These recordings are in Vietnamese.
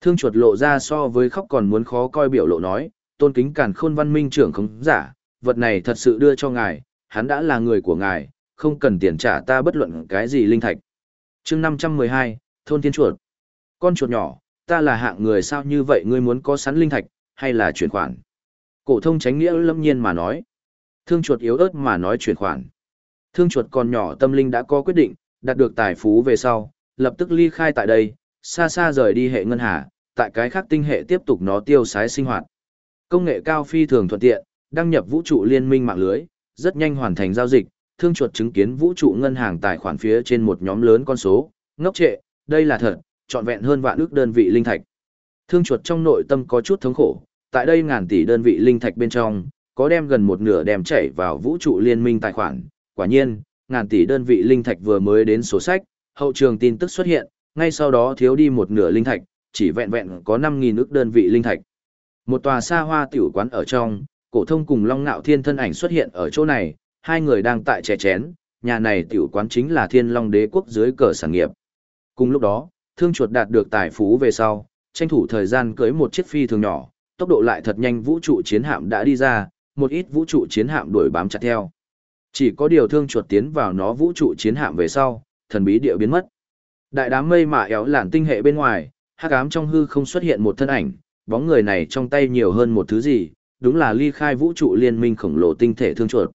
Thương chuột lộ ra so với khóc còn muốn khó coi biểu lộ nói, tôn kính cản khôn văn minh trưởng không giả, vật này thật sự đưa cho ngài, hắn đã là người của ngài, không cần tiền trả ta bất luận cái gì linh thạch. chương 512, Thôn Thiên Chuột. Con chuột nhỏ, ta là hạng người sao như vậy ngươi muốn có sẵn linh thạch, hay là chuyển khoản? Cổ thông tránh nghĩa lâm nhiên mà nói. Thương chuột yếu ớt mà nói chuyển khoản. Thương chuột còn nhỏ tâm linh đã có quyết định, đạt được tài phú về sau, lập tức ly khai tại đây, xa xa rời đi hệ ngân hà, tại cái khác tinh hệ tiếp tục nó tiêu sái sinh hoạt. Công nghệ cao phi thường thuận tiện, đăng nhập vũ trụ liên minh mạng lưới, rất nhanh hoàn thành giao dịch, thương chuột chứng kiến vũ trụ ngân hàng tài khoản phía trên một nhóm lớn con số, ngốc trệ, đây là thật, trọn vẹn hơn vạn ước đơn vị linh thạch. Thương chuột trong nội tâm có chút thống khổ, tại đây ngàn tỷ đơn vị linh thạch bên trong, có đem gần một nửa đem chảy vào vũ trụ liên minh tài khoản, quả nhiên, ngàn tỷ đơn vị linh thạch vừa mới đến sổ sách, hậu trường tin tức xuất hiện, ngay sau đó thiếu đi một nửa linh thạch, chỉ vẹn vẹn có 5.000 ức đơn vị linh thạch. Một tòa xa hoa tiểu quán ở trong, cổ thông cùng Long Nạo Thiên thân ảnh xuất hiện ở chỗ này, hai người đang tại chè chén, nhà này tiểu quán chính là Thiên Long Đế quốc dưới cờ sản nghiệp. Cùng lúc đó, Thương Chuột đạt được tài phú về sau, tranh thủ thời gian cưới một chiếc phi thường nhỏ, tốc độ lại thật nhanh vũ trụ chiến hạm đã đi ra, một ít vũ trụ chiến hạm đuổi bám chặt theo. Chỉ có điều Thương Chuột tiến vào nó vũ trụ chiến hạm về sau, thần bí địa biến mất. Đại đám mây mạ éo lản tinh hệ bên ngoài, hắc ám trong hư không xuất hiện một thân ảnh, bóng người này trong tay nhiều hơn một thứ gì, đúng là ly khai vũ trụ liên minh khổng lồ tinh thể thương chuột.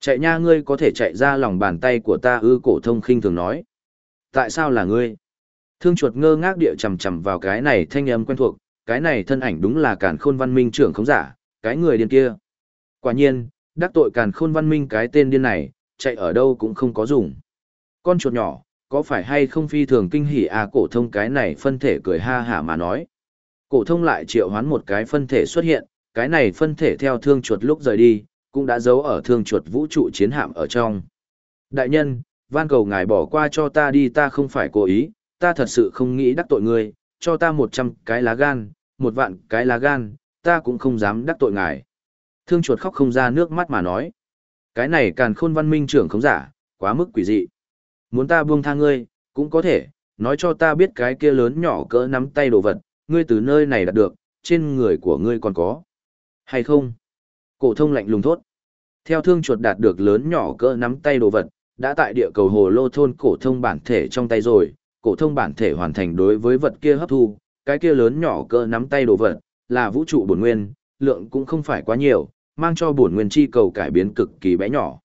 Chạy nha ngươi có thể chạy ra lòng bàn tay của ta ư cổ thông khinh thường nói. Tại sao là ngươi? Thương chuột ngơ ngác địa chầm chầm vào cái này thanh âm quen thuộc, cái này thân ảnh đúng là càn khôn văn minh trưởng không giả, cái người điên kia. Quả nhiên, đắc tội càn khôn văn minh cái tên điên này, chạy ở đâu cũng không có dùng. Con chuột nhỏ, có phải hay không phi thường kinh hỉ à cổ thông cái này phân thể cười ha hả mà nói. Cổ thông lại triệu hoán một cái phân thể xuất hiện, cái này phân thể theo thương chuột lúc rời đi, cũng đã giấu ở thương chuột vũ trụ chiến hạm ở trong. Đại nhân, van cầu ngài bỏ qua cho ta đi ta không phải cố ý, ta thật sự không nghĩ đắc tội ngươi, cho ta một trăm cái lá gan, một vạn cái lá gan, ta cũng không dám đắc tội ngài. Thương chuột khóc không ra nước mắt mà nói. Cái này càn khôn văn minh trưởng không giả, quá mức quỷ dị. Muốn ta buông tha ngươi, cũng có thể, nói cho ta biết cái kia lớn nhỏ cỡ nắm tay đồ vật, ngươi từ nơi này đạt được, trên người của ngươi còn có. Hay không? Cổ thông lạnh lùng thốt. Theo thương chuột đạt được lớn nhỏ cỡ nắm tay đồ vật, đã tại địa cầu hồ lô thôn cổ thông bản thể trong tay rồi, cổ thông bản thể hoàn thành đối với vật kia hấp thu, cái kia lớn nhỏ cỡ nắm tay đồ vật, là vũ trụ bổn nguyên, lượng cũng không phải quá nhiều, mang cho bổn nguyên chi cầu cải biến cực kỳ bé nhỏ.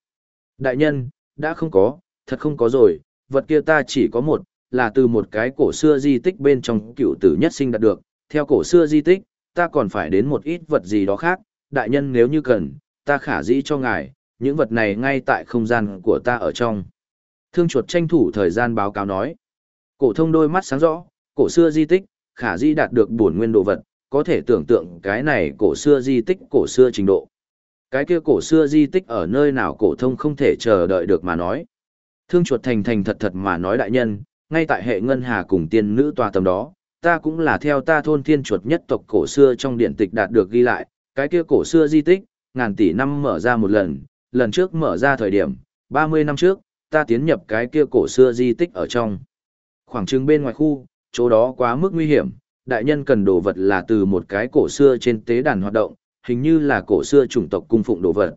Đại nhân, đã không có, thật không có rồi, vật kia ta chỉ có một, là từ một cái cổ xưa di tích bên trong cựu tử nhất sinh đạt được, theo cổ xưa di tích, ta còn phải đến một ít vật gì đó khác, đại nhân nếu như cần, ta khả dĩ cho ngài, những vật này ngay tại không gian của ta ở trong. Thương chuột tranh thủ thời gian báo cáo nói. Cổ thông đôi mắt sáng rõ, cổ xưa di tích, khả dĩ đạt được bổn nguyên đồ vật, có thể tưởng tượng cái này cổ xưa di tích cổ xưa trình độ. Cái kia cổ xưa di tích ở nơi nào cổ thông không thể chờ đợi được mà nói. Thương chuột thành thành thật thật mà nói đại nhân, ngay tại hệ ngân hà cùng tiên nữ tòa tầm đó, ta cũng là theo ta thôn thiên chuột nhất tộc cổ xưa trong điện tịch đạt được ghi lại, cái kia cổ xưa di tích, ngàn tỷ năm mở ra một lần, lần trước mở ra thời điểm, 30 năm trước, ta tiến nhập cái kia cổ xưa di tích ở trong. Khoảng trừng bên ngoài khu, chỗ đó quá mức nguy hiểm, đại nhân cần đồ vật là từ một cái cổ xưa trên tế đàn hoạt động, hình như là cổ xưa chủng tộc cung phụng đồ vật.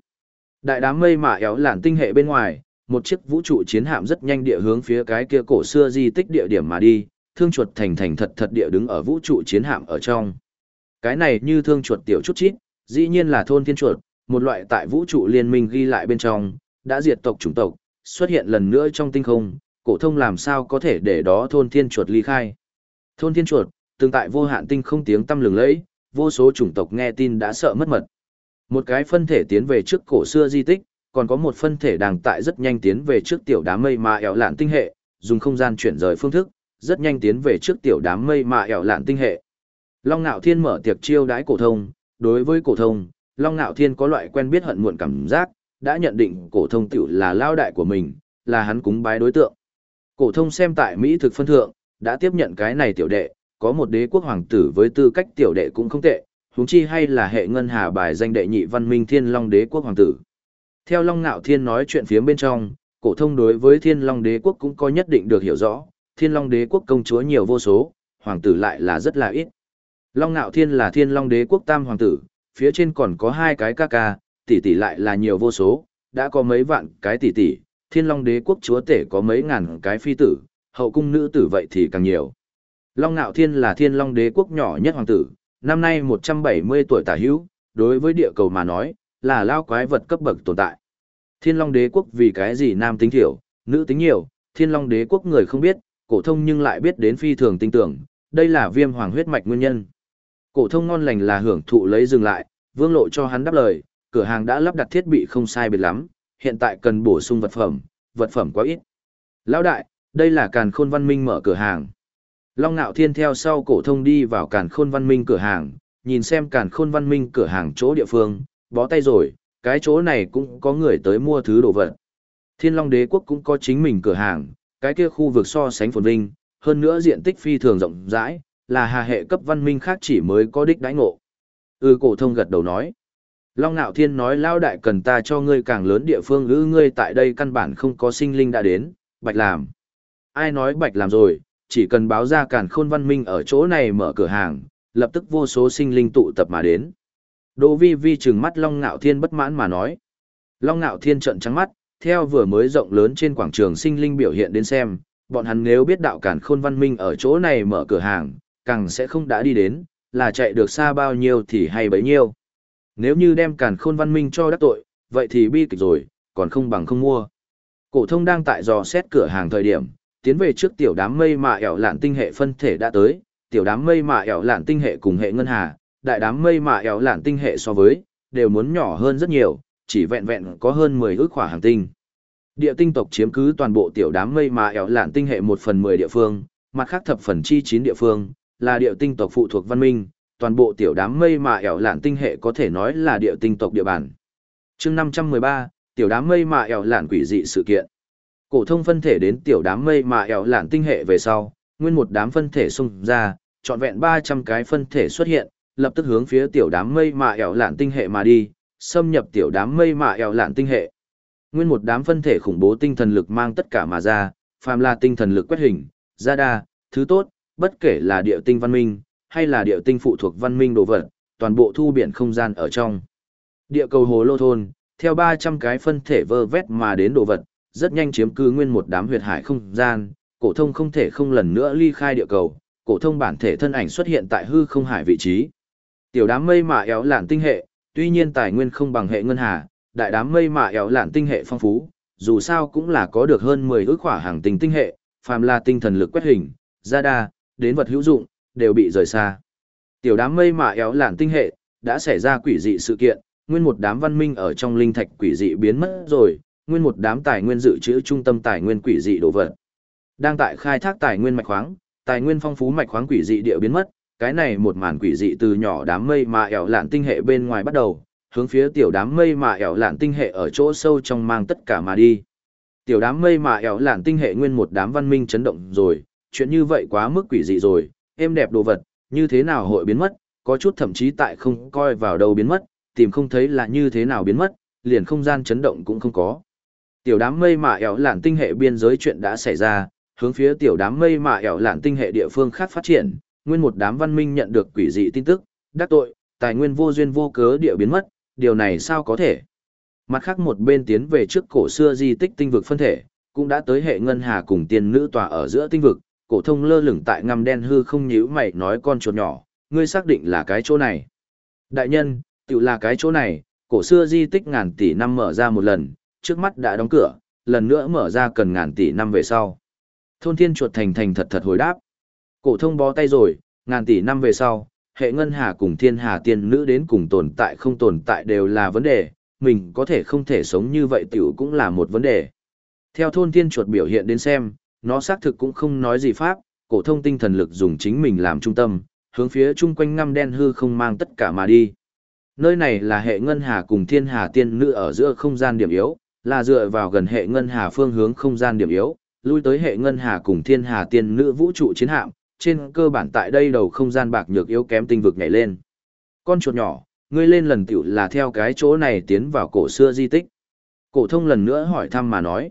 Đại đám mây mạ éo lản tinh hệ bên ngoài, một chiếc vũ trụ chiến hạm rất nhanh địa hướng phía cái kia cổ xưa di tích địa điểm mà đi, thương chuột thành thành thật thật địa đứng ở vũ trụ chiến hạm ở trong. Cái này như thương chuột tiểu chút chít, dĩ nhiên là thôn thiên chuột, một loại tại vũ trụ liên minh ghi lại bên trong, đã diệt tộc chủng tộc, xuất hiện lần nữa trong tinh không, cổ thông làm sao có thể để đó thôn thiên chuột ly khai. Thôn thiên chuột, tương tại vô hạn tinh không tiếng tâm lừng lẫy, vô số chủng tộc nghe tin đã sợ mất mật. Một cái phân thể tiến về trước cổ xưa di tích, còn có một phân thể đang tại rất nhanh tiến về trước tiểu đám mây mà ẻo lạn tinh hệ, dùng không gian chuyển rời phương thức, rất nhanh tiến về trước tiểu đám mây mà ẻo lạn tinh hệ. Long Nạo Thiên mở tiệc chiêu đãi cổ thông, đối với cổ thông, Long Nạo Thiên có loại quen biết hận muộn cảm giác, đã nhận định cổ thông tiểu là lao đại của mình, là hắn cúng bái đối tượng. Cổ thông xem tại Mỹ thực phân thượng, đã tiếp nhận cái này tiểu đệ, có một đế quốc hoàng tử với tư cách tiểu đệ cũng không tệ, huống chi hay là hệ ngân hà bài danh đệ nhị văn minh thiên long đế quốc hoàng tử. Theo Long Nạo Thiên nói chuyện phía bên trong, cổ thông đối với Thiên Long Đế quốc cũng có nhất định được hiểu rõ, Thiên Long Đế quốc công chúa nhiều vô số, hoàng tử lại là rất là ít. Long Nạo Thiên là thiên long đế quốc tam hoàng tử, phía trên còn có hai cái ca ca, tỷ tỷ lại là nhiều vô số, đã có mấy vạn cái tỷ tỷ, thiên long đế quốc chúa tể có mấy ngàn cái phi tử, hậu cung nữ tử vậy thì càng nhiều. Long Nạo Thiên là thiên long đế quốc nhỏ nhất hoàng tử, năm nay 170 tuổi tả hữu, đối với địa cầu mà nói, là lao quái vật cấp bậc tồn tại. Thiên long đế quốc vì cái gì nam tính thiểu, nữ tính nhiều, thiên long đế quốc người không biết, cổ thông nhưng lại biết đến phi thường tinh tưởng, đây là viêm hoàng huyết mạch nguyên nhân. Cổ thông ngon lành là hưởng thụ lấy dừng lại, vương lộ cho hắn đáp lời, cửa hàng đã lắp đặt thiết bị không sai biệt lắm, hiện tại cần bổ sung vật phẩm, vật phẩm quá ít. Lão đại, đây là càn khôn văn minh mở cửa hàng. Long Nạo Thiên theo sau cổ thông đi vào càn khôn văn minh cửa hàng, nhìn xem càn khôn văn minh cửa hàng chỗ địa phương, bó tay rồi, cái chỗ này cũng có người tới mua thứ đồ vật. Thiên Long Đế quốc cũng có chính mình cửa hàng, cái kia khu vực so sánh phồn vinh, hơn nữa diện tích phi thường rộng rãi, là hà hệ cấp văn minh khác chỉ mới có đích đãi ngộ. Ừ cổ thông gật đầu nói. Long Nạo Thiên nói lao đại cần ta cho ngươi càng lớn địa phương ư ngươi tại đây căn bản không có sinh linh đã đến, bạch làm. Ai nói bạch làm rồi, chỉ cần báo ra càn khôn văn minh ở chỗ này mở cửa hàng, lập tức vô số sinh linh tụ tập mà đến. Đỗ vi vi trừng mắt Long Nạo Thiên bất mãn mà nói. Long Nạo Thiên trợn trắng mắt, theo vừa mới rộng lớn trên quảng trường sinh linh biểu hiện đến xem, bọn hắn nếu biết đạo cản khôn văn minh ở chỗ này mở cửa hàng, càng sẽ không đã đi đến, là chạy được xa bao nhiêu thì hay bấy nhiêu. Nếu như đem cản khôn văn minh cho đắc tội, vậy thì bi kịch rồi, còn không bằng không mua. Cổ thông đang tại dò xét cửa hàng thời điểm, tiến về trước tiểu đám mây mạ ẻo lạn tinh hệ phân thể đã tới, tiểu đám mây mạ ẻo lạn tinh hệ cùng hệ ngân hà, đại đám mây mạ éo lạn tinh hệ so với, đều muốn nhỏ hơn rất nhiều, chỉ vẹn vẹn có hơn 10 ước khỏa hàng tinh. Địa tinh tộc chiếm cứ toàn bộ tiểu đám mây mạ éo lạn tinh hệ 1 phần 10 địa phương, mặt khác thập phần chi 9 địa phương, là địa tinh tộc phụ thuộc văn minh, toàn bộ tiểu đám mây mạ éo lạn tinh hệ có thể nói là địa tinh tộc địa bàn. chương 513, tiểu đám mây mạ éo lạn quỷ dị sự kiện. Cổ thông phân thể đến tiểu đám mây mạ éo lạn tinh hệ về sau, nguyên một đám phân thể xung ra, trọn vẹn 300 cái phân thể xuất hiện, lập tức hướng phía tiểu đám mây mạ ẻo lạn tinh hệ mà đi, xâm nhập tiểu đám mây mạ ẻo lạn tinh hệ. Nguyên một đám phân thể khủng bố tinh thần lực mang tất cả mà ra, phàm là tinh thần lực quét hình, ra đa, thứ tốt, bất kể là địa tinh văn minh, hay là địa tinh phụ thuộc văn minh đồ vật, toàn bộ thu biển không gian ở trong. Địa cầu hồ lô thôn, theo 300 cái phân thể vơ vét mà đến đồ vật, rất nhanh chiếm cứ nguyên một đám huyệt hải không gian, cổ thông không thể không lần nữa ly khai địa cầu, cổ thông bản thể thân ảnh xuất hiện tại hư không hải vị trí. Tiểu đám mây mạ éo lạn tinh hệ, tuy nhiên tài nguyên không bằng hệ ngân hà, đại đám mây mạ éo lạn tinh hệ phong phú, dù sao cũng là có được hơn 10 ước khỏa hàng tinh tinh hệ, phàm là tinh thần lực quét hình, ra đa, đến vật hữu dụng, đều bị rời xa. Tiểu đám mây mạ éo lạn tinh hệ, đã xảy ra quỷ dị sự kiện, nguyên một đám văn minh ở trong linh thạch quỷ dị biến mất rồi, nguyên một đám tài nguyên dự trữ trung tâm tài nguyên quỷ dị đồ vật. Đang tại khai thác tài nguyên mạch khoáng, tài nguyên phong phú mạch khoáng quỷ dị địa biến mất, cái này một màn quỷ dị từ nhỏ đám mây mà ẻo lạn tinh hệ bên ngoài bắt đầu, hướng phía tiểu đám mây mà ẻo lạn tinh hệ ở chỗ sâu trong mang tất cả mà đi. Tiểu đám mây mà ẻo lạn tinh hệ nguyên một đám văn minh chấn động rồi, chuyện như vậy quá mức quỷ dị rồi, êm đẹp đồ vật, như thế nào hội biến mất, có chút thậm chí tại không coi vào đâu biến mất, tìm không thấy là như thế nào biến mất, liền không gian chấn động cũng không có. Tiểu đám mây mà ẻo lạn tinh hệ biên giới chuyện đã xảy ra, hướng phía tiểu đám mây mà ẻo lạn tinh hệ địa phương khác phát triển, nguyên một đám văn minh nhận được quỷ dị tin tức, đắc tội, tài nguyên vô duyên vô cớ địa biến mất, điều này sao có thể? Mặt khác một bên tiến về trước cổ xưa di tích tinh vực phân thể, cũng đã tới hệ ngân hà cùng tiên nữ tòa ở giữa tinh vực, cổ thông lơ lửng tại ngăm đen hư không nhíu mày nói con chuột nhỏ, ngươi xác định là cái chỗ này. Đại nhân, tự là cái chỗ này, cổ xưa di tích ngàn tỷ năm mở ra một lần, trước mắt đã đóng cửa, lần nữa mở ra cần ngàn tỷ năm về sau. Thôn thiên chuột thành thành thật thật hồi đáp. Cổ thông bó tay rồi, ngàn tỷ năm về sau, hệ ngân hà cùng thiên hà tiên nữ đến cùng tồn tại không tồn tại đều là vấn đề, mình có thể không thể sống như vậy tiểu cũng là một vấn đề. Theo thôn thiên chuột biểu hiện đến xem, nó xác thực cũng không nói gì pháp, cổ thông tinh thần lực dùng chính mình làm trung tâm, hướng phía chung quanh ngăm đen hư không mang tất cả mà đi. Nơi này là hệ ngân hà cùng thiên hà tiên nữ ở giữa không gian điểm yếu, là dựa vào gần hệ ngân hà phương hướng không gian điểm yếu, lui tới hệ ngân hà cùng thiên hà tiên nữ vũ trụ chiến hạm, trên cơ bản tại đây đầu không gian bạc nhược yếu kém tinh vực nhảy lên. Con chuột nhỏ, ngươi lên lần tiểu là theo cái chỗ này tiến vào cổ xưa di tích. Cổ thông lần nữa hỏi thăm mà nói.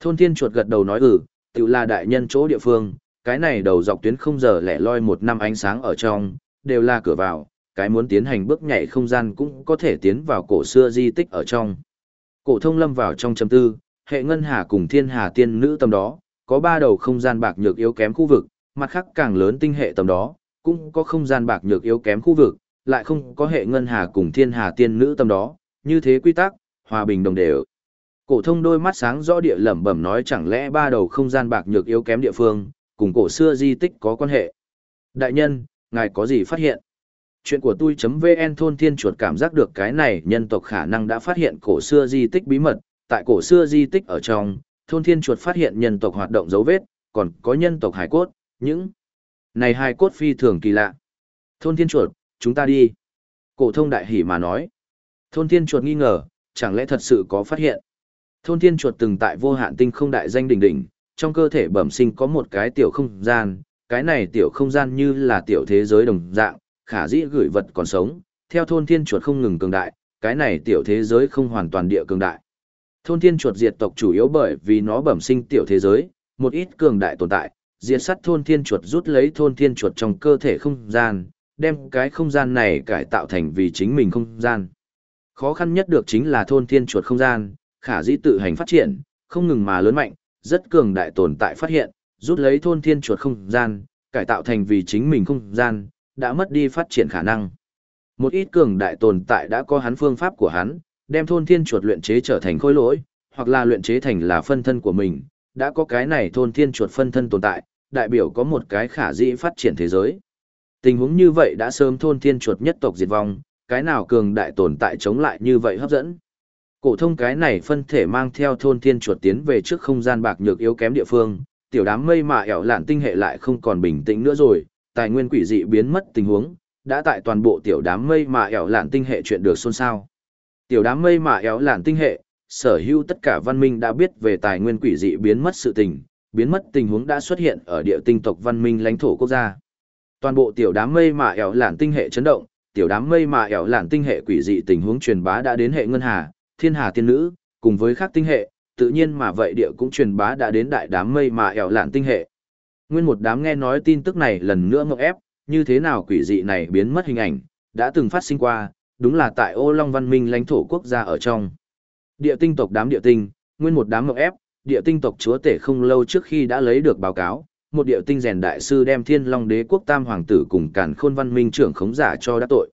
Thôn thiên chuột gật đầu nói ừ, tiểu là đại nhân chỗ địa phương, cái này đầu dọc tuyến không giờ lẻ loi một năm ánh sáng ở trong, đều là cửa vào, cái muốn tiến hành bước nhảy không gian cũng có thể tiến vào cổ xưa di tích ở trong. Cổ thông lâm vào trong chấm tư, hệ ngân hà cùng thiên hà tiên nữ tâm đó, có ba đầu không gian bạc nhược yếu kém khu vực, mặt khác càng lớn tinh hệ tầm đó, cũng có không gian bạc nhược yếu kém khu vực, lại không có hệ ngân hà cùng thiên hà tiên nữ tầm đó, như thế quy tắc, hòa bình đồng đều. Cổ thông đôi mắt sáng rõ địa lẩm bẩm nói chẳng lẽ ba đầu không gian bạc nhược yếu kém địa phương, cùng cổ xưa di tích có quan hệ. Đại nhân, ngài có gì phát hiện? Chuyện của tôi.vn thôn thiên chuột cảm giác được cái này nhân tộc khả năng đã phát hiện cổ xưa di tích bí mật, tại cổ xưa di tích ở trong, thôn thiên chuột phát hiện nhân tộc hoạt động dấu vết, còn có nhân tộc hải cốt, những này hai cốt phi thường kỳ lạ. Thôn thiên chuột, chúng ta đi. Cổ thông đại hỉ mà nói. Thôn thiên chuột nghi ngờ, chẳng lẽ thật sự có phát hiện. Thôn thiên chuột từng tại vô hạn tinh không đại danh đỉnh đỉnh, trong cơ thể bẩm sinh có một cái tiểu không gian, cái này tiểu không gian như là tiểu thế giới đồng dạng, khả dĩ gửi vật còn sống, theo thôn thiên chuột không ngừng cường đại, cái này tiểu thế giới không hoàn toàn địa cường đại. Thôn thiên chuột diệt tộc chủ yếu bởi vì nó bẩm sinh tiểu thế giới, một ít cường đại tồn tại, diệt sát thôn thiên chuột rút lấy thôn thiên chuột trong cơ thể không gian, đem cái không gian này cải tạo thành vì chính mình không gian. Khó khăn nhất được chính là thôn thiên chuột không gian, khả dĩ tự hành phát triển, không ngừng mà lớn mạnh, rất cường đại tồn tại phát hiện, rút lấy thôn thiên chuột không gian, cải tạo thành vì chính mình không gian, đã mất đi phát triển khả năng. Một ít cường đại tồn tại đã có hắn phương pháp của hắn, đem thôn thiên chuột luyện chế trở thành khối lỗi, hoặc là luyện chế thành là phân thân của mình, đã có cái này thôn thiên chuột phân thân tồn tại, đại biểu có một cái khả dĩ phát triển thế giới. Tình huống như vậy đã sớm thôn thiên chuột nhất tộc diệt vong, cái nào cường đại tồn tại chống lại như vậy hấp dẫn. Cổ thông cái này phân thể mang theo thôn thiên chuột tiến về trước không gian bạc nhược yếu kém địa phương, tiểu đám mây mà ẻo lạn tinh hệ lại không còn bình tĩnh nữa rồi, tài nguyên quỷ dị biến mất tình huống, đã tại toàn bộ tiểu đám mây mà ẻo lạn tinh hệ chuyện được xôn xao. Tiểu đám mây mà ẻo lạn tinh hệ, sở hữu tất cả văn minh đã biết về tài nguyên quỷ dị biến mất sự tình, biến mất tình huống đã xuất hiện ở địa tinh tộc văn minh lãnh thổ quốc gia. Toàn bộ tiểu đám mây mà ẻo lạn tinh hệ chấn động, tiểu đám mây mà ẻo lạn tinh hệ quỷ dị tình huống truyền bá đã đến hệ ngân hà, thiên hà tiên nữ, cùng với các tinh hệ, tự nhiên mà vậy địa cũng truyền bá đã đến đại đám mây mà ẻo lạn tinh hệ. Nguyên một đám nghe nói tin tức này lần nữa ngọc ép, như thế nào quỷ dị này biến mất hình ảnh, đã từng phát sinh qua, đúng là tại ô long văn minh lãnh thổ quốc gia ở trong. Địa tinh tộc đám địa tinh, nguyên một đám ngọc ép, địa tinh tộc chúa tể không lâu trước khi đã lấy được báo cáo, một địa tinh rèn đại sư đem thiên long đế quốc tam hoàng tử cùng càn khôn văn minh trưởng khống giả cho đã tội.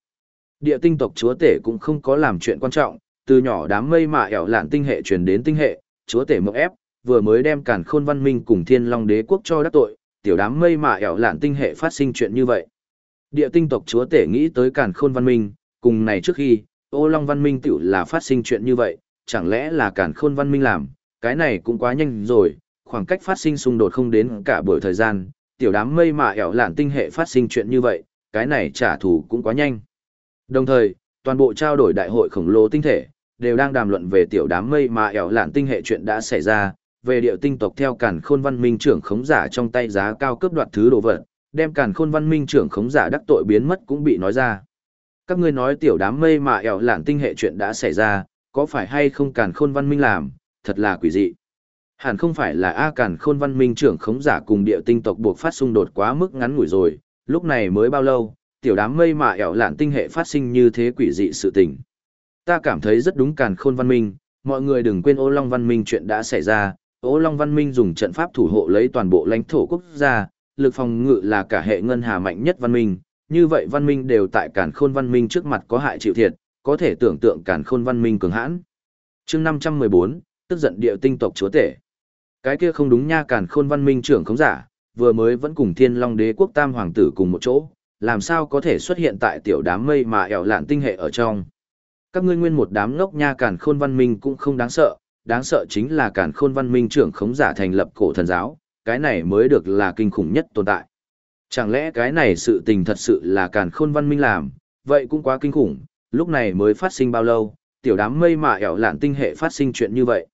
Địa tinh tộc chúa tể cũng không có làm chuyện quan trọng, từ nhỏ đám mây mạ ẻo lạn tinh hệ truyền đến tinh hệ, chúa tể mộng ép, vừa mới đem càn khôn văn minh cùng thiên long đế quốc cho đắc tội, tiểu đám mây mạ ẻo lạn tinh hệ phát sinh chuyện như vậy. Địa tinh tộc chúa tể nghĩ tới càn khôn văn minh, cùng này trước khi, ô long văn minh tiểu là phát sinh chuyện như vậy, chẳng lẽ là càn khôn văn minh làm, cái này cũng quá nhanh rồi, khoảng cách phát sinh xung đột không đến cả buổi thời gian, tiểu đám mây mạ ẻo lạn tinh hệ phát sinh chuyện như vậy, cái này trả thù cũng quá nhanh. Đồng thời, toàn bộ trao đổi đại hội khổng lồ tinh thể, đều đang đàm luận về tiểu đám mây mà ẻo lạn tinh hệ chuyện đã xảy ra, về điệu tinh tộc theo cản khôn văn minh trưởng khống giả trong tay giá cao cướp đoạt thứ đồ vật, đem cản khôn văn minh trưởng khống giả đắc tội biến mất cũng bị nói ra. Các ngươi nói tiểu đám mây mà ẻo lạn tinh hệ chuyện đã xảy ra, có phải hay không càn khôn văn minh làm, thật là quỷ dị. Hẳn không phải là A càn khôn văn minh trưởng khống giả cùng địa tinh tộc buộc phát xung đột quá mức ngắn ngủi rồi, lúc này mới bao lâu, tiểu đám mây mà ẻo lạn tinh hệ phát sinh như thế quỷ dị sự tình. Ta cảm thấy rất đúng càn khôn văn minh, mọi người đừng quên ô long văn minh chuyện đã xảy ra, ô long văn minh dùng trận pháp thủ hộ lấy toàn bộ lãnh thổ quốc gia, lực phòng ngự là cả hệ ngân hà mạnh nhất văn minh, như vậy văn minh đều tại càn khôn văn minh trước mặt có hại chịu thiệt, có thể tưởng tượng càn khôn văn minh cường hãn. chương 514, tức giận địa tinh tộc chúa tể. Cái kia không đúng nha càn khôn văn minh trưởng khống giả, vừa mới vẫn cùng thiên long đế quốc tam hoàng tử cùng một chỗ, làm sao có thể xuất hiện tại tiểu đám mây mà ẻo lạn tinh hệ ở trong các ngươi nguyên một đám ngốc nha càn khôn văn minh cũng không đáng sợ, đáng sợ chính là càn khôn văn minh trưởng khống giả thành lập cổ thần giáo, cái này mới được là kinh khủng nhất tồn tại. Chẳng lẽ cái này sự tình thật sự là càn khôn văn minh làm, vậy cũng quá kinh khủng, lúc này mới phát sinh bao lâu, tiểu đám mây mạ ẻo lạn tinh hệ phát sinh chuyện như vậy.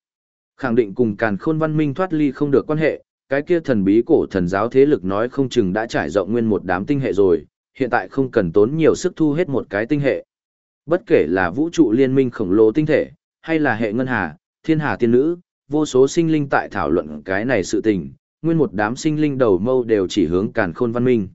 Khẳng định cùng càn khôn văn minh thoát ly không được quan hệ, cái kia thần bí cổ thần giáo thế lực nói không chừng đã trải rộng nguyên một đám tinh hệ rồi, hiện tại không cần tốn nhiều sức thu hết một cái tinh hệ. Bất kể là vũ trụ liên minh khổng lồ tinh thể, hay là hệ ngân hà, thiên hà tiên nữ, vô số sinh linh tại thảo luận cái này sự tình, nguyên một đám sinh linh đầu mâu đều chỉ hướng càn khôn văn minh.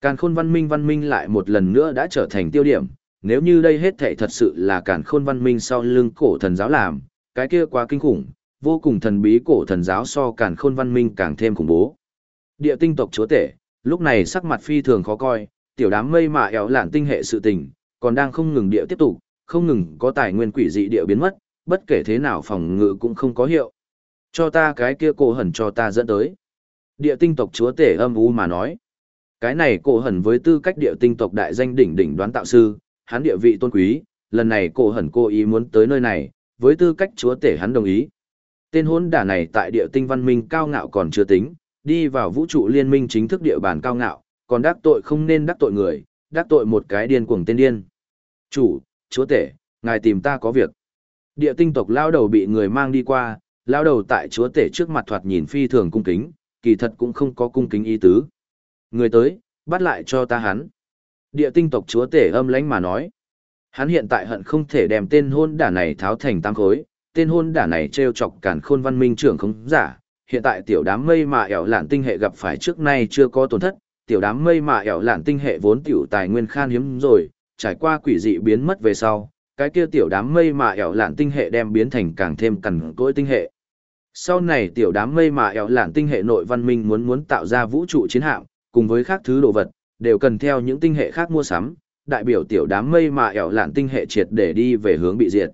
Càn khôn văn minh văn minh lại một lần nữa đã trở thành tiêu điểm, nếu như đây hết thảy thật sự là cản khôn văn minh sau lưng cổ thần giáo làm, cái kia quá kinh khủng, vô cùng thần bí cổ thần giáo so cản khôn văn minh càng thêm khủng bố. Địa tinh tộc chúa tể, lúc này sắc mặt phi thường khó coi, tiểu đám mây mạ éo lạn tinh hệ sự tình, còn đang không ngừng địa tiếp tục, không ngừng có tài nguyên quỷ dị địa biến mất, bất kể thế nào phòng ngự cũng không có hiệu. Cho ta cái kia cổ hẩn cho ta dẫn tới. Địa tinh tộc chúa tể âm u mà nói. Cái này cổ hẩn với tư cách địa tinh tộc đại danh đỉnh đỉnh đoán tạo sư, hắn địa vị tôn quý, lần này cổ hẩn cô ý muốn tới nơi này, với tư cách chúa tể hắn đồng ý. Tên hôn đả này tại địa tinh văn minh cao ngạo còn chưa tính, đi vào vũ trụ liên minh chính thức địa bàn cao ngạo, còn đắc tội không nên đắc tội người, đắc tội một cái điên cuồng tên điên. Chủ, chúa tể, ngài tìm ta có việc. Địa tinh tộc lao đầu bị người mang đi qua, lao đầu tại chúa tể trước mặt thoạt nhìn phi thường cung kính, kỳ thật cũng không có cung kính ý tứ. Người tới, bắt lại cho ta hắn. Địa tinh tộc chúa tể âm lãnh mà nói. Hắn hiện tại hận không thể đem tên hôn đả này tháo thành tam khối, tên hôn đả này treo chọc cản khôn văn minh trưởng không giả. Hiện tại tiểu đám mây mà ẻo lạn tinh hệ gặp phải trước nay chưa có tổn thất, tiểu đám mây mà ẻo lạn tinh hệ vốn tiểu tài nguyên khan hiếm rồi, trải qua quỷ dị biến mất về sau, cái kia tiểu đám mây mà ẻo lạn tinh hệ đem biến thành càng thêm cằn cỗi tinh hệ. Sau này tiểu đám mây mà ẻo lạn tinh hệ nội văn minh muốn muốn tạo ra vũ trụ chiến hạm, cùng với các thứ đồ vật, đều cần theo những tinh hệ khác mua sắm, đại biểu tiểu đám mây mà ẻo lạn tinh hệ triệt để đi về hướng bị diệt.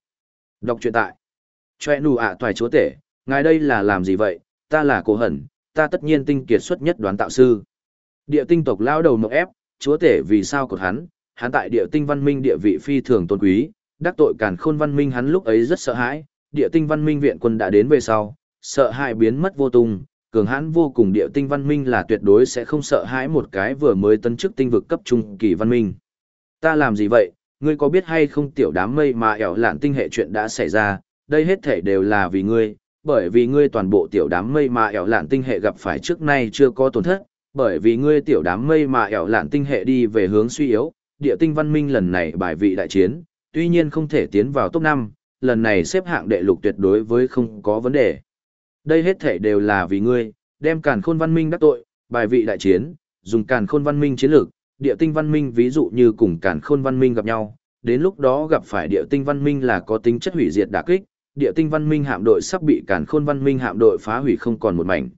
Đọc truyện tại. Choe nù ạ toài chúa tể, ngài đây là làm gì vậy, ta là cổ hẩn, ta tất nhiên tinh kiệt xuất nhất đoán tạo sư. Địa tinh tộc lao đầu mộng ép, chúa tể vì sao cột hắn, hắn tại địa tinh văn minh địa vị phi thường tôn quý, đắc tội càn khôn văn minh hắn lúc ấy rất sợ hãi, địa tinh văn minh viện quân đã đến về sau, sợ hãi biến mất vô tung, cường hãn vô cùng địa tinh văn minh là tuyệt đối sẽ không sợ hãi một cái vừa mới tấn chức tinh vực cấp trung kỳ văn minh. Ta làm gì vậy, ngươi có biết hay không tiểu đám mây mà ẻo lạn tinh hệ chuyện đã xảy ra, đây hết thể đều là vì ngươi, bởi vì ngươi toàn bộ tiểu đám mây mà ẻo lạn tinh hệ gặp phải trước nay chưa có tổn thất, bởi vì ngươi tiểu đám mây mà ẻo lạn tinh hệ đi về hướng suy yếu, địa tinh văn minh lần này bài vị đại chiến, tuy nhiên không thể tiến vào top 5, lần này xếp hạng đệ lục tuyệt đối với không có vấn đề. Đây hết thể đều là vì ngươi, đem càn khôn văn minh đắc tội, bài vị đại chiến, dùng càn khôn văn minh chiến lược, địa tinh văn minh ví dụ như cùng càn khôn văn minh gặp nhau, đến lúc đó gặp phải địa tinh văn minh là có tính chất hủy diệt đả kích, địa tinh văn minh hạm đội sắp bị càn khôn văn minh hạm đội phá hủy không còn một mảnh.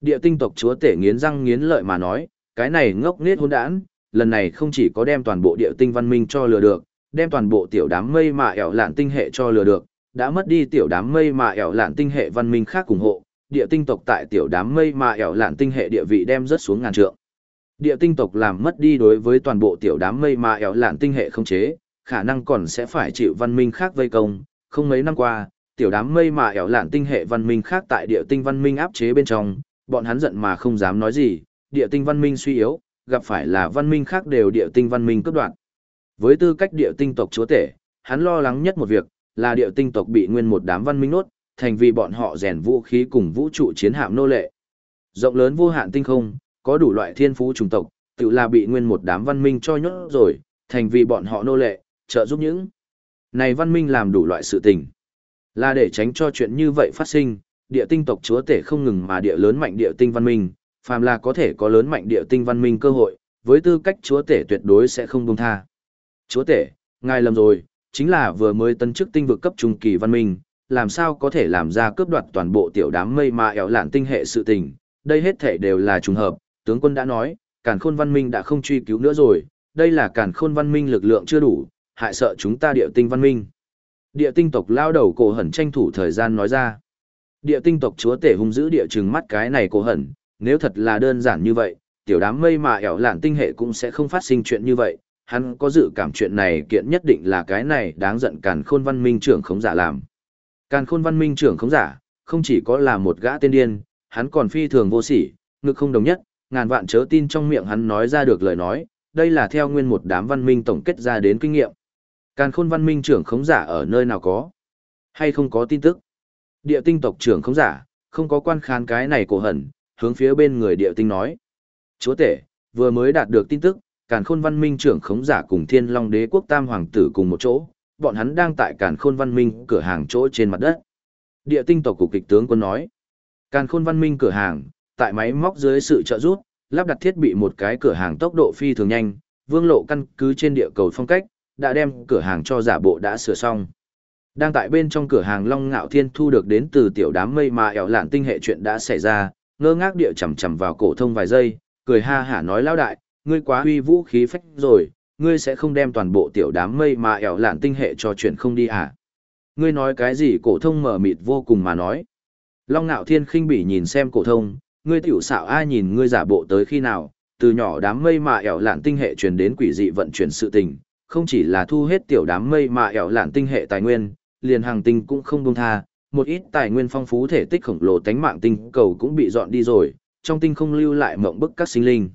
Địa tinh tộc chúa tể nghiến răng nghiến lợi mà nói, cái này ngốc nghếch hỗn đản, lần này không chỉ có đem toàn bộ địa tinh văn minh cho lừa được, đem toàn bộ tiểu đám mây mà ẻo lạn tinh hệ cho lừa được, đã mất đi tiểu đám mây mà ẻo lạn tinh hệ văn minh khác ủng hộ, địa tinh tộc tại tiểu đám mây mà ẻo lạn tinh hệ địa vị đem rất xuống ngàn trượng. Địa tinh tộc làm mất đi đối với toàn bộ tiểu đám mây mà ẻo lạn tinh hệ không chế, khả năng còn sẽ phải chịu văn minh khác vây công, không mấy năm qua, tiểu đám mây mà ẻo lạn tinh hệ văn minh khác tại địa tinh văn minh áp chế bên trong, bọn hắn giận mà không dám nói gì, địa tinh văn minh suy yếu, gặp phải là văn minh khác đều địa tinh văn minh cướp đoạt. Với tư cách địa tinh tộc chúa tể, hắn lo lắng nhất một việc, là địa tinh tộc bị nguyên một đám văn minh nốt, thành vì bọn họ rèn vũ khí cùng vũ trụ chiến hạm nô lệ. Rộng lớn vô hạn tinh không, có đủ loại thiên phú chủng tộc, tự là bị nguyên một đám văn minh cho nhốt rồi, thành vì bọn họ nô lệ, trợ giúp những. Này văn minh làm đủ loại sự tình. Là để tránh cho chuyện như vậy phát sinh, địa tinh tộc chúa tể không ngừng mà địa lớn mạnh địa tinh văn minh, phàm là có thể có lớn mạnh địa tinh văn minh cơ hội, với tư cách chúa tể tuyệt đối sẽ không buông tha. Chúa tể, ngài lầm rồi, chính là vừa mới tân chức tinh vực cấp trung kỳ văn minh, làm sao có thể làm ra cướp đoạt toàn bộ tiểu đám mây mà ẻo lạn tinh hệ sự tình, đây hết thể đều là trùng hợp, tướng quân đã nói, càn khôn văn minh đã không truy cứu nữa rồi, đây là càn khôn văn minh lực lượng chưa đủ, hại sợ chúng ta địa tinh văn minh. Địa tinh tộc lao đầu cổ hẩn tranh thủ thời gian nói ra. Địa tinh tộc chúa tể hung dữ địa trừng mắt cái này cổ hẩn, nếu thật là đơn giản như vậy, tiểu đám mây mà ẻo lạn tinh hệ cũng sẽ không phát sinh chuyện như vậy, hắn có dự cảm chuyện này kiện nhất định là cái này đáng giận càn khôn văn minh trưởng khống giả làm. Càn khôn văn minh trưởng khống giả, không chỉ có là một gã tên điên, hắn còn phi thường vô sỉ, ngực không đồng nhất, ngàn vạn chớ tin trong miệng hắn nói ra được lời nói, đây là theo nguyên một đám văn minh tổng kết ra đến kinh nghiệm. Càn khôn văn minh trưởng khống giả ở nơi nào có, hay không có tin tức. Địa tinh tộc trưởng khống giả, không có quan khán cái này cổ hẩn, hướng phía bên người địa tinh nói. Chúa tể, vừa mới đạt được tin tức, càn khôn văn minh trưởng khống giả cùng thiên long đế quốc tam hoàng tử cùng một chỗ, bọn hắn đang tại càn khôn văn minh cửa hàng chỗ trên mặt đất. Địa tinh tộc cục kịch tướng quân nói, càn khôn văn minh cửa hàng, tại máy móc dưới sự trợ giúp, lắp đặt thiết bị một cái cửa hàng tốc độ phi thường nhanh, vương lộ căn cứ trên địa cầu phong cách, đã đem cửa hàng cho giả bộ đã sửa xong. Đang tại bên trong cửa hàng Long Ngạo Thiên thu được đến từ tiểu đám mây mà ẻo lạn tinh hệ chuyện đã xảy ra, ngơ ngác địa chầm chầm vào cổ thông vài giây, cười ha hả nói lão đại, ngươi quá uy vũ khí phách rồi, ngươi sẽ không đem toàn bộ tiểu đám mây mà ẻo lạn tinh hệ cho chuyện không đi à? Ngươi nói cái gì cổ thông mở mịt vô cùng mà nói. Long Nạo Thiên khinh bỉ nhìn xem cổ thông, ngươi tiểu xảo ai nhìn ngươi giả bộ tới khi nào, từ nhỏ đám mây mà ẻo lạn tinh hệ truyền đến quỷ dị vận chuyển sự tình, không chỉ là thu hết tiểu đám mây mà ẻo lạn tinh hệ tài nguyên, liền hàng tinh cũng không buông tha, một ít tài nguyên phong phú thể tích khổng lồ tánh mạng tinh cầu cũng bị dọn đi rồi, trong tinh không lưu lại mộng bức các sinh linh.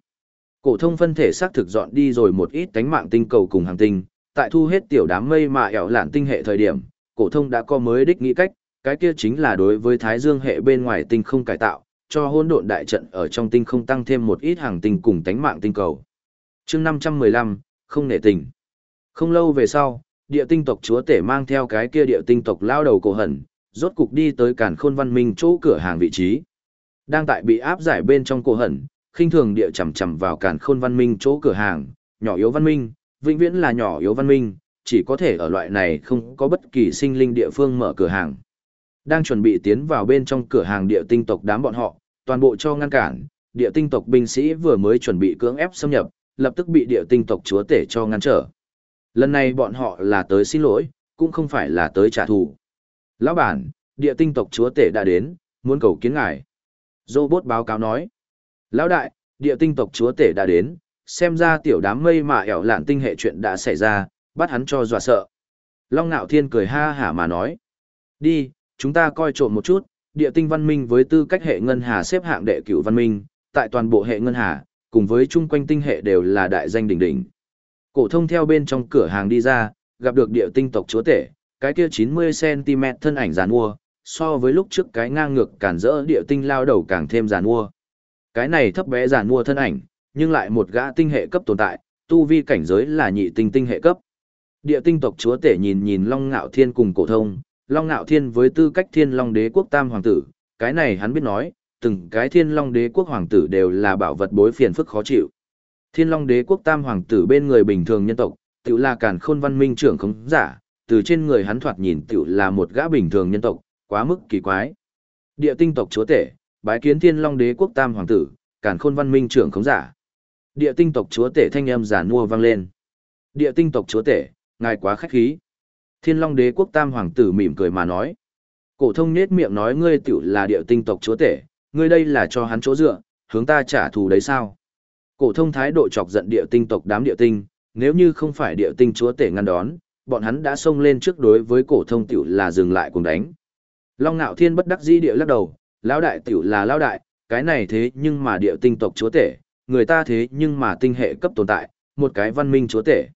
Cổ thông phân thể xác thực dọn đi rồi một ít tánh mạng tinh cầu cùng hàng tinh, tại thu hết tiểu đám mây mà ẻo lạn tinh hệ thời điểm, cổ thông đã có mới đích nghĩ cách, cái kia chính là đối với Thái Dương hệ bên ngoài tinh không cải tạo, cho hỗn độn đại trận ở trong tinh không tăng thêm một ít hàng tinh cùng tánh mạng tinh cầu. Chương 515, không nể tình. Không lâu về sau, địa tinh tộc chúa tể mang theo cái kia địa tinh tộc lao đầu cổ hẩn, rốt cục đi tới cản khôn văn minh chỗ cửa hàng vị trí. Đang tại bị áp giải bên trong cổ hẩn, khinh thường địa chầm chầm vào càn khôn văn minh chỗ cửa hàng, nhỏ yếu văn minh, vĩnh viễn là nhỏ yếu văn minh, chỉ có thể ở loại này không có bất kỳ sinh linh địa phương mở cửa hàng. Đang chuẩn bị tiến vào bên trong cửa hàng địa tinh tộc đám bọn họ, toàn bộ cho ngăn cản, địa tinh tộc binh sĩ vừa mới chuẩn bị cưỡng ép xâm nhập, lập tức bị địa tinh tộc chúa tể cho ngăn trở. Lần này bọn họ là tới xin lỗi, cũng không phải là tới trả thù. Lão bản, địa tinh tộc chúa tể đã đến, muốn cầu kiến ngài. Robot báo cáo nói. Lão đại, địa tinh tộc chúa tể đã đến, xem ra tiểu đám mây mà ẻo lạn tinh hệ chuyện đã xảy ra, bắt hắn cho dọa sợ. Long Nạo Thiên cười ha hả mà nói. Đi, chúng ta coi trộm một chút, địa tinh văn minh với tư cách hệ ngân hà xếp hạng đệ cửu văn minh, tại toàn bộ hệ ngân hà, cùng với chung quanh tinh hệ đều là đại danh đỉnh đỉnh. Cổ thông theo bên trong cửa hàng đi ra, gặp được địa tinh tộc chúa tể, cái kia 90cm thân ảnh giàn mua, so với lúc trước cái ngang ngược cản rỡ địa tinh lao đầu càng thêm giàn mua. Cái này thấp bé giàn mua thân ảnh, nhưng lại một gã tinh hệ cấp tồn tại, tu vi cảnh giới là nhị tinh tinh hệ cấp. Địa tinh tộc chúa tể nhìn nhìn Long Ngạo Thiên cùng cổ thông, Long Ngạo Thiên với tư cách Thiên Long Đế quốc tam hoàng tử, cái này hắn biết nói, từng cái Thiên Long Đế quốc hoàng tử đều là bảo vật bối phiền phức khó chịu. Thiên Long Đế quốc tam hoàng tử bên người bình thường nhân tộc, tự là càn khôn văn minh trưởng không giả, từ trên người hắn thoạt nhìn tự là một gã bình thường nhân tộc, quá mức kỳ quái. Địa tinh tộc chúa tể, bái kiến Thiên Long Đế quốc tam hoàng tử, cản khôn văn minh trưởng khống giả. Địa tinh tộc chúa tể thanh âm giả mua vang lên. Địa tinh tộc chúa tể, ngài quá khách khí. Thiên Long Đế quốc tam hoàng tử mỉm cười mà nói. Cổ thông nết miệng nói ngươi tiểu là địa tinh tộc chúa tể, ngươi đây là cho hắn chỗ dựa, hướng ta trả thù đấy sao? Cổ thông thái độ chọc giận địa tinh tộc đám địa tinh, nếu như không phải địa tinh chúa tể ngăn đón, bọn hắn đã xông lên trước đối với cổ thông tiểu là dừng lại cùng đánh. Long Nạo Thiên bất đắc dĩ địa lắc đầu, lão đại tiểu là lão đại, cái này thế nhưng mà địa tinh tộc chúa tể, người ta thế nhưng mà tinh hệ cấp tồn tại, một cái văn minh chúa tể.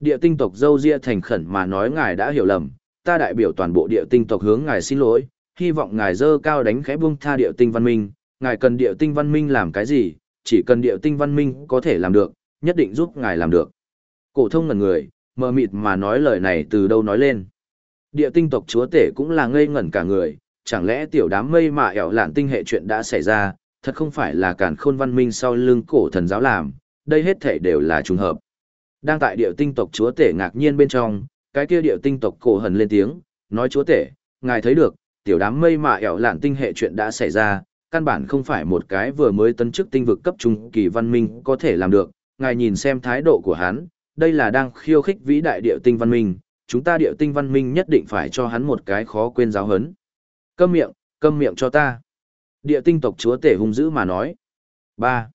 Địa tinh tộc dâu ria thành khẩn mà nói ngài đã hiểu lầm, ta đại biểu toàn bộ địa tinh tộc hướng ngài xin lỗi, hy vọng ngài dơ cao đánh khẽ buông tha địa tinh văn minh, ngài cần địa tinh văn minh làm cái gì, chỉ cần địa tinh văn minh có thể làm được, nhất định giúp ngài làm được. Cổ thông ngẩn người, mờ mịt mà nói lời này từ đâu nói lên. Địa tinh tộc chúa tể cũng là ngây ngẩn cả người, chẳng lẽ tiểu đám mây mà ẻo lạn tinh hệ chuyện đã xảy ra, thật không phải là càn khôn văn minh sau lưng cổ thần giáo làm, đây hết thể đều là trùng hợp. Đang tại địa tinh tộc chúa tể ngạc nhiên bên trong, cái kia địa tinh tộc cổ hần lên tiếng, nói chúa tể, ngài thấy được, tiểu đám mây mà ẻo lạn tinh hệ chuyện đã xảy ra, căn bản không phải một cái vừa mới tấn chức tinh vực cấp trung kỳ văn minh có thể làm được, ngài nhìn xem thái độ của hắn, đây là đang khiêu khích vĩ đại địa tinh văn minh, chúng ta địa tinh văn minh nhất định phải cho hắn một cái khó quên giáo hấn. Câm miệng, câm miệng cho ta. Địa tinh tộc chúa tể hung dữ mà nói. ba,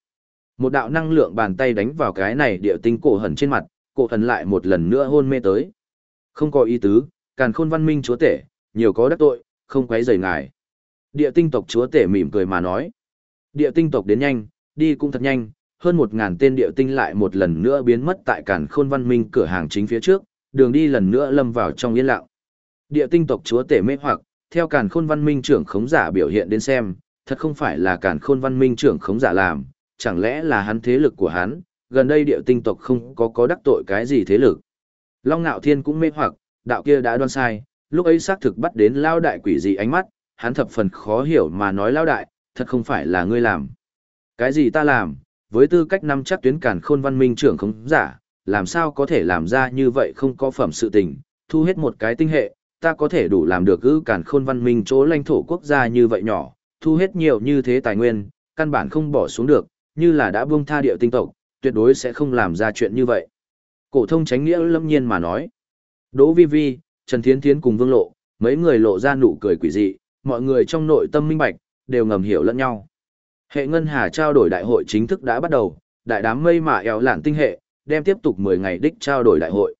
Một đạo năng lượng bàn tay đánh vào cái này địa tinh cổ hẩn trên mặt, cổ hẩn lại một lần nữa hôn mê tới. Không có ý tứ, càn khôn văn minh chúa tể, nhiều có đắc tội, không quấy rầy ngài. Địa tinh tộc chúa tể mỉm cười mà nói. Địa tinh tộc đến nhanh, đi cũng thật nhanh, hơn một ngàn tên địa tinh lại một lần nữa biến mất tại càn khôn văn minh cửa hàng chính phía trước, đường đi lần nữa lâm vào trong yên lặng. Địa tinh tộc chúa tể mê hoặc, theo càn khôn văn minh trưởng khống giả biểu hiện đến xem, thật không phải là càn khôn văn minh trưởng khống giả làm, chẳng lẽ là hắn thế lực của hắn, gần đây địa tinh tộc không có có đắc tội cái gì thế lực. Long Nạo Thiên cũng mê hoặc, đạo kia đã đoan sai, lúc ấy xác thực bắt đến lao đại quỷ gì ánh mắt, hắn thập phần khó hiểu mà nói lao đại, thật không phải là ngươi làm. Cái gì ta làm, với tư cách năm chắc tuyến cản khôn văn minh trưởng khống giả, làm sao có thể làm ra như vậy không có phẩm sự tình, thu hết một cái tinh hệ, ta có thể đủ làm được ư cản khôn văn minh chỗ lãnh thổ quốc gia như vậy nhỏ, thu hết nhiều như thế tài nguyên, căn bản không bỏ xuống được, như là đã buông tha địa tinh tộc, tuyệt đối sẽ không làm ra chuyện như vậy. Cổ thông tránh nghĩa lâm nhiên mà nói. Đỗ Vi Vi, Trần Thiến Thiến cùng Vương Lộ, mấy người lộ ra nụ cười quỷ dị, mọi người trong nội tâm minh bạch, đều ngầm hiểu lẫn nhau. Hệ ngân hà trao đổi đại hội chính thức đã bắt đầu, đại đám mây mạ eo lạn tinh hệ, đem tiếp tục 10 ngày đích trao đổi đại hội.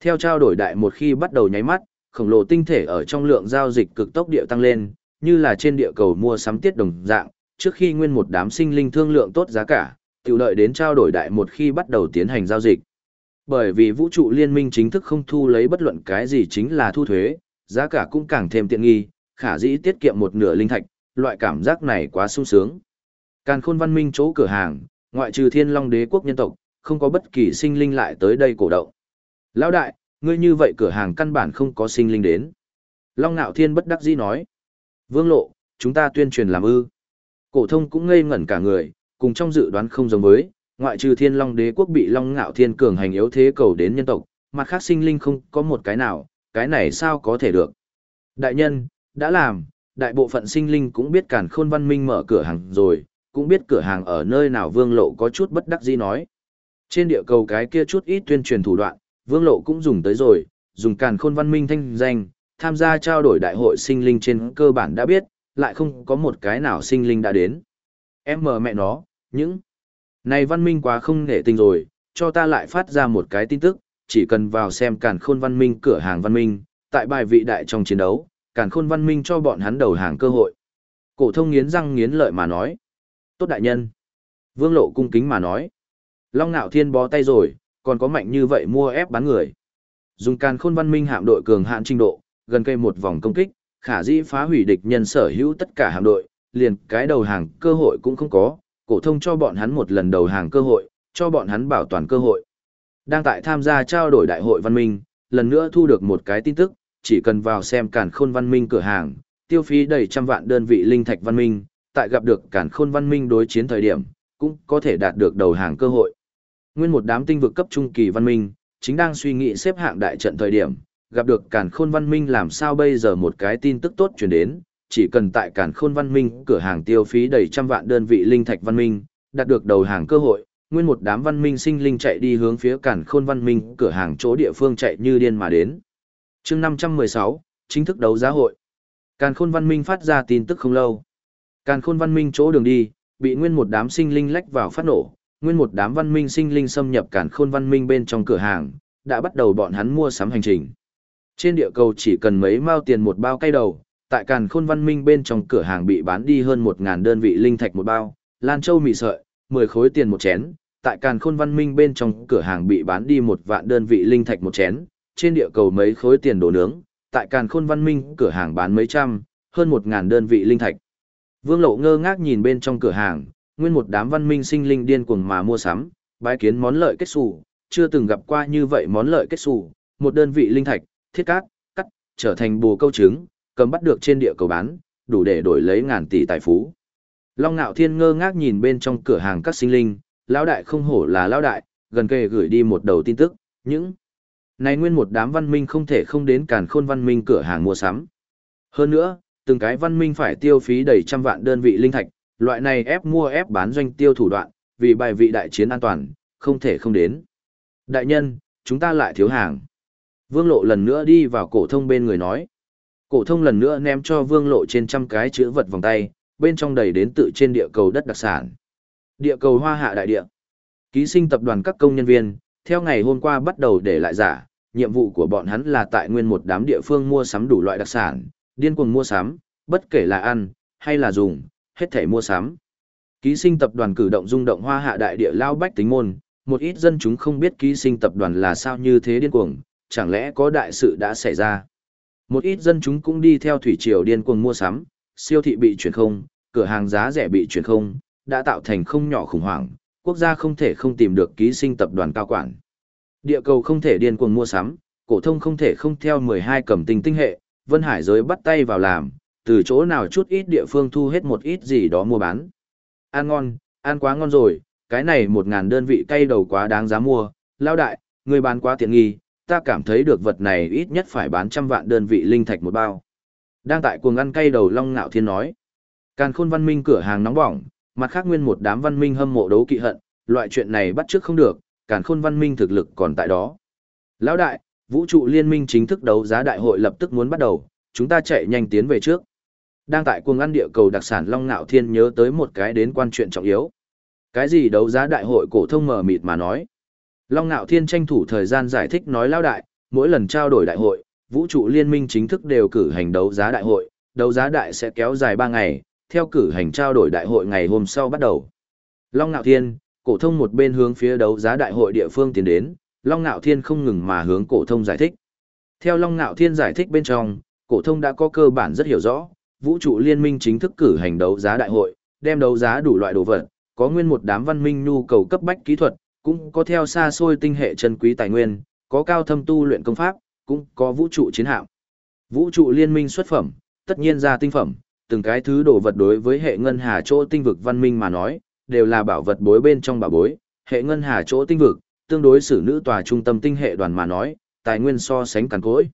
Theo trao đổi đại một khi bắt đầu nháy mắt, khổng lồ tinh thể ở trong lượng giao dịch cực tốc địa tăng lên, như là trên địa cầu mua sắm tiết đồng dạng, trước khi nguyên một đám sinh linh thương lượng tốt giá cả, tiểu đợi đến trao đổi đại một khi bắt đầu tiến hành giao dịch. Bởi vì vũ trụ liên minh chính thức không thu lấy bất luận cái gì chính là thu thuế, giá cả cũng càng thêm tiện nghi, khả dĩ tiết kiệm một nửa linh thạch, loại cảm giác này quá sung sướng. Càn khôn văn minh chỗ cửa hàng, ngoại trừ thiên long đế quốc nhân tộc, không có bất kỳ sinh linh lại tới đây cổ động. Lão đại, ngươi như vậy cửa hàng căn bản không có sinh linh đến. Long Nạo Thiên bất đắc dĩ nói. Vương lộ, chúng ta tuyên truyền làm ư. Cổ thông cũng ngây ngẩn cả người, cùng trong dự đoán không giống với, ngoại trừ thiên long đế quốc bị Long Nạo Thiên cường hành yếu thế cầu đến nhân tộc, mặt khác sinh linh không có một cái nào, cái này sao có thể được. Đại nhân, đã làm, đại bộ phận sinh linh cũng biết cản khôn văn minh mở cửa hàng rồi, cũng biết cửa hàng ở nơi nào vương lộ có chút bất đắc dĩ nói. Trên địa cầu cái kia chút ít tuyên truyền thủ đoạn, vương lộ cũng dùng tới rồi, dùng càn khôn văn minh thanh danh, tham gia trao đổi đại hội sinh linh trên cơ bản đã biết, lại không có một cái nào sinh linh đã đến. Em mờ mẹ nó, những này văn minh quá không nể tình rồi, cho ta lại phát ra một cái tin tức, chỉ cần vào xem càn khôn văn minh cửa hàng văn minh, tại bài vị đại trong chiến đấu, càn khôn văn minh cho bọn hắn đầu hàng cơ hội. Cổ thông nghiến răng nghiến lợi mà nói. Tốt đại nhân. Vương lộ cung kính mà nói. Long ngạo thiên bó tay rồi, còn có mạnh như vậy mua ép bán người. Dùng càn khôn văn minh hạm đội cường hạn trình độ, gần cây một vòng công kích, khả dĩ phá hủy địch nhân sở hữu tất cả hạm đội, liền cái đầu hàng cơ hội cũng không có, cổ thông cho bọn hắn một lần đầu hàng cơ hội, cho bọn hắn bảo toàn cơ hội. Đang tại tham gia trao đổi đại hội văn minh, lần nữa thu được một cái tin tức, chỉ cần vào xem càn khôn văn minh cửa hàng, tiêu phí đầy trăm vạn đơn vị linh thạch văn minh, tại gặp được càn khôn văn minh đối chiến thời điểm, cũng có thể đạt được đầu hàng cơ hội. Nguyên một đám tinh vực cấp trung kỳ văn minh, chính đang suy nghĩ xếp hạng đại trận thời điểm, gặp được càn khôn văn minh làm sao bây giờ một cái tin tức tốt chuyển đến, chỉ cần tại càn khôn văn minh cửa hàng tiêu phí đầy trăm vạn đơn vị linh thạch văn minh, đạt được đầu hàng cơ hội, nguyên một đám văn minh sinh linh chạy đi hướng phía càn khôn văn minh cửa hàng chỗ địa phương chạy như điên mà đến. chương 516, chính thức đấu giá hội. Càn khôn văn minh phát ra tin tức không lâu. Càn khôn văn minh chỗ đường đi, bị nguyên một đám sinh linh lách vào phát nổ, nguyên một đám văn minh sinh linh xâm nhập càn khôn văn minh bên trong cửa hàng, đã bắt đầu bọn hắn mua sắm hành trình. Trên địa cầu chỉ cần mấy mao tiền một bao cây đầu, tại càn khôn văn minh bên trong cửa hàng bị bán đi hơn 1.000 đơn vị linh thạch một bao, lan châu mì sợi, 10 khối tiền một chén, tại càn khôn văn minh bên trong cửa hàng bị bán đi một vạn đơn vị linh thạch một chén, trên địa cầu mấy khối tiền đồ nướng, tại càn khôn văn minh cửa hàng bán mấy trăm, hơn 1.000 đơn vị linh thạch. Vương Lộ ngơ ngác nhìn bên trong cửa hàng, nguyên một đám văn minh sinh linh điên cuồng mà mua sắm, bái kiến món lợi kết sủ, chưa từng gặp qua như vậy món lợi kết sủ, một đơn vị linh thạch, thiết cát, cắt, trở thành bồ câu trứng, cầm bắt được trên địa cầu bán, đủ để đổi lấy ngàn tỷ tài phú. Long Nạo Thiên ngơ ngác nhìn bên trong cửa hàng các sinh linh, lão đại không hổ là lão đại, gần kề gửi đi một đầu tin tức, những này nguyên một đám văn minh không thể không đến càn khôn văn minh cửa hàng mua sắm. Hơn nữa, từng cái văn minh phải tiêu phí đầy trăm vạn đơn vị linh thạch, loại này ép mua ép bán doanh tiêu thủ đoạn, vì bài vị đại chiến an toàn, không thể không đến. Đại nhân, chúng ta lại thiếu hàng. Vương lộ lần nữa đi vào cổ thông bên người nói. Cổ thông lần nữa ném cho vương lộ trên trăm cái chữ vật vòng tay, bên trong đầy đến tự trên địa cầu đất đặc sản. Địa cầu hoa hạ đại địa. Ký sinh tập đoàn các công nhân viên, theo ngày hôm qua bắt đầu để lại giả, nhiệm vụ của bọn hắn là tại nguyên một đám địa phương mua sắm đủ loại đặc sản, điên cuồng mua sắm, bất kể là ăn, hay là dùng, hết thể mua sắm. Ký sinh tập đoàn cử động rung động hoa hạ đại địa lao bách tính môn, một ít dân chúng không biết ký sinh tập đoàn là sao như thế điên cuồng, chẳng lẽ có đại sự đã xảy ra. Một ít dân chúng cũng đi theo thủy triều điên cuồng mua sắm, siêu thị bị chuyển không, cửa hàng giá rẻ bị chuyển không, đã tạo thành không nhỏ khủng hoảng, quốc gia không thể không tìm được ký sinh tập đoàn cao quản. Địa cầu không thể điên cuồng mua sắm, cổ thông không thể không theo 12 cầm tinh tinh hệ, Vân Hải giới bắt tay vào làm, từ chỗ nào chút ít địa phương thu hết một ít gì đó mua bán. Ăn ngon, ăn quá ngon rồi, cái này một ngàn đơn vị cây đầu quá đáng giá mua, lao đại, người bán quá tiện nghi, ta cảm thấy được vật này ít nhất phải bán trăm vạn đơn vị linh thạch một bao. Đang tại cuồng ăn cây đầu Long Ngạo Thiên nói. Càn khôn văn minh cửa hàng nóng bỏng, mặt khác nguyên một đám văn minh hâm mộ đấu kỵ hận, loại chuyện này bắt trước không được, càn khôn văn minh thực lực còn tại đó. Lão đại, vũ trụ liên minh chính thức đấu giá đại hội lập tức muốn bắt đầu, chúng ta chạy nhanh tiến về trước. Đang tại cuồng ăn địa cầu đặc sản Long Ngạo Thiên nhớ tới một cái đến quan chuyện trọng yếu. Cái gì đấu giá đại hội cổ thông mở mịt mà nói. Long Ngạo Thiên tranh thủ thời gian giải thích nói lao đại, mỗi lần trao đổi đại hội, vũ trụ liên minh chính thức đều cử hành đấu giá đại hội, đấu giá đại sẽ kéo dài 3 ngày, theo cử hành trao đổi đại hội ngày hôm sau bắt đầu. Long Ngạo Thiên, cổ thông một bên hướng phía đấu giá đại hội địa phương tiến đến, Long Ngạo Thiên không ngừng mà hướng cổ thông giải thích. Theo Long Ngạo Thiên giải thích bên trong, cổ thông đã có cơ bản rất hiểu rõ, vũ trụ liên minh chính thức cử hành đấu giá đại hội, đem đấu giá đủ loại đồ vật, có nguyên một đám văn minh nhu cầu cấp bách kỹ thuật, cũng có theo xa xôi tinh hệ chân quý tài nguyên, có cao thâm tu luyện công pháp, cũng có vũ trụ chiến hạm. Vũ trụ liên minh xuất phẩm, tất nhiên ra tinh phẩm, từng cái thứ đồ vật đối với hệ ngân hà chỗ tinh vực văn minh mà nói, đều là bảo vật bối bên trong bảo bối, hệ ngân hà chỗ tinh vực, tương đối xử nữ tòa trung tâm tinh hệ đoàn mà nói, tài nguyên so sánh càn cỗi.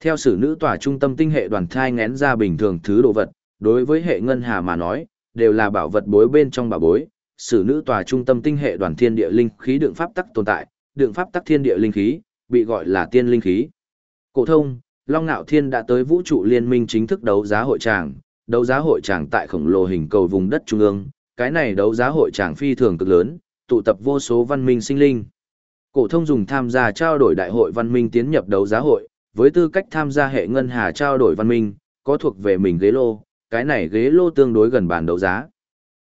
Theo sử nữ tòa trung tâm tinh hệ đoàn thai ngén ra bình thường thứ đồ vật, đối với hệ ngân hà mà nói, đều là bảo vật bối bên trong bảo bối, sử nữ tòa trung tâm tinh hệ đoàn thiên địa linh khí đường pháp tắc tồn tại, đường pháp tắc thiên địa linh khí, bị gọi là tiên linh khí. Cổ thông, Long Nạo Thiên đã tới vũ trụ liên minh chính thức đấu giá hội tràng, đấu giá hội tràng tại khổng lồ hình cầu vùng đất trung ương, cái này đấu giá hội tràng phi thường cực lớn, tụ tập vô số văn minh sinh linh. Cổ thông dùng tham gia trao đổi đại hội văn minh tiến nhập đấu giá hội, với tư cách tham gia hệ ngân hà trao đổi văn minh, có thuộc về mình ghế lô, cái này ghế lô tương đối gần bàn đấu giá.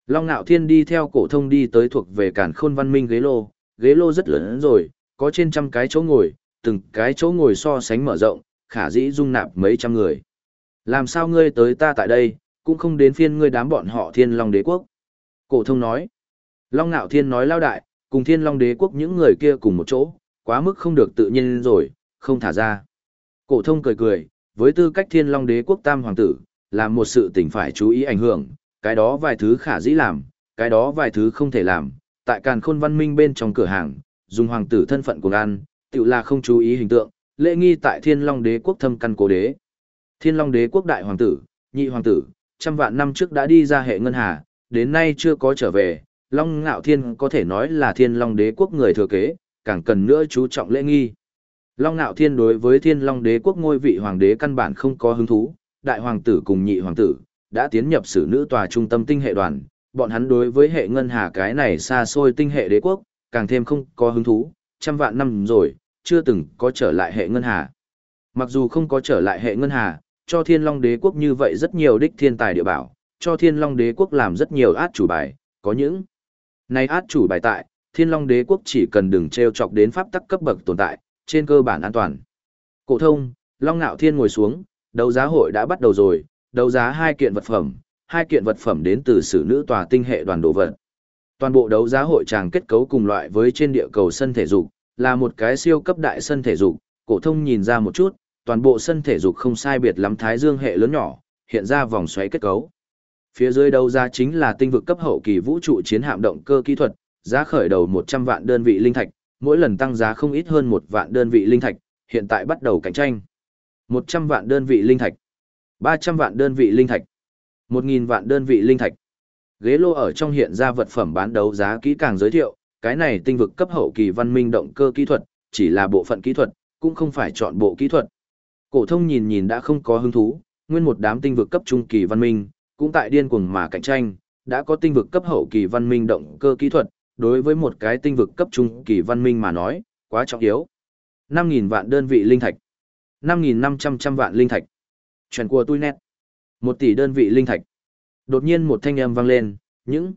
Long Nạo Thiên đi theo cổ thông đi tới thuộc về cản khôn văn minh ghế lô, ghế lô rất lớn rồi, có trên trăm cái chỗ ngồi, từng cái chỗ ngồi so sánh mở rộng, khả dĩ dung nạp mấy trăm người. Làm sao ngươi tới ta tại đây, cũng không đến phiên ngươi đám bọn họ thiên long đế quốc. Cổ thông nói. Long Nạo Thiên nói lao đại, cùng thiên long đế quốc những người kia cùng một chỗ, quá mức không được tự nhiên rồi, không thả ra. Cổ thông cười cười, với tư cách thiên long đế quốc tam hoàng tử, làm một sự tình phải chú ý ảnh hưởng, cái đó vài thứ khả dĩ làm, cái đó vài thứ không thể làm, tại càn khôn văn minh bên trong cửa hàng, dùng hoàng tử thân phận của ăn, tự là không chú ý hình tượng, lễ nghi tại thiên long đế quốc thâm căn cố đế. Thiên long đế quốc đại hoàng tử, nhị hoàng tử, trăm vạn năm trước đã đi ra hệ ngân hà, đến nay chưa có trở về, long ngạo thiên có thể nói là thiên long đế quốc người thừa kế, càng cần nữa chú trọng lễ nghi. Long Nạo thiên đối với thiên long đế quốc ngôi vị hoàng đế căn bản không có hứng thú, đại hoàng tử cùng nhị hoàng tử, đã tiến nhập sử nữ tòa trung tâm tinh hệ đoàn, bọn hắn đối với hệ ngân hà cái này xa xôi tinh hệ đế quốc, càng thêm không có hứng thú, trăm vạn năm rồi, chưa từng có trở lại hệ ngân hà. Mặc dù không có trở lại hệ ngân hà, cho thiên long đế quốc như vậy rất nhiều đích thiên tài địa bảo, cho thiên long đế quốc làm rất nhiều át chủ bài, có những này át chủ bài tại, thiên long đế quốc chỉ cần đừng treo chọc đến pháp tắc cấp bậc tồn tại, trên cơ bản an toàn. Cổ thông, Long Nạo Thiên ngồi xuống, đấu giá hội đã bắt đầu rồi, đấu giá hai kiện vật phẩm, hai kiện vật phẩm đến từ sử nữ tòa tinh hệ đoàn đồ vật. Toàn bộ đấu giá hội tràng kết cấu cùng loại với trên địa cầu sân thể dục, là một cái siêu cấp đại sân thể dục, cổ thông nhìn ra một chút, toàn bộ sân thể dục không sai biệt lắm thái dương hệ lớn nhỏ, hiện ra vòng xoáy kết cấu. Phía dưới đấu giá chính là tinh vực cấp hậu kỳ vũ trụ chiến hạm động cơ kỹ thuật, giá khởi đầu 100 vạn đơn vị linh thạch, mỗi lần tăng giá không ít hơn một vạn đơn vị linh thạch, hiện tại bắt đầu cạnh tranh. 100 vạn đơn vị linh thạch, 300 vạn đơn vị linh thạch, 1000 vạn đơn vị linh thạch. Ghế lô ở trong hiện ra vật phẩm bán đấu giá kỹ càng giới thiệu, cái này tinh vực cấp hậu kỳ văn minh động cơ kỹ thuật, chỉ là bộ phận kỹ thuật, cũng không phải chọn bộ kỹ thuật. Cổ thông nhìn nhìn đã không có hứng thú, nguyên một đám tinh vực cấp trung kỳ văn minh, cũng tại điên cuồng mà cạnh tranh, đã có tinh vực cấp hậu kỳ văn minh động cơ kỹ thuật, đối với một cái tinh vực cấp trung kỳ văn minh mà nói, quá trọng yếu. 5.000 vạn đơn vị linh thạch, 5.500 vạn linh thạch. Chuyển của tôi nét. 1 tỷ đơn vị linh thạch. Đột nhiên một thanh âm vang lên, những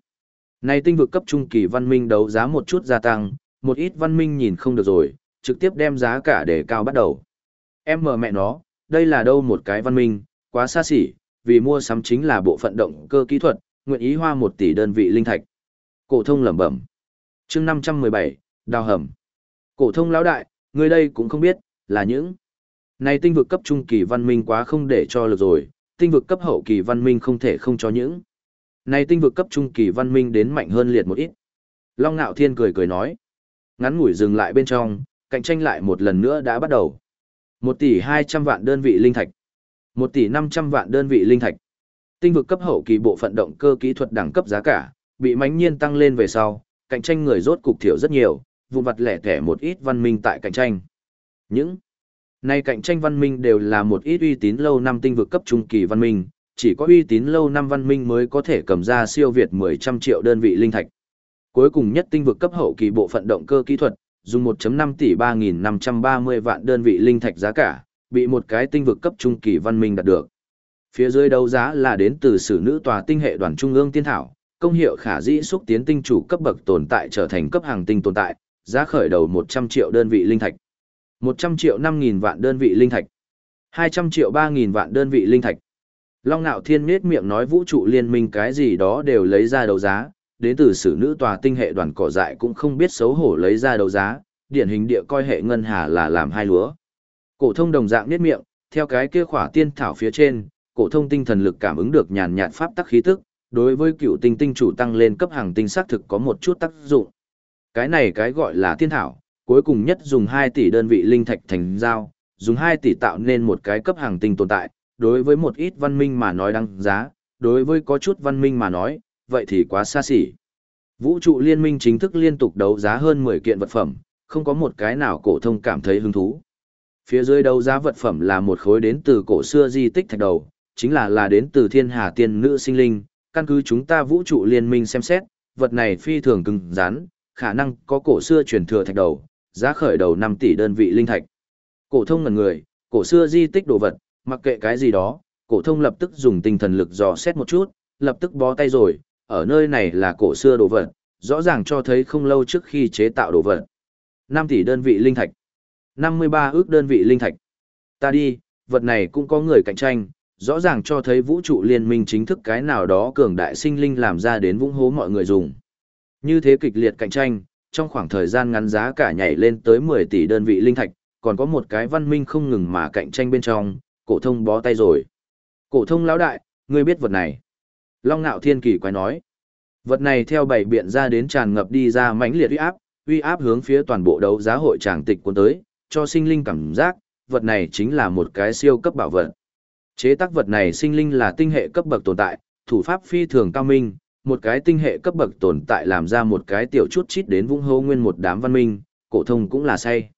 này tinh vực cấp trung kỳ văn minh đấu giá một chút gia tăng, một ít văn minh nhìn không được rồi, trực tiếp đem giá cả để cao bắt đầu. Em mờ mẹ nó, đây là đâu một cái văn minh, quá xa xỉ, vì mua sắm chính là bộ phận động cơ kỹ thuật, nguyện ý hoa một tỷ đơn vị linh thạch. Cổ thông lẩm bẩm. Chương 517, đào hầm. Cổ thông lão đại, người đây cũng không biết, là những này tinh vực cấp trung kỳ văn minh quá không để cho lực rồi, tinh vực cấp hậu kỳ văn minh không thể không cho những. Này tinh vực cấp trung kỳ văn minh đến mạnh hơn liệt một ít. Long Nạo Thiên cười cười nói. Ngắn ngủi dừng lại bên trong, cạnh tranh lại một lần nữa đã bắt đầu. 1 tỷ 200 vạn đơn vị linh thạch. 1 tỷ 500 vạn đơn vị linh thạch. Tinh vực cấp hậu kỳ bộ phận động cơ kỹ thuật đẳng cấp giá cả, bị mãnh nhiên tăng lên về sau, cạnh tranh người rốt cục thiểu rất nhiều, vụn vặt lẻ tẻ một ít văn minh tại cạnh tranh. Những nay cạnh tranh văn minh đều là một ít uy tín lâu năm tinh vực cấp trung kỳ văn minh, chỉ có uy tín lâu năm văn minh mới có thể cầm ra siêu việt 10 trăm triệu đơn vị linh thạch. Cuối cùng nhất tinh vực cấp hậu kỳ bộ phận động cơ kỹ thuật, dùng 1.5 tỷ 3.530 vạn đơn vị linh thạch giá cả, bị một cái tinh vực cấp trung kỳ văn minh đạt được. Phía dưới đấu giá là đến từ sử nữ tòa tinh hệ đoàn trung ương tiên thảo, công hiệu khả dĩ xúc tiến tinh chủ cấp bậc tồn tại trở thành cấp hàng tinh tồn tại, giá khởi đầu 100 triệu đơn vị linh thạch. 100 triệu 5.000 vạn đơn vị linh thạch. 200 triệu 3.000 vạn đơn vị linh thạch. Long Nạo Thiên nết miệng nói vũ trụ liên minh cái gì đó đều lấy ra đấu giá, đến từ sử nữ tòa tinh hệ đoàn cỏ dại cũng không biết xấu hổ lấy ra đấu giá, điển hình địa coi hệ ngân hà là làm hai lúa. Cổ thông đồng dạng nết miệng, theo cái kia khỏa tiên thảo phía trên, cổ thông tinh thần lực cảm ứng được nhàn nhạt pháp tắc khí tức, đối với cựu tinh tinh chủ tăng lên cấp hàng tinh xác thực có một chút tác dụng. Cái này cái gọi là tiên thảo, cuối cùng nhất dùng 2 tỷ đơn vị linh thạch thành giao, dùng 2 tỷ tạo nên một cái cấp hàng tinh tồn tại, đối với một ít văn minh mà nói đăng giá, đối với có chút văn minh mà nói, vậy thì quá xa xỉ. Vũ trụ liên minh chính thức liên tục đấu giá hơn 10 kiện vật phẩm, không có một cái nào cổ thông cảm thấy hứng thú. Phía dưới đấu giá vật phẩm là một khối đến từ cổ xưa di tích thạch đầu, chính là là đến từ thiên hà tiên nữ sinh linh, căn cứ chúng ta vũ trụ liên minh xem xét, vật này phi thường cứng rắn, khả năng có cổ xưa truyền thừa thạch đầu, giá khởi đầu 5 tỷ đơn vị linh thạch. Cổ thông ngẩn người, cổ xưa di tích đồ vật, mặc kệ cái gì đó, cổ thông lập tức dùng tinh thần lực dò xét một chút, lập tức bó tay rồi, ở nơi này là cổ xưa đồ vật, rõ ràng cho thấy không lâu trước khi chế tạo đồ vật. 5 tỷ đơn vị linh thạch. 53 ước đơn vị linh thạch. Ta đi, vật này cũng có người cạnh tranh, rõ ràng cho thấy vũ trụ liên minh chính thức cái nào đó cường đại sinh linh làm ra đến vũng hố mọi người dùng. Như thế kịch liệt cạnh tranh, trong khoảng thời gian ngắn giá cả nhảy lên tới 10 tỷ đơn vị linh thạch, còn có một cái văn minh không ngừng mà cạnh tranh bên trong, cổ thông bó tay rồi. Cổ thông lão đại, ngươi biết vật này. Long Nạo Thiên Kỳ quái nói. Vật này theo bảy biện ra đến tràn ngập đi ra mãnh liệt uy áp, uy áp hướng phía toàn bộ đấu giá hội tràng tịch cuốn tới, cho sinh linh cảm giác, vật này chính là một cái siêu cấp bảo vật. Chế tác vật này sinh linh là tinh hệ cấp bậc tồn tại, thủ pháp phi thường cao minh, một cái tinh hệ cấp bậc tồn tại làm ra một cái tiểu chút chít đến vung hô nguyên một đám văn minh, cổ thông cũng là say.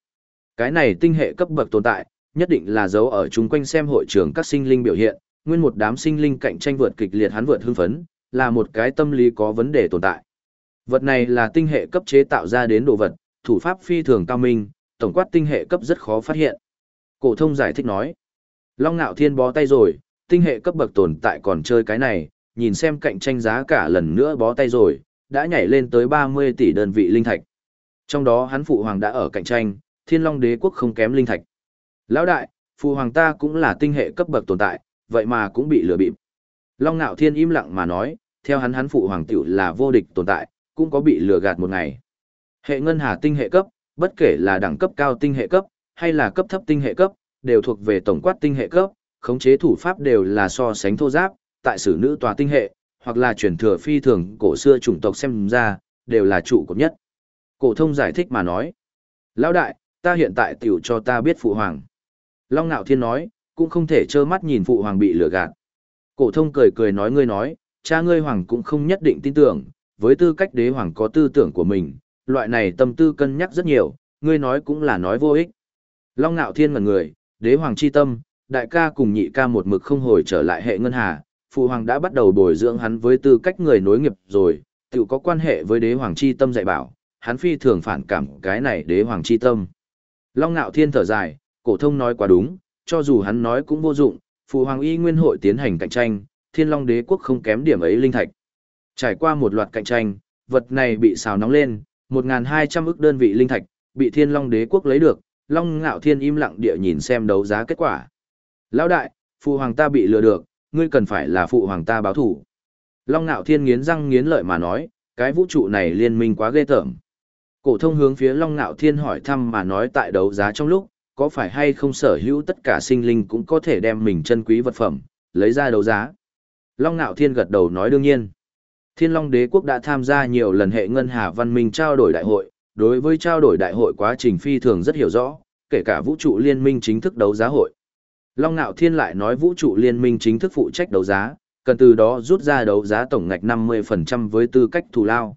Cái này tinh hệ cấp bậc tồn tại, nhất định là dấu ở chung quanh xem hội trường các sinh linh biểu hiện, nguyên một đám sinh linh cạnh tranh vượt kịch liệt hắn vượt hưng phấn, là một cái tâm lý có vấn đề tồn tại. Vật này là tinh hệ cấp chế tạo ra đến đồ vật, thủ pháp phi thường cao minh, tổng quát tinh hệ cấp rất khó phát hiện. Cổ thông giải thích nói, Long Nạo Thiên bó tay rồi, tinh hệ cấp bậc tồn tại còn chơi cái này, nhìn xem cạnh tranh giá cả lần nữa bó tay rồi, đã nhảy lên tới 30 tỷ đơn vị linh thạch. Trong đó hắn phụ hoàng đã ở cạnh tranh, Thiên Long Đế quốc không kém linh thạch. Lão đại, phụ hoàng ta cũng là tinh hệ cấp bậc tồn tại, vậy mà cũng bị lừa bịp. Long Nạo Thiên im lặng mà nói, theo hắn hắn phụ hoàng tiểu là vô địch tồn tại, cũng có bị lừa gạt một ngày. Hệ ngân hà tinh hệ cấp, bất kể là đẳng cấp cao tinh hệ cấp, hay là cấp thấp tinh hệ cấp, đều thuộc về tổng quát tinh hệ cấp, khống chế thủ pháp đều là so sánh thô giáp, tại sử nữ tòa tinh hệ, hoặc là truyền thừa phi thường cổ xưa chủng tộc xem ra, đều là trụ cột nhất. Cổ thông giải thích mà nói. Lão đại, ta hiện tại tiểu cho ta biết phụ hoàng. Long Nạo Thiên nói, cũng không thể trơ mắt nhìn phụ hoàng bị lừa gạt. Cổ thông cười cười nói ngươi nói, cha ngươi hoàng cũng không nhất định tin tưởng, với tư cách đế hoàng có tư tưởng của mình, loại này tâm tư cân nhắc rất nhiều, ngươi nói cũng là nói vô ích. Long Nạo Thiên mà người, đế hoàng chi tâm, đại ca cùng nhị ca một mực không hồi trở lại hệ ngân hà, phụ hoàng đã bắt đầu bồi dưỡng hắn với tư cách người nối nghiệp rồi, tự có quan hệ với đế hoàng chi tâm dạy bảo, hắn phi thường phản cảm cái này đế hoàng chi tâm. Long Nạo Thiên thở dài, cổ thông nói quá đúng, cho dù hắn nói cũng vô dụng, phụ hoàng y nguyên hội tiến hành cạnh tranh, Thiên Long Đế quốc không kém điểm ấy linh thạch. Trải qua một loạt cạnh tranh, vật này bị xào nóng lên, 1200 ức đơn vị linh thạch bị Thiên Long Đế quốc lấy được, Long Ngạo Thiên im lặng địa nhìn xem đấu giá kết quả. Lão đại, phụ hoàng ta bị lừa được, ngươi cần phải là phụ hoàng ta báo thủ. Long Ngạo Thiên nghiến răng nghiến lợi mà nói, cái vũ trụ này liên minh quá ghê tởm. Cổ thông hướng phía Long Ngạo Thiên hỏi thăm mà nói tại đấu giá trong lúc, có phải hay không sở hữu tất cả sinh linh cũng có thể đem mình chân quý vật phẩm, lấy ra đấu giá. Long Nạo Thiên gật đầu nói đương nhiên. Thiên Long Đế quốc đã tham gia nhiều lần hệ ngân hà văn minh trao đổi đại hội, đối với trao đổi đại hội quá trình phi thường rất hiểu rõ, kể cả vũ trụ liên minh chính thức đấu giá hội. Long Nạo Thiên lại nói vũ trụ liên minh chính thức phụ trách đấu giá, cần từ đó rút ra đấu giá tổng ngạch 50% với tư cách thù lao.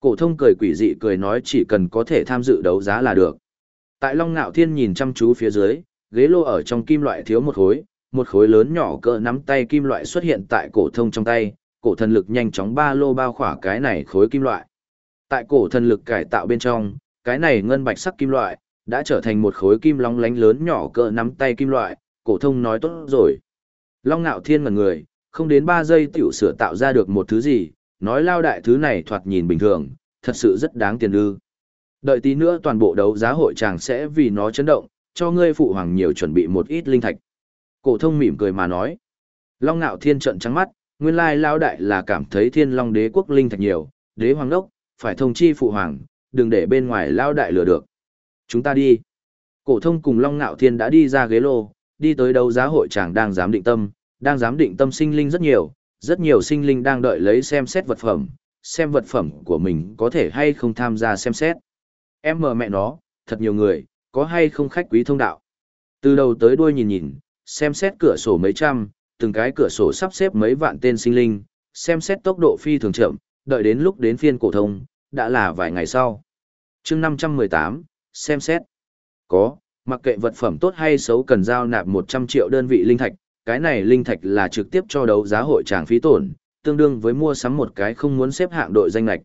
Cổ thông cười quỷ dị cười nói chỉ cần có thể tham dự đấu giá là được. Tại Long Nạo Thiên nhìn chăm chú phía dưới, ghế lô ở trong kim loại thiếu một khối, một khối lớn nhỏ cỡ nắm tay kim loại xuất hiện tại cổ thông trong tay, cổ thần lực nhanh chóng ba lô bao khỏa cái này khối kim loại. Tại cổ thần lực cải tạo bên trong, cái này ngân bạch sắc kim loại đã trở thành một khối kim long lánh lớn nhỏ cỡ nắm tay kim loại, cổ thông nói tốt rồi. Long ngạo Thiên ngẩn người, không đến 3 giây tiểu sửa tạo ra được một thứ gì, nói lao đại thứ này thoạt nhìn bình thường, thật sự rất đáng tiền ư. Đợi tí nữa toàn bộ đấu giá hội chàng sẽ vì nó chấn động, cho ngươi phụ hoàng nhiều chuẩn bị một ít linh thạch. Cổ thông mỉm cười mà nói. Long ngạo Thiên trợn trắng mắt, nguyên lai lao đại là cảm thấy Thiên Long Đế quốc linh thạch nhiều, đế hoàng đốc, phải thông chi phụ hoàng, đừng để bên ngoài lao đại lừa được. Chúng ta đi. Cổ thông cùng Long Nạo Thiên đã đi ra ghế lô, đi tới đấu giá hội chàng đang giám định tâm, đang giám định tâm sinh linh rất nhiều, rất nhiều sinh linh đang đợi lấy xem xét vật phẩm, xem vật phẩm của mình có thể hay không tham gia xem xét. Em mờ mẹ nó, thật nhiều người, có hay không khách quý thông đạo. Từ đầu tới đuôi nhìn nhìn, xem xét cửa sổ mấy trăm, từng cái cửa sổ sắp xếp mấy vạn tên sinh linh, xem xét tốc độ phi thường chậm, đợi đến lúc đến phiên cổ thông, đã là vài ngày sau. Chương 518, xem xét. Có, mặc kệ vật phẩm tốt hay xấu cần giao nạp 100 triệu đơn vị linh thạch, cái này linh thạch là trực tiếp cho đấu giá hội tràng phí tổn, tương đương với mua sắm một cái không muốn xếp hạng đội danh lạch.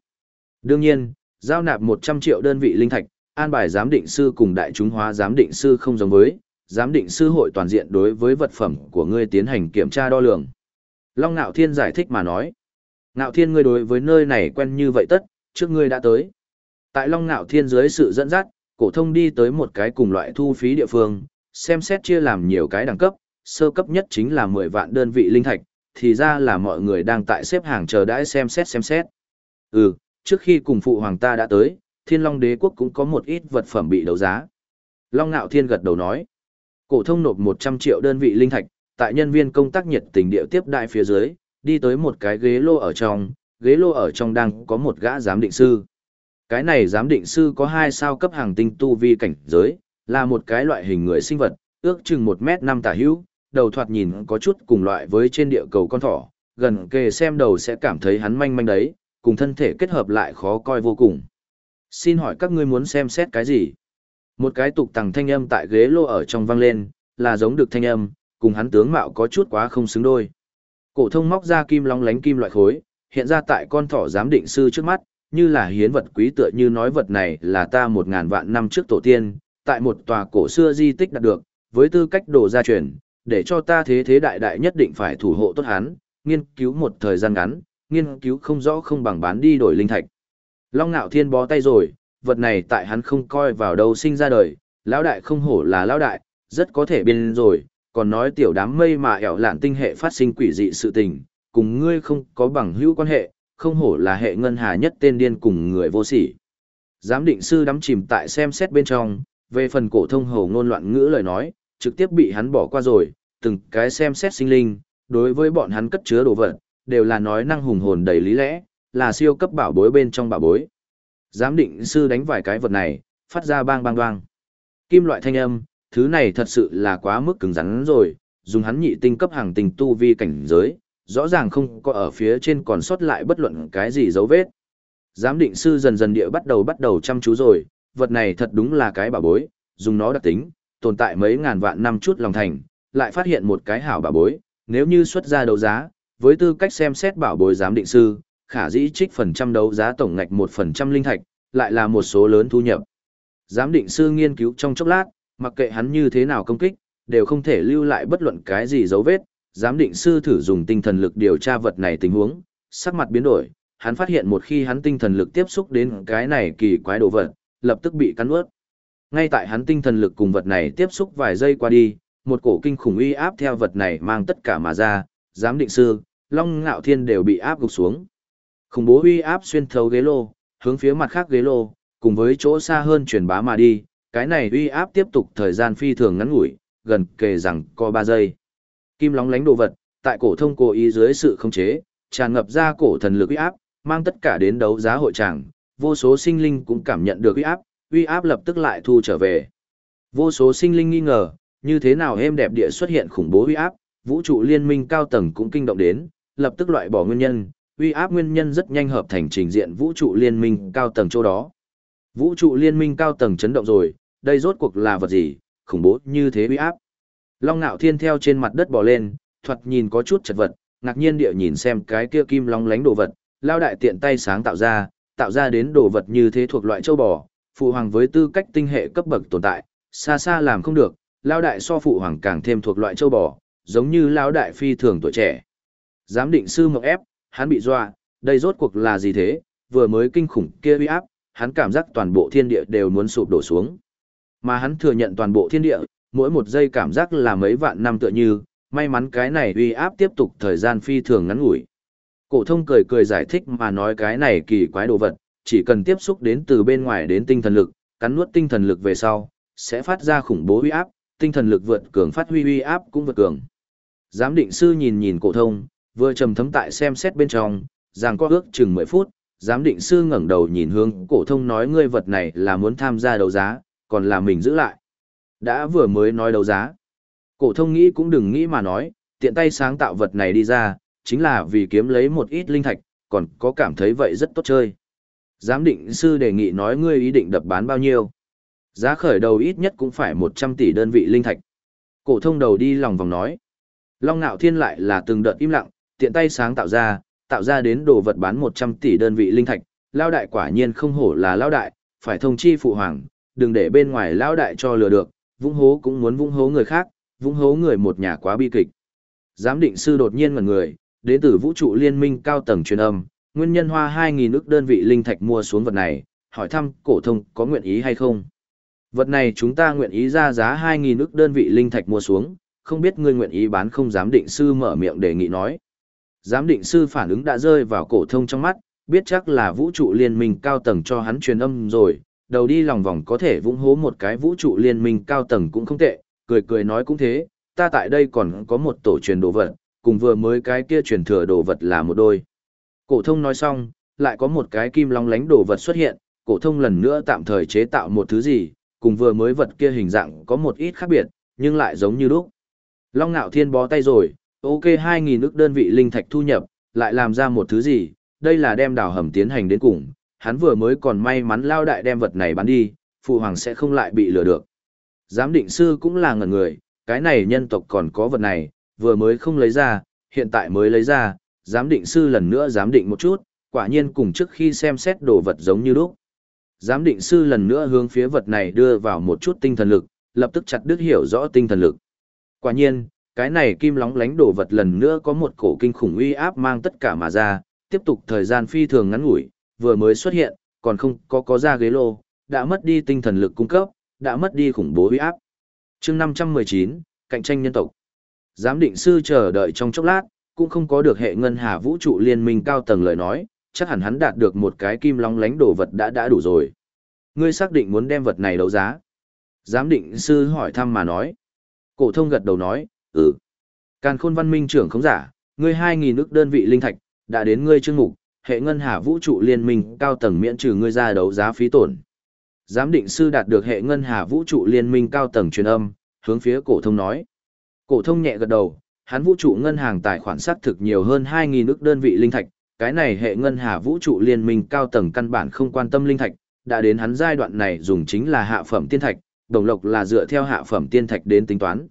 Đương nhiên, giao nạp 100 triệu đơn vị linh thạch, an bài giám định sư cùng đại chúng hóa giám định sư không giống với, giám định sư hội toàn diện đối với vật phẩm của ngươi tiến hành kiểm tra đo lường. Long Nạo Thiên giải thích mà nói. Nạo Thiên ngươi đối với nơi này quen như vậy tất, trước ngươi đã tới. Tại Long Nạo Thiên dưới sự dẫn dắt, cổ thông đi tới một cái cùng loại thu phí địa phương, xem xét chia làm nhiều cái đẳng cấp, sơ cấp nhất chính là 10 vạn đơn vị linh thạch, thì ra là mọi người đang tại xếp hàng chờ đãi xem xét xem xét. Ừ, trước khi cùng phụ hoàng ta đã tới, Thiên Long Đế quốc cũng có một ít vật phẩm bị đấu giá. Long Nạo Thiên gật đầu nói, cổ thông nộp 100 triệu đơn vị linh thạch, tại nhân viên công tác nhiệt tình địa tiếp đại phía dưới, đi tới một cái ghế lô ở trong, ghế lô ở trong đang có một gã giám định sư. Cái này giám định sư có hai sao cấp hàng tinh tu vi cảnh giới, là một cái loại hình người sinh vật, ước chừng 1 mét 5 tả hữu, đầu thoạt nhìn có chút cùng loại với trên địa cầu con thỏ, gần kề xem đầu sẽ cảm thấy hắn manh manh đấy, cùng thân thể kết hợp lại khó coi vô cùng. Xin hỏi các ngươi muốn xem xét cái gì? Một cái tục tằng thanh âm tại ghế lô ở trong vang lên, là giống được thanh âm, cùng hắn tướng mạo có chút quá không xứng đôi. Cổ thông móc ra kim long lánh kim loại khối, hiện ra tại con thỏ giám định sư trước mắt, như là hiến vật quý tựa như nói vật này là ta một ngàn vạn năm trước tổ tiên, tại một tòa cổ xưa di tích đạt được, với tư cách đồ gia truyền, để cho ta thế thế đại đại nhất định phải thủ hộ tốt hắn, nghiên cứu một thời gian ngắn, nghiên cứu không rõ không bằng bán đi đổi linh thạch. Long Nạo Thiên bó tay rồi, vật này tại hắn không coi vào đâu sinh ra đời, lão đại không hổ là lão đại, rất có thể biên rồi, còn nói tiểu đám mây mà ẻo lạn tinh hệ phát sinh quỷ dị sự tình, cùng ngươi không có bằng hữu quan hệ, không hổ là hệ ngân hà nhất tên điên cùng người vô sỉ. Giám định sư đắm chìm tại xem xét bên trong, về phần cổ thông hồ ngôn loạn ngữ lời nói, trực tiếp bị hắn bỏ qua rồi, từng cái xem xét sinh linh, đối với bọn hắn cất chứa đồ vật, đều là nói năng hùng hồn đầy lý lẽ, là siêu cấp bảo bối bên trong bảo bối. Giám định sư đánh vài cái vật này, phát ra bang bang bang. Kim loại thanh âm, thứ này thật sự là quá mức cứng rắn rồi, dùng hắn nhị tinh cấp hàng tình tu vi cảnh giới, rõ ràng không có ở phía trên còn sót lại bất luận cái gì dấu vết. Giám định sư dần dần địa bắt đầu bắt đầu chăm chú rồi, vật này thật đúng là cái bảo bối, dùng nó đặc tính, tồn tại mấy ngàn vạn năm chút lòng thành, lại phát hiện một cái hảo bảo bối, nếu như xuất ra đấu giá, với tư cách xem xét bảo bối giám định sư, khả dĩ trích phần trăm đấu giá tổng ngạch một phần trăm linh thạch, lại là một số lớn thu nhập. Giám định sư nghiên cứu trong chốc lát, mặc kệ hắn như thế nào công kích, đều không thể lưu lại bất luận cái gì dấu vết. Giám định sư thử dùng tinh thần lực điều tra vật này tình huống, sắc mặt biến đổi, hắn phát hiện một khi hắn tinh thần lực tiếp xúc đến cái này kỳ quái đồ vật, lập tức bị cắn nuốt. Ngay tại hắn tinh thần lực cùng vật này tiếp xúc vài giây qua đi, một cổ kinh khủng uy áp theo vật này mang tất cả mà ra, giám định sư, Long Ngạo Thiên đều bị áp gục xuống. Khủng bố uy áp xuyên thấu ghế lô, hướng phía mặt khác ghế lô, cùng với chỗ xa hơn truyền bá mà đi, cái này uy áp tiếp tục thời gian phi thường ngắn ngủi, gần kề rằng co 3 giây. Kim lóng lánh đồ vật, tại cổ thông cố ý dưới sự khống chế, tràn ngập ra cổ thần lực uy áp, mang tất cả đến đấu giá hội tràng, vô số sinh linh cũng cảm nhận được uy áp, uy áp lập tức lại thu trở về. Vô số sinh linh nghi ngờ, như thế nào êm đẹp địa xuất hiện khủng bố uy áp, vũ trụ liên minh cao tầng cũng kinh động đến, lập tức loại bỏ nguyên nhân, uy áp nguyên nhân rất nhanh hợp thành trình diện vũ trụ liên minh cao tầng chỗ đó. Vũ trụ liên minh cao tầng chấn động rồi, đây rốt cuộc là vật gì, khủng bố như thế uy áp. Long Nạo Thiên theo trên mặt đất bò lên, thoạt nhìn có chút chật vật, ngạc nhiên địa nhìn xem cái kia kim long lánh đồ vật, lao đại tiện tay sáng tạo ra, tạo ra đến đồ vật như thế thuộc loại châu bò, phụ hoàng với tư cách tinh hệ cấp bậc tồn tại, xa xa làm không được, lao đại so phụ hoàng càng thêm thuộc loại châu bò, giống như lao đại phi thường tuổi trẻ. Giám định sư mộng ép, hắn bị dọa, đây rốt cuộc là gì thế, vừa mới kinh khủng kia uy áp, hắn cảm giác toàn bộ thiên địa đều muốn sụp đổ xuống. Mà hắn thừa nhận toàn bộ thiên địa, mỗi một giây cảm giác là mấy vạn năm tựa như, may mắn cái này uy áp tiếp tục thời gian phi thường ngắn ngủi. Cổ thông cười cười giải thích mà nói cái này kỳ quái đồ vật, chỉ cần tiếp xúc đến từ bên ngoài đến tinh thần lực, cắn nuốt tinh thần lực về sau, sẽ phát ra khủng bố uy áp, tinh thần lực vượt cường phát huy uy áp cũng vượt cường. Giám định sư nhìn nhìn cổ thông, vừa trầm thấm tại xem xét bên trong, giang có ước chừng 10 phút, giám định sư ngẩng đầu nhìn hướng cổ thông nói ngươi vật này là muốn tham gia đấu giá, còn là mình giữ lại. Đã vừa mới nói đấu giá. Cổ thông nghĩ cũng đừng nghĩ mà nói, tiện tay sáng tạo vật này đi ra, chính là vì kiếm lấy một ít linh thạch, còn có cảm thấy vậy rất tốt chơi. Giám định sư đề nghị nói ngươi ý định đập bán bao nhiêu. Giá khởi đầu ít nhất cũng phải 100 tỷ đơn vị linh thạch. Cổ thông đầu đi lòng vòng nói. Long Nạo Thiên lại là từng đợt im lặng, tiện tay sáng tạo ra, tạo ra đến đồ vật bán 100 tỷ đơn vị linh thạch, lao đại quả nhiên không hổ là lao đại, phải thông chi phụ hoàng, đừng để bên ngoài lao đại cho lừa được, vung hố cũng muốn vung hố người khác, vung hố người một nhà quá bi kịch. Giám định sư đột nhiên ngẩn người, đến từ vũ trụ liên minh cao tầng truyền âm, nguyên nhân hoa 2.000 ức đơn vị linh thạch mua xuống vật này, hỏi thăm cổ thông có nguyện ý hay không. Vật này chúng ta nguyện ý ra giá 2.000 ức đơn vị linh thạch mua xuống, không biết ngươi nguyện ý bán không giám định sư mở miệng đề nghị nói. Giám định sư phản ứng đã rơi vào cổ thông trong mắt, biết chắc là vũ trụ liên minh cao tầng cho hắn truyền âm rồi, đầu đi lòng vòng có thể vũng hố một cái vũ trụ liên minh cao tầng cũng không tệ, cười cười nói cũng thế, ta tại đây còn có một tổ truyền đồ vật, cùng vừa mới cái kia truyền thừa đồ vật là một đôi. Cổ thông nói xong, lại có một cái kim long lánh đồ vật xuất hiện, cổ thông lần nữa tạm thời chế tạo một thứ gì, cùng vừa mới vật kia hình dạng có một ít khác biệt, nhưng lại giống như lúc. Long Nạo Thiên bó tay rồi, ok 2.000 ức đơn vị linh thạch thu nhập, lại làm ra một thứ gì, đây là đem đào hầm tiến hành đến cùng, hắn vừa mới còn may mắn lao đại đem vật này bán đi, phụ hoàng sẽ không lại bị lừa được. Giám định sư cũng là ngẩn người, cái này nhân tộc còn có vật này, vừa mới không lấy ra, hiện tại mới lấy ra, giám định sư lần nữa giám định một chút, quả nhiên cùng trước khi xem xét đồ vật giống như lúc. Giám định sư lần nữa hướng phía vật này đưa vào một chút tinh thần lực, lập tức chặt đứt hiểu rõ tinh thần lực. Quả nhiên, cái này kim lóng lánh đồ vật lần nữa có một cổ kinh khủng uy áp mang tất cả mà ra, tiếp tục thời gian phi thường ngắn ngủi, vừa mới xuất hiện, còn không có có ra ghế lô, đã mất đi tinh thần lực cung cấp, đã mất đi khủng bố uy áp. Chương 519, cạnh tranh nhân tộc. Giám định sư chờ đợi trong chốc lát, cũng không có được hệ ngân hà vũ trụ liên minh cao tầng lời nói, chắc hẳn hắn đạt được một cái kim long lánh đồ vật đã đã đủ rồi. Ngươi xác định muốn đem vật này đấu giá. Giám định sư hỏi thăm mà nói. Cổ thông gật đầu nói, ừ. Càn khôn văn minh trưởng không giả, ngươi 2000 ức đơn vị linh thạch, đã đến ngươi chương mục, hệ ngân hà vũ trụ liên minh cao tầng miễn trừ ngươi ra đấu giá phí tổn. Giám định sư đạt được hệ ngân hà vũ trụ liên minh cao tầng truyền âm, hướng phía cổ thông nói. Cổ thông nhẹ gật đầu, hắn vũ trụ ngân hàng tài khoản xác thực nhiều hơn 2000 ức đơn vị linh thạch, cái này hệ ngân hà vũ trụ liên minh cao tầng căn bản không quan tâm linh thạch, đã đến hắn giai đoạn này dùng chính là hạ phẩm tiên thạch, đồng lộc là dựa theo hạ phẩm tiên thạch đến tính toán.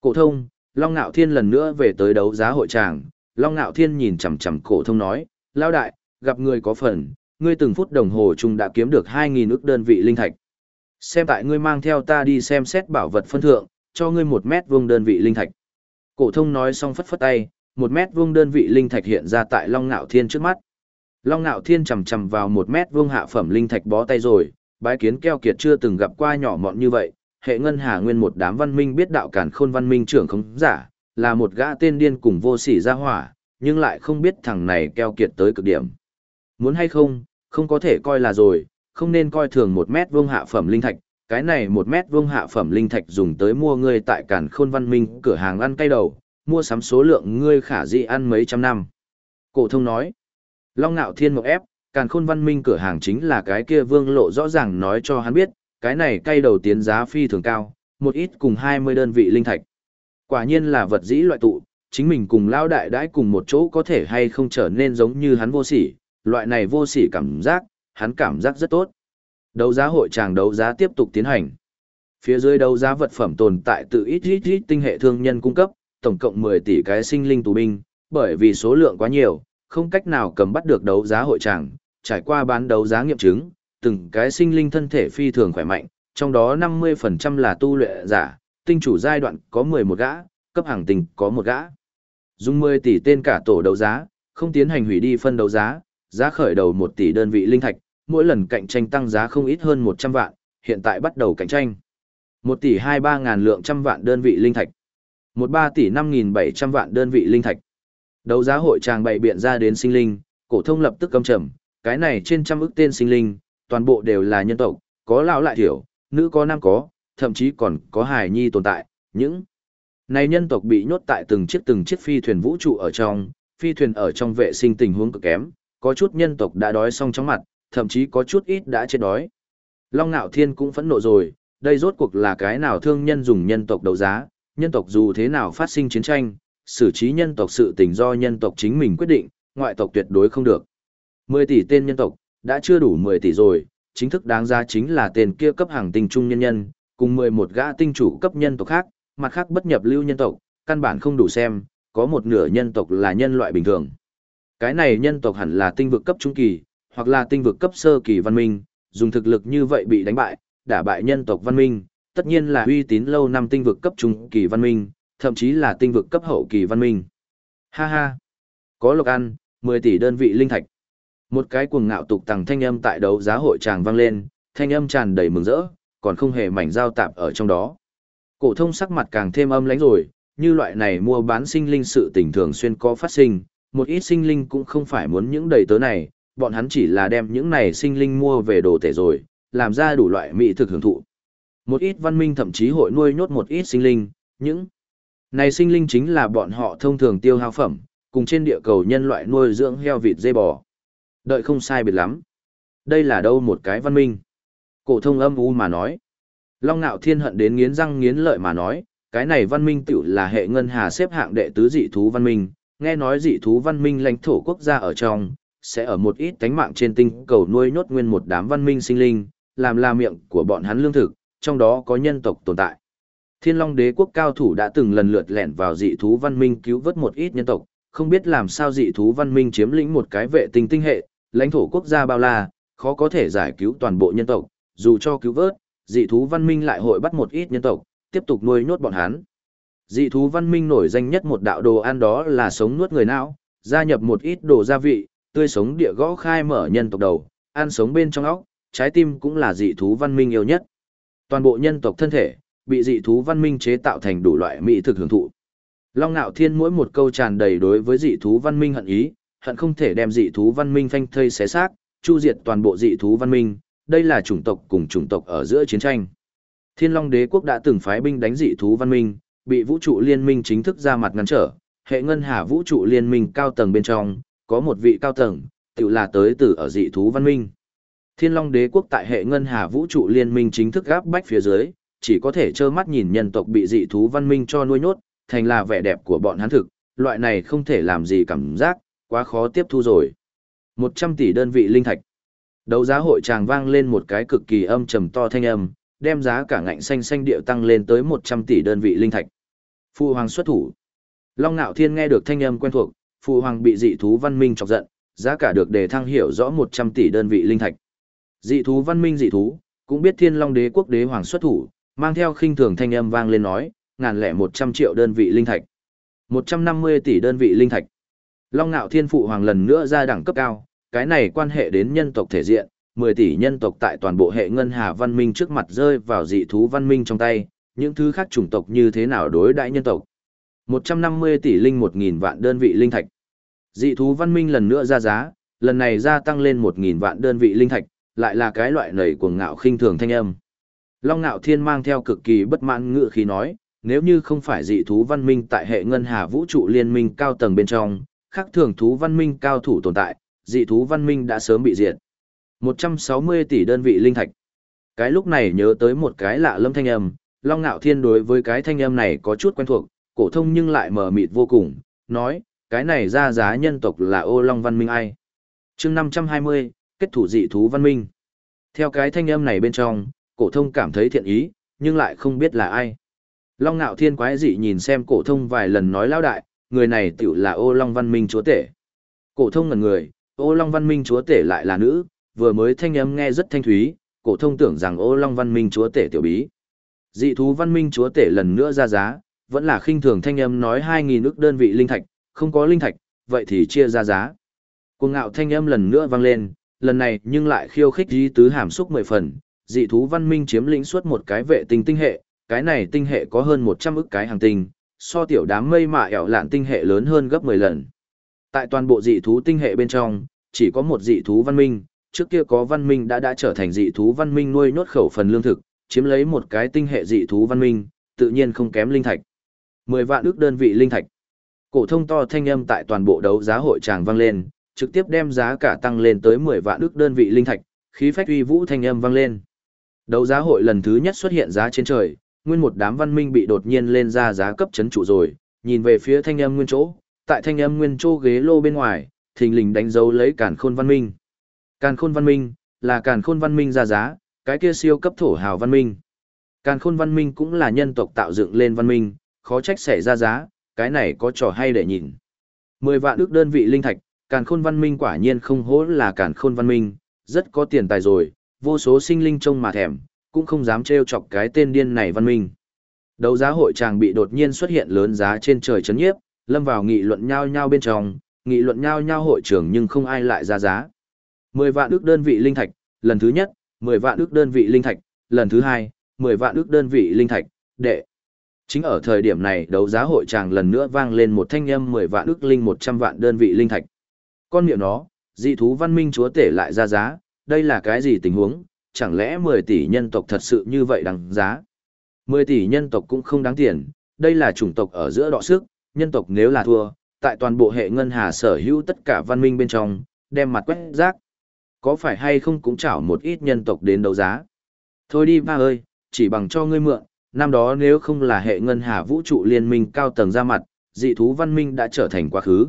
Cổ thông, Long Nạo Thiên lần nữa về tới đấu giá hội tràng, Long Nạo Thiên nhìn chằm chằm cổ thông nói, lao đại, gặp người có phần, ngươi từng phút đồng hồ chung đã kiếm được 2.000 ức đơn vị linh thạch. Xem tại ngươi mang theo ta đi xem xét bảo vật phân thượng, cho ngươi một mét vuông đơn vị linh thạch. Cổ thông nói xong phất phất tay, một mét vuông đơn vị linh thạch hiện ra tại Long Nạo Thiên trước mắt. Long Nạo Thiên chầm chầm vào một mét vuông hạ phẩm linh thạch bó tay rồi, bái kiến keo kiệt chưa từng gặp qua nhỏ mọn như vậy, hệ ngân hà nguyên một đám văn minh biết đạo cản khôn văn minh trưởng không giả, là một gã tên điên cùng vô sỉ ra hỏa, nhưng lại không biết thằng này keo kiệt tới cực điểm. Muốn hay không, không có thể coi là rồi, không nên coi thường một mét vuông hạ phẩm linh thạch, cái này một mét vuông hạ phẩm linh thạch dùng tới mua người tại cản khôn văn minh cửa hàng ăn cay đầu, mua sắm số lượng ngươi khả dĩ ăn mấy trăm năm. Cổ thông nói, Long Nạo Thiên một ép, Càn Khôn Văn Minh cửa hàng chính là cái kia Vương Lộ rõ ràng nói cho hắn biết, cái này cay đầu tiến giá phi thường cao, một ít cùng 20 đơn vị linh thạch. Quả nhiên là vật dĩ loại tụ, chính mình cùng lao đại đãi cùng một chỗ có thể hay không trở nên giống như hắn vô sỉ, loại này vô sỉ cảm giác, hắn cảm giác rất tốt. Đấu giá hội tràng đấu giá tiếp tục tiến hành. Phía dưới đấu giá vật phẩm tồn tại tự ít ít ít tinh hệ thương nhân cung cấp, tổng cộng 10 tỷ cái sinh linh tù binh, bởi vì số lượng quá nhiều, không cách nào cầm bắt được đấu giá hội tràng, trải qua bán đấu giá nghiệm chứng, từng cái sinh linh thân thể phi thường khỏe mạnh, trong đó 50% là tu luyện giả, tinh chủ giai đoạn có 11 gã, cấp hàng tinh có một gã. Dùng 10 tỷ tên cả tổ đấu giá, không tiến hành hủy đi phân đấu giá, giá khởi đầu 1 tỷ đơn vị linh thạch, mỗi lần cạnh tranh tăng giá không ít hơn 100 vạn, hiện tại bắt đầu cạnh tranh. 1 tỷ 23 ngàn lượng trăm vạn đơn vị linh thạch. 13 tỷ 5.700 vạn đơn vị linh thạch. Đấu giá hội tràng bày biện ra đến sinh linh, cổ thông lập tức căm trầm, cái này trên trăm ức tên sinh linh, toàn bộ đều là nhân tộc, có lão lại thiểu, nữ có nam có, thậm chí còn có hài nhi tồn tại, những này nhân tộc bị nhốt tại từng chiếc từng chiếc phi thuyền vũ trụ ở trong, phi thuyền ở trong vệ sinh tình huống cực kém, có chút nhân tộc đã đói xong chóng mặt, thậm chí có chút ít đã chết đói. Long Nạo Thiên cũng phẫn nộ rồi, đây rốt cuộc là cái nào thương nhân dùng nhân tộc đấu giá, nhân tộc dù thế nào phát sinh chiến tranh, xử trí nhân tộc sự tình do nhân tộc chính mình quyết định, ngoại tộc tuyệt đối không được. 10 tỷ tên nhân tộc, đã chưa đủ 10 tỷ rồi, chính thức đáng giá chính là tên kia cấp hàng tinh trung nhân nhân, cùng 11 gã tinh chủ cấp nhân tộc khác, mặt khác bất nhập lưu nhân tộc, căn bản không đủ xem, có một nửa nhân tộc là nhân loại bình thường. Cái này nhân tộc hẳn là tinh vực cấp trung kỳ, hoặc là tinh vực cấp sơ kỳ văn minh, dùng thực lực như vậy bị đánh bại, đả bại nhân tộc văn minh, tất nhiên là uy tín lâu năm tinh vực cấp trung kỳ văn minh, thậm chí là tinh vực cấp hậu kỳ văn minh. Ha ha! Có lộc ăn, 10 tỷ đơn vị linh thạch. Một cái cuồng ngạo tục tằng thanh âm tại đấu giá hội tràng vang lên, thanh âm tràn đầy mừng rỡ, còn không hề mảnh giao tạp ở trong đó. Cổ thông sắc mặt càng thêm âm lãnh rồi, như loại này mua bán sinh linh sự tình thường xuyên có phát sinh, một ít sinh linh cũng không phải muốn những đầy tớ này, bọn hắn chỉ là đem những này sinh linh mua về đồ tể rồi, làm ra đủ loại mỹ thực hưởng thụ. Một ít văn minh thậm chí hội nuôi nhốt một ít sinh linh, những này sinh linh chính là bọn họ thông thường tiêu hao phẩm, cùng trên địa cầu nhân loại nuôi dưỡng heo vịt dê bò. Đợi không sai biệt lắm. Đây là đâu một cái văn minh? Cổ thông âm u mà nói. Long Nạo Thiên hận đến nghiến răng nghiến lợi mà nói, cái này văn minh tiểu là hệ ngân hà xếp hạng đệ tứ dị thú văn minh, nghe nói dị thú văn minh lãnh thổ quốc gia ở trong, sẽ ở một ít tánh mạng trên tinh cầu nuôi nhốt nguyên một đám văn minh sinh linh, làm la miệng của bọn hắn lương thực, trong đó có nhân tộc tồn tại. Thiên Long Đế quốc cao thủ đã từng lần lượt lẻn vào dị thú văn minh cứu vớt một ít nhân tộc, không biết làm sao dị thú văn minh chiếm lĩnh một cái vệ tinh tinh hệ, lãnh thổ quốc gia bao la, khó có thể giải cứu toàn bộ nhân tộc, dù cho cứu vớt, dị thú văn minh lại hội bắt một ít nhân tộc, tiếp tục nuôi nhốt bọn hắn. Dị thú văn minh nổi danh nhất một đạo đồ ăn đó là sống nuốt người não, gia nhập một ít đồ gia vị, tươi sống địa gõ khai mở nhân tộc đầu, ăn sống bên trong óc, trái tim cũng là dị thú văn minh yêu nhất. Toàn bộ nhân tộc thân thể, bị dị thú văn minh chế tạo thành đủ loại mỹ thực hưởng thụ. Long Nạo Thiên mỗi một câu tràn đầy đối với dị thú văn minh hận ý, hận không thể đem dị thú văn minh phanh thây xé xác, chu diệt toàn bộ dị thú văn minh, đây là chủng tộc cùng chủng tộc ở giữa chiến tranh. Thiên Long Đế quốc đã từng phái binh đánh dị thú văn minh, bị vũ trụ liên minh chính thức ra mặt ngăn trở, hệ ngân hà vũ trụ liên minh cao tầng bên trong, có một vị cao tầng, tự là tới từ ở dị thú văn minh. Thiên Long Đế quốc tại hệ ngân hà vũ trụ liên minh chính thức gáp bách phía dưới, chỉ có thể trơ mắt nhìn nhân tộc bị dị thú văn minh cho nuôi nhốt, thành là vẻ đẹp của bọn hắn thực, loại này không thể làm gì cảm giác, quá khó tiếp thu rồi. 100 tỷ đơn vị linh thạch. Đấu giá hội tràng vang lên một cái cực kỳ âm trầm to thanh âm, đem giá cả ngạnh xanh xanh điệu tăng lên tới 100 tỷ đơn vị linh thạch. Phu hoàng xuất thủ. Long Nạo Thiên nghe được thanh âm quen thuộc, Phu hoàng bị dị thú văn minh chọc giận, giá cả được đề thăng hiểu rõ 100 tỷ đơn vị linh thạch. Dị thú văn minh dị thú, cũng biết Thiên Long Đế quốc đế hoàng xuất thủ, mang theo khinh thường thanh âm vang lên nói, ngàn lẻ 100 triệu đơn vị linh thạch. 150 tỷ đơn vị linh thạch. Long Nạo Thiên Phụ Hoàng lần nữa ra đẳng cấp cao, cái này quan hệ đến nhân tộc thể diện, 10 tỷ nhân tộc tại toàn bộ hệ ngân hà văn minh trước mặt rơi vào dị thú văn minh trong tay, những thứ khác chủng tộc như thế nào đối đãi nhân tộc. 150 tỷ linh 1000 vạn đơn vị linh thạch. Dị thú văn minh lần nữa ra giá, lần này gia tăng lên 1000 vạn đơn vị linh thạch, lại là cái loại nảy cuồng ngạo khinh thường thanh âm. Long Nạo Thiên mang theo cực kỳ bất mãn ngựa khí nói, nếu như không phải dị thú văn minh tại hệ ngân hà vũ trụ liên minh cao tầng bên trong, khác thường thú văn minh cao thủ tồn tại, dị thú văn minh đã sớm bị diệt. 160 tỷ đơn vị linh thạch. Cái lúc này nhớ tới một cái lạ lâm thanh âm, Long Nạo Thiên đối với cái thanh âm này có chút quen thuộc, cổ thông nhưng lại mờ mịt vô cùng, nói, cái này ra giá nhân tộc là ô Long Văn Minh ai. chương 520, kết thủ dị thú văn minh. Theo cái thanh âm này bên trong, cổ thông cảm thấy thiện ý, nhưng lại không biết là ai. Long Nạo Thiên quái dị nhìn xem cổ thông vài lần nói lão đại, người này tiểu là ô Long Văn Minh chúa tể. Cổ thông ngẩn người, ô Long Văn Minh chúa tể lại là nữ, vừa mới thanh âm nghe rất thanh thúy, cổ thông tưởng rằng ô Long Văn Minh chúa tể tiểu bí. Dị thú Văn Minh chúa tể lần nữa ra giá, vẫn là khinh thường thanh âm nói 2000 ức đơn vị linh thạch, không có linh thạch, vậy thì chia ra giá. Cuồng ngạo thanh âm lần nữa vang lên, lần này nhưng lại khiêu khích dí tứ hàm xúc mười phần, dị thú văn minh chiếm lĩnh suốt một cái vệ tinh tinh hệ, cái này tinh hệ có hơn 100 ức cái hàng tinh, so tiểu đám mây mạ ẻo lạn tinh hệ lớn hơn gấp 10 lần. Tại toàn bộ dị thú tinh hệ bên trong, chỉ có một dị thú văn minh, trước kia có văn minh đã đã trở thành dị thú văn minh nuôi nốt khẩu phần lương thực, chiếm lấy một cái tinh hệ dị thú văn minh, tự nhiên không kém linh thạch. 10 vạn ước đơn vị linh thạch. Cổ thông to thanh âm tại toàn bộ đấu giá hội tràng vang lên, trực tiếp đem giá cả tăng lên tới 10 vạn ước đơn vị linh thạch, khí phách uy vũ thanh âm vang lên. Đấu giá hội lần thứ nhất xuất hiện giá trên trời, nguyên một đám văn minh bị đột nhiên lên ra giá cấp chấn trụ rồi, nhìn về phía thanh âm nguyên chỗ, tại thanh âm nguyên châu ghế lô bên ngoài, thình lình đánh dấu lấy Càn Khôn văn minh. Càn Khôn văn minh là Càn Khôn văn minh ra giá, cái kia siêu cấp thổ hào văn minh. Càn Khôn văn minh cũng là nhân tộc tạo dựng lên văn minh, khó trách xảy ra giá, cái này có trò hay để nhìn. 10 vạn ước đơn vị linh thạch, Càn Khôn văn minh quả nhiên không hổ là Càn Khôn văn minh, rất có tiền tài rồi, vô số sinh linh trông mà thèm, cũng không dám trêu chọc cái tên điên này văn minh. Đấu giá hội chàng bị đột nhiên xuất hiện lớn giá trên trời chấn nhiếp, lâm vào nghị luận nhau nhau bên trong, nghị luận nhau nhau hội trưởng nhưng không ai lại ra giá. 10 vạn ước đơn vị linh thạch, lần thứ nhất, 10 vạn ước đơn vị linh thạch, lần thứ hai, 10 vạn ước đơn vị linh thạch, đệ. Chính ở thời điểm này đấu giá hội tràng lần nữa vang lên một thanh âm 10 vạn ước linh 100 vạn đơn vị linh thạch. Con miệng nó, dị thú văn minh chúa tể lại ra giá, đây là cái gì tình huống, chẳng lẽ 10 tỷ nhân tộc thật sự như vậy đáng giá? 10 tỷ nhân tộc cũng không đáng tiền, đây là chủng tộc ở giữa đọ sức, nhân tộc nếu là thua, tại toàn bộ hệ ngân hà sở hữu tất cả văn minh bên trong, đem mặt quét rác. Có phải hay không cũng chảo một ít nhân tộc đến đấu giá? Thôi đi ba ơi, chỉ bằng cho ngươi mượn, năm đó nếu không là hệ ngân hà vũ trụ liên minh cao tầng ra mặt, dị thú văn minh đã trở thành quá khứ.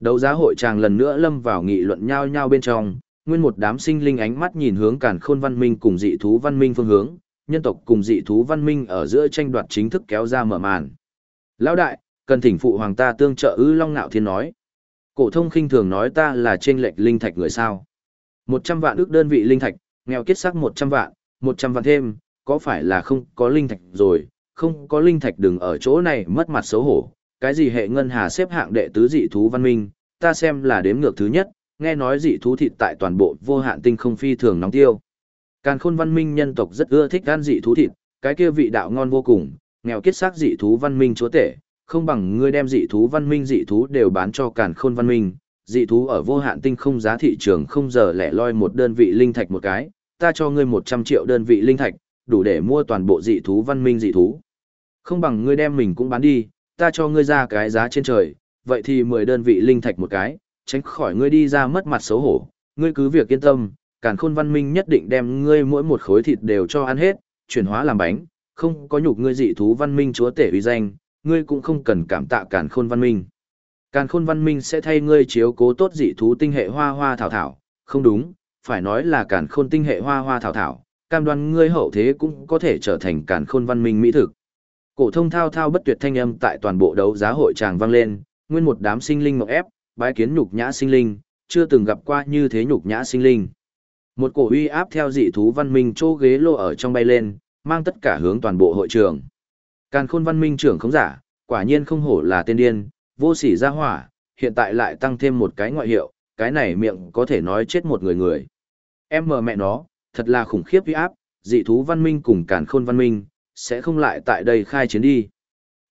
Đấu giá hội tràng lần nữa lâm vào nghị luận nhau nhau bên trong, nguyên một đám sinh linh ánh mắt nhìn hướng càn khôn văn minh cùng dị thú văn minh phương hướng, nhân tộc cùng dị thú văn minh ở giữa tranh đoạt chính thức kéo ra mở màn. Lão đại, cần thỉnh phụ hoàng ta tương trợ ư long nạo thiên nói. Cổ thông khinh thường nói ta là trên lệch linh thạch người sao. 100 vạn ước đơn vị linh thạch, nghèo kết sắc 100 vạn, 100 vạn thêm, có phải là không có linh thạch rồi, không có linh thạch đừng ở chỗ này mất mặt xấu hổ. Cái gì hệ ngân hà xếp hạng đệ tứ dị thú văn minh, ta xem là đếm ngược thứ nhất, nghe nói dị thú thịt tại toàn bộ vô hạn tinh không phi thường nóng tiêu. Càn khôn văn minh nhân tộc rất ưa thích gan dị thú thịt, cái kia vị đạo ngon vô cùng, nghèo kết xác dị thú văn minh chúa tể, không bằng ngươi đem dị thú văn minh dị thú đều bán cho càn khôn văn minh, dị thú ở vô hạn tinh không giá thị trường không giờ lẻ loi một đơn vị linh thạch một cái, ta cho ngươi 100 triệu đơn vị linh thạch, đủ để mua toàn bộ dị thú văn minh dị thú. Không bằng ngươi đem mình cũng bán đi, ta cho ngươi ra cái giá trên trời, vậy thì 10 đơn vị linh thạch một cái, tránh khỏi ngươi đi ra mất mặt xấu hổ, ngươi cứ việc yên tâm, càn khôn văn minh nhất định đem ngươi mỗi một khối thịt đều cho ăn hết, chuyển hóa làm bánh, không có nhục ngươi dị thú văn minh chúa tể uy danh, ngươi cũng không cần cảm tạ càn khôn văn minh. Càn khôn văn minh sẽ thay ngươi chiếu cố tốt dị thú tinh hệ hoa hoa thảo thảo, không đúng, phải nói là càn khôn tinh hệ hoa hoa thảo thảo, cam đoan ngươi hậu thế cũng có thể trở thành càn khôn văn minh mỹ thực. Cổ thông thao thao bất tuyệt thanh âm tại toàn bộ đấu giá hội tràng vang lên, nguyên một đám sinh linh ngọc ép, bái kiến nhục nhã sinh linh, chưa từng gặp qua như thế nhục nhã sinh linh. Một cổ uy áp theo dị thú văn minh chỗ ghế lô ở trong bay lên, mang tất cả hướng toàn bộ hội trường. Càn khôn văn minh trưởng không giả, quả nhiên không hổ là tên điên, vô sỉ ra hỏa, hiện tại lại tăng thêm một cái ngoại hiệu, cái này miệng có thể nói chết một người người. Em mờ mẹ nó, thật là khủng khiếp uy áp, dị thú văn minh cùng càn khôn văn minh, sẽ không lại tại đây khai chiến đi.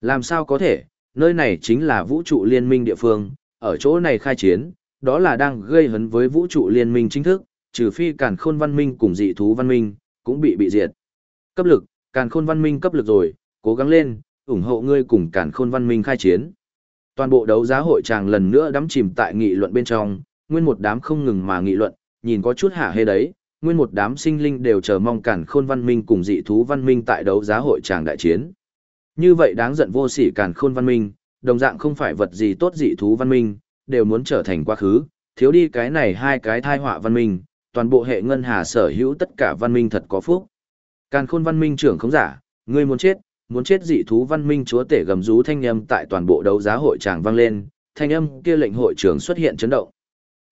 Làm sao có thể, nơi này chính là vũ trụ liên minh địa phương, ở chỗ này khai chiến, đó là đang gây hấn với vũ trụ liên minh chính thức, trừ phi càn khôn văn minh cùng dị thú văn minh, cũng bị bị diệt. Cấp lực, càn khôn văn minh cấp lực rồi, cố gắng lên, ủng hộ ngươi cùng cản khôn văn minh khai chiến. Toàn bộ đấu giá hội tràng lần nữa đắm chìm tại nghị luận bên trong, nguyên một đám không ngừng mà nghị luận, nhìn có chút hả hê đấy, nguyên một đám sinh linh đều chờ mong cản khôn văn minh cùng dị thú văn minh tại đấu giá hội tràng đại chiến. Như vậy đáng giận vô sỉ cản khôn văn minh, đồng dạng không phải vật gì tốt dị thú văn minh, đều muốn trở thành quá khứ, thiếu đi cái này hai cái thai họa văn minh, toàn bộ hệ ngân hà sở hữu tất cả văn minh thật có phúc. Càn khôn văn minh trưởng không giả, ngươi muốn chết, muốn chết dị thú văn minh chúa tể gầm rú thanh âm tại toàn bộ đấu giá hội tràng vang lên, thanh âm kia lệnh hội trưởng xuất hiện chấn động.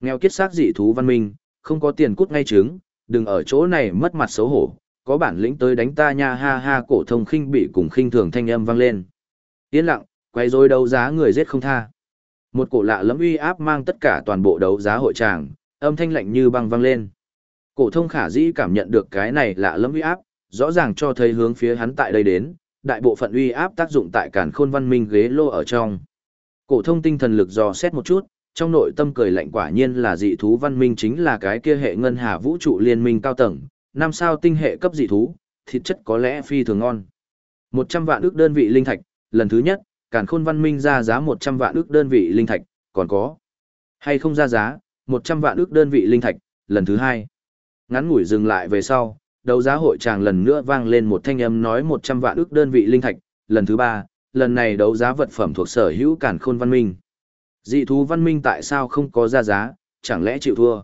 Nghèo kiết xác dị thú văn minh, không có tiền cút ngay trứng, đừng ở chỗ này mất mặt xấu hổ, có bản lĩnh tới đánh ta nha ha ha cổ thông khinh bị cùng khinh thường thanh âm vang lên. Yên lặng, quay rồi đấu giá người giết không tha. Một cổ lạ lẫm uy áp mang tất cả toàn bộ đấu giá hội tràng, âm thanh lạnh như băng vang lên. Cổ thông khả dĩ cảm nhận được cái này lạ lẫm uy áp, rõ ràng cho thấy hướng phía hắn tại đây đến, đại bộ phận uy áp tác dụng tại càn khôn văn minh ghế lô ở trong. Cổ thông tinh thần lực dò xét một chút, trong nội tâm cười lạnh quả nhiên là dị thú văn minh chính là cái kia hệ ngân hà vũ trụ liên minh cao tầng, năm sao tinh hệ cấp dị thú, thịt chất có lẽ phi thường ngon. 100 vạn ước đơn vị linh thạch, lần thứ nhất, càn khôn văn minh ra giá 100 vạn ước đơn vị linh thạch, còn có hay không ra giá, 100 vạn ước đơn vị linh thạch, lần thứ hai. Ngắn ngủi dừng lại về sau, đấu giá hội tràng lần nữa vang lên một thanh âm nói 100 vạn ước đơn vị linh thạch, lần thứ ba, lần này đấu giá vật phẩm thuộc sở hữu cản khôn văn minh. Dị thú văn minh tại sao không có ra giá, chẳng lẽ chịu thua?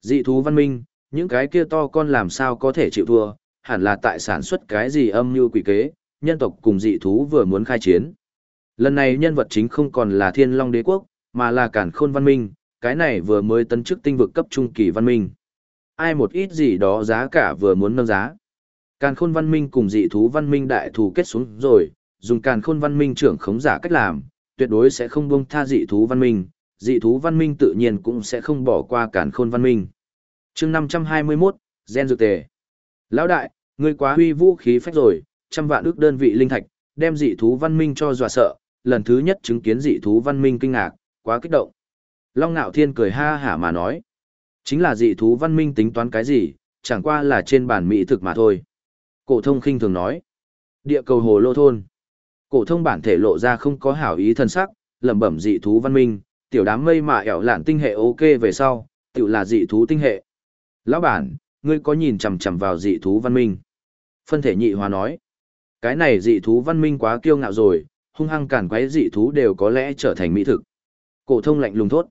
Dị thú văn minh, những cái kia to con làm sao có thể chịu thua, hẳn là tại sản xuất cái gì âm như quỷ kế, nhân tộc cùng dị thú vừa muốn khai chiến. Lần này nhân vật chính không còn là thiên long đế quốc, mà là cản khôn văn minh, cái này vừa mới tấn chức tinh vực cấp trung kỳ văn minh ai một ít gì đó giá cả vừa muốn nâng giá. Càn khôn văn minh cùng dị thú văn minh đại thù kết xuống rồi, dùng càn khôn văn minh trưởng khống giả cách làm, tuyệt đối sẽ không buông tha dị thú văn minh, dị thú văn minh tự nhiên cũng sẽ không bỏ qua càn khôn văn minh. chương 521, Gen Dược Tề. Lão đại, ngươi quá huy vũ khí phách rồi, trăm vạn ước đơn vị linh thạch, đem dị thú văn minh cho dọa sợ, lần thứ nhất chứng kiến dị thú văn minh kinh ngạc, quá kích động. Long Nạo Thiên cười ha hả mà nói. Chính là dị thú văn minh tính toán cái gì, chẳng qua là trên bản mỹ thực mà thôi. Cổ thông khinh thường nói. Địa cầu hồ lô thôn. Cổ thông bản thể lộ ra không có hảo ý thân sắc, lẩm bẩm dị thú văn minh, tiểu đám mây mà ẻo lạn tinh hệ ok về sau, tiểu là dị thú tinh hệ. Lão bản, ngươi có nhìn chằm chằm vào dị thú văn minh? Phân thể nhị hòa nói. Cái này dị thú văn minh quá kiêu ngạo rồi, hung hăng cản quấy dị thú đều có lẽ trở thành mỹ thực. Cổ thông lạnh lùng thốt.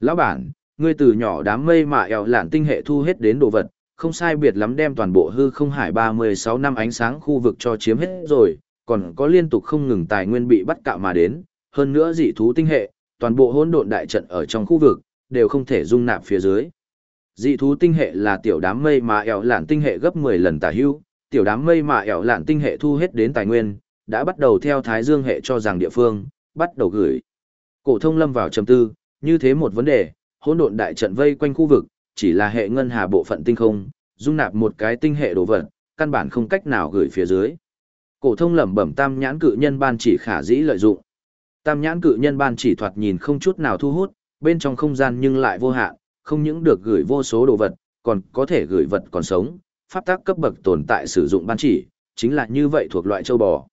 Lão bản, ngươi từ nhỏ đám mây mà eo lạn tinh hệ thu hết đến đồ vật, không sai biệt lắm đem toàn bộ hư không hải 36 năm ánh sáng khu vực cho chiếm hết rồi, còn có liên tục không ngừng tài nguyên bị bắt cạo mà đến, hơn nữa dị thú tinh hệ, toàn bộ hỗn độn đại trận ở trong khu vực, đều không thể dung nạp phía dưới. Dị thú tinh hệ là tiểu đám mây mà eo lạn tinh hệ gấp 10 lần tả hữu, tiểu đám mây mà eo lạn tinh hệ thu hết đến tài nguyên, đã bắt đầu theo thái dương hệ cho rằng địa phương, bắt đầu gửi. Cổ thông lâm vào trầm tư, như thế một vấn đề, hỗn độn đại trận vây quanh khu vực, chỉ là hệ ngân hà bộ phận tinh không, dung nạp một cái tinh hệ đồ vật, căn bản không cách nào gửi phía dưới. Cổ thông lẩm bẩm tam nhãn cự nhân ban chỉ khả dĩ lợi dụng. Tam nhãn cự nhân ban chỉ thoạt nhìn không chút nào thu hút, bên trong không gian nhưng lại vô hạn, không những được gửi vô số đồ vật, còn có thể gửi vật còn sống, pháp tắc cấp bậc tồn tại sử dụng ban chỉ, chính là như vậy thuộc loại châu bò.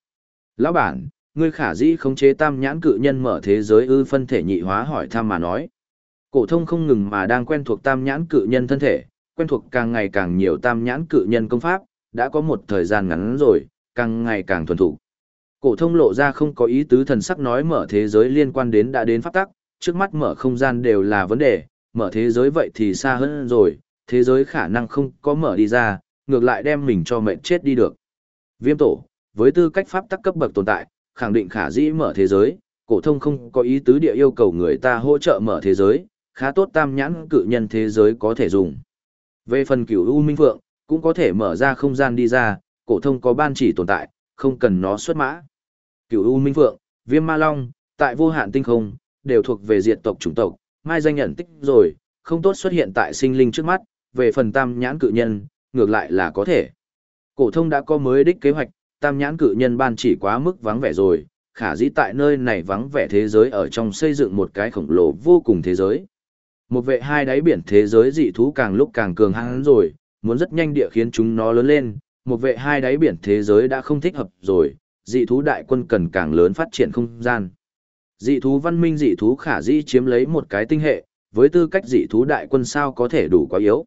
Lão bản, ngươi khả dĩ khống chế tam nhãn cự nhân mở thế giới ư phân thể nhị hóa hỏi thăm mà nói. Cổ thông không ngừng mà đang quen thuộc tam nhãn cự nhân thân thể, quen thuộc càng ngày càng nhiều tam nhãn cự nhân công pháp, đã có một thời gian ngắn rồi, càng ngày càng thuần thục. Cổ thông lộ ra không có ý tứ thần sắc nói mở thế giới liên quan đến đã đến pháp tắc, trước mắt mở không gian đều là vấn đề, mở thế giới vậy thì xa hơn rồi, thế giới khả năng không có mở đi ra, ngược lại đem mình cho mệnh chết đi được. Viêm tổ, với tư cách pháp tắc cấp bậc tồn tại, khẳng định khả dĩ mở thế giới, cổ thông không có ý tứ địa yêu cầu người ta hỗ trợ mở thế giới, khá tốt tam nhãn cự nhân thế giới có thể dùng. Về phần cửu U Minh Phượng, cũng có thể mở ra không gian đi ra, cổ thông có ban chỉ tồn tại, không cần nó xuất mã. Cửu U Minh Phượng, Viêm Ma Long, tại vô hạn tinh không, đều thuộc về diệt tộc chủng tộc, mai danh nhận tích rồi, không tốt xuất hiện tại sinh linh trước mắt, về phần tam nhãn cự nhân, ngược lại là có thể. Cổ thông đã có mới đích kế hoạch, tam nhãn cự nhân ban chỉ quá mức vắng vẻ rồi, khả dĩ tại nơi này vắng vẻ thế giới ở trong xây dựng một cái khổng lồ vô cùng thế giới. Một vệ hai đáy biển thế giới dị thú càng lúc càng cường hãn rồi, muốn rất nhanh địa khiến chúng nó lớn lên, một vệ hai đáy biển thế giới đã không thích hợp rồi, dị thú đại quân cần càng lớn phát triển không gian. Dị thú văn minh dị thú khả dĩ chiếm lấy một cái tinh hệ, với tư cách dị thú đại quân sao có thể đủ quá yếu.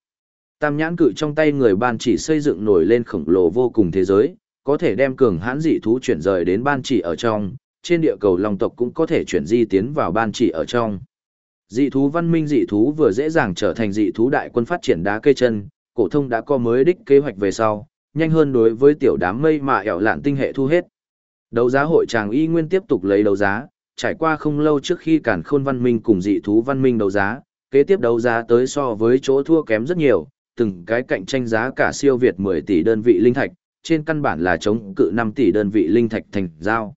Tam nhãn cự trong tay người ban chỉ xây dựng nổi lên khổng lồ vô cùng thế giới, có thể đem cường hãn dị thú chuyển rời đến ban chỉ ở trong, trên địa cầu long tộc cũng có thể chuyển di tiến vào ban chỉ ở trong. Dị thú văn minh dị thú vừa dễ dàng trở thành dị thú đại quân phát triển đá cây chân, cổ thông đã có mới đích kế hoạch về sau, nhanh hơn đối với tiểu đám mây mà ẻo lạn tinh hệ thu hết. Đấu giá hội chàng y nguyên tiếp tục lấy đấu giá, trải qua không lâu trước khi cản khôn văn minh cùng dị thú văn minh đấu giá, kế tiếp đấu giá tới so với chỗ thua kém rất nhiều, từng cái cạnh tranh giá cả siêu việt 10 tỷ đơn vị linh thạch, trên căn bản là chống cự 5 tỷ đơn vị linh thạch thành giao.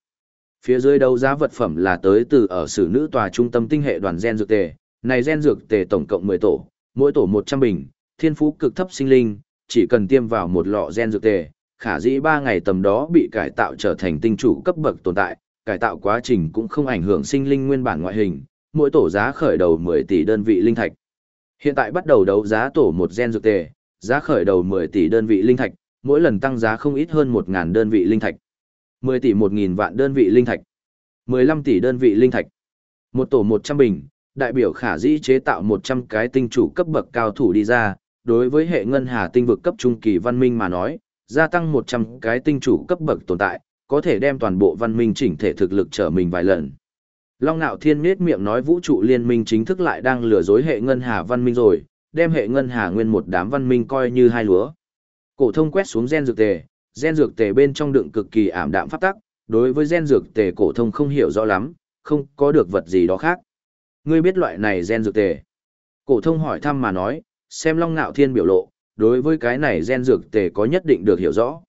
Phía dưới đấu giá vật phẩm là tới từ ở sử nữ tòa trung tâm tinh hệ đoàn gen dược tề, này gen dược tề tổng cộng 10 tổ, mỗi tổ 100 bình, thiên phú cực thấp sinh linh, chỉ cần tiêm vào một lọ gen dược tề, khả dĩ 3 ngày tầm đó bị cải tạo trở thành tinh chủ cấp bậc tồn tại, cải tạo quá trình cũng không ảnh hưởng sinh linh nguyên bản ngoại hình, mỗi tổ giá khởi đầu 10 tỷ đơn vị linh thạch. Hiện tại bắt đầu đấu giá tổ một gen dược tề, giá khởi đầu 10 tỷ đơn vị linh thạch, mỗi lần tăng giá không ít hơn một ngàn đơn vị linh thạch. 10 tỷ 1.000 vạn đơn vị linh thạch. 15 tỷ đơn vị linh thạch. Một tổ 100 bình, đại biểu khả dĩ chế tạo 100 cái tinh chủ cấp bậc cao thủ đi ra, đối với hệ ngân hà tinh vực cấp trung kỳ văn minh mà nói, gia tăng 100 cái tinh chủ cấp bậc tồn tại, có thể đem toàn bộ văn minh chỉnh thể thực lực trở mình vài lần. Long Nạo Thiên nết miệng nói vũ trụ liên minh chính thức lại đang lừa dối hệ ngân hà văn minh rồi, đem hệ ngân hà nguyên một đám văn minh coi như hai lúa. Cổ thông quét xuống gen dược tề, gen dược tề bên trong đựng cực kỳ ảm đạm pháp tắc, đối với gen dược tề cổ thông không hiểu rõ lắm, không có được vật gì đó khác. Ngươi biết loại này gen dược tề? Cổ thông hỏi thăm mà nói, xem Long Nạo Thiên biểu lộ, đối với cái này gen dược tề có nhất định được hiểu rõ.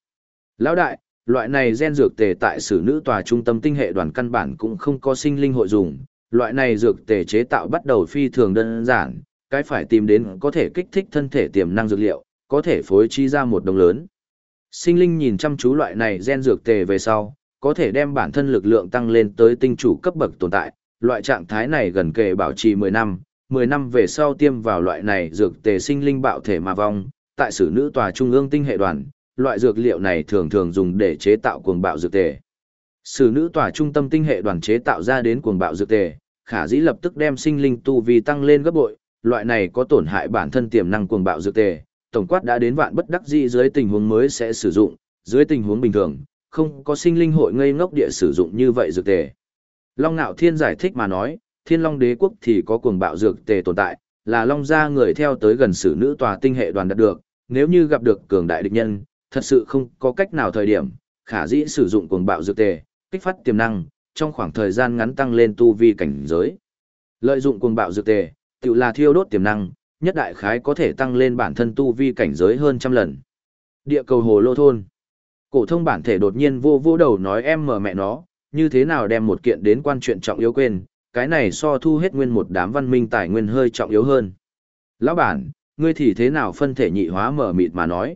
Lão đại, loại này gen dược tề tại sử nữ tòa trung tâm tinh hệ đoàn căn bản cũng không có sinh linh hội dùng, loại này dược tề chế tạo bắt đầu phi thường đơn giản, cái phải tìm đến có thể kích thích thân thể tiềm năng dược liệu, có thể phối trí ra một đồng lớn. Sinh linh nhìn chăm chú loại này gen dược tề về sau, có thể đem bản thân lực lượng tăng lên tới tinh chủ cấp bậc tồn tại, loại trạng thái này gần kề bảo trì 10 năm, 10 năm về sau tiêm vào loại này dược tề sinh linh bạo thể mà vong, tại sử nữ tòa trung ương tinh hệ đoàn, loại dược liệu này thường thường dùng để chế tạo cuồng bạo dược tề. Sử nữ tòa trung tâm tinh hệ đoàn chế tạo ra đến cuồng bạo dược tề, khả dĩ lập tức đem sinh linh tu vi tăng lên gấp bội, loại này có tổn hại bản thân tiềm năng cuồng bạo dược tề, tổng quát đã đến vạn bất đắc dĩ dưới tình huống mới sẽ sử dụng, dưới tình huống bình thường, không có sinh linh hội ngây ngốc địa sử dụng như vậy dược tề. Long Nạo Thiên giải thích mà nói, Thiên Long Đế quốc thì có cuồng bạo dược tề tồn tại, là Long gia người theo tới gần sử nữ tòa tinh hệ đoàn đạt được, nếu như gặp được cường đại địch nhân, thật sự không có cách nào thời điểm, khả dĩ sử dụng cuồng bạo dược tề, kích phát tiềm năng, trong khoảng thời gian ngắn tăng lên tu vi cảnh giới. Lợi dụng cuồng bạo dược tề, tự là thiêu đốt tiềm năng, nhất đại khái có thể tăng lên bản thân tu vi cảnh giới hơn trăm lần. Địa cầu hồ lô thôn. Cổ thông bản thể đột nhiên vô vô đầu nói em mở mẹ nó, như thế nào đem một kiện đến quan chuyện trọng yếu quên, cái này so thu hết nguyên một đám văn minh tài nguyên hơi trọng yếu hơn. Lão bản, ngươi thì thế nào phân thể nhị hóa mở mịt mà nói.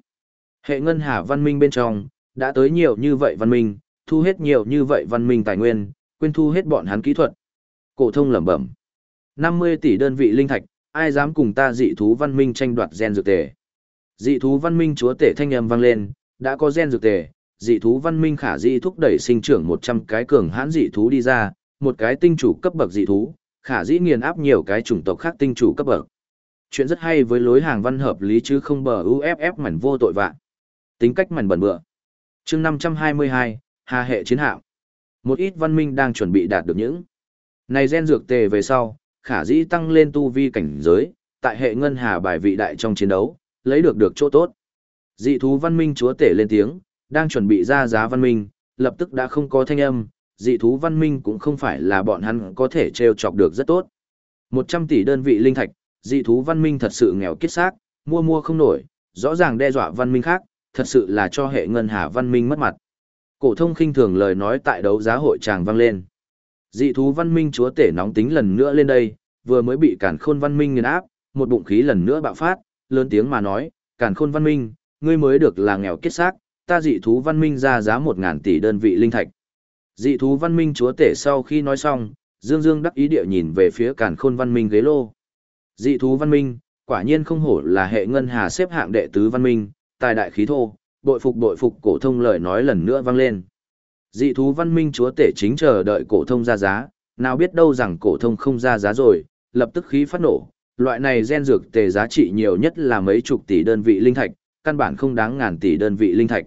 Hệ ngân hà văn minh bên trong, đã tới nhiều như vậy văn minh, thu hết nhiều như vậy văn minh tài nguyên, quên thu hết bọn hắn kỹ thuật. Cổ thông lẩm bẩm. 50 tỷ đơn vị linh thạch, ai dám cùng ta dị thú văn minh tranh đoạt gen dược tề. Dị thú văn minh chúa tể thanh âm vang lên, đã có gen dược tề, dị thú văn minh khả dị thúc đẩy sinh trưởng 100 cái cường hãn dị thú đi ra, một cái tinh chủ cấp bậc dị thú, khả dĩ nghiền áp nhiều cái chủng tộc khác tinh chủ cấp bậc. Chuyện rất hay với lối hàng văn hợp lý chứ không bờ UFF mảnh vô tội vạ. Tính cách mảnh bẩn bựa. chương 522, Hà hệ chiến hạm. Một ít văn minh đang chuẩn bị đạt được những này gen dược tề về sau, khả dĩ tăng lên tu vi cảnh giới, tại hệ ngân hà bài vị đại trong chiến đấu, lấy được được chỗ tốt. Dị thú văn minh chúa tể lên tiếng, đang chuẩn bị ra giá văn minh, lập tức đã không có thanh âm, dị thú văn minh cũng không phải là bọn hắn có thể treo chọc được rất tốt. 100 tỷ đơn vị linh thạch, dị thú văn minh thật sự nghèo kiết xác, mua mua không nổi, rõ ràng đe dọa văn minh khác, thật sự là cho hệ ngân hà văn minh mất mặt. Cổ thông khinh thường lời nói tại đấu giá hội tràng vang lên. Dị thú văn minh chúa tể nóng tính lần nữa lên đây, vừa mới bị cản khôn văn minh nghiền áp, một bụng khí lần nữa bạo phát, lớn tiếng mà nói, cản khôn văn minh, ngươi mới được là nghèo kết xác, ta dị thú văn minh ra giá một ngàn tỷ đơn vị linh thạch. Dị thú văn minh chúa tể sau khi nói xong, Dương Dương đắc ý địa nhìn về phía cản khôn văn minh ghế lô. Dị thú văn minh, quả nhiên không hổ là hệ ngân hà xếp hạng đệ tứ văn minh, tài đại khí thô, bội phục bội phục cổ thông lời nói lần nữa vang lên. Dị thú văn minh chúa tể chính chờ đợi cổ thông ra giá, nào biết đâu rằng cổ thông không ra giá rồi, lập tức khí phát nổ. Loại này gen dược tề giá trị nhiều nhất là mấy chục tỷ đơn vị linh thạch, căn bản không đáng ngàn tỷ đơn vị linh thạch.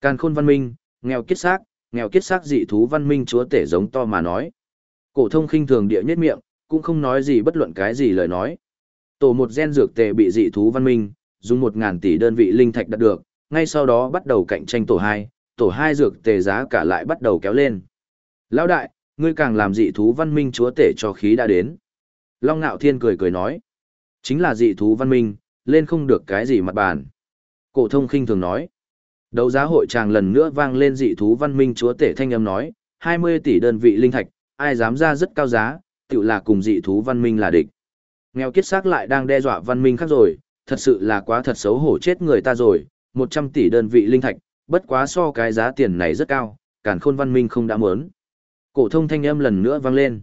Càn khôn văn minh, nghèo kiết xác, nghèo kiết xác dị thú văn minh chúa tể giống to mà nói. Cổ thông khinh thường địa nhất miệng, cũng không nói gì bất luận cái gì lời nói. Tổ một gen dược tề bị dị thú văn minh, dùng một ngàn tỷ đơn vị linh thạch đạt được, ngay sau đó bắt đầu cạnh tranh tổ hai, tổ hai dược tề giá cả lại bắt đầu kéo lên. Lão đại, ngươi càng làm dị thú văn minh chúa tể cho khí đã đến. Long Nạo Thiên cười cười nói, chính là dị thú văn minh, lên không được cái gì mặt bàn. Cổ thông khinh thường nói, đấu giá hội tràng lần nữa vang lên dị thú văn minh chúa tể thanh âm nói, 20 tỷ đơn vị linh thạch, ai dám ra rất cao giá, tự là cùng dị thú văn minh là địch. Nghèo kiết xác lại đang đe dọa văn minh khác rồi, thật sự là quá thật xấu hổ chết người ta rồi, 100 tỷ đơn vị linh thạch, bất quá so cái giá tiền này rất cao, càn khôn văn minh không đã muốn. Cổ thông thanh âm lần nữa vang lên.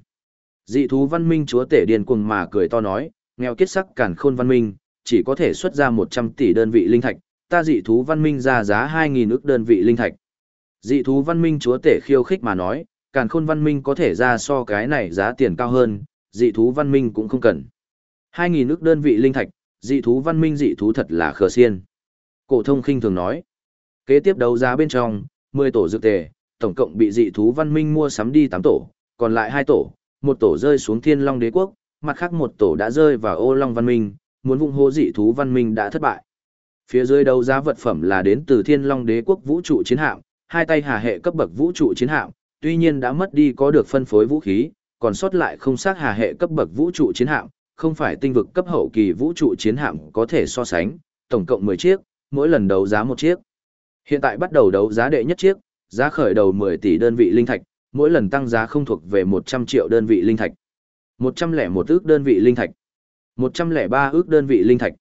Dị thú văn minh chúa tể điên cuồng mà cười to nói, nghèo kiết sắc càn khôn văn minh, chỉ có thể xuất ra 100 tỷ đơn vị linh thạch, ta dị thú văn minh ra giá 2000 ức đơn vị linh thạch. Dị thú văn minh chúa tể khiêu khích mà nói, càn khôn văn minh có thể ra so cái này giá tiền cao hơn, dị thú văn minh cũng không cần. 2000 ức đơn vị linh thạch, dị thú văn minh dị thú thật là khờ xiên. Cổ thông khinh thường nói. Kế tiếp đấu giá bên trong, 10 tổ dược tề, tổng cộng bị dị thú văn minh mua sắm đi 8 tổ, còn lại 2 tổ, một tổ rơi xuống Thiên Long Đế quốc, mặt khác một tổ đã rơi vào Ô Long văn minh, muốn vụng hô dị thú văn minh đã thất bại. Phía dưới đấu giá vật phẩm là đến từ Thiên Long Đế quốc vũ trụ chiến hạm, hai tay hà hệ cấp bậc vũ trụ chiến hạm, tuy nhiên đã mất đi có được phân phối vũ khí, còn sót lại không xác hà hệ cấp bậc vũ trụ chiến hạm, không phải tinh vực cấp hậu kỳ vũ trụ chiến hạm có thể so sánh, tổng cộng 10 chiếc, mỗi lần đấu giá một chiếc. Hiện tại bắt đầu đấu giá đệ nhất chiếc, giá khởi đầu 10 tỷ đơn vị linh thạch, mỗi lần tăng giá không thuộc về 100 triệu đơn vị linh thạch. 101 ước đơn vị linh thạch. 103 ước đơn vị linh thạch.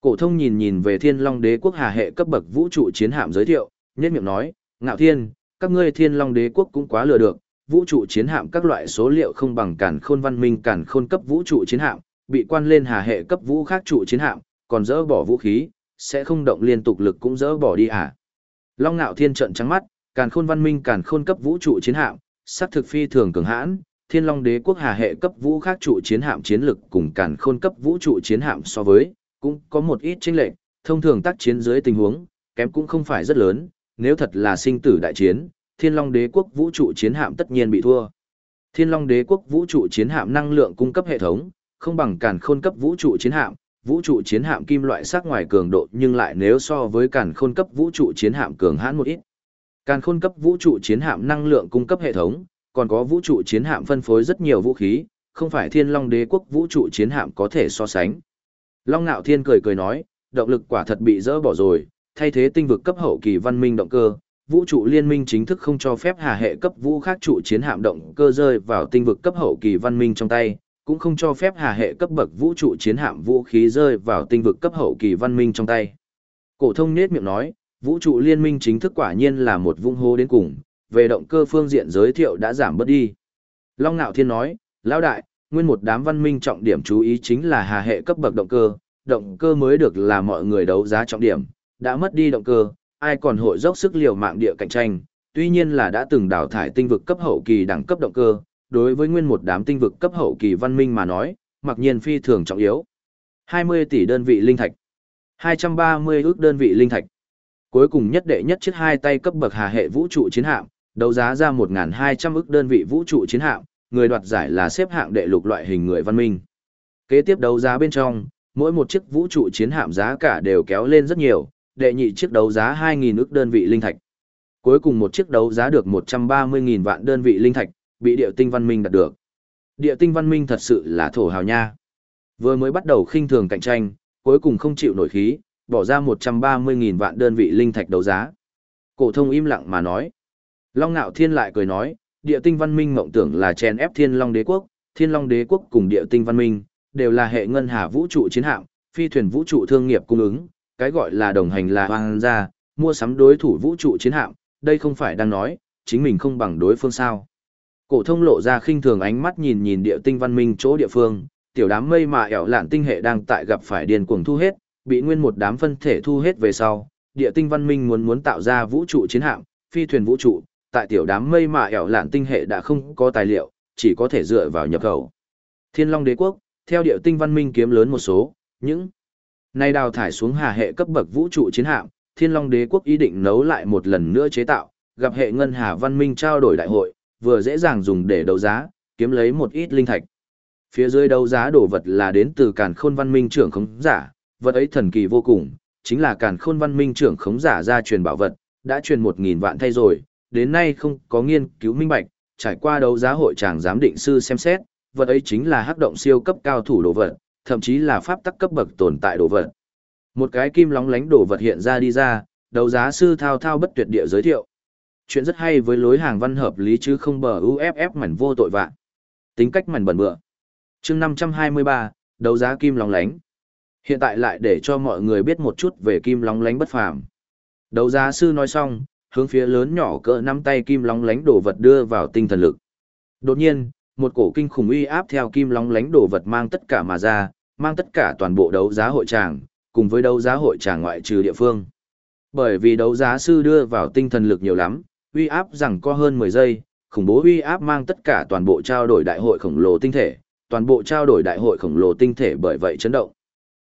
Cổ thông nhìn nhìn về Thiên Long Đế quốc hà hệ cấp bậc vũ trụ chiến hạm giới thiệu, nhếch miệng nói, "Ngạo Thiên, các ngươi Thiên Long Đế quốc cũng quá lừa được, vũ trụ chiến hạm các loại số liệu không bằng Càn Khôn Văn Minh Càn Khôn cấp vũ trụ chiến hạm, bị quan lên hà hệ cấp vũ khác trụ chiến hạm, còn dỡ bỏ vũ khí, sẽ không động liên tục lực cũng dỡ bỏ đi à?" Long Nạo Thiên trợn trắng mắt, Càn Khôn Văn Minh Càn Khôn cấp vũ trụ chiến hạm, sắc thực phi thường cường hãn, Thiên Long Đế quốc hà hệ cấp vũ khác trụ chiến hạm chiến lực cùng Càn Khôn cấp vũ trụ chiến hạm so với, cũng có một ít chênh lệch, thông thường tác chiến dưới tình huống, kém cũng không phải rất lớn, nếu thật là sinh tử đại chiến, Thiên Long Đế quốc vũ trụ chiến hạm tất nhiên bị thua. Thiên Long Đế quốc vũ trụ chiến hạm năng lượng cung cấp hệ thống, không bằng Càn Khôn cấp vũ trụ chiến hạm, vũ trụ chiến hạm kim loại sắc ngoài cường độ nhưng lại nếu so với càn khôn cấp vũ trụ chiến hạm cường hãn một ít. Càn khôn cấp vũ trụ chiến hạm năng lượng cung cấp hệ thống, còn có vũ trụ chiến hạm phân phối rất nhiều vũ khí, không phải thiên long đế quốc vũ trụ chiến hạm có thể so sánh. Long Nạo Thiên cười cười nói, động lực quả thật bị dỡ bỏ rồi, thay thế tinh vực cấp hậu kỳ văn minh động cơ, vũ trụ liên minh chính thức không cho phép hà hệ cấp vũ khác trụ chiến hạm động cơ rơi vào tinh vực cấp hậu kỳ văn minh trong tay, cũng không cho phép hà hệ cấp bậc vũ trụ chiến hạm vũ khí rơi vào tinh vực cấp hậu kỳ văn minh trong tay. Cổ thông nết miệng nói, vũ trụ liên minh chính thức quả nhiên là một vung hô đến cùng, về động cơ phương diện giới thiệu đã giảm bớt đi. Long Nạo Thiên nói, lão đại, nguyên một đám văn minh trọng điểm chú ý chính là hà hệ cấp bậc động cơ, động cơ mới được là mọi người đấu giá trọng điểm, đã mất đi động cơ, ai còn hội dốc sức liều mạng địa cạnh tranh, tuy nhiên là đã từng đào thải tinh vực cấp hậu kỳ đẳng cấp động cơ, đối với nguyên một đám tinh vực cấp hậu kỳ văn minh mà nói, mặc nhiên phi thường trọng yếu. 20 tỷ đơn vị linh thạch, 230 ước đơn vị linh thạch. Cuối cùng nhất đệ nhất chiếc hai tay cấp bậc hà hệ vũ trụ chiến hạm, đấu giá ra 1.200 ước đơn vị vũ trụ chiến hạm, người đoạt giải là xếp hạng đệ lục loại hình người văn minh. Kế tiếp đấu giá bên trong, mỗi một chiếc vũ trụ chiến hạm giá cả đều kéo lên rất nhiều, đệ nhị chiếc đấu giá 2.000 ước đơn vị linh thạch. Cuối cùng một chiếc đấu giá được 130.000 vạn đơn vị linh thạch, bị địa tinh văn minh đạt được. Địa tinh văn minh thật sự là thổ hào nha. Vừa mới bắt đầu khinh thường cạnh tranh, cuối cùng không chịu nổi khí, bỏ ra 130.000 vạn đơn vị linh thạch đấu giá. Cổ thông im lặng mà nói. Long Nạo Thiên lại cười nói, địa tinh văn minh mộng tưởng là chèn ép Thiên Long Đế quốc, Thiên Long Đế quốc cùng địa tinh văn minh đều là hệ ngân hà vũ trụ chiến hạm, phi thuyền vũ trụ thương nghiệp cung ứng, cái gọi là đồng hành là hoang gia, mua sắm đối thủ vũ trụ chiến hạm, đây không phải đang nói, chính mình không bằng đối phương sao? Cổ thông lộ ra khinh thường ánh mắt nhìn nhìn địa tinh văn minh chỗ địa phương, tiểu đám mây mà ẻo lạn tinh hệ đang tại gặp phải điên cuồng thu hết, bị nguyên một đám phân thể thu hết về sau, địa tinh văn minh muốn muốn tạo ra vũ trụ chiến hạm, phi thuyền vũ trụ, tại tiểu đám mây mà ẻo lạn tinh hệ đã không có tài liệu, chỉ có thể dựa vào nhập khẩu. Thiên Long Đế quốc, theo điệu tinh văn minh kiếm lớn một số, những nay đào thải xuống hà hệ cấp bậc vũ trụ chiến hạm, Thiên Long Đế quốc ý định nấu lại một lần nữa chế tạo, gặp hệ ngân hà văn minh trao đổi đại hội, vừa dễ dàng dùng để đấu giá, kiếm lấy một ít linh thạch. Phía dưới đấu giá đồ vật là đến từ Càn Khôn Văn Minh trưởng khống giả, vật ấy thần kỳ vô cùng, chính là Càn Khôn Văn Minh trưởng khống giả ra truyền bảo vật, đã truyền một nghìn vạn thay rồi, đến nay không có nghiên cứu minh bạch, trải qua đấu giá hội chàng giám định sư xem xét, vật ấy chính là hắc động siêu cấp cao thủ đồ vật, thậm chí là pháp tắc cấp bậc tồn tại đồ vật. Một cái kim lóng lánh đồ vật hiện ra đi ra, đấu giá sư thao thao bất tuyệt địa giới thiệu. Chuyện rất hay với lối hàng văn hợp lý chứ không bờ UFF mảnh vô tội vạ Tính cách mảnh bẩn bựa. chương 523, đấu giá kim lóng lánh. Hiện tại lại để cho mọi người biết một chút về kim lóng lánh bất phàm. Đấu giá sư nói xong, hướng phía lớn nhỏ cỡ nắm tay kim lóng lánh đồ vật đưa vào tinh thần lực. Đột nhiên, một cổ kinh khủng uy áp theo kim lóng lánh đồ vật mang tất cả mà ra, mang tất cả toàn bộ đấu giá hội tràng, cùng với đấu giá hội tràng ngoại trừ địa phương. Bởi vì đấu giá sư đưa vào tinh thần lực nhiều lắm, uy áp rằng có hơn 10 giây, khủng bố uy áp mang tất cả toàn bộ trao đổi đại hội khổng lồ tinh thể, toàn bộ trao đổi đại hội khổng lồ tinh thể bởi vậy chấn động.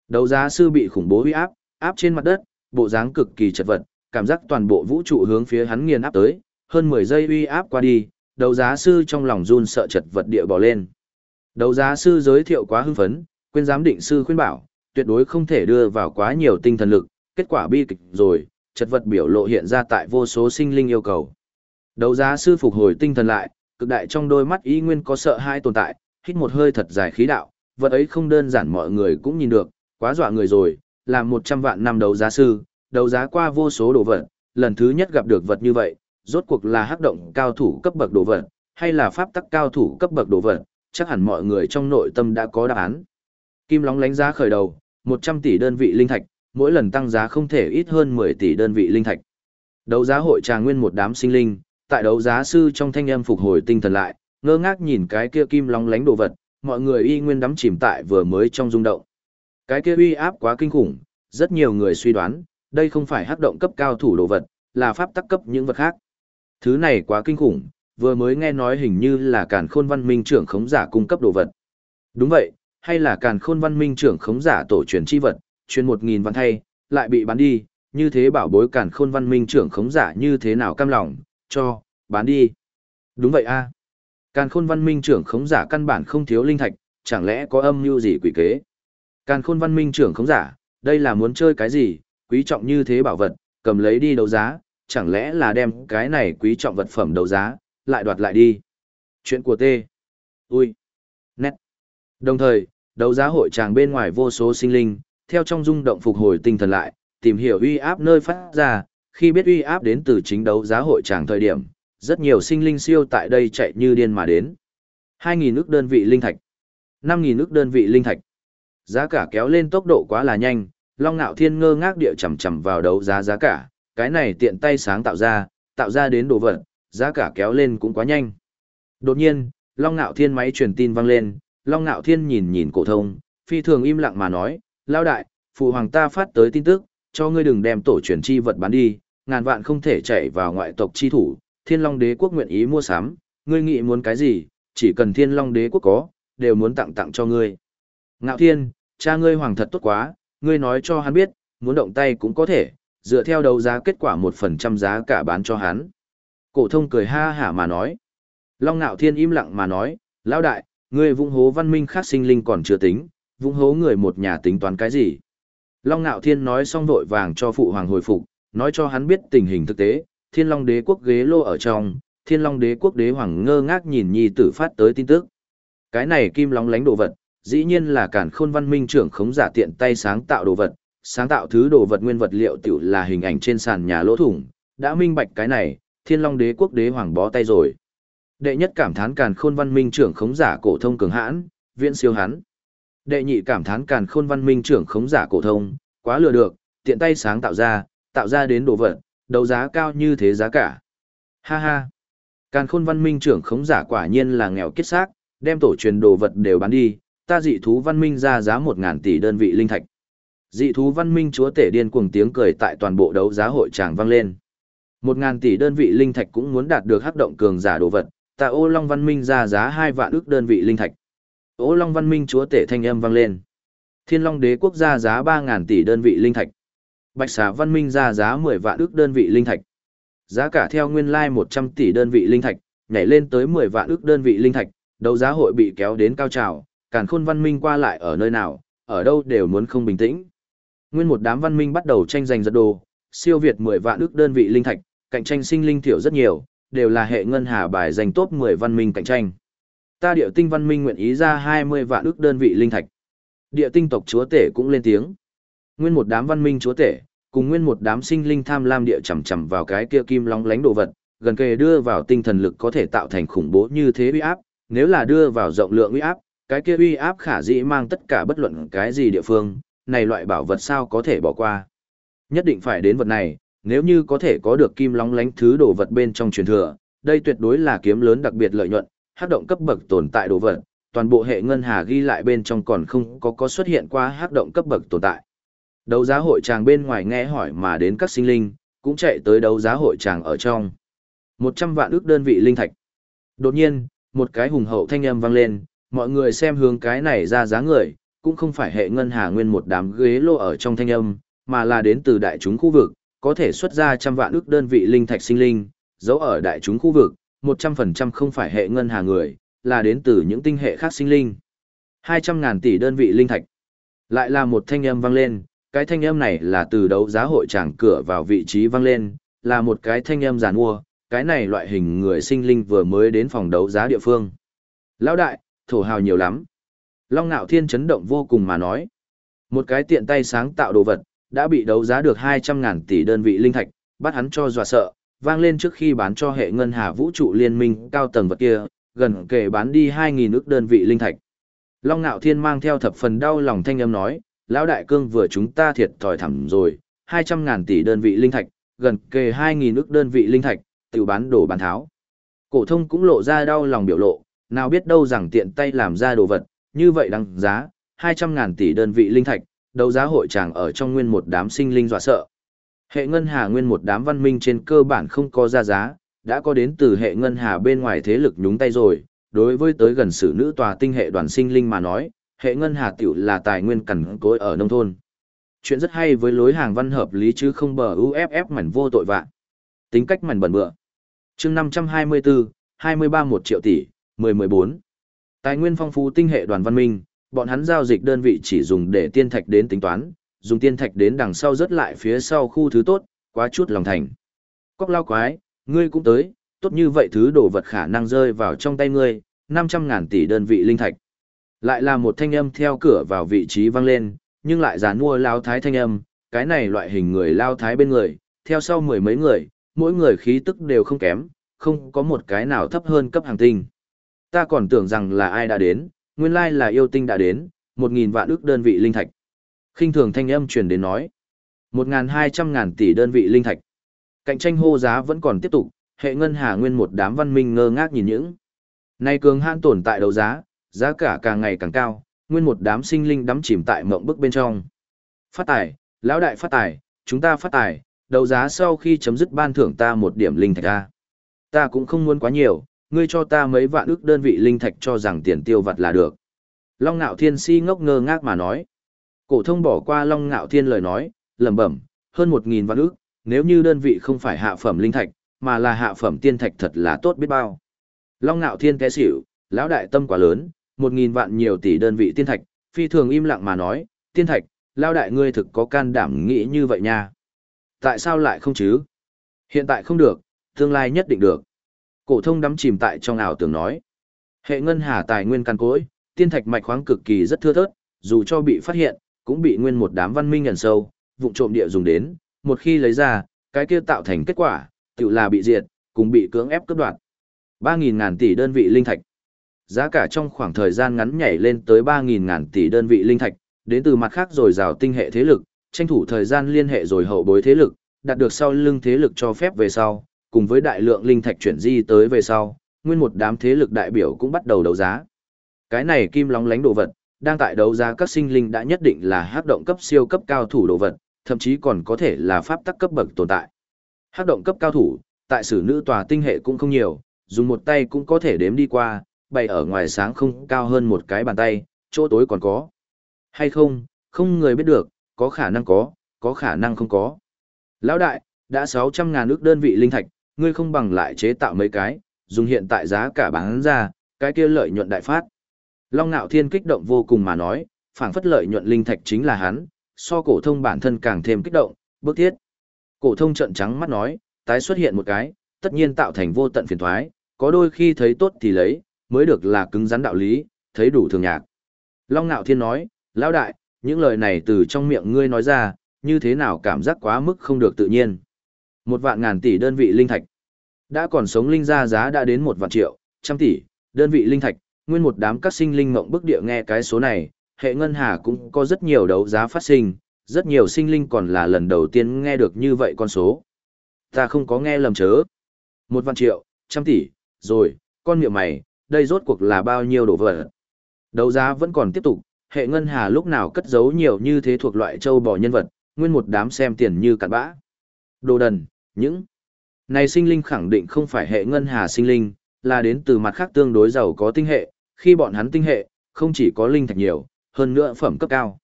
Đấu giá sư bị khủng bố uy áp, áp trên mặt đất, bộ dáng cực kỳ chật vật, cảm giác toàn bộ vũ trụ hướng phía hắn nghiền áp tới, hơn 10 giây uy áp qua đi, đấu giá sư trong lòng run sợ chật vật địa bò lên. Đấu giá sư giới thiệu quá hưng phấn, quên giám định sư khuyên bảo, tuyệt đối không thể đưa vào quá nhiều tinh thần lực, kết quả bi kịch rồi, chật vật biểu lộ hiện ra tại vô số sinh linh yêu cầu. Đấu giá sư phục hồi tinh thần lại, cực đại trong đôi mắt ý nguyên có sợ hai tồn tại, hít một hơi thật dài khí đạo, vật ấy không đơn giản mọi người cũng nhìn được, quá dọa người rồi, làm 100 vạn năm đấu giá sư, đấu giá qua vô số đồ vật, lần thứ nhất gặp được vật như vậy, rốt cuộc là hắc động cao thủ cấp bậc đồ vật, hay là pháp tắc cao thủ cấp bậc đồ vật, chắc hẳn mọi người trong nội tâm đã có đáp án. Kim lóng lánh giá khởi đầu, 100 tỷ đơn vị linh thạch, mỗi lần tăng giá không thể ít hơn 10 tỷ đơn vị linh thạch. Đấu giá hội trà nguyên một đám sinh linh, tại đấu giá sư trong thanh âm phục hồi tinh thần lại, ngơ ngác nhìn cái kia kim long lánh đồ vật, mọi người y nguyên đắm chìm tại vừa mới trong rung động. Cái kia uy áp quá kinh khủng, rất nhiều người suy đoán, đây không phải hắc động cấp cao thủ đồ vật, là pháp tắc cấp những vật khác. Thứ này quá kinh khủng, vừa mới nghe nói hình như là càn khôn văn minh trưởng khống giả cung cấp đồ vật. Đúng vậy, hay là càn khôn văn minh trưởng khống giả tổ truyền chi vật, truyền một nghìn văn thay, lại bị bán đi, như thế bảo bối càn khôn văn minh trưởng khống giả như thế nào cam lòng, cho, bán đi. Đúng vậy a Càn khôn văn minh trưởng khống giả căn bản không thiếu linh thạch, chẳng lẽ có âm mưu gì quỷ kế. Càn khôn văn minh trưởng khống giả, đây là muốn chơi cái gì, quý trọng như thế bảo vật, cầm lấy đi đấu giá, chẳng lẽ là đem cái này quý trọng vật phẩm đấu giá, lại đoạt lại đi. Chuyện của tê. Ui. Nét. Đồng thời, đấu giá hội tràng bên ngoài vô số sinh linh, theo trong rung động phục hồi tinh thần lại, tìm hiểu uy áp nơi phát ra, khi biết uy áp đến từ chính đấu giá hội tràng thời điểm, rất nhiều sinh linh siêu tại đây chạy như điên mà đến. 2.000 ức đơn vị linh thạch, 5.000 ức đơn vị linh thạch. Giá cả kéo lên tốc độ quá là nhanh, Long Nạo Thiên ngơ ngác địa chầm chầm vào đấu giá giá cả, cái này tiện tay sáng tạo ra, tạo ra đến đồ vật, giá cả kéo lên cũng quá nhanh. Đột nhiên, Long Nạo Thiên máy truyền tin vang lên, Long Nạo Thiên nhìn nhìn cổ thông, phi thường im lặng mà nói, lao đại, phụ hoàng ta phát tới tin tức, cho ngươi đừng đem tổ truyền chi vật bán đi, ngàn vạn không thể chạy vào ngoại tộc chi thủ, Thiên Long Đế quốc nguyện ý mua sắm, ngươi nghĩ muốn cái gì, chỉ cần Thiên Long Đế quốc có, đều muốn tặng tặng cho ngươi. Ngạo Thiên, cha ngươi hoàng thật tốt quá, ngươi nói cho hắn biết, muốn động tay cũng có thể, dựa theo đấu giá kết quả một phần trăm giá cả bán cho hắn. Cổ thông cười ha hả mà nói. Long Nạo Thiên im lặng mà nói, lão đại, ngươi vung hố văn minh khác sinh linh còn chưa tính, vung hố người một nhà tính toán cái gì. Long Nạo Thiên nói xong vội vàng cho phụ hoàng hồi phục, nói cho hắn biết tình hình thực tế, Thiên Long Đế quốc ghế lô ở trong, Thiên Long Đế quốc đế hoàng ngơ ngác nhìn nhi tử phát tới tin tức. Cái này kim long lánh đồ vật, dĩ nhiên là cản khôn văn minh trưởng khống giả tiện tay sáng tạo đồ vật, sáng tạo thứ đồ vật nguyên vật liệu tiểu là hình ảnh trên sàn nhà lỗ thủng, đã minh bạch cái này, thiên long đế quốc đế hoàng bó tay rồi. Đệ nhất cảm thán càn khôn văn minh trưởng khống giả cổ thông cường hãn, viễn siêu hắn. Đệ nhị cảm thán càn khôn văn minh trưởng khống giả cổ thông, quá lừa được, tiện tay sáng tạo ra, tạo ra đến đồ vật, đấu giá cao như thế giá cả. Ha ha. Càn khôn văn minh trưởng khống giả quả nhiên là nghèo kiết xác, đem tổ truyền đồ vật đều bán đi, ta dị thú văn minh ra giá một ngàn tỷ đơn vị linh thạch. Dị thú văn minh chúa tể điên cuồng tiếng cười tại toàn bộ đấu giá hội tràng vang lên. Một ngàn tỷ đơn vị linh thạch cũng muốn đạt được hắc động cường giả đồ vật, ta ô long văn minh ra giá hai vạn ước đơn vị linh thạch. Ô long văn minh chúa tể thanh âm vang lên. Thiên long đế quốc ra giá ba ngàn tỷ đơn vị linh thạch. Bạch xà văn minh ra giá mười vạn ước đơn vị linh thạch. Giá cả theo nguyên lai like trăm tỷ đơn vị linh thạch, nhảy lên tới mười vạn ước đơn vị linh thạch, đấu giá hội bị kéo đến cao trào, càn khôn văn minh qua lại ở nơi nào, ở đâu đều muốn không bình tĩnh. Nguyên một đám văn minh bắt đầu tranh giành giật đồ, siêu việt 10 vạn ước đơn vị linh thạch, cạnh tranh sinh linh thiểu rất nhiều, đều là hệ ngân hà bài giành top 10 văn minh cạnh tranh. Ta điệu tinh văn minh nguyện ý ra 20 vạn ước đơn vị linh thạch. Địa tinh tộc chúa tể cũng lên tiếng. Nguyên một đám văn minh chúa tể, cùng nguyên một đám sinh linh tham lam địa chầm chầm vào cái kia kim long lánh đồ vật, gần kề đưa vào tinh thần lực có thể tạo thành khủng bố như thế uy áp, nếu là đưa vào rộng lượng uy áp, cái kia uy áp khả dĩ mang tất cả bất luận cái gì địa phương, này loại bảo vật sao có thể bỏ qua. Nhất định phải đến vật này, nếu như có thể có được kim long lánh thứ đồ vật bên trong truyền thừa, đây tuyệt đối là kiếm lớn đặc biệt lợi nhuận, hắc động cấp bậc tồn tại đồ vật, toàn bộ hệ ngân hà ghi lại bên trong còn không có có xuất hiện qua hắc động cấp bậc tồn tại. Đấu giá hội tràng bên ngoài nghe hỏi mà đến các sinh linh, cũng chạy tới đấu giá hội tràng ở trong. 100 vạn ước đơn vị linh thạch. Đột nhiên, một cái hùng hậu thanh âm vang lên, mọi người xem hướng cái này ra giá người, cũng không phải hệ ngân hà nguyên một đám ghế lô ở trong thanh âm, mà là đến từ đại chúng khu vực, có thể xuất ra trăm vạn ước đơn vị linh thạch sinh linh, giấu ở đại chúng khu vực, 100% không phải hệ ngân hà người, là đến từ những tinh hệ khác sinh linh. 200 ngàn tỷ đơn vị linh thạch. Lại là một thanh âm vang lên, cái thanh âm này là từ đấu giá hội tràng cửa vào vị trí vang lên, là một cái thanh âm giàn mua, cái này loại hình người sinh linh vừa mới đến phòng đấu giá địa phương. Lão đại, thổ hào nhiều lắm. Long Nạo Thiên chấn động vô cùng mà nói. Một cái tiện tay sáng tạo đồ vật, đã bị đấu giá được 200.000 tỷ đơn vị linh thạch, bắt hắn cho dọa sợ, vang lên trước khi bán cho hệ ngân hà vũ trụ liên minh cao tầng vật kia, gần kể bán đi 2.000 ức đơn vị linh thạch. Long Nạo Thiên mang theo thập phần đau lòng thanh âm nói, lão đại cương vừa chúng ta thiệt thòi thẳm rồi, 200.000 tỷ đơn vị linh thạch, gần kề 2.000 ức đơn vị linh thạch, tiểu bán đồ bán tháo. Cổ thông cũng lộ ra đau lòng biểu lộ, nào biết đâu rằng tiện tay làm ra đồ vật, như vậy đăng giá, 200.000 tỷ đơn vị linh thạch, đấu giá hội tràng ở trong nguyên một đám sinh linh dọa sợ. Hệ ngân hà nguyên một đám văn minh trên cơ bản không có ra giá, đã có đến từ hệ ngân hà bên ngoài thế lực nhúng tay rồi, đối với tới gần sử nữ tòa tinh hệ đoàn sinh linh mà nói, hệ ngân hà tiểu là tài nguyên cẩn cối ở nông thôn. Chuyện rất hay với lối hàng văn hợp lý chứ không bờ UFF mảnh vô tội vạ. Tính cách mảnh bẩn bựa. chương 524, 23 1 triệu tỷ, 10-14. Tài nguyên phong phú tinh hệ đoàn văn minh, bọn hắn giao dịch đơn vị chỉ dùng để tiên thạch đến tính toán, dùng tiên thạch đến đằng sau rớt lại phía sau khu thứ tốt, quá chút lòng thành. Cóc lao quái, ngươi cũng tới, tốt như vậy thứ đồ vật khả năng rơi vào trong tay ngươi, 500 ngàn tỷ đơn vị linh thạch. Lại là một thanh âm theo cửa vào vị trí vang lên, nhưng lại dán mua lao thái thanh âm, cái này loại hình người lao thái bên người, theo sau mười mấy người, mỗi người khí tức đều không kém, không có một cái nào thấp hơn cấp hàng tinh. Ta còn tưởng rằng là ai đã đến, nguyên lai là yêu tinh đã đến, một nghìn vạn ước đơn vị linh thạch. khinh thường thanh âm truyền đến nói, một ngàn hai trăm ngàn tỷ đơn vị linh thạch. Cạnh tranh hô giá vẫn còn tiếp tục, hệ ngân hà nguyên một đám văn minh ngơ ngác nhìn những. Nay cường hãn tồn tại đấu giá, giá cả càng ngày càng cao, nguyên một đám sinh linh đắm chìm tại mộng bức bên trong. Phát tài, lão đại phát tài, chúng ta phát tài, đấu giá sau khi chấm dứt ban thưởng ta một điểm linh thạch a, Ta cũng không muốn quá nhiều, ngươi cho ta mấy vạn ức đơn vị linh thạch cho rằng tiền tiêu vặt là được. Long Nạo Thiên si ngốc ngơ ngác mà nói. Cổ thông bỏ qua Long Nạo Thiên lời nói, lẩm bẩm, hơn một nghìn vạn ức, nếu như đơn vị không phải hạ phẩm linh thạch, mà là hạ phẩm tiên thạch thật là tốt biết bao. Long Nạo Thiên té xỉu, lão đại tâm quá lớn, một nghìn vạn nhiều tỷ đơn vị tiên thạch, phi thường im lặng mà nói, tiên thạch, lao đại ngươi thực có can đảm nghĩ như vậy nha. Tại sao lại không chứ? Hiện tại không được, tương lai nhất định được. Cổ thông đắm chìm tại trong ảo tưởng nói. Hệ ngân hà tài nguyên căn cối, tiên thạch mạch khoáng cực kỳ rất thưa thớt, dù cho bị phát hiện, cũng bị nguyên một đám văn minh ẩn sâu, vụng trộm địa dùng đến, một khi lấy ra, cái kia tạo thành kết quả, tự là bị diệt, cùng bị cưỡng ép cướp đoạt. 3000 ngàn tỷ đơn vị linh thạch. Giá cả trong khoảng thời gian ngắn nhảy lên tới 3000 ngàn tỷ đơn vị linh thạch, đến từ mặt khác rồi rào tinh hệ thế lực, tranh thủ thời gian liên hệ rồi hậu bối thế lực, đạt được sau lưng thế lực cho phép về sau, cùng với đại lượng linh thạch chuyển di tới về sau, nguyên một đám thế lực đại biểu cũng bắt đầu đấu giá. Cái này kim lóng lánh đồ vật, đang tại đấu giá các sinh linh đã nhất định là hát động cấp siêu cấp cao thủ đồ vật, thậm chí còn có thể là pháp tắc cấp bậc tồn tại. Hắc động cấp cao thủ, tại sử nữ tòa tinh hệ cũng không nhiều, dùng một tay cũng có thể đếm đi qua, bày ở ngoài sáng không cao hơn một cái bàn tay, chỗ tối còn có. Hay không, không người biết được, có khả năng có, có khả năng không có. Lão đại, đã 600 ngàn ước đơn vị linh thạch, ngươi không bằng lại chế tạo mấy cái, dùng hiện tại giá cả bán ra, cái kia lợi nhuận đại phát. Long Nạo Thiên kích động vô cùng mà nói, phảng phất lợi nhuận linh thạch chính là hắn, so cổ thông bản thân càng thêm kích động, bước thiết. Cổ thông trợn trắng mắt nói, tái xuất hiện một cái, tất nhiên tạo thành vô tận phiền toái, có đôi khi thấy tốt thì lấy, mới được là cứng rắn đạo lý, thấy đủ thường nhạc. Long Nạo Thiên nói, lão đại, những lời này từ trong miệng ngươi nói ra, như thế nào cảm giác quá mức không được tự nhiên. Một vạn ngàn tỷ đơn vị linh thạch. Đã còn sống linh ra giá đã đến một vạn triệu, trăm tỷ, đơn vị linh thạch, nguyên một đám các sinh linh mộng bức địa nghe cái số này, hệ ngân hà cũng có rất nhiều đấu giá phát sinh, rất nhiều sinh linh còn là lần đầu tiên nghe được như vậy con số. Ta không có nghe lầm chớ. Một vạn triệu, trăm tỷ, rồi, con miệng mày, đây rốt cuộc là bao nhiêu đồ vật. Đấu giá vẫn còn tiếp tục, hệ ngân hà lúc nào cất giấu nhiều như thế thuộc loại châu bò nhân vật, nguyên một đám xem tiền như cặn bã. Đồ đần, những này sinh linh khẳng định không phải hệ ngân hà sinh linh, là đến từ mặt khác tương đối giàu có tinh hệ, khi bọn hắn tinh hệ, không chỉ có linh thạch nhiều, hơn nữa phẩm cấp cao.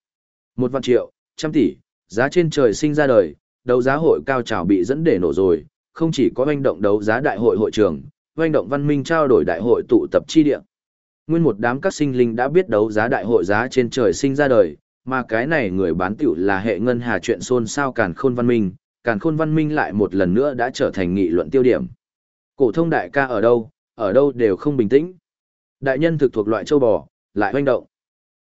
Một vạn triệu, trăm tỷ, giá trên trời sinh ra đời, đấu giá hội cao trào bị dẫn để nổ rồi, không chỉ có hành động đấu giá đại hội hội trường, doanh động văn minh trao đổi đại hội tụ tập chi địa. Nguyên một đám các sinh linh đã biết đấu giá đại hội giá trên trời sinh ra đời, mà cái này người bán tiểu là hệ ngân hà chuyện xôn xao càn khôn văn minh, càn khôn văn minh lại một lần nữa đã trở thành nghị luận tiêu điểm. Cổ thông đại ca ở đâu, ở đâu đều không bình tĩnh. Đại nhân thực thuộc loại châu bò, lại hoành động.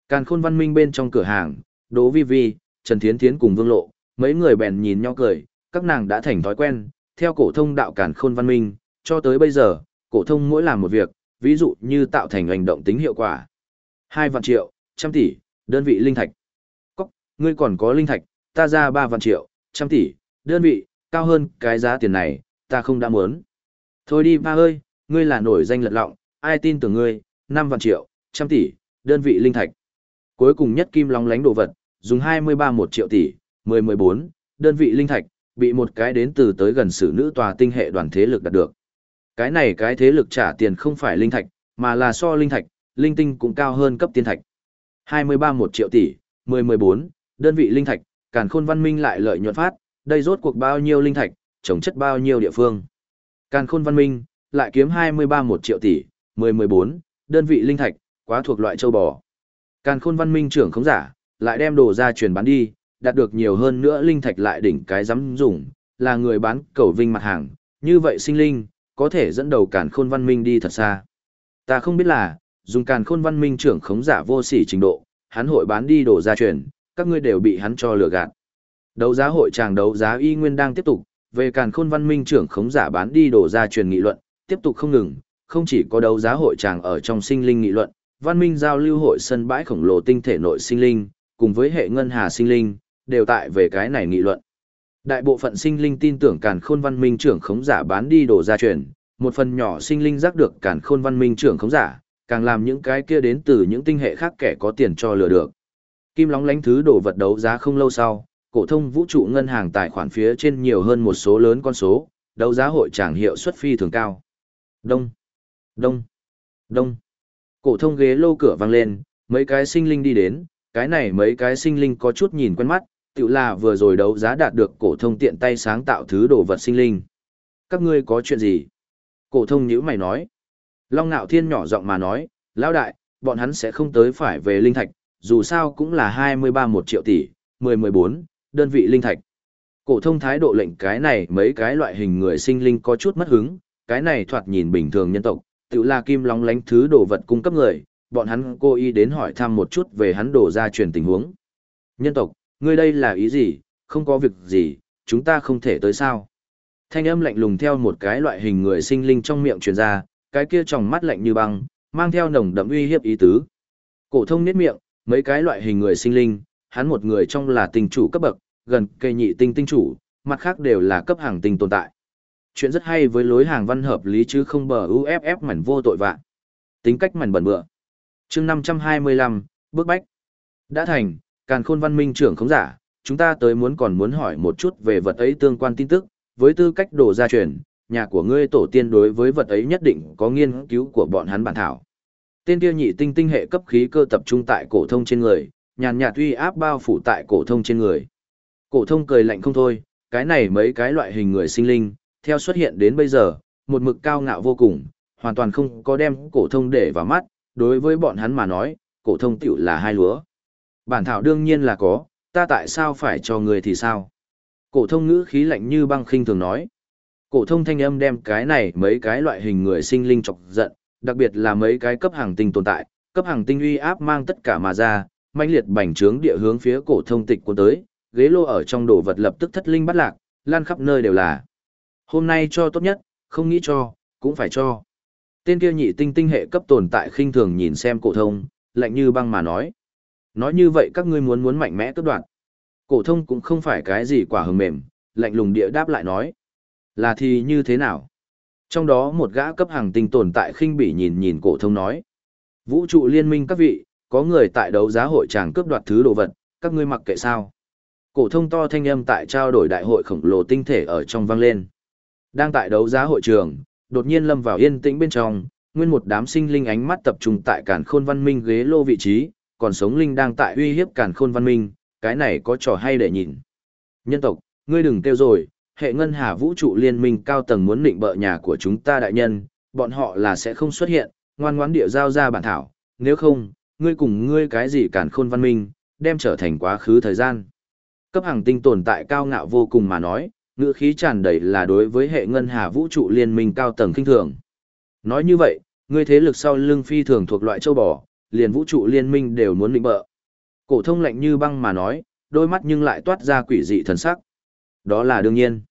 Càn khôn văn minh bên trong cửa hàng, Đỗ Vi Vi, Trần Thiến Thiến cùng Vương Lộ, mấy người bèn nhìn nhau cười, các nàng đã thành thói quen, theo cổ thông đạo càn khôn văn minh, cho tới bây giờ, cổ thông mỗi làm một việc, ví dụ như tạo thành hành động tính hiệu quả. Hai vạn triệu, trăm tỷ, đơn vị linh thạch. Cóc, ngươi còn có linh thạch, ta ra ba vạn triệu, trăm tỷ, đơn vị, cao hơn cái giá tiền này, ta không đã muốn. Thôi đi ba ơi, ngươi là nổi danh lật lọng, ai tin tưởng ngươi, năm vạn triệu, trăm tỷ, đơn vị linh thạch. Cuối cùng nhất kim long lánh đồ vật, dùng 23 một triệu tỷ, 10-14, đơn vị linh thạch, bị một cái đến từ tới gần sử nữ tòa tinh hệ đoàn thế lực đạt được. Cái này cái thế lực trả tiền không phải linh thạch, mà là so linh thạch, linh tinh cũng cao hơn cấp tiên thạch. 23 một triệu tỷ, 10-14, đơn vị linh thạch, càn khôn văn minh lại lợi nhuận phát, đây rốt cuộc bao nhiêu linh thạch, trồng chất bao nhiêu địa phương. Càn khôn văn minh, lại kiếm 23 một triệu tỷ, 10-14, đơn vị linh thạch, quá thuộc loại châu bò. Càn khôn văn minh trưởng khống giả, lại đem đồ ra truyền bán đi, đạt được nhiều hơn nữa linh thạch lại đỉnh cái dám dùng, là người bán cầu vinh mặt hàng, như vậy sinh linh, có thể dẫn đầu càn khôn văn minh đi thật xa. Ta không biết là, dùng càn khôn văn minh trưởng khống giả vô sỉ trình độ, hắn hội bán đi đồ gia truyền, các ngươi đều bị hắn cho lừa gạt. Đấu giá hội tràng đấu giá y nguyên đang tiếp tục, về càn khôn văn minh trưởng khống giả bán đi đồ gia truyền nghị luận, tiếp tục không ngừng, không chỉ có đấu giá hội tràng ở trong sinh linh nghị luận, văn minh giao lưu hội sân bãi khổng lồ tinh thể nội sinh linh, cùng với hệ ngân hà sinh linh, đều tại về cái này nghị luận. Đại bộ phận sinh linh tin tưởng càn khôn văn minh trưởng khống giả bán đi đồ gia truyền, một phần nhỏ sinh linh giác được càn khôn văn minh trưởng khống giả, càng làm những cái kia đến từ những tinh hệ khác kẻ có tiền cho lừa được. Kim lóng lánh thứ đồ vật đấu giá không lâu sau, cổ thông vũ trụ ngân hàng tài khoản phía trên nhiều hơn một số lớn con số, đấu giá hội tràng hiệu suất phi thường cao. Đông, đông, đông. Cổ thông ghế lô cửa vang lên, mấy cái sinh linh đi đến, cái này mấy cái sinh linh có chút nhìn quen mắt, tự là vừa rồi đấu giá đạt được cổ thông tiện tay sáng tạo thứ đồ vật sinh linh. Các ngươi có chuyện gì? Cổ thông nhíu mày nói. Long Nạo Thiên nhỏ giọng mà nói, lão đại, bọn hắn sẽ không tới phải về linh thạch, dù sao cũng là 23 một triệu tỷ, 10-14, đơn vị linh thạch. Cổ thông thái độ lệnh cái này mấy cái loại hình người sinh linh có chút mất hứng, cái này thoạt nhìn bình thường nhân tộc, tự là kim long lánh thứ đồ vật cung cấp người, bọn hắn cố ý đến hỏi thăm một chút về hắn đổ ra truyền tình huống. Nhân tộc, ngươi đây là ý gì, không có việc gì, chúng ta không thể tới sao. Thanh âm lạnh lùng theo một cái loại hình người sinh linh trong miệng truyền ra, cái kia tròng mắt lạnh như băng, mang theo nồng đậm uy hiếp ý tứ. Cổ thông niết miệng, mấy cái loại hình người sinh linh, hắn một người trong là tinh chủ cấp bậc, gần cây nhị tinh tinh chủ, mặt khác đều là cấp hàng tinh tồn tại. Chuyện rất hay với lối hàng văn hợp lý chứ không bờ UFF mảnh vô tội vạn. Tính cách mảnh bẩn bựa. chương 525, bước bách. Đã thành, càn khôn văn minh trưởng không giả, chúng ta tới muốn còn muốn hỏi một chút về vật ấy tương quan tin tức, với tư cách đồ gia truyền, nhà của ngươi tổ tiên đối với vật ấy nhất định có nghiên cứu của bọn hắn bản thảo. Tên kia nhị tinh tinh hệ cấp khí cơ tập trung tại cổ thông trên người, nhàn nhạt uy áp bao phủ tại cổ thông trên người. Cổ thông cười lạnh không thôi, cái này mấy cái loại hình người sinh linh, theo xuất hiện đến bây giờ, một mực cao ngạo vô cùng, hoàn toàn không có đem cổ thông để vào mắt, đối với bọn hắn mà nói, cổ thông tiểu là hai lúa. Bản thảo đương nhiên là có, ta tại sao phải cho người thì sao? Cổ thông ngữ khí lạnh như băng khinh thường nói. Cổ thông thanh âm đem cái này mấy cái loại hình người sinh linh chọc giận, đặc biệt là mấy cái cấp hàng tinh tồn tại, cấp hàng tinh uy áp mang tất cả mà ra, mãnh liệt bành trướng địa hướng phía cổ thông tịch cuốn tới, ghế lô ở trong đồ vật lập tức thất linh bắt lạc, lan khắp nơi đều là. Hôm nay cho tốt nhất, không nghĩ cho, cũng phải cho. Tên kia nhị tinh tinh hệ cấp tồn tại khinh thường nhìn xem cổ thông, lạnh như băng mà nói. Nói như vậy các ngươi muốn muốn mạnh mẽ cướp đoạt. Cổ thông cũng không phải cái gì quả hờ mềm, lạnh lùng địa đáp lại nói. Là thì như thế nào? Trong đó một gã cấp hàng tinh tồn tại khinh bỉ nhìn nhìn cổ thông nói. Vũ trụ liên minh các vị, có người tại đấu giá hội tràng cướp đoạt thứ đồ vật, các ngươi mặc kệ sao? Cổ thông to thanh âm tại trao đổi đại hội khổng lồ tinh thể ở trong vang lên. Đang tại đấu giá hội trường, đột nhiên lâm vào yên tĩnh bên trong, nguyên một đám sinh linh ánh mắt tập trung tại Càn Khôn Văn Minh ghế lô vị trí, còn sống linh đang tại uy hiếp Càn Khôn Văn Minh, cái này có trò hay để nhìn. Nhân tộc, ngươi đừng kêu rồi, hệ ngân hà vũ trụ liên minh cao tầng muốn định bợ nhà của chúng ta đại nhân, bọn họ là sẽ không xuất hiện, ngoan ngoãn địa giao ra bản thảo, nếu không, ngươi cùng ngươi cái gì Càn Khôn Văn Minh, đem trở thành quá khứ thời gian. Cấp hàng tinh tồn tại cao ngạo vô cùng mà nói, ngữ khí tràn đầy là đối với hệ ngân hà vũ trụ liên minh cao tầng kinh thường. Nói như vậy, ngươi thế lực sau lưng phi thường thuộc loại châu bò, liền vũ trụ liên minh đều muốn định bợ. Cổ thông lạnh như băng mà nói, đôi mắt nhưng lại toát ra quỷ dị thần sắc. Đó là đương nhiên.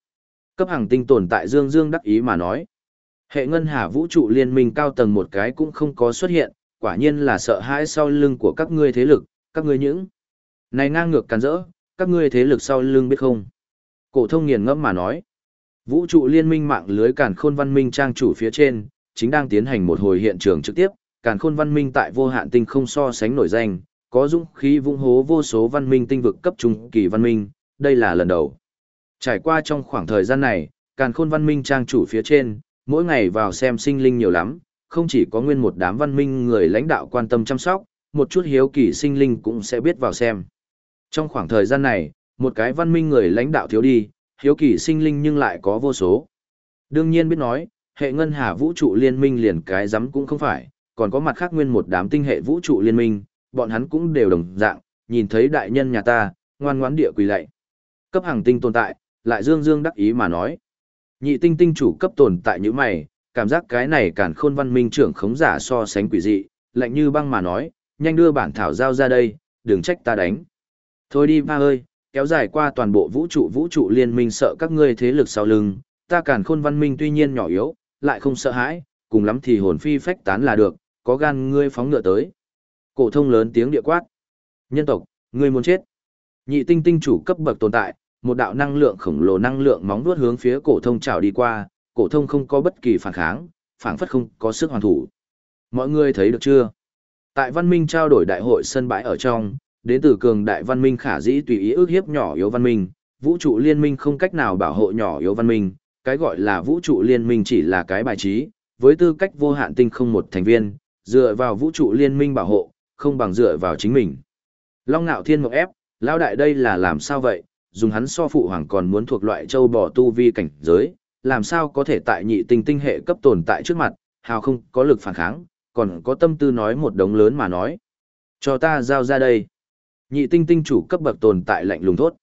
Cấp hàng tinh tồn tại Dương Dương đắc ý mà nói. Hệ ngân hà vũ trụ liên minh cao tầng một cái cũng không có xuất hiện, quả nhiên là sợ hãi sau lưng của các ngươi thế lực, các ngươi những. Này ngang ngược càn rỡ, các ngươi thế lực sau lưng biết không? Cổ thông nghiền ngẫm mà nói. Vũ trụ liên minh mạng lưới càn khôn văn minh trang chủ phía trên, chính đang tiến hành một hồi hiện trường trực tiếp, càn khôn văn minh tại vô hạn tinh không so sánh nổi danh, có dũng khí vung hố vô số văn minh tinh vực cấp trung kỳ văn minh, đây là lần đầu. Trải qua trong khoảng thời gian này, càn khôn văn minh trang chủ phía trên, mỗi ngày vào xem sinh linh nhiều lắm, không chỉ có nguyên một đám văn minh người lãnh đạo quan tâm chăm sóc, một chút hiếu kỳ sinh linh cũng sẽ biết vào xem. Trong khoảng thời gian này, một cái văn minh người lãnh đạo thiếu đi, hiếu kỳ sinh linh nhưng lại có vô số. Đương nhiên biết nói, hệ ngân hà vũ trụ liên minh liền cái rắm cũng không phải, còn có mặt khác nguyên một đám tinh hệ vũ trụ liên minh, bọn hắn cũng đều đồng dạng, nhìn thấy đại nhân nhà ta, ngoan ngoãn địa quỳ lạy. Cấp hàng tinh tồn tại, lại dương dương đắc ý mà nói. Nhị tinh tinh chủ cấp tồn tại như mày, cảm giác cái này càn khôn văn minh trưởng khống giả so sánh quỷ dị, lạnh như băng mà nói, nhanh đưa bản thảo giao ra đây, đừng trách ta đánh. Thôi đi ba ơi, kéo dài qua toàn bộ vũ trụ vũ trụ liên minh sợ các ngươi thế lực sau lưng, ta càn khôn văn minh tuy nhiên nhỏ yếu, lại không sợ hãi, cùng lắm thì hồn phi phách tán là được, có gan ngươi phóng ngựa tới. Cổ thông lớn tiếng địa quát. Nhân tộc, ngươi muốn chết. Nhị tinh tinh chủ cấp bậc tồn tại, một đạo năng lượng khổng lồ năng lượng móng vuốt hướng phía cổ thông chảo đi qua, cổ thông không có bất kỳ phản kháng, phản phất không có sức hoàn thủ. Mọi người thấy được chưa? Tại văn minh trao đổi đại hội sân bãi ở trong, đến từ cường đại văn minh khả dĩ tùy ý ước hiếp nhỏ yếu văn minh, vũ trụ liên minh không cách nào bảo hộ nhỏ yếu văn minh, cái gọi là vũ trụ liên minh chỉ là cái bài trí, với tư cách vô hạn tinh không một thành viên, dựa vào vũ trụ liên minh bảo hộ, không bằng dựa vào chính mình. Long Nạo Thiên Mộc ép, lao đại đây là làm sao vậy, dùng hắn so phụ hoàng còn muốn thuộc loại châu bò tu vi cảnh giới, làm sao có thể tại nhị tinh tinh hệ cấp tồn tại trước mặt, hào không có lực phản kháng, còn có tâm tư nói một đống lớn mà nói. Cho ta giao ra đây. Nhị tinh tinh chủ cấp bậc tồn tại lạnh lùng thốt.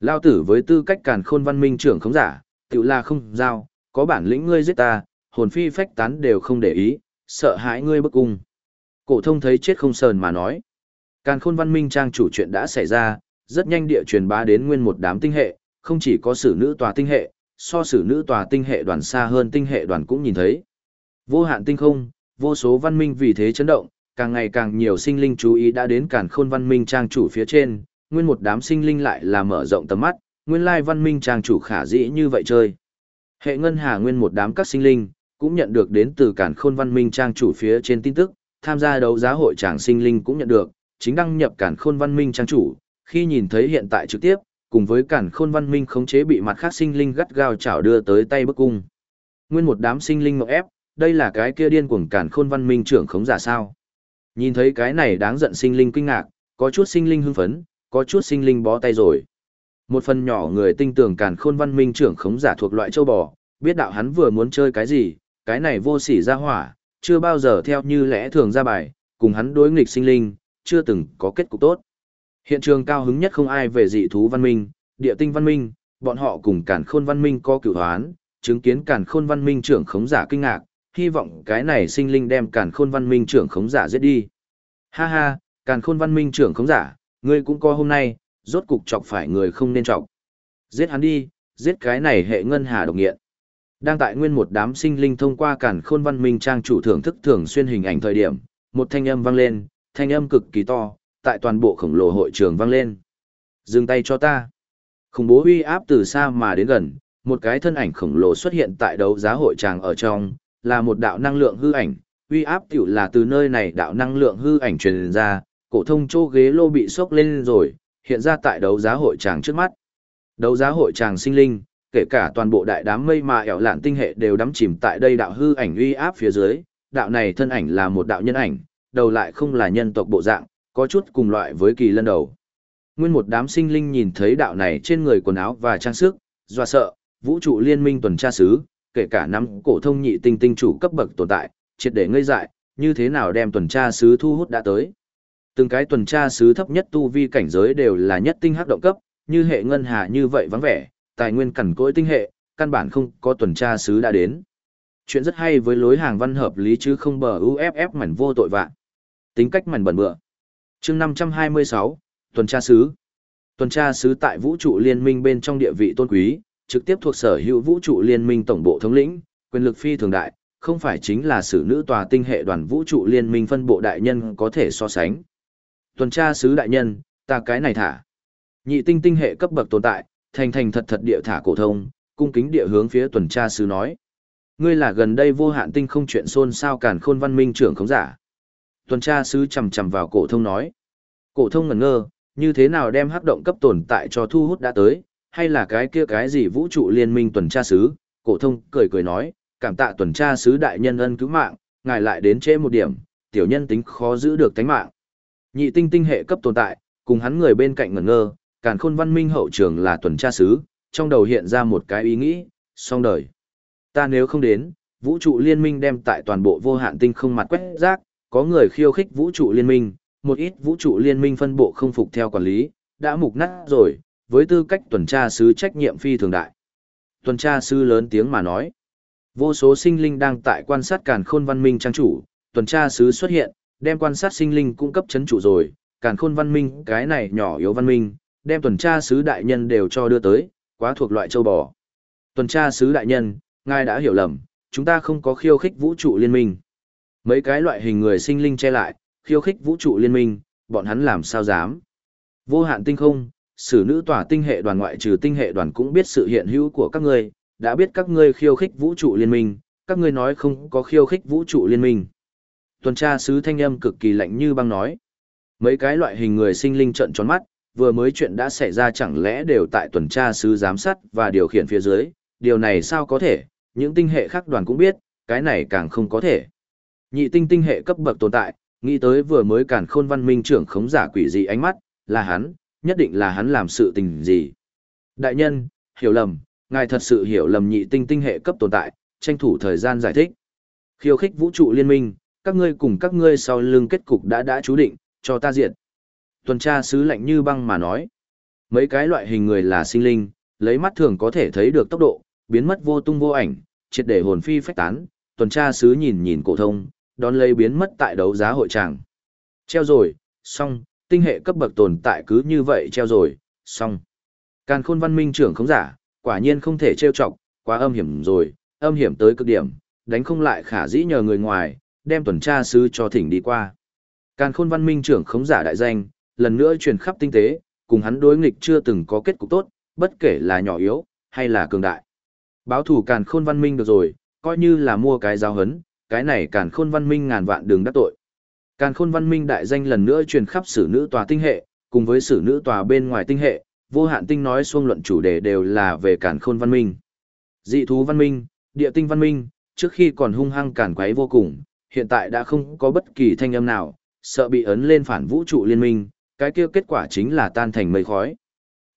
Lao tử với tư cách càn khôn văn minh trưởng không giả, tự là không giao, có bản lĩnh ngươi giết ta, hồn phi phách tán đều không để ý, sợ hãi ngươi bức cung. Cổ thông thấy chết không sờn mà nói. Càn khôn văn minh trang chủ chuyện đã xảy ra, rất nhanh địa truyền bá đến nguyên một đám tinh hệ, không chỉ có sử nữ tòa tinh hệ, so sử nữ tòa tinh hệ đoàn xa hơn tinh hệ đoàn cũng nhìn thấy. Vô hạn tinh không, vô số văn minh vì thế chấn động, càng ngày càng nhiều sinh linh chú ý đã đến càn khôn văn minh trang chủ phía trên, nguyên một đám sinh linh lại là mở rộng tầm mắt, nguyên lai văn minh trang chủ khả dĩ như vậy chơi. Hệ ngân hà nguyên một đám các sinh linh, cũng nhận được đến từ cản khôn văn minh trang chủ phía trên tin tức, tham gia đấu giá hội tràng sinh linh cũng nhận được, chính đăng nhập cản khôn văn minh trang chủ, khi nhìn thấy hiện tại trực tiếp, cùng với cản khôn văn minh khống chế bị mặt khác sinh linh gắt gao chảo đưa tới tay bức cung. Nguyên một đám sinh linh ngọc ép, đây là cái kia điên cuồng cản khôn văn minh trưởng khống giả sao. Nhìn thấy cái này đáng giận sinh linh kinh ngạc, có chút sinh linh hưng phấn, có chút sinh linh bó tay rồi. Một phần nhỏ người tinh tưởng cản khôn văn minh trưởng khống giả thuộc loại châu bò, biết đạo hắn vừa muốn chơi cái gì, cái này vô sỉ ra hỏa, chưa bao giờ theo như lẽ thường ra bài, cùng hắn đối nghịch sinh linh, chưa từng có kết cục tốt. Hiện trường cao hứng nhất không ai về dị thú văn minh, địa tinh văn minh, bọn họ cùng cản khôn văn minh có cửu hoán, chứng kiến cản khôn văn minh trưởng khống giả kinh ngạc, hy vọng cái này sinh linh đem cản khôn văn minh trưởng khống giả giết đi. Ha ha, cản khôn văn minh trưởng khống giả, ngươi cũng có hôm nay, rốt cục chọc phải người không nên chọc. Giết hắn đi, giết cái này hệ ngân hà độc nghiện. Đang tại nguyên một đám sinh linh thông qua cản khôn văn minh trang chủ thưởng thức thường xuyên hình ảnh thời điểm, một thanh âm vang lên, thanh âm cực kỳ to, tại toàn bộ khổng lồ hội trường vang lên. Dừng tay cho ta. Khủng bố uy áp từ xa mà đến gần, một cái thân ảnh khổng lồ xuất hiện tại đấu giá hội tràng ở trong, là một đạo năng lượng hư ảnh, uy áp tiểu là từ nơi này đạo năng lượng hư ảnh truyền ra, cổ thông chỗ ghế lô bị sốc lên rồi, hiện ra tại đấu giá hội tràng trước mắt. Đấu giá hội tràng sinh linh, kể cả toàn bộ đại đám mây mà ẻo lạn tinh hệ đều đắm chìm tại đây đạo hư ảnh uy áp phía dưới, đạo này thân ảnh là một đạo nhân ảnh, đầu lại không là nhân tộc bộ dạng, có chút cùng loại với kỳ lân đầu. Nguyên một đám sinh linh nhìn thấy đạo này trên người quần áo và trang sức, do sợ, vũ trụ liên minh tuần tra sứ, kể cả năm cổ thông nhị tinh tinh chủ cấp bậc tồn tại, triệt để ngây dại, như thế nào đem tuần tra sứ thu hút đã tới. Từng cái tuần tra sứ thấp nhất tu vi cảnh giới đều là nhất tinh hắc động cấp, như hệ ngân hà như vậy vắng vẻ, tài nguyên cẩn cỗi tinh hệ, căn bản không có tuần tra sứ đã đến. Chuyện rất hay với lối hàng văn hợp lý chứ không bờ UFF mảnh vô tội vạ. Tính cách mảnh bẩn bựa. chương 526, tuần tra sứ. Tuần tra sứ tại vũ trụ liên minh bên trong địa vị tôn quý, trực tiếp thuộc sở hữu vũ trụ liên minh tổng bộ thống lĩnh, quyền lực phi thường đại, không phải chính là sử nữ tòa tinh hệ đoàn vũ trụ liên minh phân bộ đại nhân có thể so sánh. Tuần tra sứ đại nhân, ta cái này thả. Nhị tinh tinh hệ cấp bậc tồn tại, thành thành thật thật địa thả cổ thông, cung kính địa hướng phía tuần tra sứ nói. Ngươi là gần đây vô hạn tinh không chuyện xôn xao càn khôn văn minh trưởng khống giả. Tuần tra sứ chầm chậm vào cổ thông nói. Cổ thông ngẩn ngơ, như thế nào đem hắc động cấp tồn tại cho thu hút đã tới, hay là cái kia cái gì vũ trụ liên minh tuần tra sứ, cổ thông cười cười nói, cảm tạ tuần tra sứ đại nhân ân cứu mạng, ngài lại đến trễ một điểm, tiểu nhân tính khó giữ được tánh mạng. Nhị tinh tinh hệ cấp tồn tại, cùng hắn người bên cạnh ngẩn ngơ, càn khôn văn minh hậu trường là tuần tra sứ, trong đầu hiện ra một cái ý nghĩ, xong đời. Ta nếu không đến, vũ trụ liên minh đem tại toàn bộ vô hạn tinh không mặt quét rác, có người khiêu khích vũ trụ liên minh, một ít vũ trụ liên minh phân bộ không phục theo quản lý, đã mục nát rồi, với tư cách tuần tra sứ trách nhiệm phi thường đại. Tuần tra sứ lớn tiếng mà nói, vô số sinh linh đang tại quan sát càn khôn văn minh trang chủ, tuần tra sứ xuất hiện, đem quan sát sinh linh cung cấp chấn chủ rồi, càn khôn văn minh cái này nhỏ yếu văn minh, đem tuần tra sứ đại nhân đều cho đưa tới, quá thuộc loại châu bò. Tuần tra sứ đại nhân, ngài đã hiểu lầm, chúng ta không có khiêu khích vũ trụ liên minh. Mấy cái loại hình người sinh linh che lại, khiêu khích vũ trụ liên minh, bọn hắn làm sao dám. Vô hạn tinh không, sử nữ tỏa tinh hệ đoàn ngoại trừ tinh hệ đoàn cũng biết sự hiện hữu của các ngươi, đã biết các ngươi khiêu khích vũ trụ liên minh, các ngươi nói không có khiêu khích vũ trụ liên minh. Tuần tra sứ thanh âm cực kỳ lạnh như băng nói. Mấy cái loại hình người sinh linh trợn tròn mắt, vừa mới chuyện đã xảy ra chẳng lẽ đều tại tuần tra sứ giám sát và điều khiển phía dưới, điều này sao có thể, những tinh hệ khác đoàn cũng biết, cái này càng không có thể. Nhị tinh tinh hệ cấp bậc tồn tại, nghĩ tới vừa mới càn khôn văn minh trưởng khống giả quỷ dị ánh mắt, là hắn, nhất định là hắn làm sự tình gì. Đại nhân, hiểu lầm, ngài thật sự hiểu lầm nhị tinh tinh hệ cấp tồn tại, tranh thủ thời gian giải thích. Khiêu khích vũ trụ liên minh, các ngươi cùng các ngươi sau lưng kết cục đã đã chú định, cho ta diện. Tuần tra sứ lạnh như băng mà nói. Mấy cái loại hình người là sinh linh, lấy mắt thường có thể thấy được tốc độ, biến mất vô tung vô ảnh, triệt để hồn phi phách tán, tuần tra sứ nhìn nhìn cổ thông, đón lấy biến mất tại đấu giá hội tràng. Treo rồi, xong, tinh hệ cấp bậc tồn tại cứ như vậy treo rồi, xong. Càn khôn văn minh trưởng không giả, quả nhiên không thể treo chọc, quá âm hiểm rồi, âm hiểm tới cực điểm, đánh không lại khả dĩ nhờ người ngoài, đem tuần tra sứ cho thỉnh đi qua. Càn khôn văn minh trưởng khống giả đại danh, lần nữa truyền khắp tinh tế, cùng hắn đối nghịch chưa từng có kết cục tốt, bất kể là nhỏ yếu, hay là cường đại. Báo thủ càn khôn văn minh được rồi, coi như là mua cái giáo hấn, cái này càn khôn văn minh ngàn vạn đường đắc tội. Càn khôn văn minh đại danh lần nữa truyền khắp sử nữ tòa tinh hệ, cùng với sử nữ tòa bên ngoài tinh hệ, vô hạn tinh nói xuông luận chủ đề đều là về càn khôn văn minh. Dị thú văn minh, địa tinh văn minh, trước khi còn hung hăng càn quấy vô cùng, hiện tại đã không có bất kỳ thanh âm nào, sợ bị ấn lên phản vũ trụ liên minh, cái kia kết quả chính là tan thành mây khói.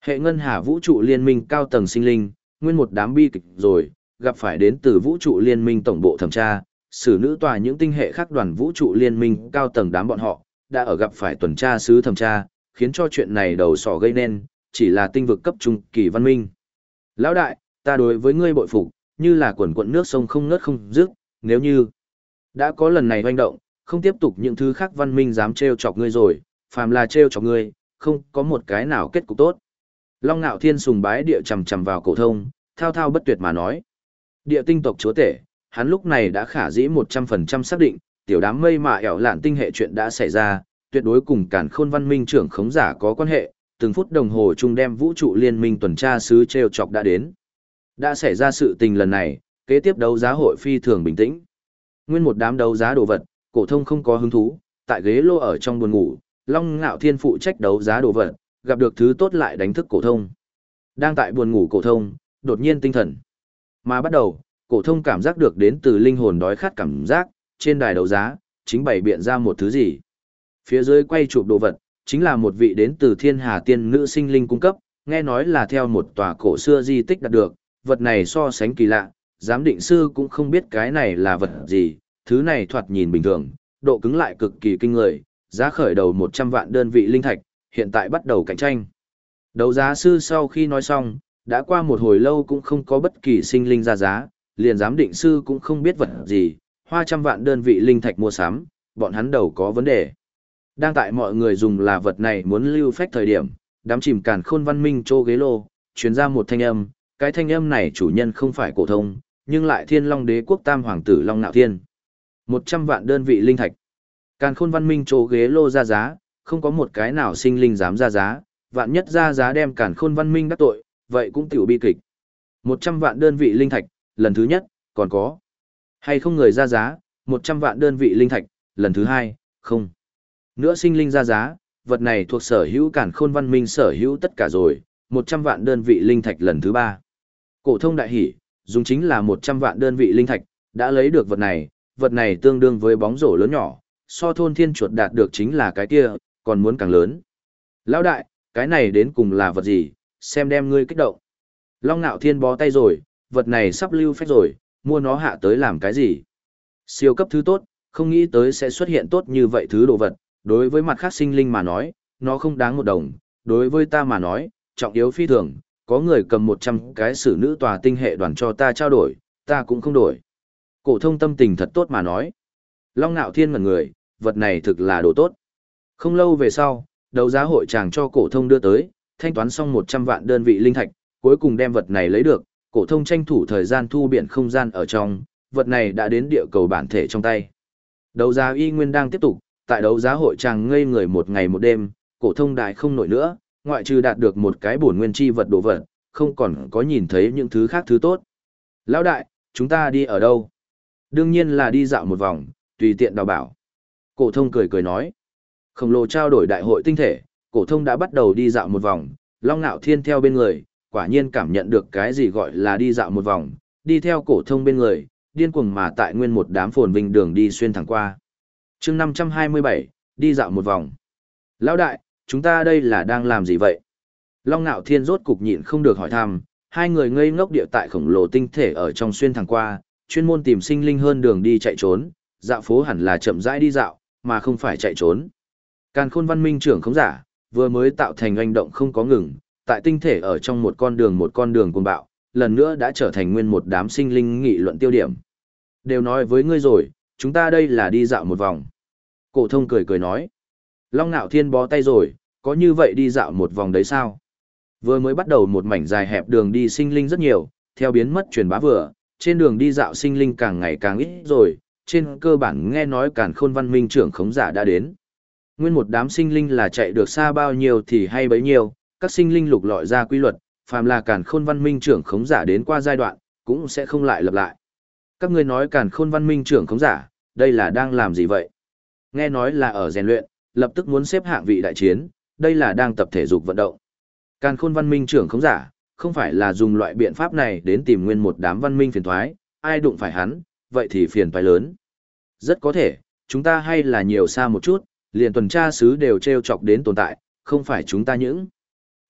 Hệ ngân hà vũ trụ liên minh cao tầng sinh linh, nguyên một đám bi kịch rồi, gặp phải đến từ vũ trụ liên minh tổng bộ thẩm tra, xử nữ tòa những tinh hệ khác đoàn vũ trụ liên minh cao tầng đám bọn họ, đã ở gặp phải tuần tra sứ thẩm tra, khiến cho chuyện này đầu sỏ gây nên, chỉ là tinh vực cấp trung kỳ văn minh. Lão đại, ta đối với ngươi bội phục, như là quần quận nước sông không ngớt không dứt, nếu như đã có lần này hoành động, không tiếp tục những thứ khác văn minh dám trêu chọc ngươi rồi, phàm là trêu chọc ngươi, không có một cái nào kết cục tốt. Long Nạo Thiên sùng bái địa trầm trầm vào cổ thông, thao thao bất tuyệt mà nói. Địa tinh tộc chúa tể, hắn lúc này đã khả dĩ 100% xác định, tiểu đám mây mà ẻo lạn tinh hệ chuyện đã xảy ra, tuyệt đối cùng cản khôn văn minh trưởng khống giả có quan hệ, từng phút đồng hồ chung đem vũ trụ liên minh tuần tra sứ treo chọc đã đến. Đã xảy ra sự tình lần này, kế tiếp đấu giá hội phi thường bình tĩnh. Nguyên một đám đấu giá đồ vật, cổ thông không có hứng thú, tại ghế lô ở trong buồn ngủ, Long Ngạo Thiên phụ trách đấu giá đồ vật, gặp được thứ tốt lại đánh thức cổ thông. Đang tại buồn ngủ cổ thông, đột nhiên tinh thần. Mà bắt đầu, cổ thông cảm giác được đến từ linh hồn đói khát cảm giác, trên đài đấu giá, chính bày biện ra một thứ gì. Phía dưới quay chụp đồ vật, chính là một vị đến từ thiên hà tiên nữ sinh linh cung cấp, nghe nói là theo một tòa cổ xưa di tích đạt được, vật này so sánh kỳ lạ, giám định sư cũng không biết cái này là vật gì, thứ này thoạt nhìn bình thường, độ cứng lại cực kỳ kinh người, giá khởi đầu 100 vạn đơn vị linh thạch, hiện tại bắt đầu cạnh tranh. Đấu giá sư sau khi nói xong, đã qua một hồi lâu cũng không có bất kỳ sinh linh ra giá, liền giám định sư cũng không biết vật gì, hoa trăm vạn đơn vị linh thạch mua sắm, bọn hắn đầu có vấn đề. Đang tại mọi người dùng là vật này muốn lưu phách thời điểm, đám chìm càn khôn văn minh chô ghế lô, truyền ra một thanh âm, cái thanh âm này chủ nhân không phải cổ thông, nhưng lại thiên long đế quốc tam hoàng tử Long Nạo Thiên. một trăm vạn đơn vị linh thạch. Càn khôn văn minh chỗ ghế lô ra giá, không có một cái nào sinh linh dám ra giá, vạn nhất ra giá đem càn khôn văn minh đắc tội, vậy cũng tiểu bi kịch. một trăm vạn đơn vị linh thạch, lần thứ nhất, còn có. Hay không người ra giá, một trăm vạn đơn vị linh thạch, lần thứ hai, không. Nữa sinh linh ra giá, vật này thuộc sở hữu cản khôn văn minh sở hữu tất cả rồi, 100 vạn đơn vị linh thạch lần thứ ba. Cổ thông đại hỉ, dùng chính là 100 vạn đơn vị linh thạch, đã lấy được vật này, vật này tương đương với bóng rổ lớn nhỏ, so thôn thiên chuột đạt được chính là cái kia, còn muốn càng lớn. Lão đại, cái này đến cùng là vật gì, xem đem ngươi kích động. Long nạo thiên bó tay rồi, vật này sắp lưu phách rồi, mua nó hạ tới làm cái gì. Siêu cấp thứ tốt, không nghĩ tới sẽ xuất hiện tốt như vậy thứ đồ vật, đối với mặt khác sinh linh mà nói, nó không đáng một đồng, đối với ta mà nói, trọng yếu phi thường, có người cầm 100 cái sử nữ tòa tinh hệ đoàn cho ta trao đổi, ta cũng không đổi. Cổ thông tâm tình thật tốt mà nói. Long Nạo Thiên ngẩn người, vật này thực là đồ tốt. Không lâu về sau, đấu giá hội chàng cho cổ thông đưa tới, thanh toán xong 100 vạn đơn vị linh thạch, cuối cùng đem vật này lấy được, cổ thông tranh thủ thời gian thu biển không gian ở trong, vật này đã đến địa cầu bản thể trong tay. Đấu giá y nguyên đang tiếp tục, tại đấu giá hội chàng ngây người một ngày một đêm, cổ thông đại không nổi nữa, ngoại trừ đạt được một cái bổn nguyên chi vật đồ vật, không còn có nhìn thấy những thứ khác thứ tốt. Lão đại, chúng ta đi ở đâu? Đương nhiên là đi dạo một vòng, tùy tiện đào bảo. Cổ thông cười cười nói. Khổng lồ trao đổi đại hội tinh thể, cổ thông đã bắt đầu đi dạo một vòng, Long Nạo Thiên theo bên người, quả nhiên cảm nhận được cái gì gọi là đi dạo một vòng, đi theo cổ thông bên người, điên cuồng mà tại nguyên một đám phồn vinh đường đi xuyên thẳng qua chương năm trăm hai mươi bảy đi dạo một vòng lão đại chúng ta đây là đang làm gì vậy long ngạo thiên rốt cục nhịn không được hỏi thăm hai người ngây ngốc địa tại khổng lồ tinh thể ở trong xuyên thẳng qua chuyên môn tìm sinh linh hơn đường đi chạy trốn dạo phố hẳn là chậm rãi đi dạo mà không phải chạy trốn càn khôn văn minh trưởng không giả vừa mới tạo thành hành động không có ngừng tại tinh thể ở trong một con đường một con đường cuồng bạo lần nữa đã trở thành nguyên một đám sinh linh nghị luận tiêu điểm đều nói với ngươi rồi chúng ta đây là đi dạo một vòng Cổ thông cười cười nói. Long Nạo Thiên bó tay rồi, có như vậy đi dạo một vòng đấy sao? Vừa mới bắt đầu một mảnh dài hẹp đường đi sinh linh rất nhiều, theo biến mất truyền bá vừa, trên đường đi dạo sinh linh càng ngày càng ít rồi, trên cơ bản nghe nói càn khôn văn minh trưởng khống giả đã đến. Nguyên một đám sinh linh là chạy được xa bao nhiêu thì hay bấy nhiêu, các sinh linh lục lọi ra quy luật, phàm là càn khôn văn minh trưởng khống giả đến qua giai đoạn, cũng sẽ không lại lập lại. Các ngươi nói càn khôn văn minh trưởng khống giả, đây là đang làm gì vậy? Nghe nói là ở rèn luyện, lập tức muốn xếp hạng vị đại chiến, đây là đang tập thể dục vận động. Càn khôn văn minh trưởng khống giả, không phải là dùng loại biện pháp này đến tìm nguyên một đám văn minh phiền thoái, ai đụng phải hắn, vậy thì phiền phải lớn. Rất có thể, chúng ta hay là nhiều xa một chút, liền tuần tra sứ đều treo chọc đến tồn tại, không phải chúng ta những.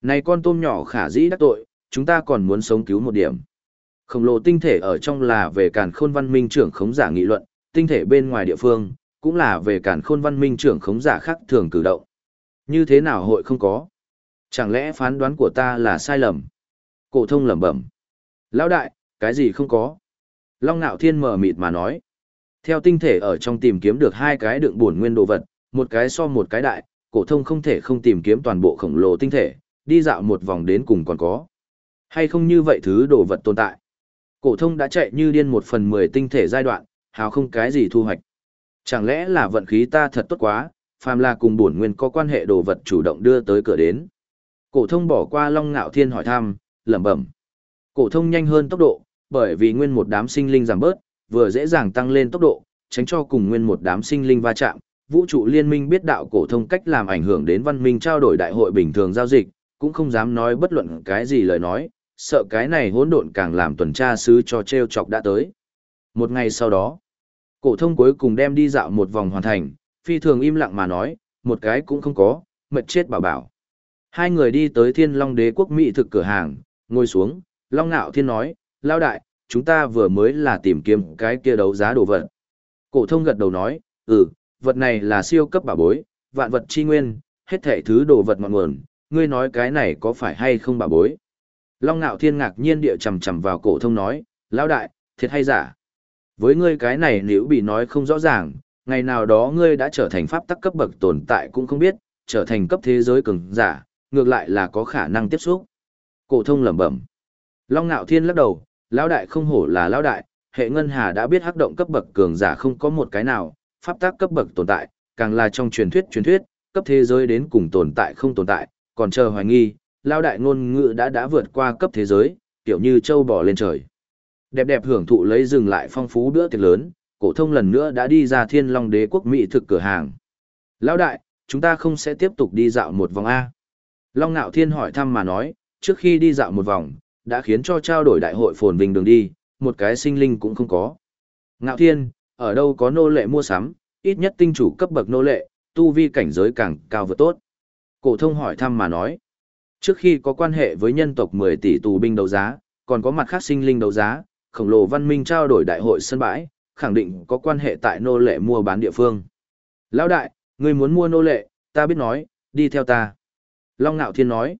Này con tôm nhỏ khả dĩ đắc tội, chúng ta còn muốn sống cứu một điểm. Khổng lồ tinh thể ở trong là về cản khôn văn minh trưởng khống giả nghị luận, tinh thể bên ngoài địa phương, cũng là về cản khôn văn minh trưởng khống giả khác thường cử động. Như thế nào hội không có? Chẳng lẽ phán đoán của ta là sai lầm? Cổ thông lẩm bẩm. Lão đại, cái gì không có? Long Nạo Thiên mở mịt mà nói. Theo tinh thể ở trong tìm kiếm được hai cái đựng bổn nguyên đồ vật, một cái so một cái đại, cổ thông không thể không tìm kiếm toàn bộ khổng lồ tinh thể, đi dạo một vòng đến cùng còn có. Hay không như vậy thứ đồ vật tồn tại. Cổ thông đã chạy như điên một phần mười tinh thể giai đoạn, hào không cái gì thu hoạch. Chẳng lẽ là vận khí ta thật tốt quá, phàm là cùng bổn nguyên có quan hệ đồ vật chủ động đưa tới cửa đến. Cổ thông bỏ qua Long Ngạo Thiên hỏi thăm, lẩm bẩm. Cổ thông nhanh hơn tốc độ, bởi vì nguyên một đám sinh linh giảm bớt, vừa dễ dàng tăng lên tốc độ, tránh cho cùng nguyên một đám sinh linh va chạm. Vũ trụ liên minh biết đạo cổ thông cách làm ảnh hưởng đến văn minh trao đổi đại hội bình thường giao dịch, cũng không dám nói bất luận cái gì lời nói, sợ cái này hỗn độn càng làm tuần tra sứ cho treo chọc đã tới. Một ngày sau đó, cổ thông cuối cùng đem đi dạo một vòng hoàn thành, phi thường im lặng mà nói, một cái cũng không có, mệt chết bảo bảo. Hai người đi tới Thiên Long Đế quốc mỹ thực cửa hàng, ngồi xuống, Long Nạo Thiên nói, lao đại, chúng ta vừa mới là tìm kiếm cái kia đấu giá đồ vật. Cổ thông gật đầu nói, ừ, vật này là siêu cấp bảo bối, vạn vật chi nguyên, hết thảy thứ đồ vật ngọn nguồn, ngươi nói cái này có phải hay không bảo bối. Long Nạo Thiên ngạc nhiên địa chầm chầm vào cổ thông nói, lão đại, thiệt hay giả? Với ngươi cái này nếu bị nói không rõ ràng, ngày nào đó ngươi đã trở thành pháp tắc cấp bậc tồn tại cũng không biết, trở thành cấp thế giới cường giả, ngược lại là có khả năng tiếp xúc. Cổ thông lẩm bẩm. Long Nạo Thiên lắc đầu, lão đại không hổ là lão đại, hệ ngân hà đã biết hắc động cấp bậc cường giả không có một cái nào, pháp tắc cấp bậc tồn tại, càng là trong truyền thuyết truyền thuyết, cấp thế giới đến cùng tồn tại không tồn tại, còn chờ hoài nghi, lão đại ngôn ngữ đã đã vượt qua cấp thế giới, kiểu như châu bò lên trời. Đẹp đẹp hưởng thụ lấy dừng lại phong phú bữa tiệc lớn, cổ thông lần nữa đã đi ra Thiên Long Đế quốc mỹ thực cửa hàng. Lão đại, chúng ta không sẽ tiếp tục đi dạo một vòng a? Long Nạo Thiên hỏi thăm mà nói, trước khi đi dạo một vòng, đã khiến cho trao đổi đại hội phồn vinh đường đi, một cái sinh linh cũng không có. Ngạo Thiên, ở đâu có nô lệ mua sắm, ít nhất tinh chủ cấp bậc nô lệ, tu vi cảnh giới càng cao vượt tốt. Cổ thông hỏi thăm mà nói, trước khi có quan hệ với nhân tộc 10 tỷ tù binh đấu giá, còn có mặt khác sinh linh đấu giá, khổng lồ văn minh trao đổi đại hội sân bãi, khẳng định có quan hệ tại nô lệ mua bán địa phương. Lão đại, ngươi muốn mua nô lệ, ta biết nói, đi theo ta. Long Nạo Thiên nói,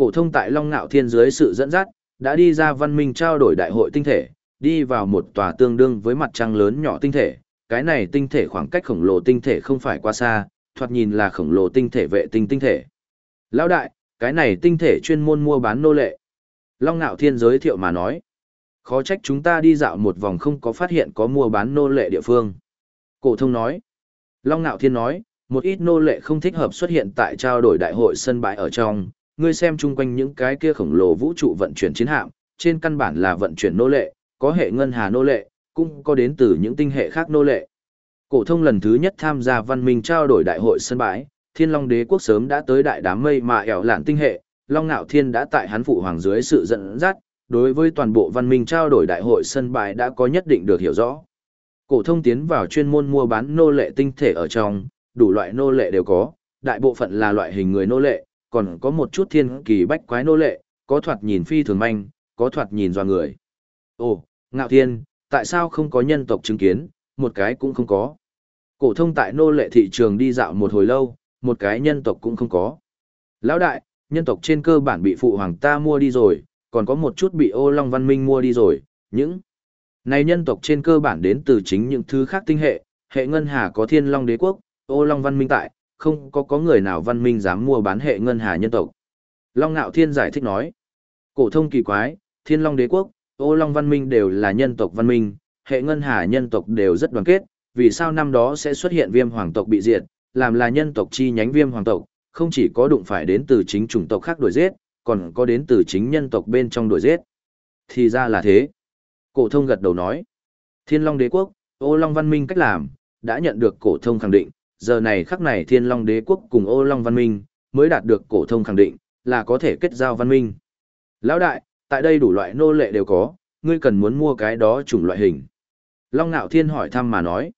cổ thông tại Long Nạo Thiên dưới sự dẫn dắt, đã đi ra văn minh trao đổi đại hội tinh thể, đi vào một tòa tương đương với mặt trăng lớn nhỏ tinh thể. Cái này tinh thể khoảng cách khổng lồ tinh thể không phải quá xa, thoạt nhìn là khổng lồ tinh thể vệ tinh tinh thể. Lão đại, cái này tinh thể chuyên môn mua bán nô lệ. Long Nạo Thiên giới thiệu mà nói. Khó trách chúng ta đi dạo một vòng không có phát hiện có mua bán nô lệ địa phương. Cổ thông nói. Long Nạo Thiên nói, một ít nô lệ không thích hợp xuất hiện tại trao đổi đại hội sân bãi ở trong, ngươi xem chung quanh những cái kia khổng lồ vũ trụ vận chuyển chiến hạm, trên căn bản là vận chuyển nô lệ, có hệ ngân hà nô lệ, cũng có đến từ những tinh hệ khác nô lệ. Cổ thông lần thứ nhất tham gia văn minh trao đổi đại hội sân bãi, Thiên Long Đế quốc sớm đã tới đại đám mây mà ẻo lạn tinh hệ, Long Nạo Thiên đã tại hắn phụ hoàng dưới sự dẫn dắt, đối với toàn bộ văn minh trao đổi đại hội sân bãi đã có nhất định được hiểu rõ. Cổ thông tiến vào chuyên môn mua bán nô lệ tinh thể ở trong, đủ loại nô lệ đều có, đại bộ phận là loại hình người nô lệ, còn có một chút thiên kỳ bách quái nô lệ, có thoạt nhìn phi thường manh, có thoạt nhìn doa người. Ồ, ngạo thiên, tại sao không có nhân tộc chứng kiến, một cái cũng không có. Cổ thông tại nô lệ thị trường đi dạo một hồi lâu, một cái nhân tộc cũng không có. Lão đại, nhân tộc trên cơ bản bị phụ hoàng ta mua đi rồi, còn có một chút bị ô long văn minh mua đi rồi, những này nhân tộc trên cơ bản đến từ chính những thứ khác tinh hệ, hệ ngân hà có thiên long đế quốc, ô long văn minh tại, không có có người nào văn minh dám mua bán hệ ngân hà nhân tộc. Long Nạo Thiên giải thích nói, cổ thông kỳ quái, thiên long đế quốc, ô long văn minh đều là nhân tộc văn minh, hệ ngân hà nhân tộc đều rất đoàn kết, vì sao năm đó sẽ xuất hiện viêm hoàng tộc bị diệt, làm là nhân tộc chi nhánh viêm hoàng tộc, không chỉ có đụng phải đến từ chính chủng tộc khác đuổi giết, còn có đến từ chính nhân tộc bên trong đuổi giết. Thì ra là thế. Cổ thông gật đầu nói, Thiên Long Đế quốc, Ô Long Văn Minh cách làm, đã nhận được cổ thông khẳng định, giờ này khắc này Thiên Long Đế quốc cùng Ô Long Văn Minh mới đạt được cổ thông khẳng định, là có thể kết giao văn minh. Lão đại, tại đây đủ loại nô lệ đều có, ngươi cần muốn mua cái đó chủng loại hình. Long ngạo Thiên hỏi thăm mà nói.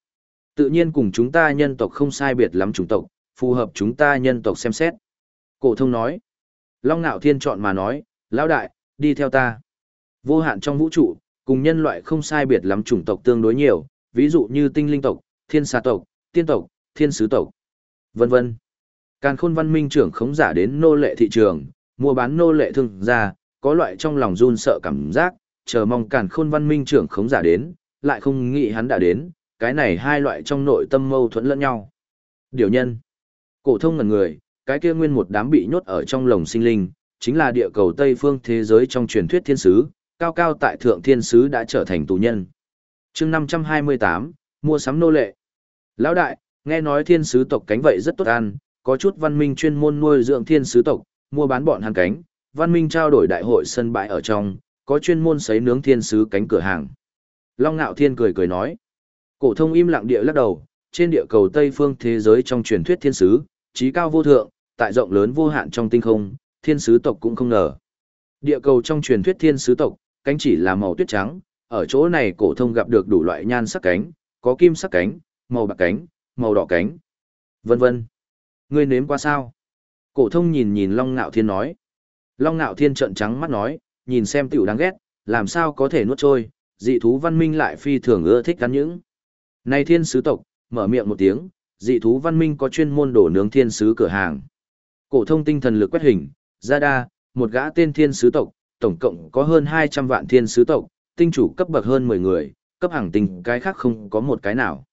Tự nhiên cùng chúng ta nhân tộc không sai biệt lắm chủng tộc, phù hợp chúng ta nhân tộc xem xét. Cổ thông nói. Long ngạo Thiên chọn mà nói, lão đại, đi theo ta. Vô hạn trong vũ trụ, cùng nhân loại không sai biệt lắm chủng tộc tương đối nhiều, ví dụ như tinh linh tộc, thiên xà tộc, tiên tộc, thiên sứ tộc, vân vân. Càn khôn văn minh trưởng khống giả đến nô lệ thị trường, mua bán nô lệ thương gia, có loại trong lòng run sợ cảm giác, chờ mong càn khôn văn minh trưởng khống giả đến, lại không nghĩ hắn đã đến, cái này hai loại trong nội tâm mâu thuẫn lẫn nhau. Điều nhân, cổ thông ngần người, cái kia nguyên một đám bị nhốt ở trong lồng sinh linh, chính là địa cầu Tây phương thế giới trong truyền thuyết thiên sứ, cao cao tại thượng thiên sứ đã trở thành tù nhân. Chương 528, mua sắm nô lệ. Lão đại, nghe nói thiên sứ tộc cánh vậy rất tốt ăn, có chút văn minh chuyên môn nuôi dưỡng thiên sứ tộc, mua bán bọn hàng cánh, văn minh trao đổi đại hội sân bãi ở trong, có chuyên môn sấy nướng thiên sứ cánh cửa hàng. Long Nạo Thiên cười cười nói. Cổ thông im lặng địa lắc đầu, trên địa cầu Tây phương thế giới trong truyền thuyết thiên sứ, trí cao vô thượng, tại rộng lớn vô hạn trong tinh không, thiên sứ tộc cũng không ngờ. Địa cầu trong truyền thuyết thiên sứ tộc, cánh chỉ là màu tuyết trắng, ở chỗ này cổ thông gặp được đủ loại nhan sắc cánh, có kim sắc cánh, màu bạc cánh, màu đỏ cánh, vân vân. Ngươi nếm qua sao? Cổ thông nhìn nhìn Long Nạo Thiên nói. Long Nạo Thiên trợn trắng mắt nói, nhìn xem tiểu đáng ghét, làm sao có thể nuốt trôi, dị thú văn minh lại phi thường ưa thích cắn những. Này thiên sứ tộc, mở miệng một tiếng, dị thú văn minh có chuyên môn đổ nướng thiên sứ cửa hàng. Cổ thông tinh thần lực quét hình, ra đa, một gã tên thiên sứ tộc, tổng cộng có hơn 200 vạn thiên sứ tộc, tinh chủ cấp bậc hơn 10 người, cấp hàng tinh cái khác không có một cái nào.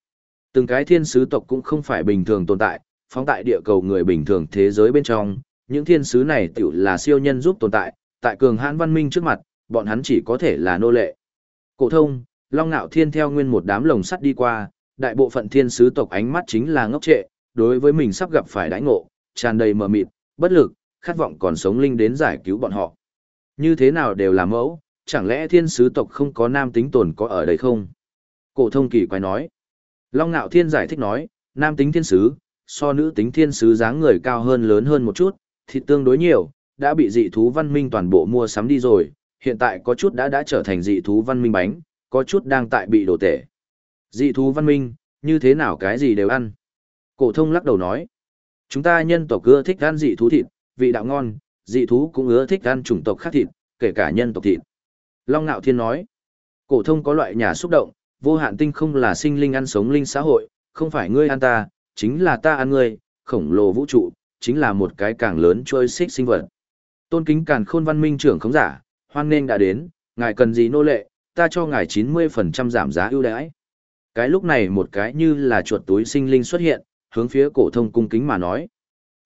Từng cái thiên sứ tộc cũng không phải bình thường tồn tại, phóng tại địa cầu người bình thường thế giới bên trong, những thiên sứ này tiểu là siêu nhân giúp tồn tại, tại cường hãn văn minh trước mặt, bọn hắn chỉ có thể là nô lệ. Cổ thông, Long Nạo Thiên theo nguyên một đám lồng sắt đi qua, đại bộ phận thiên sứ tộc ánh mắt chính là ngốc trệ, đối với mình sắp gặp phải đãi ngộ, tràn đầy mờ mịt, bất lực, khát vọng còn sống linh đến giải cứu bọn họ. Như thế nào đều là mẫu, chẳng lẽ thiên sứ tộc không có nam tính tồn có ở đây không? Cổ thông kỳ quái nói. Long Nạo Thiên giải thích nói, nam tính thiên sứ, so nữ tính thiên sứ dáng người cao hơn lớn hơn một chút, thịt tương đối nhiều, đã bị dị thú văn minh toàn bộ mua sắm đi rồi, hiện tại có chút đã đã trở thành dị thú văn minh bánh, có chút đang tại bị đổ tể. Dị thú văn minh, như thế nào cái gì đều ăn. Cổ thông lắc đầu nói, chúng ta nhân tộc ưa thích ăn dị thú thịt, vị đạo ngon, dị thú cũng ưa thích ăn chủng tộc khác thịt, kể cả nhân tộc thịt. Long Nạo Thiên nói, cổ thông có loại nhà xúc động, vô hạn tinh không là sinh linh ăn sống linh xã hội, không phải ngươi ăn ta, chính là ta ăn ngươi, khổng lồ vũ trụ, chính là một cái càng lớn trôi xích sinh vật. Tôn kính càn khôn văn minh trưởng khống giả, hoan nghênh đã đến, ngài cần gì nô lệ, ta cho ngài 90% giảm giá ưu đãi. Cái lúc này một cái như là chuột túi sinh linh xuất hiện, hướng phía cổ thông cung kính mà nói.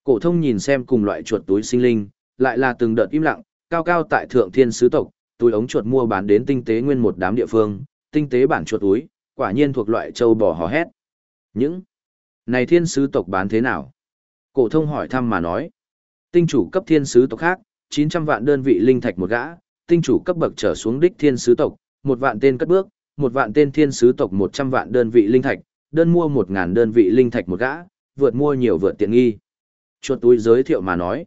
Cổ thông nhìn xem cùng loại chuột túi sinh linh, lại là từng đợt im lặng, cao cao tại thượng thiên sứ tộc, túi ống chuột mua bán đến tinh tế nguyên một đám địa phương, tinh tế bản chuột túi, quả nhiên thuộc loại châu bò hò hét. Những này thiên sứ tộc bán thế nào? Cổ thông hỏi thăm mà nói. Tinh chủ cấp thiên sứ tộc khác, 900 vạn đơn vị linh thạch một gã, tinh chủ cấp bậc trở xuống đích thiên sứ tộc, một vạn tên cất bước, một vạn tên thiên sứ tộc 100 vạn đơn vị linh thạch, đơn mua 1000 đơn vị linh thạch một gã, vượt mua nhiều vượt tiện nghi. Chuột túi giới thiệu mà nói.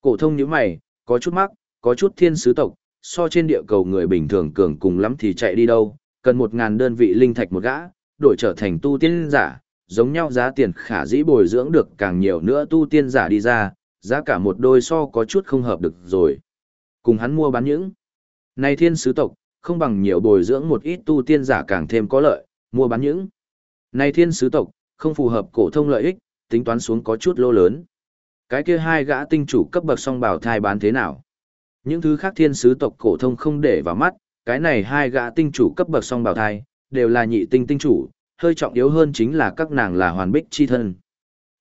Cổ thông nhíu mày, có chút mắc, có chút thiên sứ tộc, so trên địa cầu người bình thường cường cùng lắm thì chạy đi đâu, cần một ngàn đơn vị linh thạch một gã, đổi trở thành tu tiên giả, giống nhau giá tiền khả dĩ bồi dưỡng được càng nhiều nữa tu tiên giả đi ra, giá cả một đôi so có chút không hợp được rồi. Cùng hắn mua bán những này thiên sứ tộc, không bằng nhiều bồi dưỡng một ít tu tiên giả càng thêm có lợi, mua bán những này thiên sứ tộc, không phù hợp cổ thông lợi ích, tính toán xuống có chút lô lớn. Cái kia hai gã tinh chủ cấp bậc song bảo thai bán thế nào? Những thứ khác thiên sứ tộc cổ thông không để vào mắt, cái này hai gã tinh chủ cấp bậc song bảo thai, đều là nhị tinh tinh chủ, hơi trọng yếu hơn chính là các nàng là hoàn bích chi thân.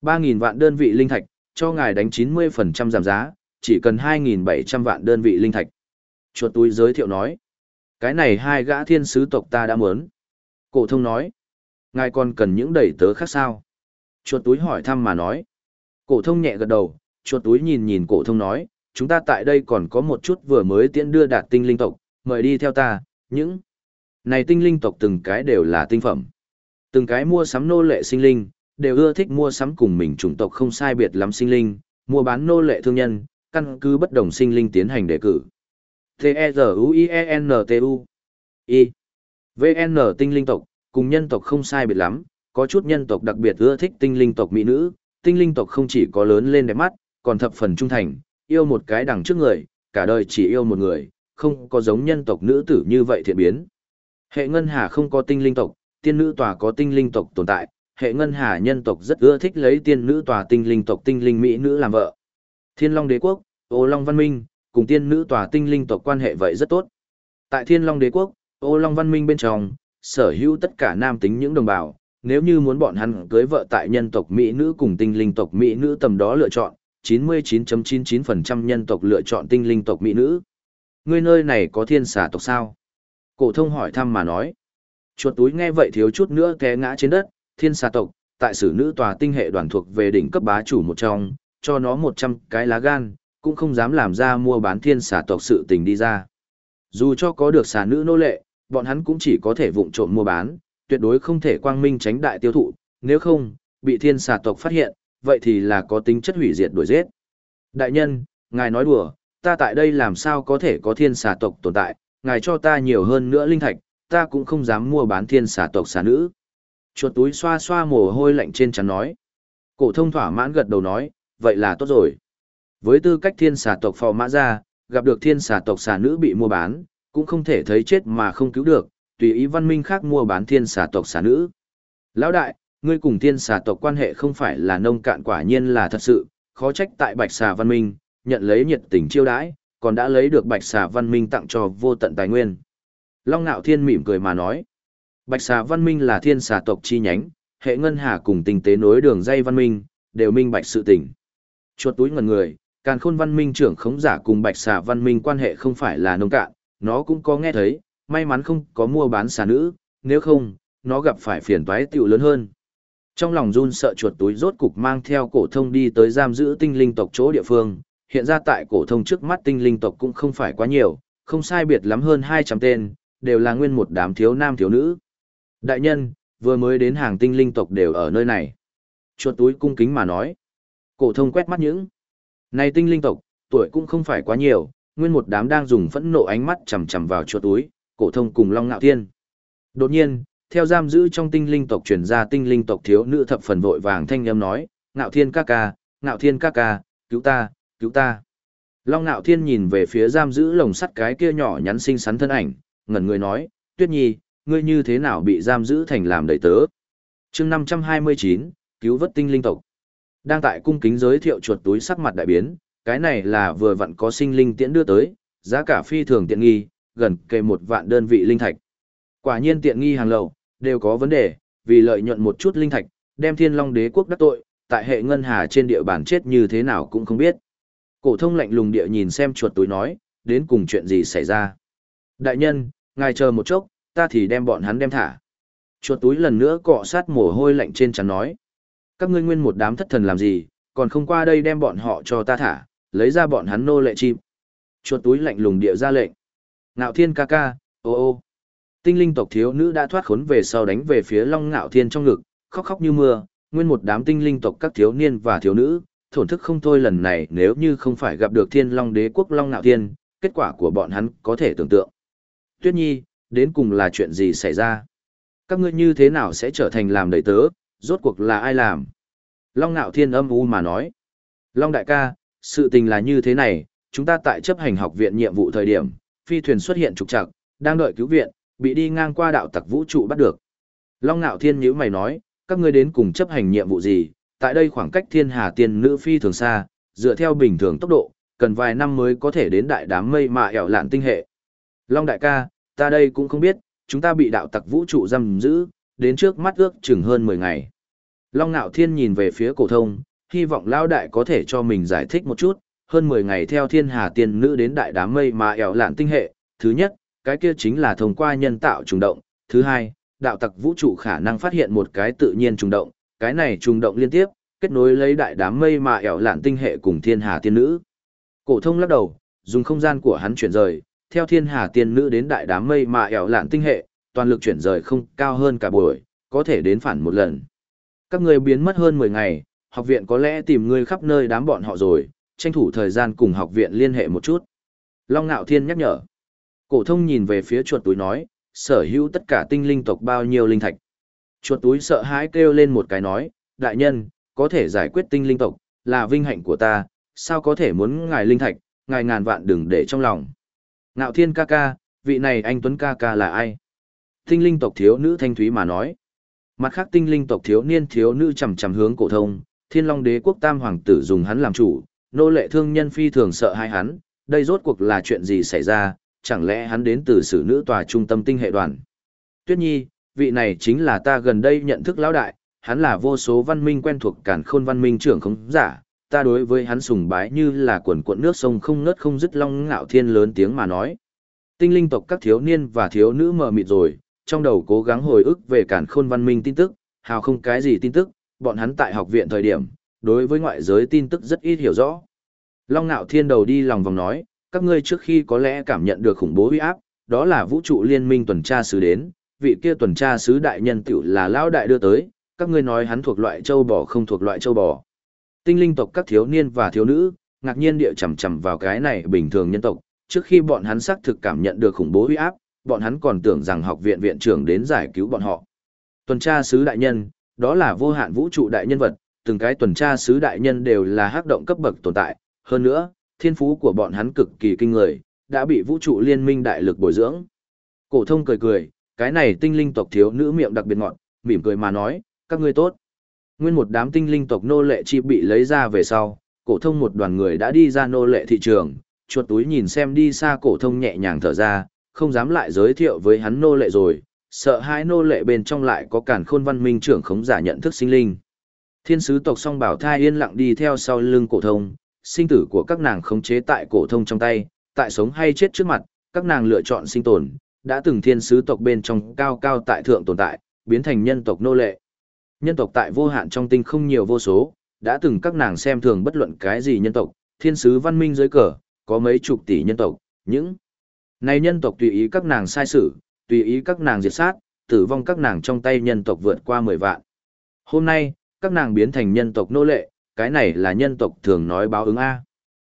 3.000 vạn đơn vị linh thạch, cho ngài đánh 90% giảm giá, chỉ cần 2.700 vạn đơn vị linh thạch. Chuột túi giới thiệu nói, cái này hai gã thiên sứ tộc ta đã muốn. Cổ thông nói, ngài còn cần những đầy tớ khác sao? Chuột túi hỏi thăm mà nói. Cổ thông nhẹ gật đầu, chuột túi nhìn nhìn cổ thông nói, chúng ta tại đây còn có một chút vừa mới tiễn đưa đạt tinh linh tộc, mời đi theo ta, những này tinh linh tộc từng cái đều là tinh phẩm. Từng cái mua sắm nô lệ sinh linh, đều ưa thích mua sắm cùng mình chủng tộc không sai biệt lắm sinh linh, mua bán nô lệ thương nhân, căn cứ bất đồng sinh linh tiến hành đề cử. T-E-Z-U-I-E-N-T-U I. VN tinh linh tộc, cùng nhân tộc không sai biệt lắm, có chút nhân tộc đặc biệt ưa thích tinh linh tộc mỹ nữ, tinh linh tộc không chỉ có lớn lên đẹp mắt, còn thập phần trung thành, yêu một cái đằng trước người, cả đời chỉ yêu một người, không có giống nhân tộc nữ tử như vậy thiện biến. Hệ ngân hà không có tinh linh tộc, tiên nữ tòa có tinh linh tộc tồn tại, hệ ngân hà nhân tộc rất ưa thích lấy tiên nữ tòa tinh linh tộc tinh linh mỹ nữ làm vợ. Thiên Long Đế quốc, Ô Long Văn Minh, cùng tiên nữ tòa tinh linh tộc quan hệ vậy rất tốt. Tại Thiên Long Đế quốc, Ô Long Văn Minh bên trong, sở hữu tất cả nam tính những đồng bào, nếu như muốn bọn hắn cưới vợ tại nhân tộc Mỹ nữ cùng tinh linh tộc Mỹ nữ tầm đó lựa chọn, 99.99% nhân tộc lựa chọn tinh linh tộc Mỹ nữ. Ngươi nơi này có thiên xà tộc sao? Cổ thông hỏi thăm mà nói. Chuột túi nghe vậy thiếu chút nữa té ngã trên đất, thiên xà tộc, tại sử nữ tòa tinh hệ đoàn thuộc về đỉnh cấp bá chủ một trong, cho nó 100 cái lá gan, cũng không dám làm ra mua bán thiên xà tộc sự tình đi ra. Dù cho có được xà nữ nô lệ, bọn hắn cũng chỉ có thể vụng trộm mua bán, tuyệt đối không thể quang minh tránh đại tiêu thụ, nếu không, bị thiên xà tộc phát hiện, vậy thì là có tính chất hủy diệt đuổi giết. Đại nhân, ngài nói đùa, ta tại đây làm sao có thể có thiên xà tộc tồn tại, ngài cho ta nhiều hơn nữa linh thạch, ta cũng không dám mua bán thiên xà tộc xà nữ. Chuột túi xoa xoa mồ hôi lạnh trên trán nói. Cổ thông thỏa mãn gật đầu nói, vậy là tốt rồi. Với tư cách thiên xà tộc phò mã ra, gặp được thiên xà tộc xà nữ bị mua bán, cũng không thể thấy chết mà không cứu được, tùy ý văn minh khác mua bán thiên xà tộc xà nữ. Lão đại, ngươi cùng thiên xà tộc quan hệ không phải là nông cạn quả nhiên là thật sự, khó trách tại bạch xà văn minh, nhận lấy nhiệt tình chiêu đãi, còn đã lấy được bạch xà văn minh tặng cho vô tận tài nguyên. Long Nạo Thiên mỉm cười mà nói, bạch xà văn minh là thiên xà tộc chi nhánh, hệ ngân hà cùng tình tế nối đường dây văn minh, đều minh bạch sự tình. Chuột túi ngần người, càn khôn văn minh trưởng khống giả cùng bạch xà văn minh quan hệ không phải là nông cạn, nó cũng có nghe thấy, may mắn không có mua bán xà nữ, nếu không, nó gặp phải phiền toái tiểu lớn hơn. Trong lòng run sợ chuột túi rốt cục mang theo cổ thông đi tới giam giữ tinh linh tộc chỗ địa phương, hiện ra tại cổ thông trước mắt tinh linh tộc cũng không phải quá nhiều, không sai biệt lắm hơn 200 tên, đều là nguyên một đám thiếu nam thiếu nữ. Đại nhân, vừa mới đến hàng tinh linh tộc đều ở nơi này. Chuột túi cung kính mà nói. Cổ thông quét mắt những. Này tinh linh tộc, tuổi cũng không phải quá nhiều, nguyên một đám đang dùng phẫn nộ ánh mắt chằm chằm vào chuột túi, cổ thông cùng Long Ngạo Thiên. Đột nhiên, theo giam giữ trong tinh linh tộc truyền ra tinh linh tộc thiếu nữ thập phần vội vàng thanh âm nói, "Ngạo Thiên ca ca, Ngạo Thiên ca ca, cứu ta, cứu ta." Long nạo Thiên nhìn về phía giam giữ lồng sắt cái kia nhỏ nhắn xinh xắn thân ảnh, ngẩn người nói, "Tuyết Nhi, ngươi như thế nào bị giam giữ thành làm đầy tớ?" Chương 529, cứu vớt tinh linh tộc. Đang tại cung kính giới thiệu chuột túi sắc mặt đại biến, cái này là vừa vặn có sinh linh tiễn đưa tới, giá cả phi thường tiện nghi, gần kề một vạn đơn vị linh thạch. Quả nhiên tiện nghi hàng lầu, đều có vấn đề, vì lợi nhuận một chút linh thạch, đem thiên long đế quốc đắc tội, tại hệ ngân hà trên địa bàn chết như thế nào cũng không biết. Cổ thông lạnh lùng địa nhìn xem chuột túi nói, đến cùng chuyện gì xảy ra. Đại nhân, ngài chờ một chốc, ta thì đem bọn hắn đem thả. Chuột túi lần nữa cọ sát mồ hôi lạnh trên trán nói. Các ngươi nguyên một đám thất thần làm gì, còn không qua đây đem bọn họ cho ta thả, lấy ra bọn hắn nô lệ chim. Chuột túi lạnh lùng địa ra lệnh. Ngạo thiên ca ca, ô ô. Tinh linh tộc thiếu nữ đã thoát khốn về sau đánh về phía long ngạo thiên trong ngực, khóc khóc như mưa, nguyên một đám tinh linh tộc các thiếu niên và thiếu nữ, thổn thức không thôi lần này nếu như không phải gặp được thiên long đế quốc long ngạo thiên, kết quả của bọn hắn có thể tưởng tượng. Tuyết nhi, đến cùng là chuyện gì xảy ra? Các ngươi như thế nào sẽ trở thành làm đầy tớ, rốt cuộc là ai làm? Long ngạo thiên âm u mà nói. Long đại ca, sự tình là như thế này, chúng ta tại chấp hành học viện nhiệm vụ thời điểm, phi thuyền xuất hiện trục trặc, đang đợi cứu viện, bị đi ngang qua đạo tặc vũ trụ bắt được. Long Nạo Thiên nhíu mày nói, các ngươi đến cùng chấp hành nhiệm vụ gì? Tại đây khoảng cách Thiên Hà Tiên nữ phi thường xa, dựa theo bình thường tốc độ, cần vài năm mới có thể đến đại đám mây mà ẻo lạn tinh hệ. Long đại ca, ta đây cũng không biết, chúng ta bị đạo tặc vũ trụ giam giữ, đến trước mắt ước chừng hơn 10 ngày. Long Nạo Thiên nhìn về phía cổ thông, hy vọng lão đại có thể cho mình giải thích một chút, hơn 10 ngày theo thiên hà tiên nữ đến đại đám mây mà ẻo lạn tinh hệ, thứ nhất, cái kia chính là thông qua nhân tạo trùng động, thứ hai, đạo tặc vũ trụ khả năng phát hiện một cái tự nhiên trùng động, cái này trùng động liên tiếp, kết nối lấy đại đám mây mà ẻo lạn tinh hệ cùng thiên hà tiên nữ. Cổ thông lắc đầu, dùng không gian của hắn chuyển rời, theo thiên hà tiên nữ đến đại đám mây mà ẻo lạn tinh hệ, toàn lực chuyển rời không cao hơn cả buổi, có thể đến phản một lần. Các người biến mất hơn 10 ngày, học viện có lẽ tìm ngươi khắp nơi đám bọn họ rồi, tranh thủ thời gian cùng học viện liên hệ một chút. Long Nạo Thiên nhắc nhở. Cổ thông nhìn về phía chuột túi nói, sở hữu tất cả tinh linh tộc bao nhiêu linh thạch. Chuột túi sợ hãi kêu lên một cái nói, đại nhân, có thể giải quyết tinh linh tộc, là vinh hạnh của ta, sao có thể muốn ngài linh thạch, ngài ngàn vạn đừng để trong lòng. Ngạo thiên ca ca, vị này anh Tuấn ca ca là ai? Tinh linh tộc thiếu nữ thanh thúy mà nói. Mặt khác tinh linh tộc thiếu niên thiếu nữ chầm chầm hướng cổ thông, thiên long đế quốc tam hoàng tử dùng hắn làm chủ, nô lệ thương nhân phi thường sợ hai hắn, đây rốt cuộc là chuyện gì xảy ra, chẳng lẽ hắn đến từ sử nữ tòa trung tâm tinh hệ đoàn. Tuyết nhi, vị này chính là ta gần đây nhận thức lão đại, hắn là vô số văn minh quen thuộc cản khôn văn minh trưởng không giả, ta đối với hắn sùng bái như là quần cuộn nước sông không ngớt không dứt long ngạo thiên lớn tiếng mà nói. Tinh linh tộc các thiếu niên và thiếu nữ mờ mịt rồi, trong đầu cố gắng hồi ức về cản khôn văn minh tin tức, hào không cái gì tin tức, bọn hắn tại học viện thời điểm, đối với ngoại giới tin tức rất ít hiểu rõ. Long ngạo thiên đầu đi lòng vòng nói, các ngươi trước khi có lẽ cảm nhận được khủng bố uy áp, đó là vũ trụ liên minh tuần tra sứ đến, vị kia tuần tra sứ đại nhân tiểu là lão đại đưa tới, các ngươi nói hắn thuộc loại châu bò không thuộc loại châu bò. Tinh linh tộc các thiếu niên và thiếu nữ, ngạc nhiên địa chầm chầm vào cái này bình thường nhân tộc, trước khi bọn hắn xác thực cảm nhận được khủng bố uy áp, bọn hắn còn tưởng rằng học viện viện trưởng đến giải cứu bọn họ. Tuần tra sứ đại nhân, đó là vô hạn vũ trụ đại nhân vật, từng cái tuần tra sứ đại nhân đều là hắc động cấp bậc tồn tại, hơn nữa, thiên phú của bọn hắn cực kỳ kinh người, đã bị vũ trụ liên minh đại lực bồi dưỡng. Cổ thông cười cười, cái này tinh linh tộc thiếu nữ miệng đặc biệt ngọt, mỉm cười mà nói, các ngươi tốt. Nguyên một đám tinh linh tộc nô lệ chi bị lấy ra về sau, cổ thông một đoàn người đã đi ra nô lệ thị trường, chuột túi nhìn xem đi xa cổ thông nhẹ nhàng thở ra, không dám lại giới thiệu với hắn nô lệ rồi, sợ hai nô lệ bên trong lại có cản khôn văn minh trưởng khống giả nhận thức sinh linh. Thiên sứ tộc song bảo thai yên lặng đi theo sau lưng cổ thông, sinh tử của các nàng khống chế tại cổ thông trong tay, tại sống hay chết trước mặt, các nàng lựa chọn sinh tồn, đã từng thiên sứ tộc bên trong cao cao tại thượng tồn tại, biến thành nhân tộc nô lệ. Nhân tộc tại vô hạn trong tinh không nhiều vô số, đã từng các nàng xem thường bất luận cái gì nhân tộc, thiên sứ văn minh dưới cờ, có mấy chục tỷ nhân tộc, những này nhân tộc tùy ý các nàng sai sử tùy ý các nàng diệt sát, tử vong các nàng trong tay nhân tộc vượt qua 10 vạn. Hôm nay, các nàng biến thành nhân tộc nô lệ, cái này là nhân tộc thường nói báo ứng A.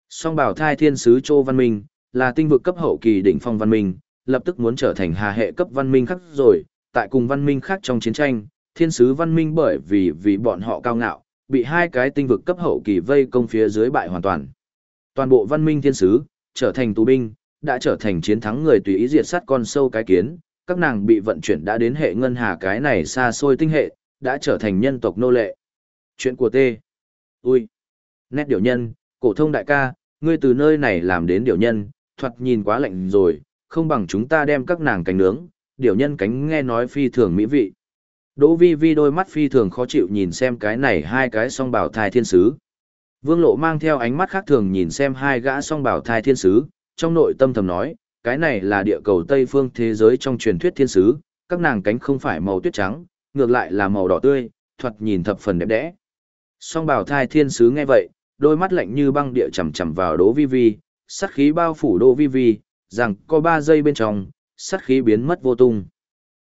Song bảo thai thiên sứ Châu Văn Minh, là tinh vực cấp hậu kỳ đỉnh phong văn minh, lập tức muốn trở thành hà hệ cấp văn minh khác rồi, tại cùng văn minh khác trong chiến tranh, thiên sứ văn minh bởi vì vì bọn họ cao ngạo, bị hai cái tinh vực cấp hậu kỳ vây công phía dưới bại hoàn toàn. Toàn bộ văn minh thiên sứ, trở thành tù binh, đã trở thành chiến thắng người tùy ý diệt sát con sâu cái kiến, các nàng bị vận chuyển đã đến hệ ngân hà cái này xa xôi tinh hệ, đã trở thành nhân tộc nô lệ. Chuyện của T. Ui! Nét điều nhân, cổ thông đại ca, ngươi từ nơi này làm đến điều nhân, thoạt nhìn quá lạnh rồi, không bằng chúng ta đem các nàng cánh nướng, điều nhân cánh nghe nói phi thường mỹ vị. Đỗ vi vi đôi mắt phi thường khó chịu nhìn xem cái này hai cái song bảo thai thiên sứ. Vương lộ mang theo ánh mắt khác thường nhìn xem hai gã song bảo thai thiên sứ, trong nội tâm thầm nói, cái này là địa cầu Tây phương thế giới trong truyền thuyết thiên sứ, các nàng cánh không phải màu tuyết trắng, ngược lại là màu đỏ tươi, thuật nhìn thập phần đẹp đẽ. Song bảo thai thiên sứ nghe vậy, đôi mắt lạnh như băng địa chầm chầm vào Đỗ Vi Vi, sát khí bao phủ Đỗ Vi Vi, rằng có ba giây bên trong, sát khí biến mất vô tung.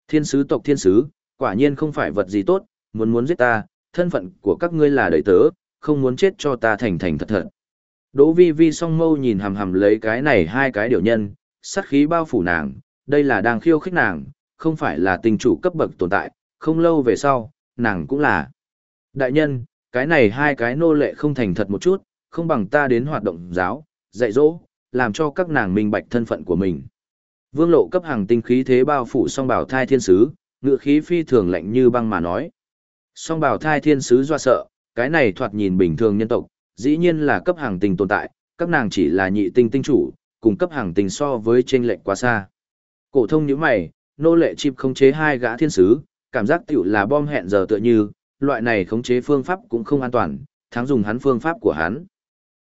Thiên sứ tộc thiên sứ, quả nhiên không phải vật gì tốt, muốn muốn giết ta, thân phận của các ngươi là đầy tớ, không muốn chết cho ta thành thành thật thật. Đỗ vi vi song mâu nhìn hầm hầm lấy cái này hai cái điều nhân, sát khí bao phủ nàng, đây là đang khiêu khích nàng, không phải là tình chủ cấp bậc tồn tại, không lâu về sau, nàng cũng là. Đại nhân, cái này hai cái nô lệ không thành thật một chút, không bằng ta đến hoạt động giáo, dạy dỗ, làm cho các nàng minh bạch thân phận của mình. Vương lộ cấp hàng tinh khí thế bao phủ song bảo thai thiên sứ, ngựa khí phi thường lạnh như băng mà nói. Song bảo thai thiên sứ do sợ, cái này thoạt nhìn bình thường nhân tộc, dĩ nhiên là cấp hàng tinh tồn tại, các nàng chỉ là nhị tinh tinh chủ, cùng cấp hàng tinh so với chênh lệch quá xa. Cổ thông như mày, nô lệ chip khống chế hai gã thiên sứ, cảm giác tiểu là bom hẹn giờ tựa như, loại này khống chế phương pháp cũng không an toàn, thắng dùng hắn phương pháp của hắn.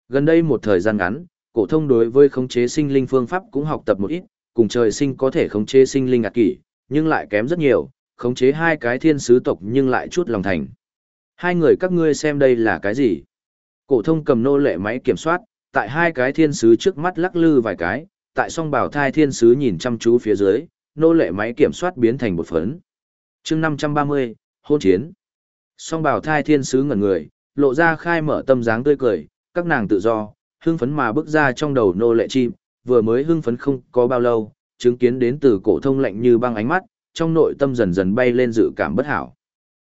Gần đây một thời gian ngắn, cổ thông đối với khống chế sinh linh phương pháp cũng học tập một ít, cùng trời sinh có thể khống chế sinh linh ạt kỷ, nhưng lại kém rất nhiều, khống chế hai cái thiên sứ tộc nhưng lại chút lòng thành. Hai người các ngươi xem đây là cái gì? Cổ thông cầm nô lệ máy kiểm soát, tại hai cái thiên sứ trước mắt lắc lư vài cái, tại song bảo thai thiên sứ nhìn chăm chú phía dưới, nô lệ máy kiểm soát biến thành một phấn. Chương 530, hôn chiến. Song bảo thai thiên sứ ngẩn người, lộ ra khai mở tâm dáng tươi cười, các nàng tự do, hưng phấn mà bước ra trong đầu nô lệ chim, vừa mới hưng phấn không có bao lâu, chứng kiến đến từ cổ thông lạnh như băng ánh mắt, trong nội tâm dần dần bay lên dự cảm bất hảo.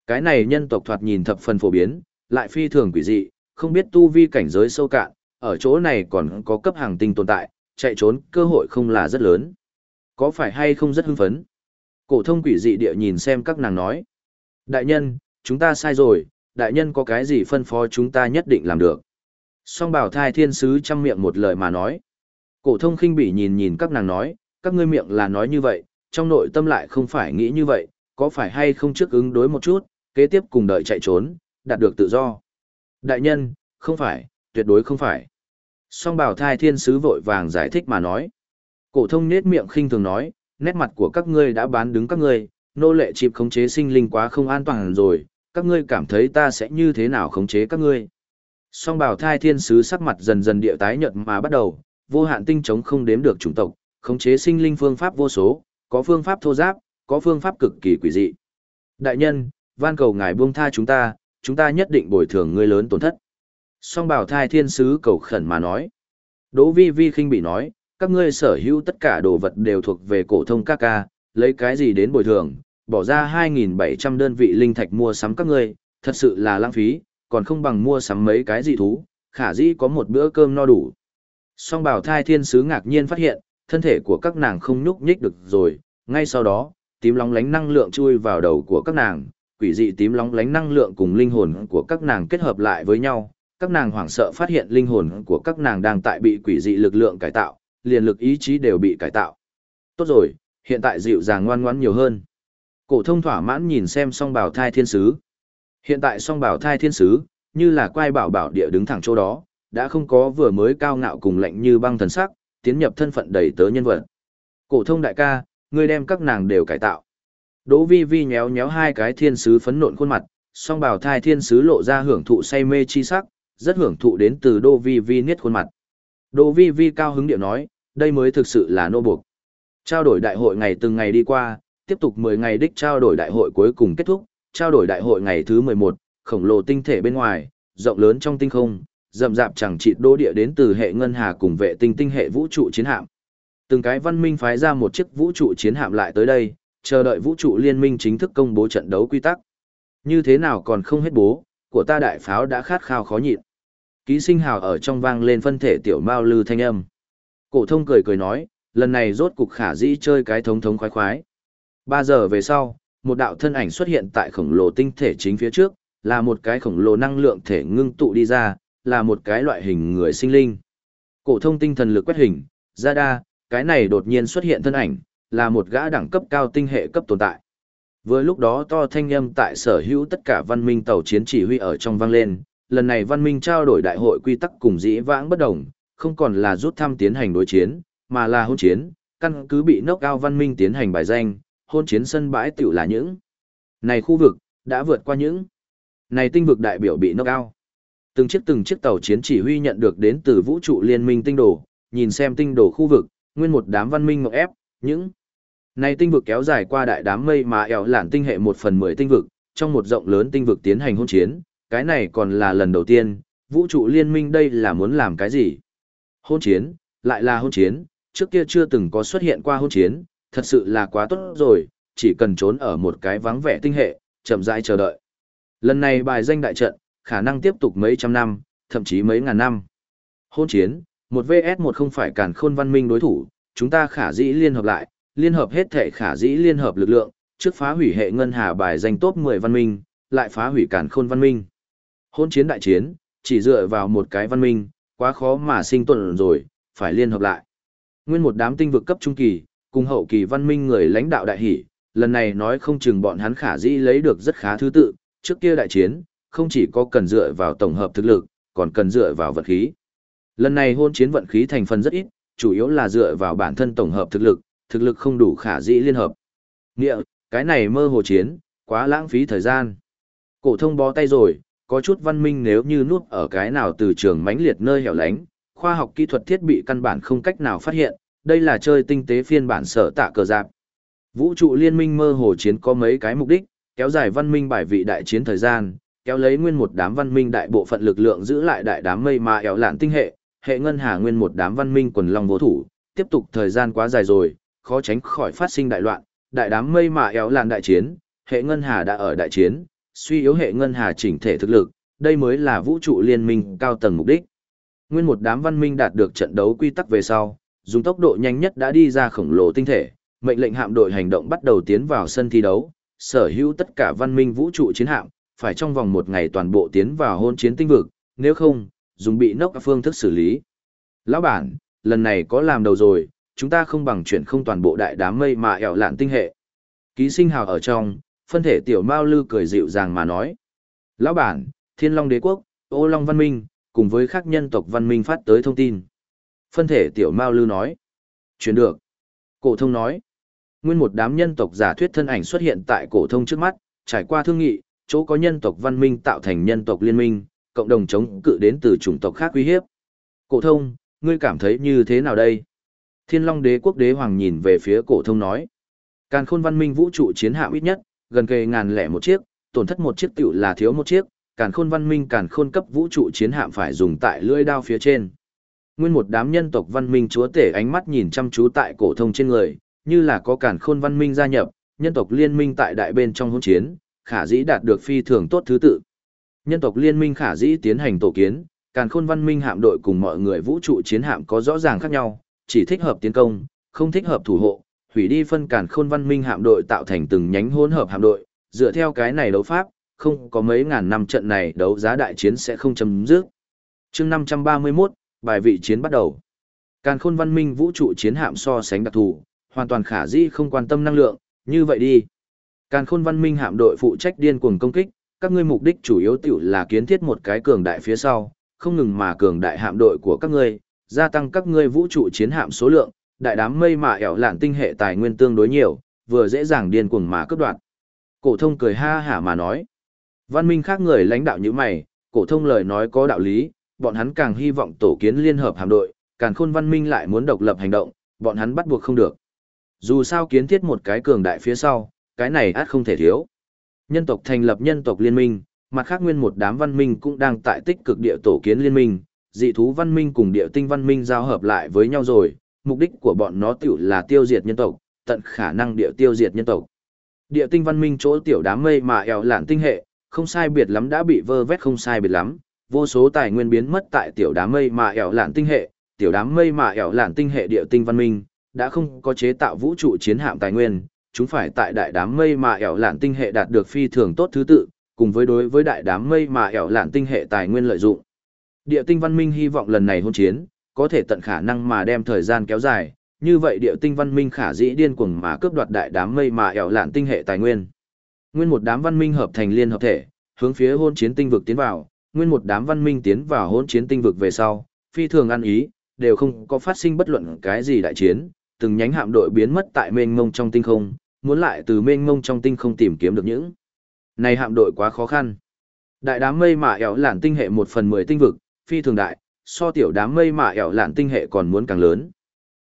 Cái này nhân tộc thoạt nhìn thập phần phổ biến, lại phi thường quỷ dị, không biết tu vi cảnh giới sâu cạn, ở chỗ này còn có cấp hàng tinh tồn tại, chạy trốn cơ hội không là rất lớn. Có phải hay không rất hưng phấn? Cổ thông quỷ dị địa nhìn xem các nàng nói. Đại nhân, chúng ta sai rồi, đại nhân có cái gì phân phó chúng ta nhất định làm được. Song bảo thai thiên sứ chăm miệng một lời mà nói. Cổ thông khinh bỉ nhìn nhìn các nàng nói, các ngươi miệng là nói như vậy, trong nội tâm lại không phải nghĩ như vậy, có phải hay không trước ứng đối một chút, kế tiếp cùng đợi chạy trốn, đạt được tự do. Đại nhân, không phải, tuyệt đối không phải. Song bảo thai thiên sứ vội vàng giải thích mà nói. Cổ thông nết miệng khinh thường nói, nét mặt của các ngươi đã bán đứng các ngươi, nô lệ chịp khống chế sinh linh quá không an toàn rồi, các ngươi cảm thấy ta sẽ như thế nào khống chế các ngươi. Song bảo thai thiên sứ sắc mặt dần dần địa tái nhợt mà bắt đầu, vô hạn tinh chống không đếm được chủng tộc, khống chế sinh linh phương pháp vô số, có phương pháp thô giáp, có phương pháp cực kỳ quỷ dị. Đại nhân, van cầu ngài buông tha chúng ta, chúng ta nhất định bồi thường ngươi lớn tổn thất. Song bảo thai thiên sứ cầu khẩn mà nói. Đỗ vi vi khinh bị nói, các ngươi sở hữu tất cả đồ vật đều thuộc về cổ thông ca ca, lấy cái gì đến bồi thường, bỏ ra 2.700 đơn vị linh thạch mua sắm các ngươi, thật sự là lãng phí, còn không bằng mua sắm mấy cái gì thú, khả dĩ có một bữa cơm no đủ. Song bảo thai thiên sứ ngạc nhiên phát hiện, thân thể của các nàng không nhúc nhích được rồi, ngay sau đó, tím lóng lánh năng lượng chui vào đầu của các nàng, quỷ dị tím lóng lánh năng lượng cùng linh hồn của các nàng kết hợp lại với nhau, các nàng hoảng sợ phát hiện linh hồn của các nàng đang tại bị quỷ dị lực lượng cải tạo, liền lực ý chí đều bị cải tạo. Tốt rồi, hiện tại dịu dàng ngoan ngoãn nhiều hơn. Cổ thông thỏa mãn nhìn xem song bảo thai thiên sứ. Hiện tại song bảo thai thiên sứ, như là quai bảo bảo địa đứng thẳng chỗ đó, đã không có vừa mới cao ngạo cùng lạnh như băng thần sắc, tiến nhập thân phận đầy tớ nhân vật. Cổ thông đại ca, ngươi đem các nàng đều cải tạo. Đỗ Vi Vi nhéo nhéo hai cái thiên sứ phấn nộn khuôn mặt, song bảo thai thiên sứ lộ ra hưởng thụ say mê chi sắc, rất hưởng thụ đến từ Đỗ Vi Vi niết khuôn mặt. Đỗ Vi Vi cao hứng điệu nói, đây mới thực sự là nô buộc. Trao đổi đại hội ngày từng ngày đi qua, tiếp tục 10 ngày đích trao đổi đại hội cuối cùng kết thúc, trao đổi đại hội ngày thứ 11, khổng lồ tinh thể bên ngoài, rộng lớn trong tinh không, rậm rạp chẳng chịt đô địa đến từ hệ ngân hà cùng vệ tinh tinh hệ vũ trụ chiến hạm. Từng cái văn minh phái ra một chiếc vũ trụ chiến hạm lại tới đây, chờ đợi vũ trụ liên minh chính thức công bố trận đấu quy tắc. Như thế nào còn không hết bố, của ta đại pháo đã khát khao khó nhịn. Ký sinh hào ở trong vang lên phân thể tiểu mao lư thanh âm. Cổ thông cười cười nói, lần này rốt cục khả dĩ chơi cái thống thống khoái khoái. Ba giờ về sau, một đạo thân ảnh xuất hiện tại khổng lồ tinh thể chính phía trước, là một cái khổng lồ năng lượng thể ngưng tụ đi ra, là một cái loại hình người sinh linh. Cổ thông tinh thần lực quét hình, ra đa, cái này đột nhiên xuất hiện thân ảnh, là một gã đẳng cấp cao tinh hệ cấp tồn tại. Vừa lúc đó to thanh âm tại sở hữu tất cả văn minh tàu chiến chỉ huy ở trong vang lên, lần này văn minh trao đổi đại hội quy tắc cùng dĩ vãng bất đồng, không còn là rút thăm tiến hành đối chiến, mà là hôn chiến, căn cứ bị nốc cao văn minh tiến hành bài danh, hôn chiến sân bãi tiểu là những. Này khu vực, đã vượt qua những. Này tinh vực đại biểu bị nốc cao. Từng chiếc từng chiếc tàu chiến chỉ huy nhận được đến từ vũ trụ liên minh tinh đồ, nhìn xem tinh đồ khu vực, nguyên một đám văn minh ngọc ép, những. Này tinh vực kéo dài qua đại đám mây mà ẻo lản tinh hệ một phần mười tinh vực, trong một rộng lớn tinh vực tiến hành hôn chiến, cái này còn là lần đầu tiên, vũ trụ liên minh đây là muốn làm cái gì? Hôn chiến, lại là hôn chiến, trước kia chưa từng có xuất hiện qua hôn chiến, thật sự là quá tốt rồi, chỉ cần trốn ở một cái vắng vẻ tinh hệ, chậm rãi chờ đợi. Lần này bài danh đại trận, khả năng tiếp tục mấy trăm năm, thậm chí mấy ngàn năm. Hôn chiến, một vs một không phải cản khôn văn minh đối thủ, chúng ta khả dĩ liên hợp lại, liên hợp hết thể khả dĩ liên hợp lực lượng, trước phá hủy hệ ngân hà bài danh top 10 văn minh, lại phá hủy cản khôn văn minh. Hôn chiến đại chiến, chỉ dựa vào một cái văn minh, quá khó mà sinh tồn rồi, phải liên hợp lại. Nguyên một đám tinh vực cấp trung kỳ, cùng hậu kỳ văn minh người lãnh đạo đại hỷ, lần này nói không chừng bọn hắn khả dĩ lấy được rất khá thứ tự, trước kia đại chiến, không chỉ có cần dựa vào tổng hợp thực lực, còn cần dựa vào vận khí. Lần này hôn chiến vận khí thành phần rất ít, chủ yếu là dựa vào bản thân tổng hợp thực lực, thực lực không đủ khả dĩ liên hợp. Nghĩa, cái này mơ hồ chiến, quá lãng phí thời gian. Cổ thông bó tay rồi, có chút văn minh nếu như nuốt ở cái nào từ trường mãnh liệt nơi hẻo lánh, khoa học kỹ thuật thiết bị căn bản không cách nào phát hiện, đây là chơi tinh tế phiên bản sở tạ cờ giáp. Vũ trụ liên minh mơ hồ chiến có mấy cái mục đích, kéo dài văn minh bài vị đại chiến thời gian, kéo lấy nguyên một đám văn minh đại bộ phận lực lượng giữ lại đại đám mây mà éo lạn tinh hệ, hệ ngân hà nguyên một đám văn minh quần long vô thủ, tiếp tục thời gian quá dài rồi, khó tránh khỏi phát sinh đại loạn, đại đám mây mà éo lạn đại chiến, hệ ngân hà đã ở đại chiến, suy yếu hệ ngân hà chỉnh thể thực lực, đây mới là vũ trụ liên minh cao tầng mục đích. Nguyên một đám văn minh đạt được trận đấu quy tắc về sau, dùng tốc độ nhanh nhất đã đi ra khổng lồ tinh thể, mệnh lệnh hạm đội hành động bắt đầu tiến vào sân thi đấu, sở hữu tất cả văn minh vũ trụ chiến hạm, phải trong vòng một ngày toàn bộ tiến vào hôn chiến tinh vực, nếu không, dùng bị nốc phương thức xử lý. Lão bản, lần này có làm đầu rồi, chúng ta không bằng chuyển không toàn bộ đại đám mây mà ẻo lạn tinh hệ. Ký sinh hào ở trong, phân thể tiểu mao lư cười dịu dàng mà nói. Lão bản, thiên long đế quốc, ô long văn minh, cùng với các nhân tộc văn minh phát tới thông tin. Phân thể tiểu mao lư nói. Chuyển được. Cổ thông nói. Nguyên một đám nhân tộc giả thuyết thân ảnh xuất hiện tại cổ thông trước mắt, trải qua thương nghị, chỗ có nhân tộc văn minh tạo thành nhân tộc liên minh, cộng đồng chống cự đến từ chủng tộc khác uy hiếp. Cổ thông, ngươi cảm thấy như thế nào đây? Thiên Long Đế quốc đế hoàng nhìn về phía cổ thông nói. Càn khôn văn minh vũ trụ chiến hạm ít nhất, gần kề ngàn lẻ một chiếc, tổn thất một chiếc tiểu là thiếu một chiếc, càn khôn văn minh càn khôn cấp vũ trụ chiến hạm phải dùng tại lưỡi đao phía trên. Nguyên một đám nhân tộc văn minh chúa tể ánh mắt nhìn chăm chú tại cổ thông trên người, như là có cản khôn văn minh gia nhập, nhân tộc liên minh tại đại bên trong hỗn chiến, khả dĩ đạt được phi thường tốt thứ tự. Nhân tộc liên minh khả dĩ tiến hành tổ kiến, càn khôn văn minh hạm đội cùng mọi người vũ trụ chiến hạm có rõ ràng khác nhau, chỉ thích hợp tiến công, không thích hợp thủ hộ, hủy đi phân càn khôn văn minh hạm đội tạo thành từng nhánh hỗn hợp hạm đội, dựa theo cái này đấu pháp, không có mấy ngàn năm trận này đấu giá đại chiến sẽ không chấm dứt. Chương 531, bài vị chiến bắt đầu. Càn khôn văn minh vũ trụ chiến hạm so sánh đặc thù, hoàn toàn khả dĩ không quan tâm năng lượng, như vậy đi. Càn khôn văn minh hạm đội phụ trách điên cuồng công kích, các ngươi mục đích chủ yếu tiểu là kiến thiết một cái cường đại phía sau, không ngừng mà cường đại hạm đội của các ngươi, gia tăng các ngươi vũ trụ chiến hạm số lượng, đại đám mây mà ẻo lạn tinh hệ tài nguyên tương đối nhiều, vừa dễ dàng điên cuồng mà cướp đoạt. Cổ thông cười ha hả mà nói. Văn minh khác người lãnh đạo như mày, cổ thông lời nói có đạo lý, bọn hắn càng hy vọng tổ kiến liên hợp hạm đội, càng khôn văn minh lại muốn độc lập hành động, bọn hắn bắt buộc không được. Dù sao kiến thiết một cái cường đại phía sau, cái này át không thể thiếu. Nhân tộc thành lập nhân tộc liên minh, mặt khác nguyên một đám văn minh cũng đang tại tích cực địa tổ kiến liên minh, dị thú văn minh cùng địa tinh văn minh giao hợp lại với nhau rồi, mục đích của bọn nó tiểu là tiêu diệt nhân tộc, tận khả năng địa tiêu diệt nhân tộc. Địa tinh văn minh chỗ tiểu đám mây mà eo lạn tinh hệ, không sai biệt lắm đã bị vơ vét không sai biệt lắm, vô số tài nguyên biến mất tại tiểu đám mây mà ẻo lạn tinh hệ, tiểu đám mây mà ẻo lạn tinh hệ địa tinh văn minh, đã không có chế tạo vũ trụ chiến hạm tài nguyên, chúng phải tại đại đám mây mà ẻo lạn tinh hệ đạt được phi thường tốt thứ tự, cùng với đối với đại đám mây mà ẻo lạn tinh hệ tài nguyên lợi dụng. Địa tinh văn minh hy vọng lần này hôn chiến, có thể tận khả năng mà đem thời gian kéo dài, như vậy địa tinh văn minh khả dĩ điên cuồng mà cướp đoạt đại đám mây mà ẻo lạn tinh hệ tài nguyên. Nguyên một đám văn minh hợp thành liên hợp thể, hướng phía hôn chiến tinh vực tiến vào, nguyên một đám văn minh tiến vào hôn chiến tinh vực về sau, phi thường ăn ý, đều không có phát sinh bất luận cái gì đại chiến, từng nhánh hạm đội biến mất tại mênh mông trong tinh không, muốn lại từ mênh mông trong tinh không tìm kiếm được những. Này hạm đội quá khó khăn. Đại đám mây mà ẻo lạn tinh hệ một phần mười tinh vực, phi thường đại, so tiểu đám mây mà ẻo lạn tinh hệ còn muốn càng lớn.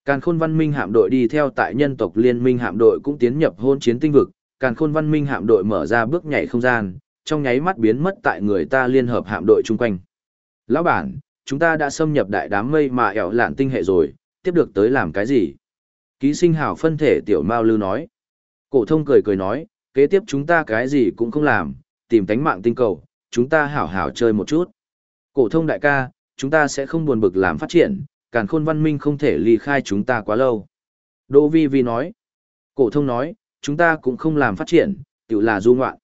Càn khôn văn minh hạm đội đi theo tại nhân tộc liên minh hạm đội cũng tiến nhập hôn chiến tinh vực, càn khôn văn minh hạm đội mở ra bước nhảy không gian, trong nháy mắt biến mất tại người ta liên hợp hạm đội chung quanh. Lão bản, chúng ta đã xâm nhập đại đám mây mà ẻo lạn tinh hệ rồi, tiếp được tới làm cái gì? Ký sinh hảo phân thể tiểu mao lưu nói. Cổ thông cười cười nói, kế tiếp chúng ta cái gì cũng không làm, tìm tánh mạng tinh cầu, chúng ta hảo hảo chơi một chút. Cổ thông đại ca, chúng ta sẽ không buồn bực làm phát triển, càn khôn văn minh không thể ly khai chúng ta quá lâu. Đỗ Vi Vi nói. Cổ thông nói, chúng ta cũng không làm phát triển, tự là du ngoạn.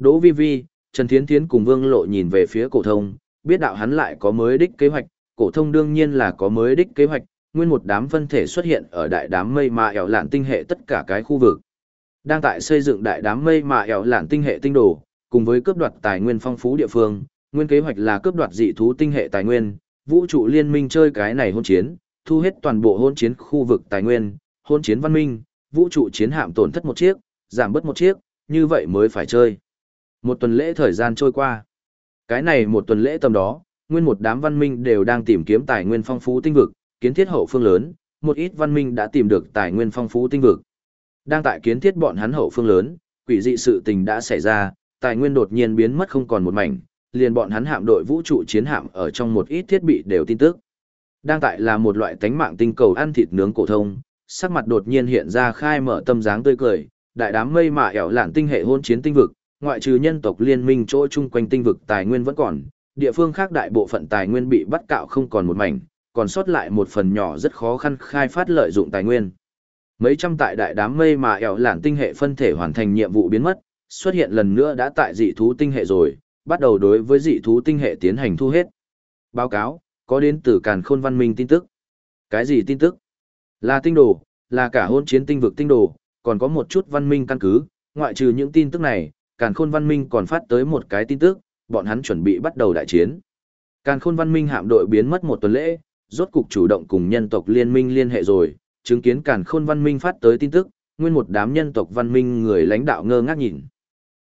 Đỗ Vi Vi, Trần Thiến Thiến cùng Vương Lộ nhìn về phía cổ thông, biết đạo hắn lại có mới đích kế hoạch, cổ thông đương nhiên là có mới đích kế hoạch, nguyên một đám phân thể xuất hiện ở đại đám mây mà ẻo lạn tinh hệ tất cả cái khu vực. Đang tại xây dựng đại đám mây mà ẻo lạn tinh hệ tinh đồ, cùng với cướp đoạt tài nguyên phong phú địa phương, nguyên kế hoạch là cướp đoạt dị thú tinh hệ tài nguyên, vũ trụ liên minh chơi cái này hôn chiến, thu hết toàn bộ hôn chiến khu vực tài nguyên, hôn chiến văn minh, vũ trụ chiến hạm tổn thất một chiếc, giảm bớt một chiếc, như vậy mới phải chơi. Một tuần lễ thời gian trôi qua. Cái này một tuần lễ tầm đó, nguyên một đám văn minh đều đang tìm kiếm tài nguyên phong phú tinh vực, kiến thiết hậu phương lớn, một ít văn minh đã tìm được tài nguyên phong phú tinh vực. Đang tại kiến thiết bọn hắn hậu phương lớn, quỷ dị sự tình đã xảy ra, tài nguyên đột nhiên biến mất không còn một mảnh, liền bọn hắn hạm đội vũ trụ chiến hạm ở trong một ít thiết bị đều tin tức. Đang tại là một loại tánh mạng tinh cầu ăn thịt nướng cổ thông, sắc mặt đột nhiên hiện ra khai mở tâm dáng tươi cười, đại đám mây mạ ẻo lạn tinh hệ hôn chiến tinh vực, ngoại trừ nhân tộc liên minh chỗ chung quanh tinh vực tài nguyên vẫn còn, địa phương khác đại bộ phận tài nguyên bị bắt cạo không còn một mảnh, còn sót lại một phần nhỏ rất khó khăn khai phát lợi dụng tài nguyên. Mấy trăm tại đại đám mây mà ẻo lạn tinh hệ phân thể hoàn thành nhiệm vụ biến mất, xuất hiện lần nữa đã tại dị thú tinh hệ rồi, bắt đầu đối với dị thú tinh hệ tiến hành thu hết. Báo cáo, có đến từ càn khôn văn minh tin tức. Cái gì tin tức? Là tinh đồ, là cả hôn chiến tinh vực tinh đồ, còn có một chút văn minh căn cứ, ngoại trừ những tin tức này, càn khôn văn minh còn phát tới một cái tin tức, bọn hắn chuẩn bị bắt đầu đại chiến. Càn khôn văn minh hạm đội biến mất một tuần lễ, rốt cục chủ động cùng nhân tộc liên minh liên hệ rồi, chứng kiến càn khôn văn minh phát tới tin tức, nguyên một đám nhân tộc văn minh người lãnh đạo ngơ ngác nhìn.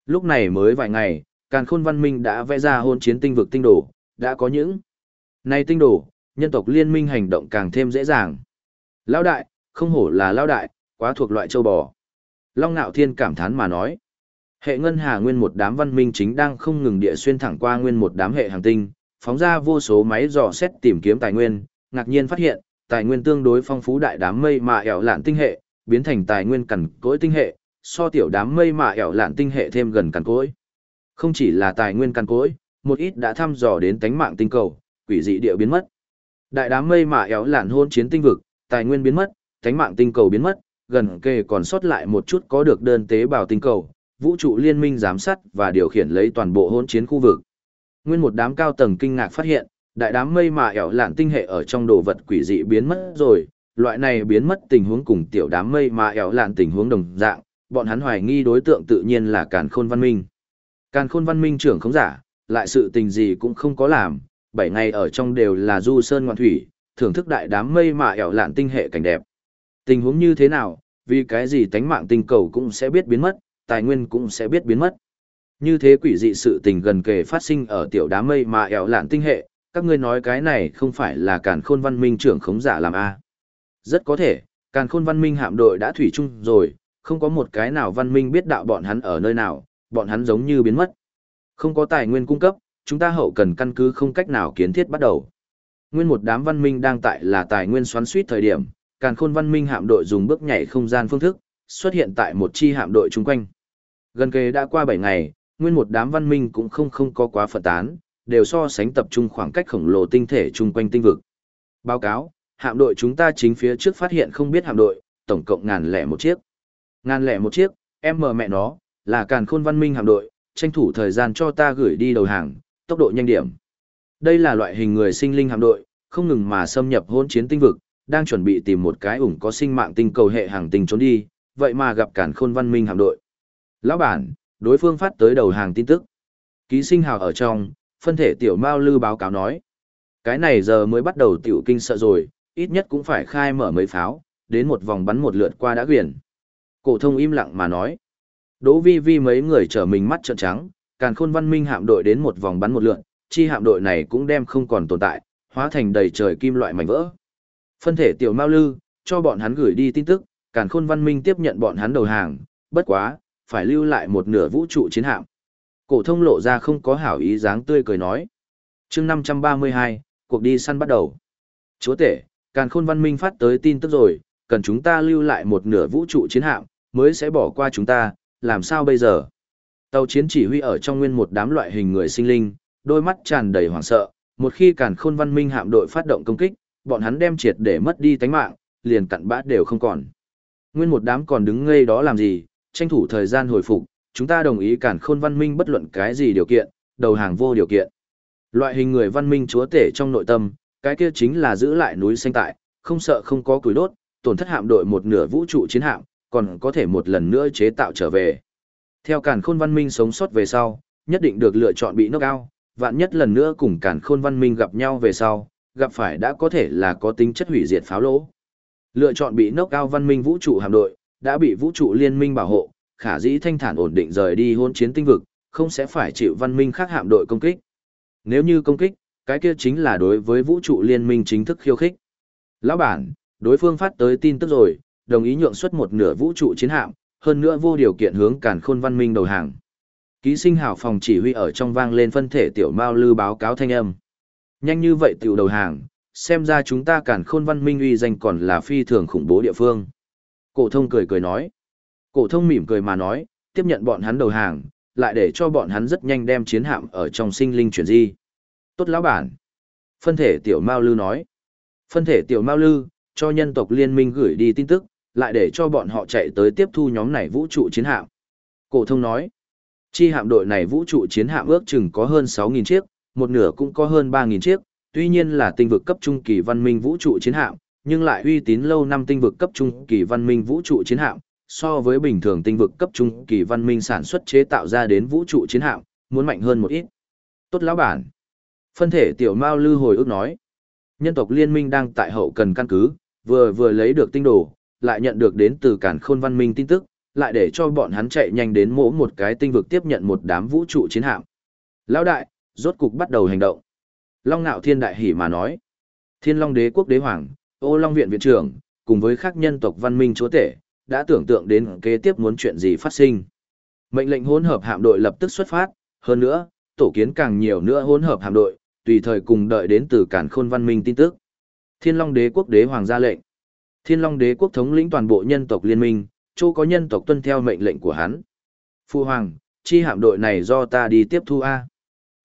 Lúc này mới vài ngày, càn khôn văn minh đã vẽ ra hôn chiến tinh vực tinh đồ, đã có những này tinh đồ, nhân tộc liên minh hành động càng thêm dễ dàng. Lão đại, không hổ là lão đại, quá thuộc loại châu bò. Long Nạo Thiên cảm thán mà nói. Hệ ngân hà nguyên một đám văn minh chính đang không ngừng địa xuyên thẳng qua nguyên một đám hệ hành tinh, phóng ra vô số máy dò xét tìm kiếm tài nguyên, ngạc nhiên phát hiện, tài nguyên tương đối phong phú đại đám mây mà ẻo lạn tinh hệ, biến thành tài nguyên cằn cỗi tinh hệ, so tiểu đám mây mà ẻo lạn tinh hệ thêm gần cằn cỗi. Không chỉ là tài nguyên cằn cỗi, một ít đã thăm dò đến tánh mạng tinh cầu, quỷ dị địa biến mất. Đại đám mây mà ẻo lạn hôn chiến tinh vực, tài nguyên biến mất, tánh mạng tinh cầu biến mất, gần kề còn sót lại một chút có được đơn tế bào tinh cầu, vũ trụ liên minh giám sát và điều khiển lấy toàn bộ hỗn chiến khu vực. Nguyên một đám cao tầng kinh ngạc phát hiện, đại đám mây mà ẻo lạn tinh hệ ở trong đồ vật quỷ dị biến mất rồi, loại này biến mất tình huống cùng tiểu đám mây mà ẻo lạn tình huống đồng dạng, bọn hắn hoài nghi đối tượng tự nhiên là Càn Khôn Văn Minh. Càn Khôn Văn Minh trưởng không giả, lại sự tình gì cũng không có làm, bảy ngày ở trong đều là du sơn ngoạn thủy, thưởng thức đại đám mây mà ẻo lạn tinh hệ cảnh đẹp. Tình huống như thế nào, vì cái gì tánh mạng tinh cầu cũng sẽ biết biến mất, tài nguyên cũng sẽ biết biến mất. Như thế quỷ dị sự tình gần kề phát sinh ở tiểu đám mây mà ẻo lạn tinh hệ, các ngươi nói cái này không phải là càn khôn văn minh trưởng khống giả làm a Rất có thể, càn khôn văn minh hạm đội đã thủy chung rồi, không có một cái nào văn minh biết đạo bọn hắn ở nơi nào, bọn hắn giống như biến mất. Không có tài nguyên cung cấp, chúng ta hậu cần căn cứ không cách nào kiến thiết bắt đầu. Nguyên một đám văn minh đang tại là tài nguyên xoắn suýt thời điểm, càn khôn văn minh hạm đội dùng bước nhảy không gian phương thức, xuất hiện tại một chi hạm đội chung quanh. Gần kề đã qua 7 ngày, nguyên một đám văn minh cũng không không có quá phân tán, đều so sánh tập trung khoảng cách khổng lồ tinh thể chung quanh tinh vực. Báo cáo, hạm đội chúng ta chính phía trước phát hiện không biết hạm đội, tổng cộng ngàn lẻ một chiếc. Ngàn lẻ một chiếc, em mờ mẹ nó, là càn khôn văn minh hạm đội, tranh thủ thời gian cho ta gửi đi đầu hàng, tốc độ nhanh điểm. Đây là loại hình người sinh linh hạm đội, không ngừng mà xâm nhập hỗn chiến tinh vực, đang chuẩn bị tìm một cái ủng có sinh mạng tinh cầu hệ hàng tinh trốn đi, vậy mà gặp cản khôn văn minh hạm đội. Lão bản, đối phương phát tới đầu hàng tin tức. Ký sinh hào ở trong, phân thể tiểu mao lư báo cáo nói. Cái này giờ mới bắt đầu tiểu kinh sợ rồi, ít nhất cũng phải khai mở mấy pháo, đến một vòng bắn một lượt qua đã quyển. Cổ thông im lặng mà nói. Đỗ vi vi mấy người trở mình mắt trợn trắng, càn khôn văn minh hạm đội đến một vòng bắn một lượt, chi hạm đội này cũng đem không còn tồn tại, hóa thành đầy trời kim loại mảnh vỡ. Phân thể tiểu Mao Lư, cho bọn hắn gửi đi tin tức, Càn Khôn Văn Minh tiếp nhận bọn hắn đầu hàng, bất quá, phải lưu lại một nửa vũ trụ chiến hạm. Cổ thông lộ ra không có hảo ý dáng tươi cười nói. Chương 532, cuộc đi săn bắt đầu. Chúa tể, Càn Khôn Văn Minh phát tới tin tức rồi, cần chúng ta lưu lại một nửa vũ trụ chiến hạm, mới sẽ bỏ qua chúng ta, làm sao bây giờ? Tàu chiến chỉ huy ở trong nguyên một đám loại hình người sinh linh, đôi mắt tràn đầy hoảng sợ, một khi Càn Khôn Văn Minh hạm đội phát động công kích, bọn hắn đem triệt để mất đi tánh mạng, liền cặn bã đều không còn. Nguyên một đám còn đứng ngây đó làm gì, tranh thủ thời gian hồi phục, chúng ta đồng ý cản khôn văn minh bất luận cái gì điều kiện, đầu hàng vô điều kiện. Loại hình người văn minh chúa tể trong nội tâm, cái kia chính là giữ lại núi xanh tại, không sợ không có củi đốt, tổn thất hạm đội một nửa vũ trụ chiến hạm, còn có thể một lần nữa chế tạo trở về. Theo cản khôn văn minh sống sót về sau, nhất định được lựa chọn bị knock out, vạn nhất lần nữa cùng cản khôn văn minh gặp nhau về sau, gặp phải đã có thể là có tính chất hủy diệt pháo lỗ. Lựa chọn bị nốc cao văn minh vũ trụ hạm đội, đã bị vũ trụ liên minh bảo hộ, khả dĩ thanh thản ổn định rời đi hôn chiến tinh vực, không sẽ phải chịu văn minh khác hạm đội công kích. Nếu như công kích, cái kia chính là đối với vũ trụ liên minh chính thức khiêu khích. Lão bản, đối phương phát tới tin tức rồi, đồng ý nhượng xuất một nửa vũ trụ chiến hạm, hơn nữa vô điều kiện hướng cản khôn văn minh đầu hàng. Ký sinh hào phòng chỉ huy ở trong vang lên phân thể tiểu mao lư báo cáo thanh âm. Nhanh như vậy tiểu đầu hàng, xem ra chúng ta cản khôn văn minh uy danh còn là phi thường khủng bố địa phương. Cổ thông cười cười nói. Cổ thông mỉm cười mà nói, tiếp nhận bọn hắn đầu hàng, lại để cho bọn hắn rất nhanh đem chiến hạm ở trong sinh linh chuyển di. Tốt lão bản. Phân thể tiểu Mao Lư nói. Phân thể tiểu Mao Lư, cho nhân tộc liên minh gửi đi tin tức, lại để cho bọn họ chạy tới tiếp thu nhóm này vũ trụ chiến hạm. Cổ thông nói. Chi hạm đội này vũ trụ chiến hạm ước chừng có hơn 6.000 chiếc, một nửa cũng có hơn 3.000 chiếc, tuy nhiên là tinh vực cấp trung kỳ văn minh vũ trụ chiến hạm, nhưng lại uy tín lâu năm tinh vực cấp trung kỳ văn minh vũ trụ chiến hạm, so với bình thường tinh vực cấp trung kỳ văn minh sản xuất chế tạo ra đến vũ trụ chiến hạm, muốn mạnh hơn một ít. Tốt lão bản. Phân thể tiểu Mao Lư hồi ước nói, nhân tộc liên minh đang tại hậu cần căn cứ, vừa vừa lấy được tinh đồ, lại nhận được đến từ cản khôn văn minh tin tức, lại để cho bọn hắn chạy nhanh đến mỗi một cái tinh vực tiếp nhận một đám vũ trụ chiến hạm. Lão đại, rốt cục bắt đầu hành động. Long Nạo Thiên đại hỉ mà nói. Thiên Long Đế quốc đế hoàng, Ô Long viện viện trưởng, cùng với các nhân tộc văn minh chúa tể, đã tưởng tượng đến kế tiếp muốn chuyện gì phát sinh. Mệnh lệnh hỗn hợp hạm đội lập tức xuất phát, hơn nữa, tổ kiến càng nhiều nữa hỗn hợp hạm đội, tùy thời cùng đợi đến từ cản khôn văn minh tin tức. Thiên Long Đế quốc đế hoàng ra lệnh. Thiên Long Đế quốc thống lĩnh toàn bộ nhân tộc liên minh, chỗ có nhân tộc tuân theo mệnh lệnh của hắn. Phu hoàng, chi hạm đội này do ta đi tiếp thu a.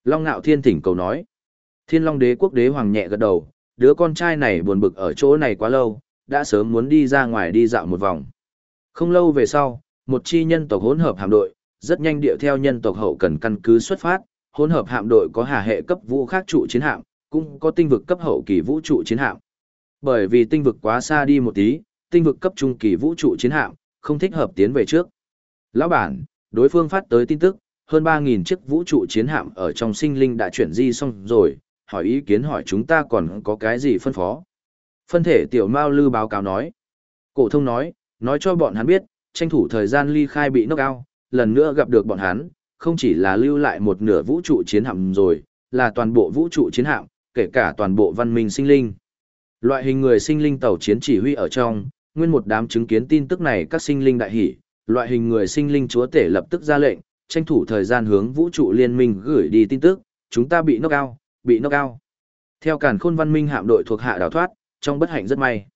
Long Nạo Thiên thỉnh cầu nói. Thiên Long Đế quốc đế hoàng nhẹ gật đầu, đứa con trai này buồn bực ở chỗ này quá lâu, đã sớm muốn đi ra ngoài đi dạo một vòng. Không lâu về sau, một chi nhân tộc hỗn hợp hạm đội, rất nhanh điệu theo nhân tộc hậu cần căn cứ xuất phát, hỗn hợp hạm đội có hà hệ cấp vũ khác trụ chiến hạm, cũng có tinh vực cấp hậu kỳ vũ trụ chiến hạm. Bởi vì tinh vực quá xa đi một tí, tinh vực cấp trung kỳ vũ trụ chiến hạm, không thích hợp tiến về trước. Lão bản, đối phương phát tới tin tức, hơn 3.000 chiếc vũ trụ chiến hạm ở trong sinh linh đã chuyển di xong rồi, hỏi ý kiến hỏi chúng ta còn có cái gì phân phó. Phân thể tiểu Mao Lư báo cáo nói. Cổ thông nói, nói cho bọn hắn biết, tranh thủ thời gian ly khai bị knock out, lần nữa gặp được bọn hắn, không chỉ là lưu lại một nửa vũ trụ chiến hạm rồi, là toàn bộ vũ trụ chiến hạm, kể cả toàn bộ văn minh sinh linh. Loại hình người sinh linh tàu chiến chỉ huy ở trong, nguyên một đám chứng kiến tin tức này các sinh linh đại hỉ, loại hình người sinh linh chúa tể lập tức ra lệnh, tranh thủ thời gian hướng vũ trụ liên minh gửi đi tin tức, chúng ta bị knock out, bị knock cao Theo cản khôn văn minh hạm đội thuộc hạ đào thoát, trong bất hạnh rất may.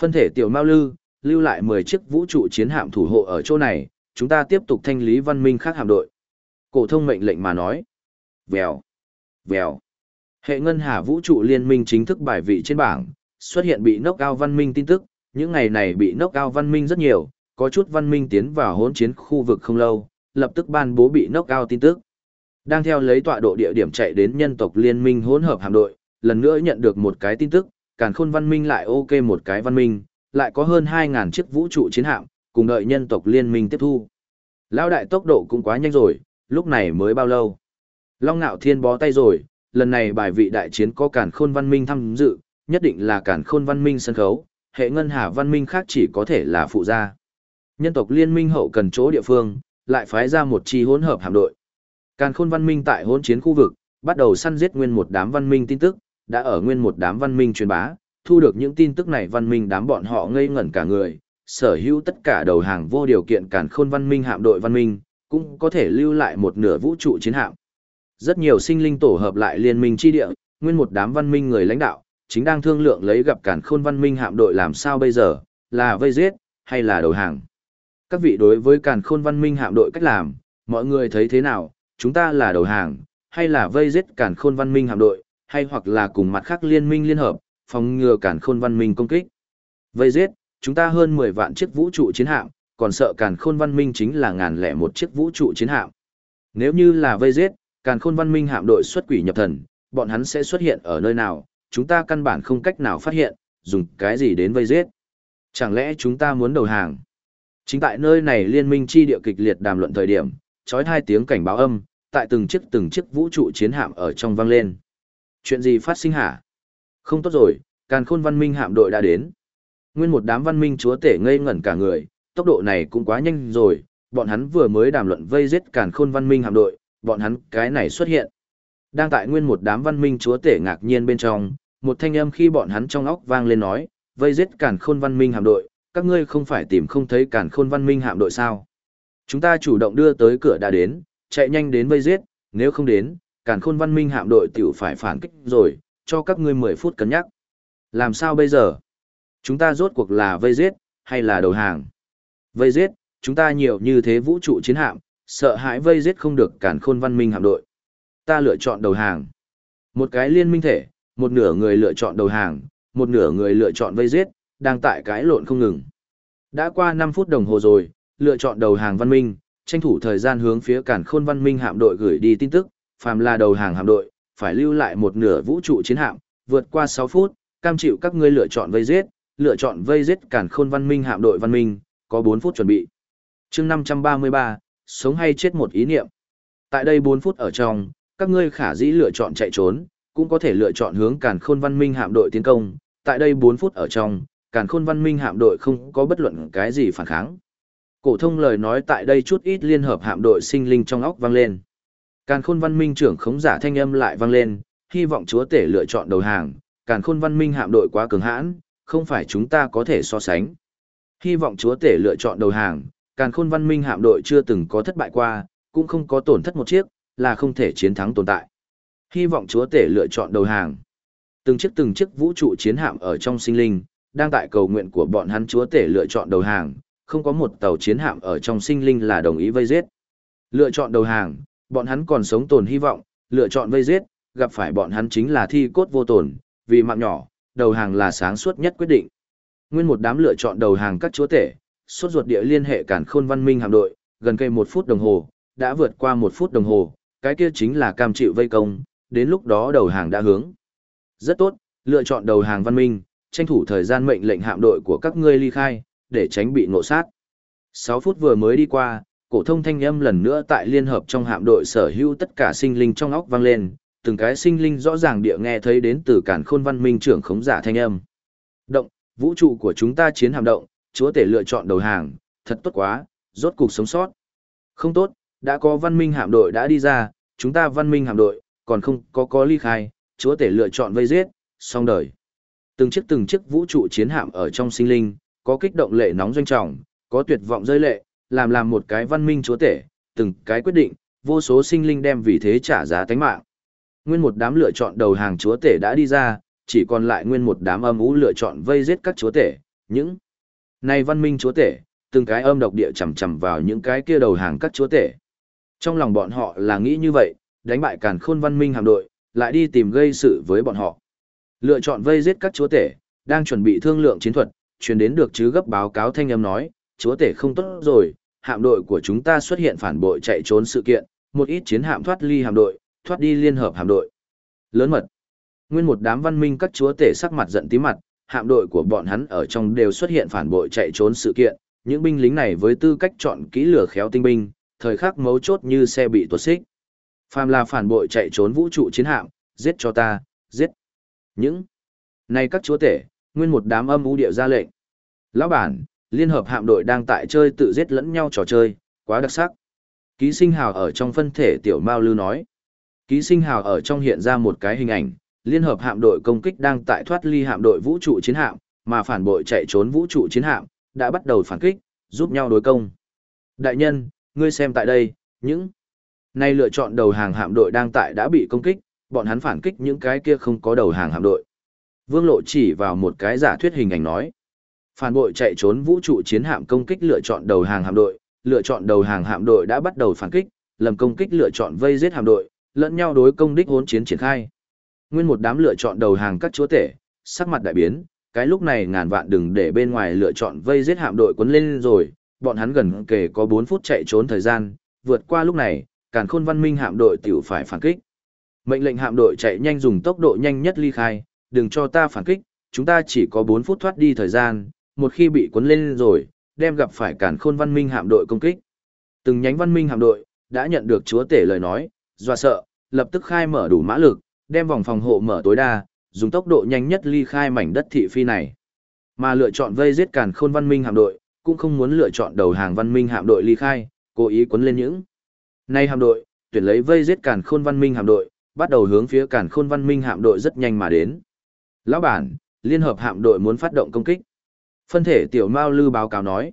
Phân thể tiểu Mao Lư, lưu lại 10 chiếc vũ trụ chiến hạm thủ hộ ở chỗ này, chúng ta tiếp tục thanh lý văn minh khác hạm đội. Cổ thông mệnh lệnh mà nói. Vèo, vèo. Hệ ngân hà vũ trụ liên minh chính thức bài vị trên bảng, xuất hiện bị knock cao văn minh tin tức, những ngày này bị knock cao văn minh rất nhiều, có chút văn minh tiến vào hỗn chiến khu vực không lâu, lập tức ban bố bị knock cao tin tức. Đang theo lấy tọa độ địa điểm chạy đến nhân tộc liên minh hỗn hợp hạm đội, lần nữa nhận được một cái tin tức, càn khôn văn minh lại ok một cái văn minh, lại có hơn 2.000 chiếc vũ trụ chiến hạm, cùng đợi nhân tộc liên minh tiếp thu. Lao đại tốc độ cũng quá nhanh rồi, lúc này mới bao lâu. Long Nạo Thiên bó tay rồi, lần này bài vị đại chiến có cản khôn văn minh tham dự, nhất định là cản khôn văn minh sân khấu, hệ ngân hà văn minh khác chỉ có thể là phụ gia. Nhân tộc liên minh hậu cần chỗ địa phương, lại phái ra một chi hỗn hợp hạm đội. Càn khôn văn minh tại hỗn chiến khu vực, bắt đầu săn giết nguyên một đám văn minh tin tức, đã ở nguyên một đám văn minh truyền bá, thu được những tin tức này văn minh đám bọn họ ngây ngẩn cả người, sở hữu tất cả đầu hàng vô điều kiện càn khôn văn minh hạm đội văn minh, cũng có thể lưu lại một nửa vũ trụ chiến hạm. Rất nhiều sinh linh tổ hợp lại liên minh chi địa, nguyên một đám văn minh người lãnh đạo, chính đang thương lượng lấy gặp càn khôn văn minh hạm đội làm sao bây giờ, là vây giết, hay là đầu hàng. Các vị đối với càn khôn văn minh hạm đội cách làm, mọi người thấy thế nào, chúng ta là đầu hàng, hay là vây giết cản khôn văn minh hạm đội, hay hoặc là cùng mặt khác liên minh liên hợp, phòng ngừa cản khôn văn minh công kích. Vây giết, chúng ta hơn 10 vạn chiếc vũ trụ chiến hạm, còn sợ cản khôn văn minh chính là ngàn lẻ một chiếc vũ trụ chiến hạm. Nếu như là vây giết, càn khôn văn minh hạm đội xuất quỷ nhập thần, bọn hắn sẽ xuất hiện ở nơi nào, chúng ta căn bản không cách nào phát hiện, dùng cái gì đến vây giết. Chẳng lẽ chúng ta muốn đầu hàng? Chính tại nơi này liên minh chi địa kịch liệt đàm luận thời điểm, trói hai tiếng cảnh báo âm, tại từng chiếc từng chiếc vũ trụ chiến hạm ở trong vang lên. Chuyện gì phát sinh hả? Không tốt rồi, càn khôn văn minh hạm đội đã đến. Nguyên một đám văn minh chúa tể ngây ngẩn cả người, tốc độ này cũng quá nhanh rồi, bọn hắn vừa mới đàm luận vây giết càn khôn văn minh hạm đội, bọn hắn cái này xuất hiện. Đang tại nguyên một đám văn minh chúa tể ngạc nhiên bên trong, một thanh âm khi bọn hắn trong óc vang lên nói, vây giết càn khôn văn minh hạm đội, các ngươi không phải tìm không thấy càn khôn văn minh hạm đội sao? Chúng ta chủ động đưa tới cửa đã đến, chạy nhanh đến vây giết, nếu không đến, càn khôn văn minh hạm đội tiểu phải phản kích rồi, cho các ngươi 10 phút cân nhắc. Làm sao bây giờ? Chúng ta rốt cuộc là vây giết, hay là đầu hàng? Vây giết, chúng ta nhiều như thế vũ trụ chiến hạm, sợ hãi vây giết không được cản khôn văn minh hạm đội. Ta lựa chọn đầu hàng. Một cái liên minh thể, một nửa người lựa chọn đầu hàng, một nửa người lựa chọn vây giết, đang tại cái lộn không ngừng. Đã qua 5 phút đồng hồ rồi, lựa chọn đầu hàng văn minh, tranh thủ thời gian hướng phía cản khôn văn minh hạm đội gửi đi tin tức, phàm là đầu hàng hạm đội, phải lưu lại một nửa vũ trụ chiến hạm, vượt qua 6 phút, cam chịu các ngươi lựa chọn vây giết, lựa chọn vây giết cản khôn văn minh hạm đội văn minh, có 4 phút chuẩn bị. chương 533, sống hay chết một ý niệm. Tại đây 4 phút ở trong, các ngươi khả dĩ lựa chọn chạy trốn, cũng có thể lựa chọn hướng cản khôn văn minh hạm đội tiến công. Tại đây 4 phút ở trong, cản khôn văn minh hạm đội không có bất luận cái gì phản kháng. Cổ thông lời nói tại đây chút ít liên hợp hạm đội sinh linh trong óc vang lên. Càn khôn văn minh trưởng khống giả thanh âm lại vang lên, hy vọng chúa tể lựa chọn đầu hàng, càn khôn văn minh hạm đội quá cường hãn, không phải chúng ta có thể so sánh. Hy vọng chúa tể lựa chọn đầu hàng, càn khôn văn minh hạm đội chưa từng có thất bại qua, cũng không có tổn thất một chiếc, là không thể chiến thắng tồn tại. Hy vọng chúa tể lựa chọn đầu hàng. Từng chiếc từng chiếc vũ trụ chiến hạm ở trong sinh linh, đang tại cầu nguyện của bọn hắn chúa tể lựa chọn đầu hàng, không có một tàu chiến hạm ở trong sinh linh là đồng ý vây giết. Lựa chọn đầu hàng, bọn hắn còn sống tồn hy vọng, lựa chọn vây giết, gặp phải bọn hắn chính là thi cốt vô tổn, vì mạng nhỏ, đầu hàng là sáng suốt nhất quyết định. Nguyên một đám lựa chọn đầu hàng các chúa tể, suốt ruột địa liên hệ cản khôn văn minh hạm đội, gần cây một phút đồng hồ, đã vượt qua một phút đồng hồ, cái kia chính là cam chịu vây công, đến lúc đó đầu hàng đã hướng. Rất tốt, lựa chọn đầu hàng văn minh, tranh thủ thời gian mệnh lệnh hạm đội của các ngươi ly khai, để tránh bị ngộ sát. 6 phút vừa mới đi qua, cổ thông thanh âm lần nữa tại liên hợp trong hạm đội sở hữu tất cả sinh linh trong óc vang lên, từng cái sinh linh rõ ràng địa nghe thấy đến từ cản khôn văn minh trưởng khống giả thanh âm. Động, vũ trụ của chúng ta chiến hạm động, chúa tể lựa chọn đầu hàng, thật tốt quá, rốt cục sống sót. Không tốt, đã có văn minh hạm đội đã đi ra, chúng ta văn minh hạm đội, còn không có có ly khai, chúa tể lựa chọn vây giết, xong đời. Từng chiếc từng chiếc vũ trụ chiến hạm ở trong sinh linh, có kích động lệ nóng doanh trọng, có tuyệt vọng rơi lệ, làm làm một cái văn minh chúa tể, từng cái quyết định, vô số sinh linh đem vì thế trả giá tánh mạng. Nguyên một đám lựa chọn đầu hàng chúa tể đã đi ra, chỉ còn lại nguyên một đám âm ú lựa chọn vây giết các chúa tể, những này văn minh chúa tể, từng cái âm độc địa chầm chầm vào những cái kia đầu hàng các chúa tể. Trong lòng bọn họ là nghĩ như vậy, đánh bại càn khôn văn minh hạm đội, lại đi tìm gây sự với bọn họ. Lựa chọn vây giết các chúa tể, đang chuẩn bị thương lượng chiến thuật, truyền đến được chứ gấp báo cáo thanh âm nói, chúa tể không tốt rồi, hạm đội của chúng ta xuất hiện phản bội chạy trốn sự kiện, một ít chiến hạm thoát ly hạm đội, thoát đi liên hợp hạm đội. Lớn mật. Nguyên một đám văn minh các chúa tể sắc mặt giận tí mặt, hạm đội của bọn hắn ở trong đều xuất hiện phản bội chạy trốn sự kiện, những binh lính này với tư cách chọn kỹ lửa khéo tinh binh, thời khắc mấu chốt như xe bị tuột xích. Phàm là phản bội chạy trốn vũ trụ chiến hạm, giết cho ta, giết. Những này các chúa tể, nguyên một đám âm u địa ra lệnh. Lão bản, liên hợp hạm đội đang tại chơi tự giết lẫn nhau trò chơi, quá đặc sắc. Ký sinh hào ở trong phân thể tiểu Mao Lư nói. Ký sinh hào ở trong hiện ra một cái hình ảnh, liên hợp hạm đội công kích đang tại thoát ly hạm đội vũ trụ chiến hạm, mà phản bội chạy trốn vũ trụ chiến hạm, đã bắt đầu phản kích, giúp nhau đối công. Đại nhân, ngươi xem tại đây, những nay lựa chọn đầu hàng hạm đội đang tại đã bị công kích, bọn hắn phản kích những cái kia không có đầu hàng hạm đội. Vương Lộ chỉ vào một cái giả thuyết hình ảnh nói. Phản bội chạy trốn vũ trụ chiến hạm công kích lựa chọn đầu hàng hạm đội, lựa chọn đầu hàng hạm đội đã bắt đầu phản kích, lầm công kích lựa chọn vây giết hạm đội, lẫn nhau đối công đích hỗn chiến triển khai. Nguyên một đám lựa chọn đầu hàng các chúa tể, sắc mặt đại biến, cái lúc này ngàn vạn đừng để bên ngoài lựa chọn vây giết hạm đội quấn lên rồi, bọn hắn gần kề có 4 phút chạy trốn thời gian, vượt qua lúc này, càn khôn văn minh hạm đội tiểu phải phản kích. Mệnh lệnh hạm đội chạy nhanh dùng tốc độ nhanh nhất ly khai, đừng cho ta phản kích, chúng ta chỉ có 4 phút thoát đi thời gian, một khi bị cuốn lên rồi, đem gặp phải cản khôn văn minh hạm đội công kích. Từng nhánh văn minh hạm đội, đã nhận được chúa tể lời nói, dọa sợ, lập tức khai mở đủ mã lực, đem vòng phòng hộ mở tối đa, dùng tốc độ nhanh nhất ly khai mảnh đất thị phi này. Mà lựa chọn vây giết cản khôn văn minh hạm đội, cũng không muốn lựa chọn đầu hàng văn minh hạm đội ly khai, cố ý cuốn lên những. Nay hạm đội, tuyển lấy vây giết cản khôn văn minh hạm đội, bắt đầu hướng phía cản khôn văn minh hạm đội rất nhanh mà đến. Lão bản, liên hợp hạm đội muốn phát động công kích. Phân thể tiểu Mao Lư báo cáo nói.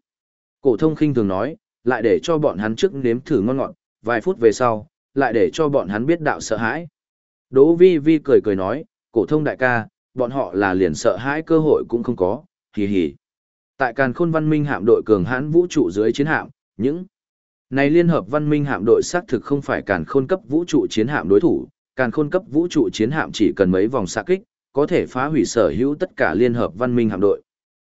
Cổ thông khinh thường nói, lại để cho bọn hắn trước nếm thử ngon ngọt, vài phút về sau, lại để cho bọn hắn biết đạo sợ hãi. Đỗ Vi Vi cười cười nói, cổ thông đại ca, bọn họ là liền sợ hãi cơ hội cũng không có, hì hì. Tại càn khôn văn minh hạm đội cường hãn vũ trụ dưới chiến hạm, những này liên hợp văn minh hạm đội xác thực không phải càn khôn cấp vũ trụ chiến hạm đối thủ, càn khôn cấp vũ trụ chiến hạm chỉ cần mấy vòng xạ kích, có thể phá hủy sở hữu tất cả liên hợp văn minh hạm đội.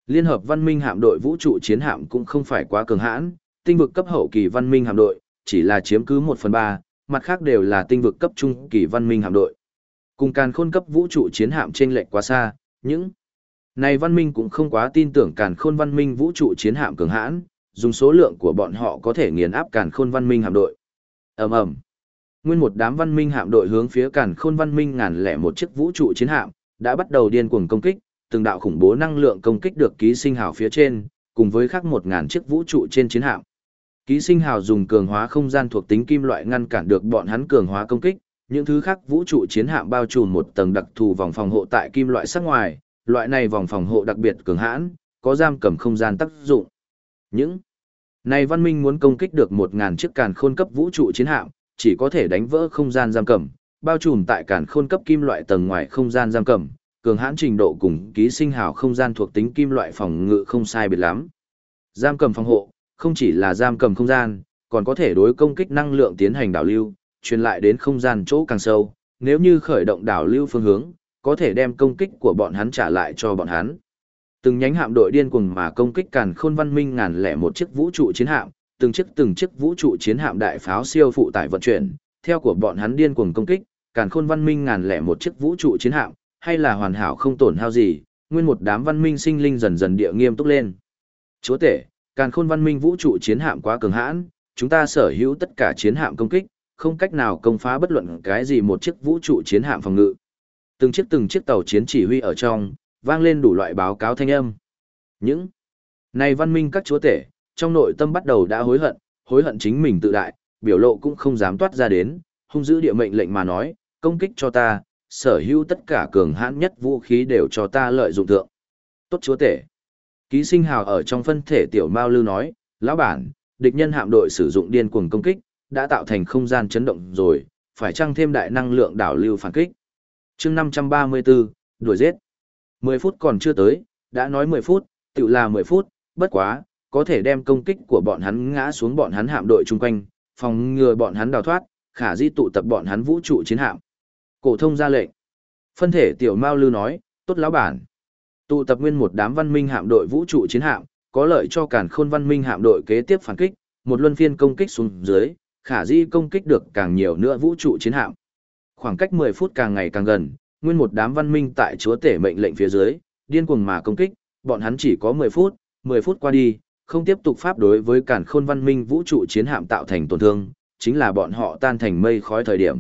Liên hợp văn minh hạm đội vũ trụ chiến hạm cũng không phải quá cường hãn, tinh vực cấp hậu kỳ văn minh hạm đội, chỉ là chiếm cứ 1 phần 3, mặt khác đều là tinh vực cấp trung kỳ văn minh hạm đội. Cùng càn khôn cấp vũ trụ chiến hạm trên lệch quá xa, những này văn minh cũng không quá tin tưởng càn khôn văn minh vũ trụ chiến hạm cường hãn, dùng số lượng của bọn họ có thể nghiền áp càn khôn văn minh hạm đội. ầm ầm Nguyên một đám văn minh hạm đội hướng phía càn khôn văn minh ngàn lẻ một chiếc vũ trụ chiến hạm, đã bắt đầu điên cuồng công kích, từng đạo khủng bố năng lượng công kích được ký sinh hào phía trên, cùng với khác một ngàn chiếc vũ trụ trên chiến hạm. Ký sinh hào dùng cường hóa không gian thuộc tính kim loại ngăn cản được bọn hắn cường hóa công kích, những thứ khác vũ trụ chiến hạm bao trùm một tầng đặc thù vòng phòng hộ tại kim loại sắc ngoài, loại này vòng phòng hộ đặc biệt cường hãn, có giam cầm không gian tác dụng. Những này văn minh muốn công kích được 1000 chiếc càn khôn cấp vũ trụ chiến hạm, chỉ có thể đánh vỡ không gian giam cầm, bao trùm tại cản khôn cấp kim loại tầng ngoài không gian giam cầm, cường hãn trình độ cùng ký sinh hào không gian thuộc tính kim loại phòng ngự không sai biệt lắm. Giam cầm phòng hộ, không chỉ là giam cầm không gian, còn có thể đối công kích năng lượng tiến hành đảo lưu, truyền lại đến không gian chỗ càng sâu, nếu như khởi động đảo lưu phương hướng, có thể đem công kích của bọn hắn trả lại cho bọn hắn. Từng nhánh hạm đội điên cuồng mà công kích càn khôn văn minh ngàn lẻ một chiếc vũ trụ chiến hạm, từng chiếc từng chiếc vũ trụ chiến hạm đại pháo siêu phụ tải vận chuyển, theo của bọn hắn điên cuồng công kích, càn khôn văn minh ngàn lẻ một chiếc vũ trụ chiến hạm, hay là hoàn hảo không tổn hao gì, nguyên một đám văn minh sinh linh dần dần địa nghiêm túc lên. Chúa tể, càn khôn văn minh vũ trụ chiến hạm quá cường hãn, chúng ta sở hữu tất cả chiến hạm công kích, không cách nào công phá bất luận cái gì một chiếc vũ trụ chiến hạm phòng ngự. Từng chiếc từng chiếc tàu chiến chỉ huy ở trong, vang lên đủ loại báo cáo thanh âm. Những này văn minh các chúa tể, trong nội tâm bắt đầu đã hối hận, hối hận chính mình tự đại, biểu lộ cũng không dám toát ra đến, hung dữ địa mệnh lệnh mà nói, công kích cho ta, sở hữu tất cả cường hãn nhất vũ khí đều cho ta lợi dụng thượng. Tốt chúa tể. Ký sinh hào ở trong phân thể tiểu Mao Lư nói, lão bản, địch nhân hạm đội sử dụng điên cuồng công kích, đã tạo thành không gian chấn động rồi, phải chăng thêm đại năng lượng đảo lưu phản kích. chương 534, đuổi giết. 10 phút còn chưa tới, đã nói 10 phút, tự là 10 phút, bất quá, có thể đem công kích của bọn hắn ngã xuống bọn hắn hạm đội chung quanh, phòng ngừa bọn hắn đào thoát, khả di tụ tập bọn hắn vũ trụ chiến hạm. Cổ thông ra lệnh. Phân thể tiểu Mao Lư nói, tốt lão bản. Tụ tập nguyên một đám văn minh hạm đội vũ trụ chiến hạm, có lợi cho càn khôn văn minh hạm đội kế tiếp phản kích, một luân phiên công kích xuống dưới, khả di công kích được càng nhiều nữa vũ trụ chiến hạm. Khoảng cách 10 phút càng ngày càng gần, nguyên một đám văn minh tại chúa tể mệnh lệnh phía dưới, điên cuồng mà công kích, bọn hắn chỉ có 10 phút, 10 phút qua đi, không tiếp tục pháp đối với càn khôn văn minh vũ trụ chiến hạm tạo thành tổn thương, chính là bọn họ tan thành mây khói thời điểm.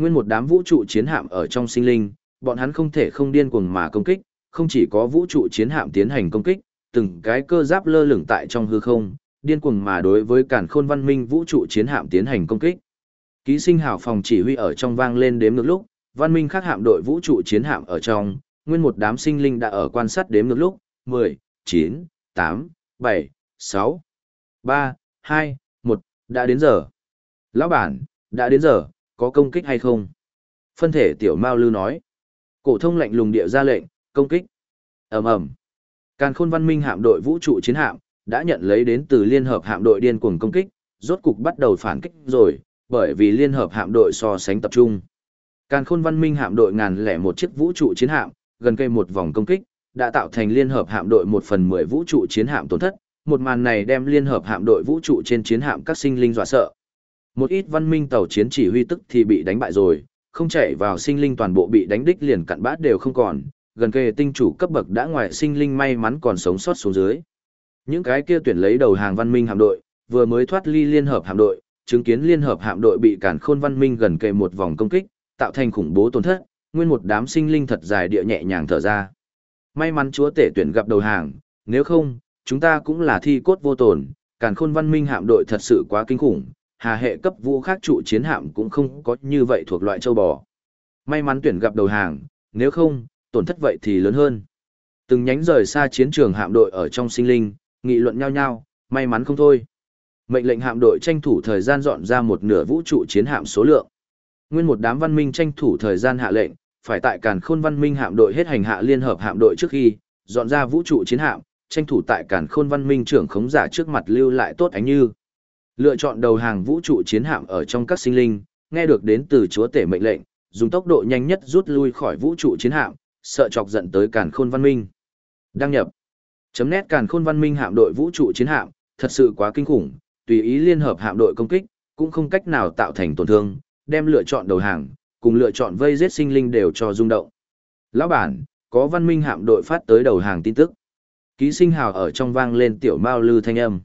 Nguyên một đám vũ trụ chiến hạm ở trong sinh linh, bọn hắn không thể không điên cuồng mà công kích, không chỉ có vũ trụ chiến hạm tiến hành công kích, từng cái cơ giáp lơ lửng tại trong hư không, điên cuồng mà đối với cản khôn văn minh vũ trụ chiến hạm tiến hành công kích. Ký sinh hào phòng chỉ huy ở trong vang lên đếm ngược lúc, văn minh khác hạm đội vũ trụ chiến hạm ở trong, nguyên một đám sinh linh đã ở quan sát đếm ngược lúc, 10, 9, 8, 7, 6, 3, 2, 1, đã đến giờ. Lão bản, đã đến giờ, có công kích hay không? Phân thể tiểu Mao Lư nói. Cổ thông lạnh lùng địa ra lệnh, công kích. Ầm ầm. Càn Khôn Văn Minh hạm đội vũ trụ chiến hạm đã nhận lấy đến từ liên hợp hạm đội điên cuồng công kích, rốt cục bắt đầu phản kích rồi, bởi vì liên hợp hạm đội so sánh tập trung. Càn Khôn Văn Minh hạm đội ngàn lẻ một chiếc vũ trụ chiến hạm, gần cây một vòng công kích, đã tạo thành liên hợp hạm đội một phần mười vũ trụ chiến hạm tổn thất, một màn này đem liên hợp hạm đội vũ trụ trên chiến hạm các sinh linh dọa sợ. Một ít văn minh tàu chiến chỉ huy tức thì bị đánh bại rồi, không chạy vào sinh linh toàn bộ bị đánh đích liền cặn bát đều không còn, gần kề tinh chủ cấp bậc đã ngoài sinh linh may mắn còn sống sót xuống dưới. Những cái kia tuyển lấy đầu hàng văn minh hạm đội, vừa mới thoát ly liên hợp hạm đội, chứng kiến liên hợp hạm đội bị cản khôn văn minh gần kề một vòng công kích, tạo thành khủng bố tổn thất, nguyên một đám sinh linh thật dài địa nhẹ nhàng thở ra. May mắn chúa tể tuyển gặp đầu hàng, nếu không, chúng ta cũng là thi cốt vô tổn, cản khôn văn minh hạm đội thật sự quá kinh khủng, hà hệ cấp vũ khác trụ chiến hạm cũng không có như vậy thuộc loại châu bò. May mắn tuyển gặp đầu hàng, nếu không, tổn thất vậy thì lớn hơn. Từng nhánh rời xa chiến trường hạm đội ở trong sinh linh, nghị luận nhau nhau, may mắn không thôi. Mệnh lệnh hạm đội tranh thủ thời gian dọn ra một nửa vũ trụ chiến hạm số lượng. Nguyên một đám văn minh tranh thủ thời gian hạ lệnh, phải tại Càn Khôn Văn Minh hạm đội hết hành hạ liên hợp hạm đội trước khi dọn ra vũ trụ chiến hạm, tranh thủ tại Càn Khôn Văn Minh trưởng khống giả trước mặt lưu lại tốt ánh như. Lựa chọn đầu hàng vũ trụ chiến hạm ở trong các sinh linh, nghe được đến từ chúa tể mệnh lệnh, dùng tốc độ nhanh nhất rút lui khỏi vũ trụ chiến hạm, sợ chọc giận tới Càn Khôn Văn Minh. Đăng nhập. Chấm nét Càn Khôn Văn Minh hạm đội vũ trụ chiến hạm, thật sự quá kinh khủng, tùy ý liên hợp hạm đội công kích, cũng không cách nào tạo thành tổn thương, đem lựa chọn đầu hàng, cùng lựa chọn vây giết sinh linh đều cho rung động. Lão bản, có văn minh hạm đội phát tới đầu hàng tin tức. Ký sinh hào ở trong vang lên tiểu mao lư thanh âm.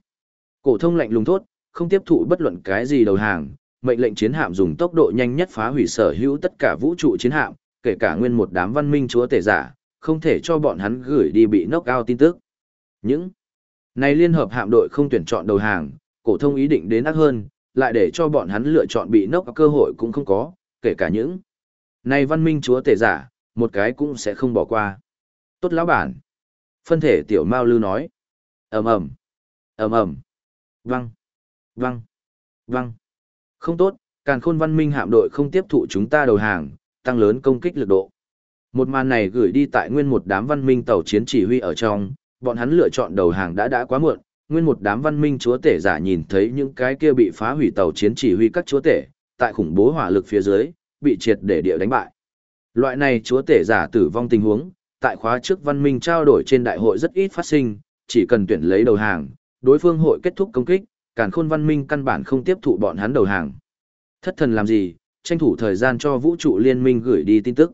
Cổ thông lạnh lùng thốt, không tiếp thụ bất luận cái gì đầu hàng, mệnh lệnh chiến hạm dùng tốc độ nhanh nhất phá hủy sở hữu tất cả vũ trụ chiến hạm, kể cả nguyên một đám văn minh chúa tể giả, không thể cho bọn hắn gửi đi bị knock out tin tức. Những này liên hợp hạm đội không tuyển chọn đầu hàng, cổ thông ý định đến ác hơn, lại để cho bọn hắn lựa chọn bị knock cơ hội cũng không có, kể cả những này văn minh chúa tể giả, một cái cũng sẽ không bỏ qua. Tốt lão bản. Phân thể tiểu Mao Lư nói. ầm ầm ầm ầm Văng. Văng. Văng. Không tốt, càn khôn văn minh hạm đội không tiếp thụ chúng ta đầu hàng, tăng lớn công kích lực độ. Một màn này gửi đi tại nguyên một đám văn minh tàu chiến chỉ huy ở trong, bọn hắn lựa chọn đầu hàng đã đã quá muộn, nguyên một đám văn minh chúa tể giả nhìn thấy những cái kia bị phá hủy tàu chiến chỉ huy các chúa tể, tại khủng bố hỏa lực phía dưới, bị triệt để địa đánh bại. Loại này chúa tể giả tử vong tình huống, tại khóa trước văn minh trao đổi trên đại hội rất ít phát sinh, chỉ cần tuyển lấy đầu hàng, đối phương hội kết thúc công kích, càn khôn văn minh căn bản không tiếp thụ bọn hắn đầu hàng. Thất thần làm gì, tranh thủ thời gian cho vũ trụ liên minh gửi đi tin tức.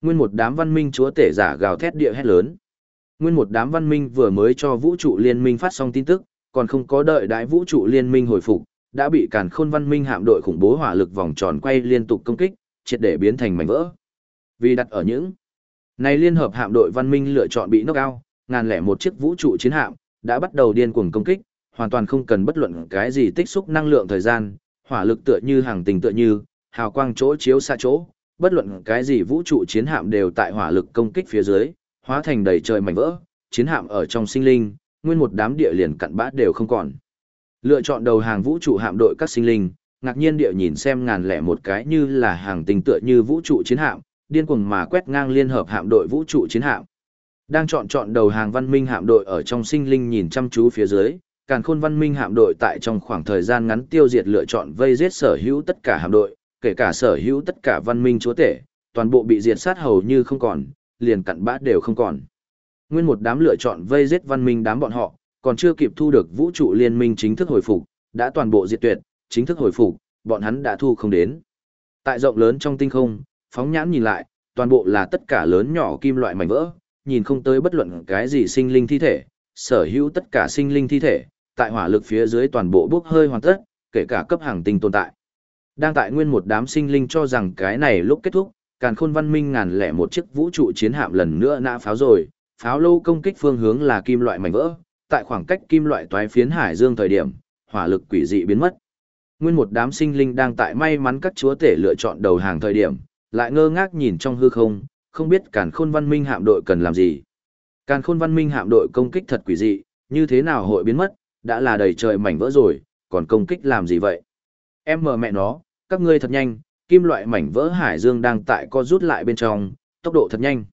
Nguyên một đám văn minh chúa tể giả gào thét địa hét lớn. Nguyên một đám văn minh vừa mới cho vũ trụ liên minh phát xong tin tức, còn không có đợi đại vũ trụ liên minh hồi phục, đã bị càn khôn văn minh hạm đội khủng bố hỏa lực vòng tròn quay liên tục công kích, triệt để biến thành mảnh vỡ. Vì đặt ở những này liên hợp hạm đội văn minh lựa chọn bị knock out, ngàn lẻ một chiếc vũ trụ chiến hạm đã bắt đầu điên cuồng công kích, hoàn toàn không cần bất luận cái gì tích xúc năng lượng thời gian, hỏa lực tựa như hàng tình tựa như, hào quang chỗ chiếu xa chỗ, bất luận cái gì vũ trụ chiến hạm đều tại hỏa lực công kích phía dưới, hóa thành đầy trời mảnh vỡ, chiến hạm ở trong sinh linh, nguyên một đám địa liền cặn bã đều không còn. Lựa chọn đầu hàng vũ trụ hạm đội các sinh linh, ngạc nhiên địa nhìn xem ngàn lẻ một cái như là hàng tình tựa như vũ trụ chiến hạm, điên cuồng mà quét ngang liên hợp hạm đội vũ trụ chiến hạm. Đang chọn chọn đầu hàng văn minh hạm đội ở trong sinh linh nhìn chăm chú phía dưới, càn khôn văn minh hạm đội tại trong khoảng thời gian ngắn tiêu diệt lựa chọn vây giết sở hữu tất cả hạm đội, kể cả sở hữu tất cả văn minh chúa tể, toàn bộ bị diệt sát hầu như không còn, liền cặn bã đều không còn. Nguyên một đám lựa chọn vây giết văn minh đám bọn họ, còn chưa kịp thu được vũ trụ liên minh chính thức hồi phục, đã toàn bộ diệt tuyệt, chính thức hồi phục, bọn hắn đã thu không đến. Tại rộng lớn trong tinh không, phóng nhãn nhìn lại, toàn bộ là tất cả lớn nhỏ kim loại mảnh vỡ, nhìn không tới bất luận cái gì sinh linh thi thể, sở hữu tất cả sinh linh thi thể, tại hỏa lực phía dưới toàn bộ bốc hơi hoàn tất, kể cả cấp hàng tinh tồn tại. Đang tại nguyên một đám sinh linh cho rằng cái này lúc kết thúc, càn khôn văn minh ngàn lẻ một chiếc vũ trụ chiến hạm lần nữa nã pháo rồi, pháo lâu công kích phương hướng là kim loại mảnh vỡ, tại khoảng cách kim loại toái phiến hải dương thời điểm, hỏa lực quỷ dị biến mất. Nguyên một đám sinh linh đang tại may mắn các chúa tể lựa chọn đầu hàng thời điểm, lại ngơ ngác nhìn trong hư không, không biết càn khôn văn minh hạm đội cần làm gì. Càn khôn văn minh hạm đội công kích thật quỷ dị, như thế nào hội biến mất, đã là đầy trời mảnh vỡ rồi, còn công kích làm gì vậy? Em mờ mẹ nó, các ngươi thật nhanh, kim loại mảnh vỡ hải dương đang tại co rút lại bên trong, tốc độ thật nhanh.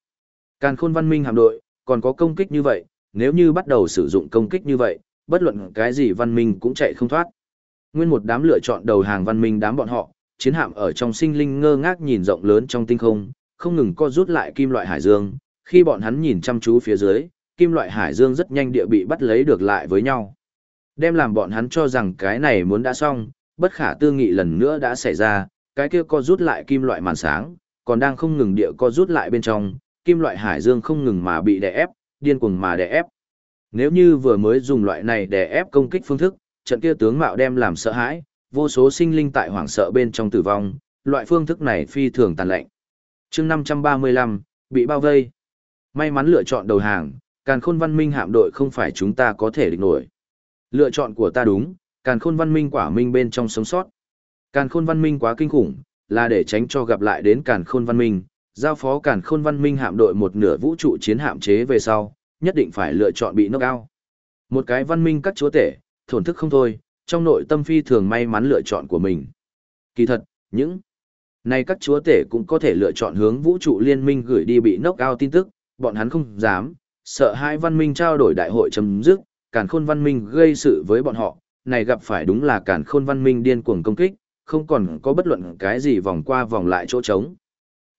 Càn khôn văn minh hạm đội, còn có công kích như vậy, nếu như bắt đầu sử dụng công kích như vậy, bất luận cái gì văn minh cũng chạy không thoát. Nguyên một đám lựa chọn đầu hàng văn minh đám bọn họ, chiến hạm ở trong sinh linh ngơ ngác nhìn rộng lớn trong tinh không, không ngừng co rút lại kim loại hải dương, khi bọn hắn nhìn chăm chú phía dưới, kim loại hải dương rất nhanh địa bị bắt lấy được lại với nhau. Đem làm bọn hắn cho rằng cái này muốn đã xong, bất khả tư nghị lần nữa đã xảy ra, cái kia co rút lại kim loại màn sáng, còn đang không ngừng địa co rút lại bên trong, kim loại hải dương không ngừng mà bị đè ép, điên cuồng mà đè ép. Nếu như vừa mới dùng loại này đè ép công kích phương thức, trận kia tướng mạo đem làm sợ hãi, vô số sinh linh tại hoảng sợ bên trong tử vong, loại phương thức này phi thường tàn lạnh. chương 535, bị bao vây. May mắn lựa chọn đầu hàng, càn khôn văn minh hạm đội không phải chúng ta có thể địch nổi. Lựa chọn của ta đúng, càn khôn văn minh quả minh bên trong sống sót. Càn khôn văn minh quá kinh khủng, là để tránh cho gặp lại đến càn khôn văn minh, giao phó càn khôn văn minh hạm đội một nửa vũ trụ chiến hạm chế về sau, nhất định phải lựa chọn bị knock out. Một cái văn minh các chúa tể, thổn thức không thôi, trong nội tâm phi thường may mắn lựa chọn của mình. Kỳ thật, những Nay các chúa tể cũng có thể lựa chọn hướng vũ trụ liên minh gửi đi bị nốc ao tin tức, bọn hắn không dám, sợ hai văn minh trao đổi đại hội chấm dứt, càn khôn văn minh gây sự với bọn họ, này gặp phải đúng là càn khôn văn minh điên cuồng công kích, không còn có bất luận cái gì vòng qua vòng lại chỗ trống.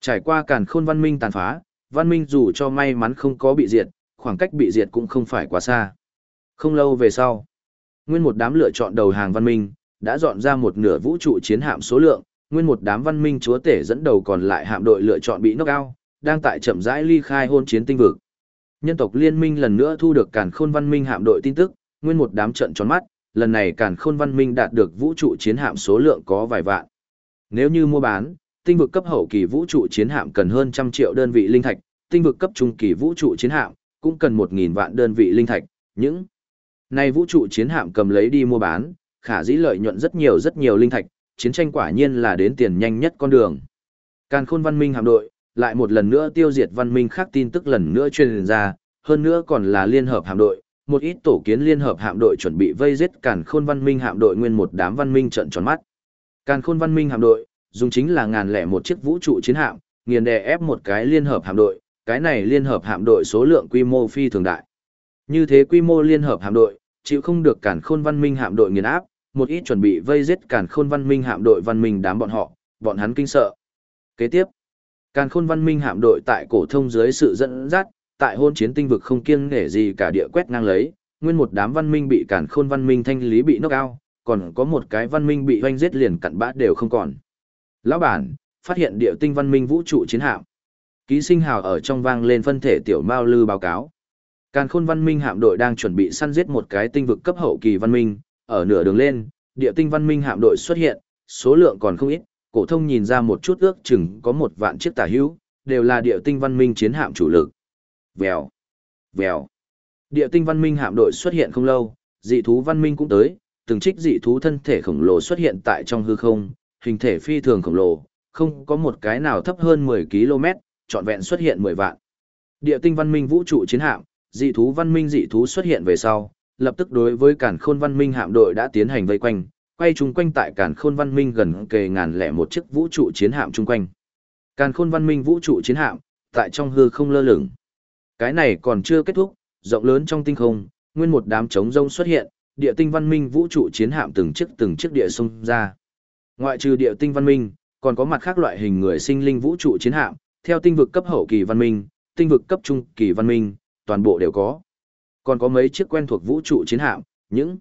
Trải qua càn khôn văn minh tàn phá, văn minh dù cho may mắn không có bị diệt, khoảng cách bị diệt cũng không phải quá xa. Không lâu về sau, nguyên một đám lựa chọn đầu hàng văn minh, đã dọn ra một nửa vũ trụ chiến hạm số lượng, nguyên một đám văn minh chúa tể dẫn đầu còn lại hạm đội lựa chọn bị knock out, đang tại chậm rãi ly khai hôn chiến tinh vực. Nhân tộc liên minh lần nữa thu được càn khôn văn minh hạm đội tin tức, nguyên một đám trận tròn mắt, lần này càn khôn văn minh đạt được vũ trụ chiến hạm số lượng có vài vạn. Nếu như mua bán, tinh vực cấp hậu kỳ vũ trụ chiến hạm cần hơn trăm triệu đơn vị linh thạch, tinh vực cấp trung kỳ vũ trụ chiến hạm cũng cần một nghìn vạn đơn vị linh thạch, những này vũ trụ chiến hạm cầm lấy đi mua bán, khả dĩ lợi nhuận rất nhiều rất nhiều linh thạch, chiến tranh quả nhiên là đến tiền nhanh nhất con đường. Càn khôn văn minh hạm đội, lại một lần nữa tiêu diệt văn minh khác tin tức lần nữa truyền ra, hơn nữa còn là liên hợp hạm đội, một ít tổ kiến liên hợp hạm đội chuẩn bị vây giết càn khôn văn minh hạm đội nguyên một đám văn minh trận tròn mắt. Càn khôn văn minh hạm đội, dùng chính là ngàn lẻ một chiếc vũ trụ chiến hạm, nghiền đè ép một cái liên hợp hạm đội, cái này liên hợp hạm đội số lượng quy mô phi thường đại. Như thế quy mô liên hợp hạm đội, chịu không được càn khôn văn minh hạm đội nghiền áp, một ít chuẩn bị vây giết càn khôn văn minh hạm đội văn minh đám bọn họ, bọn hắn kinh sợ. Kế tiếp, càn khôn văn minh hạm đội tại cổ thông dưới sự dẫn dắt, tại hôn chiến tinh vực không kiêng nể gì cả địa quét ngang lấy, nguyên một đám văn minh bị càn khôn văn minh thanh lý bị knock out, còn có một cái văn minh bị hoanh giết liền cặn bã đều không còn. Lão bản, phát hiện địa tinh văn minh vũ trụ chiến hạm. Ký sinh hào ở trong vang lên phân thể tiểu mao lư báo cáo. Càn khôn văn minh hạm đội đang chuẩn bị săn giết một cái tinh vực cấp hậu kỳ văn minh, ở nửa đường lên, địa tinh văn minh hạm đội xuất hiện, số lượng còn không ít, cổ thông nhìn ra một chút ước chừng có một vạn chiếc tả hữu, đều là địa tinh văn minh chiến hạm chủ lực. Vèo, vèo. Địa tinh văn minh hạm đội xuất hiện không lâu, dị thú văn minh cũng tới, từng trích dị thú thân thể khổng lồ xuất hiện tại trong hư không, hình thể phi thường khổng lồ, không có một cái nào thấp hơn 10 km, trọn vẹn xuất hiện 10 vạn. Địa tinh văn minh vũ trụ chiến hạm, dị thú văn minh dị thú xuất hiện về sau, lập tức đối với cản khôn văn minh hạm đội đã tiến hành vây quanh, quay chung quanh tại càn khôn văn minh gần kề ngàn lẻ một chiếc vũ trụ chiến hạm chung quanh. Càn khôn văn minh vũ trụ chiến hạm, tại trong hư không lơ lửng. Cái này còn chưa kết thúc, rộng lớn trong tinh không, nguyên một đám trống rông xuất hiện, địa tinh văn minh vũ trụ chiến hạm từng chiếc từng chiếc địa sông ra. Ngoại trừ địa tinh văn minh, còn có mặt khác loại hình người sinh linh vũ trụ chiến hạm, theo tinh vực cấp hậu kỳ văn minh, tinh vực cấp trung kỳ văn minh, toàn bộ đều có. Còn có mấy chiếc quen thuộc vũ trụ chiến hạm, những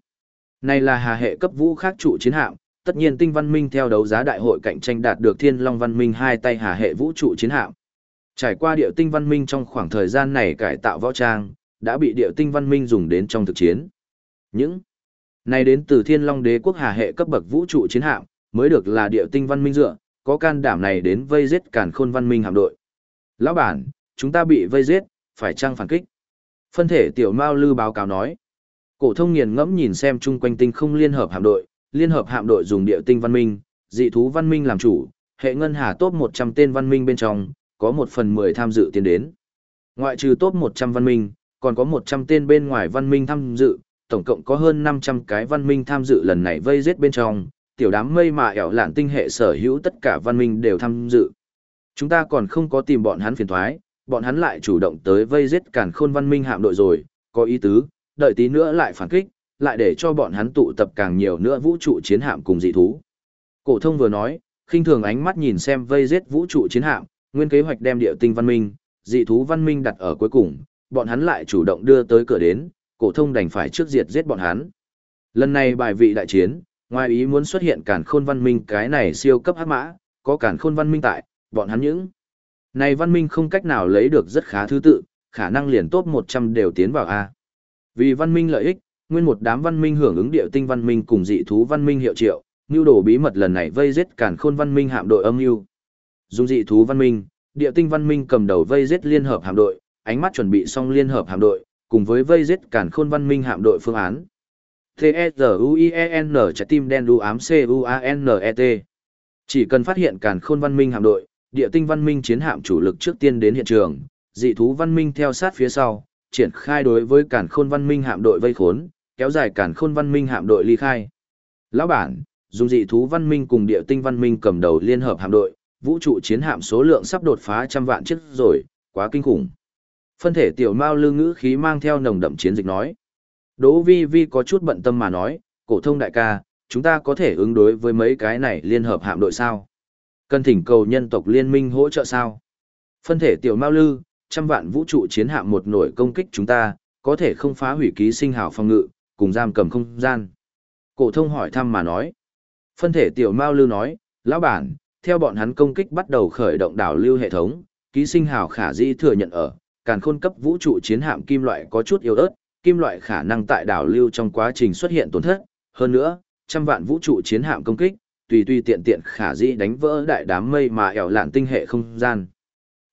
này là hà hệ cấp vũ khác trụ chiến hạm, tất nhiên tinh văn minh theo đấu giá đại hội cạnh tranh đạt được thiên long văn minh hai tay hà hệ vũ trụ chiến hạm. Trải qua địa tinh văn minh trong khoảng thời gian này cải tạo võ trang, đã bị địa tinh văn minh dùng đến trong thực chiến. Những này đến từ thiên long đế quốc hà hệ cấp bậc vũ trụ chiến hạm, mới được là địa tinh văn minh dựa, có can đảm này đến vây giết cản khôn văn minh hạm đội. Lão bản, chúng ta bị vây giết, phải chăng phản kích? Phân thể tiểu Mao Lư báo cáo nói. Cổ thông nghiền ngẫm nhìn xem chung quanh tinh không liên hợp hạm đội, liên hợp hạm đội dùng địa tinh văn minh, dị thú văn minh làm chủ, hệ ngân hà top 100 tên văn minh bên trong, có một phần 10 tham dự tiến đến. Ngoại trừ top 100 văn minh, còn có 100 tên bên ngoài văn minh tham dự, tổng cộng có hơn 500 cái văn minh tham dự lần này vây giết bên trong, tiểu đám mây mà ẻo lạn tinh hệ sở hữu tất cả văn minh đều tham dự. Chúng ta còn không có tìm bọn hắn phiền thoái, bọn hắn lại chủ động tới vây giết cản khôn văn minh hạm đội rồi, có ý tứ, đợi tí nữa lại phản kích, lại để cho bọn hắn tụ tập càng nhiều nữa vũ trụ chiến hạm cùng dị thú. Cổ thông vừa nói, khinh thường ánh mắt nhìn xem vây giết vũ trụ chiến hạm, nguyên kế hoạch đem địa tinh văn minh, dị thú văn minh đặt ở cuối cùng, bọn hắn lại chủ động đưa tới cửa đến, cổ thông đành phải trước diệt giết bọn hắn. Lần này bài vị đại chiến, ngoài ý muốn xuất hiện cản khôn văn minh cái này siêu cấp hắc mã, có cản khôn văn minh tại, bọn hắn những này văn minh không cách nào lấy được rất khá thứ tự, khả năng liền top 100 đều tiến vào A. Vì văn minh lợi ích, nguyên một đám văn minh hưởng ứng địa tinh văn minh cùng dị thú văn minh hiệu triệu, nưu đồ bí mật lần này vây giết cản khôn văn minh hạm đội âm mưu. Dùng dị thú văn minh, địa tinh văn minh cầm đầu vây giết liên hợp hạm đội, ánh mắt chuẩn bị xong liên hợp hạm đội, cùng với vây giết cản khôn văn minh hạm đội phương án. T-E-Z-U-I-E-N trái tim đen đu ám C-U-A-N-E-T. Chỉ cần phát hiện cản khôn văn minh hạm đội, địa tinh văn minh chiến hạm chủ lực trước tiên đến hiện trường, dị thú văn minh theo sát phía sau, triển khai đối với cản khôn văn minh hạm đội vây khốn, kéo dài cản khôn văn minh hạm đội ly khai. Lão bản, dùng dị thú văn minh cùng địa tinh văn minh cầm đầu liên hợp hạm đội, vũ trụ chiến hạm số lượng sắp đột phá trăm vạn chiếc rồi, quá kinh khủng. Phân thể tiểu mao lư ngữ khí mang theo nồng đậm chiến dịch nói. Đỗ vi vi có chút bận tâm mà nói, cổ thông đại ca, chúng ta có thể ứng đối với mấy cái này liên hợp hạm đội sao? Cần thỉnh cầu nhân tộc liên minh hỗ trợ sao? Phân thể tiểu mao lư, trăm vạn vũ trụ chiến hạm một nổi công kích chúng ta, có thể không phá hủy ký sinh hào phòng ngự, cùng giam cầm không gian. Cổ thông hỏi thăm mà nói. Phân thể tiểu mao lư nói, lão bản, theo bọn hắn công kích bắt đầu khởi động đảo lưu hệ thống, ký sinh hào khả dĩ thừa nhận ở, càn khôn cấp vũ trụ chiến hạm kim loại có chút yếu ớt, kim loại khả năng tại đảo lưu trong quá trình xuất hiện tổn thất, hơn nữa, trăm vạn vũ trụ chiến hạm công kích, tùy tùy tiện tiện khả dĩ đánh vỡ đại đám mây mà ẻo lạn tinh hệ không gian.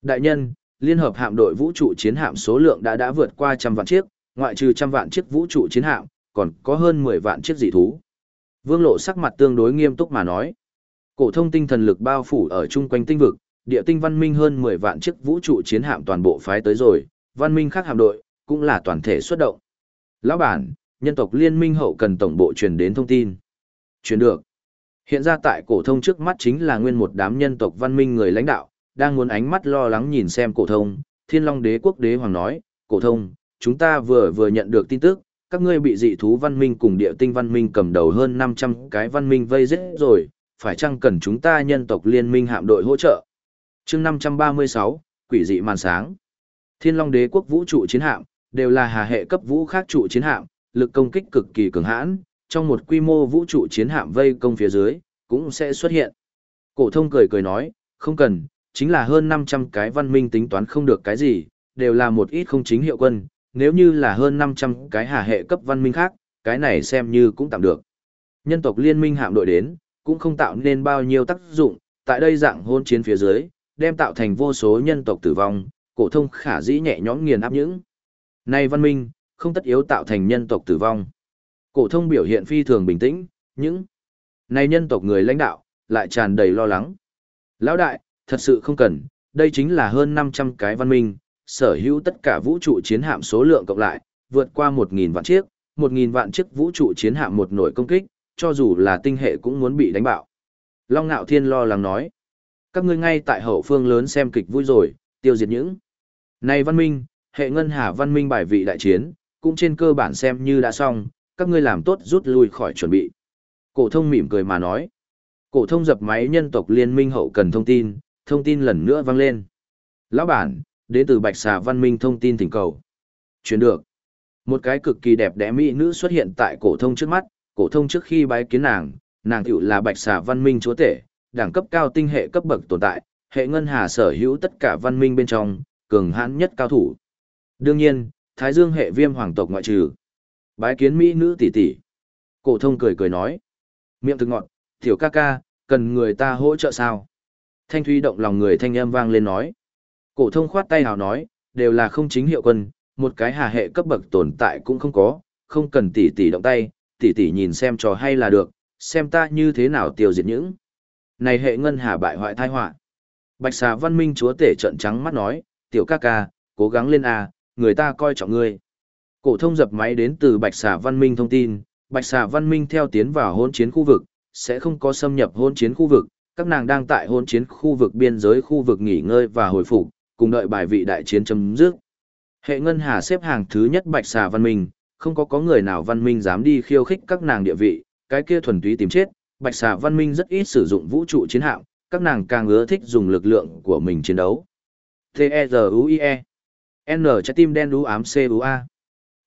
Đại nhân, liên hợp hạm đội vũ trụ chiến hạm số lượng đã đã vượt qua trăm vạn chiếc, ngoại trừ trăm vạn chiếc vũ trụ chiến hạm, còn có hơn 10 vạn chiếc dị thú. Vương Lộ sắc mặt tương đối nghiêm túc mà nói. Cổ thông tinh thần lực bao phủ ở chung quanh tinh vực, địa tinh văn minh hơn 10 vạn chiếc vũ trụ chiến hạm toàn bộ phái tới rồi, văn minh khác hạm đội cũng là toàn thể xuất động. Lão bản, nhân tộc liên minh hậu cần tổng bộ truyền đến thông tin. Truyền được. Hiện ra tại cổ thông trước mắt chính là nguyên một đám nhân tộc văn minh người lãnh đạo, đang muốn ánh mắt lo lắng nhìn xem cổ thông. Thiên Long Đế quốc đế hoàng nói, "Cổ thông, chúng ta vừa vừa nhận được tin tức, các ngươi bị dị thú văn minh cùng địa tinh văn minh cầm đầu hơn 500 cái văn minh vây giết rồi, phải chăng cần chúng ta nhân tộc liên minh hạm đội hỗ trợ?" Chương 536, Quỷ dị màn sáng. Thiên Long Đế quốc vũ trụ chiến hạm đều là hà hệ cấp vũ khác trụ chiến hạm, lực công kích cực kỳ cường hãn, trong một quy mô vũ trụ chiến hạm vây công phía dưới, cũng sẽ xuất hiện. Cổ thông cười cười nói, không cần, chính là hơn 500 cái văn minh tính toán không được cái gì, đều là một ít không chính hiệu quân, nếu như là hơn 500 cái hà hệ cấp văn minh khác, cái này xem như cũng tạm được. Nhân tộc liên minh hạm đội đến, cũng không tạo nên bao nhiêu tác dụng, tại đây dạng hôn chiến phía dưới, đem tạo thành vô số nhân tộc tử vong, cổ thông khả dĩ nhẹ nhõm nghiền áp những. Này văn minh, không tất yếu tạo thành nhân tộc tử vong. Cổ thông biểu hiện phi thường bình tĩnh, những này nhân tộc người lãnh đạo lại tràn đầy lo lắng. Lão đại, thật sự không cần, đây chính là hơn 500 cái văn minh, sở hữu tất cả vũ trụ chiến hạm số lượng cộng lại, vượt qua 1000 vạn chiếc, 1000 vạn chiếc vũ trụ chiến hạm một nổi công kích, cho dù là tinh hệ cũng muốn bị đánh bạo. Long Nạo Thiên lo lắng nói, các ngươi ngay tại hậu phương lớn xem kịch vui rồi, tiêu diệt những. Này văn minh, hệ ngân hà văn minh bài vị đại chiến, cũng trên cơ bản xem như đã xong, các ngươi làm tốt rút lui khỏi chuẩn bị. Cổ thông mỉm cười mà nói. Cổ thông dập máy nhân tộc liên minh hậu cần thông tin, thông tin lần nữa vang lên. Lão bản, đến từ Bạch Xà Văn Minh thông tin thỉnh cầu. Chuyển được. Một cái cực kỳ đẹp đẽ mỹ nữ xuất hiện tại cổ thông trước mắt, cổ thông trước khi bái kiến nàng, nàng tiểu là Bạch Xà Văn Minh chúa tể, đẳng cấp cao tinh hệ cấp bậc tồn tại, hệ ngân hà sở hữu tất cả văn minh bên trong, cường hãn nhất cao thủ. Đương nhiên, Thái Dương hệ viêm hoàng tộc ngoại trừ. Bái kiến mỹ nữ tỷ tỷ. Cổ thông cười cười nói, miệng thực ngọt, "Tiểu ca ca, cần người ta hỗ trợ sao?" Thanh Thúy động lòng người thanh âm vang lên nói. Cổ thông khoát tay hào nói, đều là không chính hiệu quân, một cái hà hệ cấp bậc tồn tại cũng không có, không cần tỷ tỷ động tay, tỷ tỷ nhìn xem trò hay là được, xem ta như thế nào tiêu diệt những. Này hệ ngân hà bại hoại tai họa. Bạch xà văn minh chúa tể trận trắng mắt nói, tiểu ca ca, cố gắng lên à, người ta coi trọng ngươi. Cổ thông dập máy đến từ Bạch xà văn minh thông tin, Bạch xà văn minh theo tiến vào hôn chiến khu vực, sẽ không có xâm nhập hôn chiến khu vực, các nàng đang tại hôn chiến khu vực biên giới khu vực nghỉ ngơi và hồi phục, cùng đợi bài vị đại chiến chấm dứt. Hệ ngân hà xếp hàng thứ nhất bạch xà văn minh, không có có người nào văn minh dám đi khiêu khích các nàng địa vị, cái kia thuần túy tìm chết, bạch xà văn minh rất ít sử dụng vũ trụ chiến hạm, các nàng càng ưa thích dùng lực lượng của mình chiến đấu. T-E-Z-U-I-E N trái tim đen đú ám C-U-A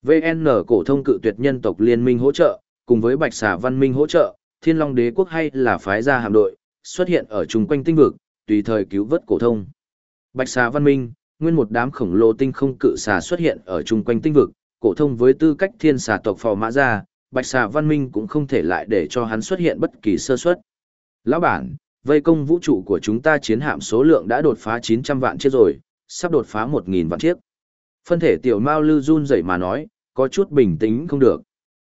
VN cổ thông cự tuyệt nhân tộc liên minh hỗ trợ, cùng với bạch xà văn minh hỗ trợ, thiên long đế quốc hay là phái ra hạm đội, xuất hiện ở chung quanh tinh vực, tùy thời cứu vớt cổ thông. Bạch xà văn minh, nguyên một đám khổng lồ tinh không cự xà xuất hiện ở chung quanh tinh vực, cổ thông với tư cách thiên xà tộc phò mã ra, bạch xà văn minh cũng không thể lại để cho hắn xuất hiện bất kỳ sơ suất. Lão bản, vây công vũ trụ của chúng ta chiến hạm số lượng đã đột phá 900 vạn chiếc rồi, sắp đột phá 1000 vạn chiếc. Phân thể tiểu Mao Lư run rẩy mà nói, có chút bình tĩnh không được.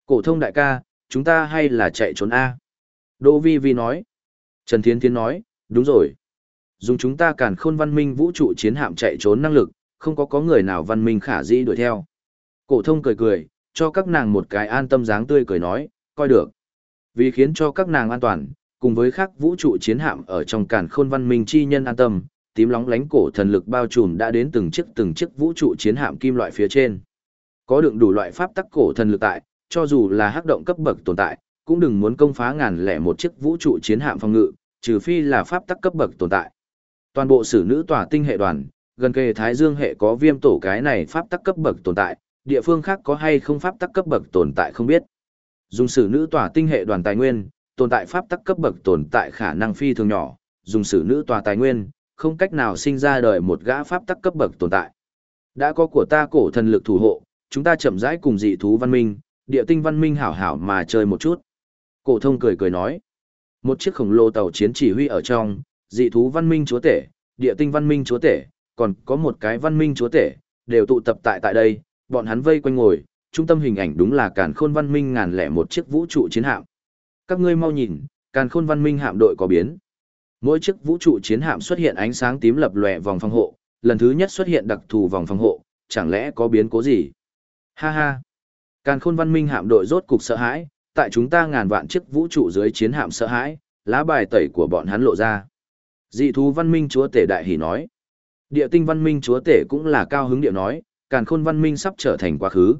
Cổ thông đại ca, chúng ta hay là chạy trốn a? Đỗ Vi Vi nói. Trần Thiến Thiến nói, đúng rồi. Dùng chúng ta càn khôn văn minh vũ trụ chiến hạm chạy trốn năng lực, không có có người nào văn minh khả dĩ đuổi theo. Cổ thông cười cười, cho các nàng một cái an tâm dáng tươi cười nói, coi được. Vì khiến cho các nàng an toàn, cùng với khác vũ trụ chiến hạm ở trong càn khôn văn minh chi nhân an tâm, tím lóng lánh cổ thần lực bao trùm đã đến từng chiếc từng chiếc vũ trụ chiến hạm kim loại phía trên. Có đựng đủ loại pháp tắc cổ thần lực tại, cho dù là hắc động cấp bậc tồn tại, cũng đừng muốn công phá ngàn lẻ một chiếc vũ trụ chiến hạm phòng ngự, trừ phi là pháp tắc cấp bậc tồn tại. Toàn bộ sử nữ tòa tinh hệ đoàn, gần kề Thái Dương hệ có viêm tổ cái này pháp tắc cấp bậc tồn tại, địa phương khác có hay không pháp tắc cấp bậc tồn tại không biết. Dùng sử nữ tòa tinh hệ đoàn tài nguyên, tồn tại pháp tắc cấp bậc tồn tại khả năng phi thường nhỏ, dùng sử nữ tòa tài nguyên, không cách nào sinh ra đời một gã pháp tắc cấp bậc tồn tại. Đã có của ta cổ thần lực thủ hộ, chúng ta chậm rãi cùng dị thú văn minh, địa tinh văn minh hảo hảo mà chơi một chút. Cổ thông cười cười nói. Một chiếc khổng lồ tàu chiến chỉ huy ở trong, dị thú văn minh chúa tể, địa tinh văn minh chúa tể, còn có một cái văn minh chúa tể, đều tụ tập tại tại đây, bọn hắn vây quanh ngồi, trung tâm hình ảnh đúng là càn khôn văn minh ngàn lẻ một chiếc vũ trụ chiến hạm. Các ngươi mau nhìn, càn khôn văn minh hạm đội có biến. Mỗi chiếc vũ trụ chiến hạm xuất hiện ánh sáng tím lập lòe vòng phòng hộ, lần thứ nhất xuất hiện đặc thù vòng phòng hộ, chẳng lẽ có biến cố gì? Ha ha! Càn khôn văn minh hạm đội rốt cục sợ hãi, tại chúng ta ngàn vạn chiếc vũ trụ dưới chiến hạm sợ hãi, lá bài tẩy của bọn hắn lộ ra. Dị thú văn minh chúa tể đại hỉ nói. Địa tinh văn minh chúa tể cũng là cao hứng điệu nói, càn khôn văn minh sắp trở thành quá khứ.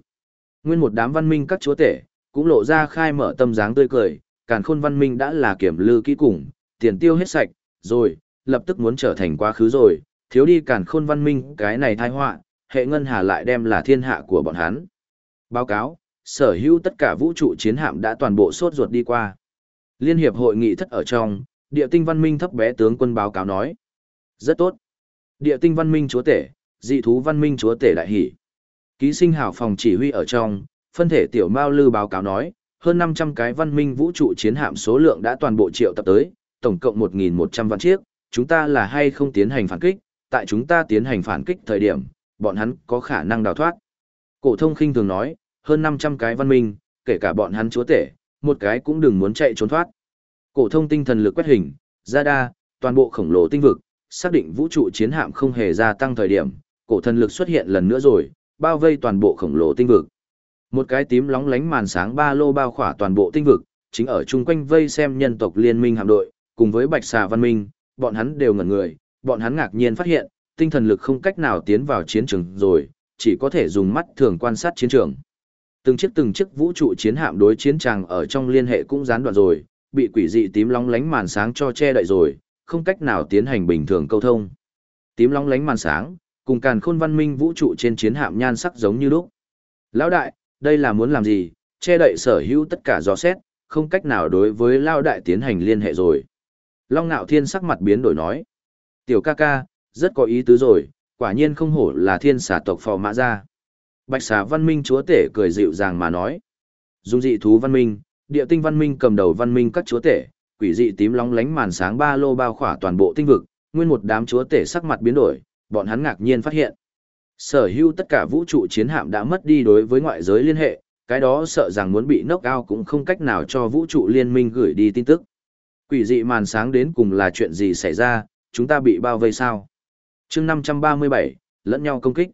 Nguyên một đám văn minh các chúa tể, cũng lộ ra khai mở tâm dáng tươi cười, càn khôn văn minh đã là kiểm lư kỹ cùng, tiền tiêu hết sạch, rồi, lập tức muốn trở thành quá khứ rồi, thiếu đi càn khôn văn minh cái này thai họa hệ ngân hà lại đem là thiên hạ của bọn hắn. Báo cáo, sở hữu tất cả vũ trụ chiến hạm đã toàn bộ sốt ruột đi qua. Liên hiệp hội nghị thất ở trong, địa tinh văn minh thấp bé tướng quân báo cáo nói. Rất tốt. Địa tinh văn minh chúa tể, dị thú văn minh chúa tể đại hỷ. Ký sinh hảo phòng chỉ huy ở trong, phân thể tiểu mao lư báo cáo nói, hơn 500 cái văn minh vũ trụ chiến hạm số lượng đã toàn bộ triệu tập tới, tổng cộng 1.100 vạn chiếc, chúng ta là hay không tiến hành phản kích, tại chúng ta tiến hành phản kích thời điểm, bọn hắn có khả năng đào thoát. Cổ thông khinh thường nói, hơn 500 cái văn minh, kể cả bọn hắn chúa tể, một cái cũng đừng muốn chạy trốn thoát. Cổ thông tinh thần lực quét hình, ra đa, toàn bộ khổng lồ tinh vực, xác định vũ trụ chiến hạm không hề gia tăng thời điểm, cổ thần lực xuất hiện lần nữa rồi, bao vây toàn bộ khổng lồ tinh vực. Một cái tím lóng lánh màn sáng ba lô bao khỏa toàn bộ tinh vực, chính ở chung quanh vây xem nhân tộc liên minh hạm đội, cùng với Bạch Xà Văn Minh, bọn hắn đều ngẩn người, bọn hắn ngạc nhiên phát hiện, tinh thần lực không cách nào tiến vào chiến trường rồi, chỉ có thể dùng mắt thường quan sát chiến trường. Từng chiếc từng chiếc vũ trụ chiến hạm đối chiến tràng ở trong liên hệ cũng gián đoạn rồi, bị quỷ dị tím lóng lánh màn sáng cho che đậy rồi, không cách nào tiến hành bình thường câu thông. Tím lóng lánh màn sáng, cùng càn khôn văn minh vũ trụ trên chiến hạm nhan sắc giống như lúc. Lão đại, đây là muốn làm gì, che đậy sở hữu tất cả dò xét, không cách nào đối với Lão đại tiến hành liên hệ rồi. Long Nạo Thiên sắc mặt biến đổi nói. Tiểu ca ca, rất có ý tứ rồi, quả nhiên không hổ là thiên xà tộc phò mã ra. Bạch xà văn minh chúa tể cười dịu dàng mà nói. Dung dị thú văn minh, địa tinh văn minh cầm đầu văn minh các chúa tể, quỷ dị tím lóng lánh màn sáng ba lô bao khỏa toàn bộ tinh vực, nguyên một đám chúa tể sắc mặt biến đổi, bọn hắn ngạc nhiên phát hiện. Sở hữu tất cả vũ trụ chiến hạm đã mất đi đối với ngoại giới liên hệ, cái đó sợ rằng muốn bị nốc ao cũng không cách nào cho vũ trụ liên minh gửi đi tin tức. Quỷ dị màn sáng đến cùng là chuyện gì xảy ra, chúng ta bị bao vây sao? chương 537, lẫn nhau công kích.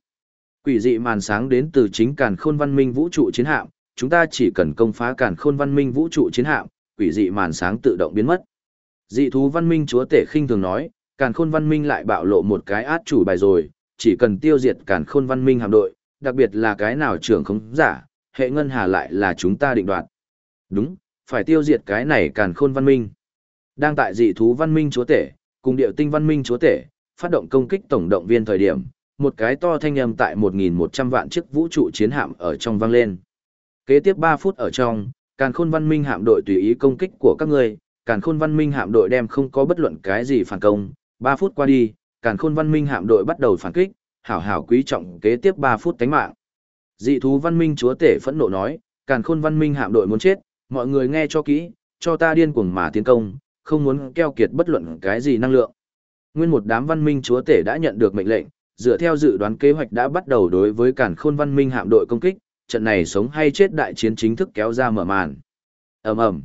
Quỷ dị màn sáng đến từ chính càn khôn văn minh vũ trụ chiến hạm, chúng ta chỉ cần công phá càn khôn văn minh vũ trụ chiến hạm, quỷ dị màn sáng tự động biến mất. Dị thú văn minh chúa tể khinh thường nói, càn khôn văn minh lại bạo lộ một cái át chủ bài rồi, chỉ cần tiêu diệt càn khôn văn minh hạm đội, đặc biệt là cái nào trưởng không giả, hệ ngân hà lại là chúng ta định đoạt. Đúng, phải tiêu diệt cái này càn khôn văn minh. Đang tại dị thú văn minh chúa tể, cùng điệu tinh văn minh chúa tể, phát động công kích tổng động viên thời điểm, một cái to thanh âm tại 1.100 vạn chiếc vũ trụ chiến hạm ở trong vang lên. Kế tiếp 3 phút ở trong, càn khôn văn minh hạm đội tùy ý công kích của các ngươi, càn khôn văn minh hạm đội đem không có bất luận cái gì phản công, 3 phút qua đi, càn khôn văn minh hạm đội bắt đầu phản kích, hảo hảo quý trọng kế tiếp 3 phút tánh mạng. Dị thú văn minh chúa tể phẫn nộ nói, càn khôn văn minh hạm đội muốn chết, mọi người nghe cho kỹ, cho ta điên cuồng mà tiến công, không muốn keo kiệt bất luận cái gì năng lượng. Nguyên một đám văn minh chúa tể đã nhận được mệnh lệnh, dựa theo dự đoán kế hoạch đã bắt đầu đối với cản khôn văn minh hạm đội công kích, trận này sống hay chết đại chiến chính thức kéo ra mở màn. ầm ầm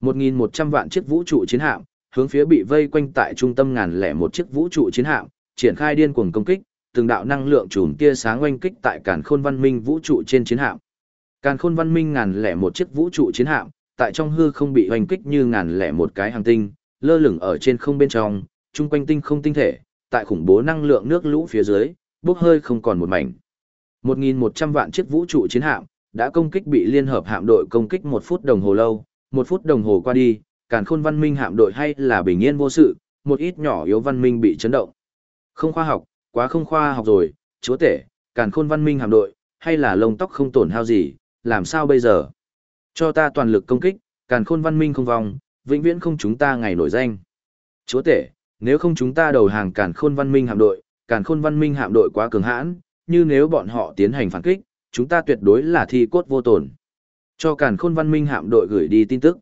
1.100 vạn chiếc vũ trụ chiến hạm, hướng phía bị vây quanh tại trung tâm ngàn lẻ một chiếc vũ trụ chiến hạm, triển khai điên cuồng công kích, từng đạo năng lượng chùm tia sáng oanh kích tại cản khôn văn minh vũ trụ trên chiến hạm. Càn khôn văn minh ngàn lẻ một chiếc vũ trụ chiến hạm, tại trong hư không bị hoành kích như ngàn lẻ một cái hàng tinh, lơ lửng ở trên không bên trong, chung quanh tinh không tinh thể, tại khủng bố năng lượng nước lũ phía dưới, bốc hơi không còn một mảnh. 1.100 vạn chiếc vũ trụ chiến hạm, đã công kích bị liên hợp hạm đội công kích một phút đồng hồ lâu, một phút đồng hồ qua đi, càn khôn văn minh hạm đội hay là bình yên vô sự, một ít nhỏ yếu văn minh bị chấn động. Không khoa học, quá không khoa học rồi, chúa tể, càn khôn văn minh hạm đội, hay là lông tóc không tổn hao gì, làm sao bây giờ? Cho ta toàn lực công kích, càn khôn văn minh không vòng, vĩnh viễn không chúng ta ngày nổi danh. Chúa tể, nếu không chúng ta đầu hàng càn khôn văn minh hạm đội, càn khôn văn minh hạm đội quá cường hãn, như nếu bọn họ tiến hành phản kích, chúng ta tuyệt đối là thi cốt vô tổn. Cho càn khôn văn minh hạm đội gửi đi tin tức.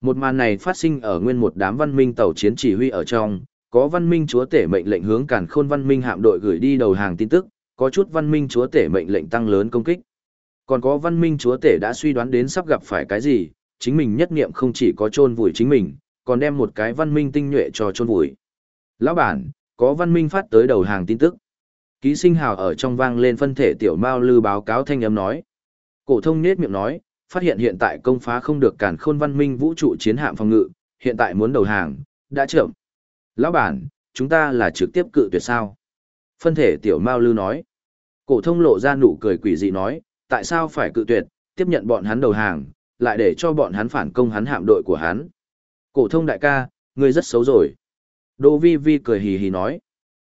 Một màn này phát sinh ở nguyên một đám văn minh tàu chiến chỉ huy ở trong, có văn minh chúa tể mệnh lệnh hướng càn khôn văn minh hạm đội gửi đi đầu hàng tin tức, có chút văn minh chúa tể mệnh lệnh tăng lớn công kích. Còn có văn minh chúa tể đã suy đoán đến sắp gặp phải cái gì, chính mình nhất niệm không chỉ có chôn vùi chính mình, còn đem một cái văn minh tinh nhuệ cho chôn vùi. Lão bản, có văn minh phát tới đầu hàng tin tức. Ký sinh hào ở trong vang lên phân thể tiểu mao lư báo cáo thanh âm nói. Cổ thông nết miệng nói, phát hiện hiện tại công phá không được cản khôn văn minh vũ trụ chiến hạm phòng ngự, hiện tại muốn đầu hàng, đã chậm. Lão bản, chúng ta là trực tiếp cự tuyệt sao? Phân thể tiểu mao lư nói. Cổ thông lộ ra nụ cười quỷ dị nói, tại sao phải cự tuyệt, tiếp nhận bọn hắn đầu hàng, lại để cho bọn hắn phản công hắn hạm đội của hắn. Cổ thông đại ca, ngươi rất xấu rồi. Đỗ Vi Vi cười hì hì nói.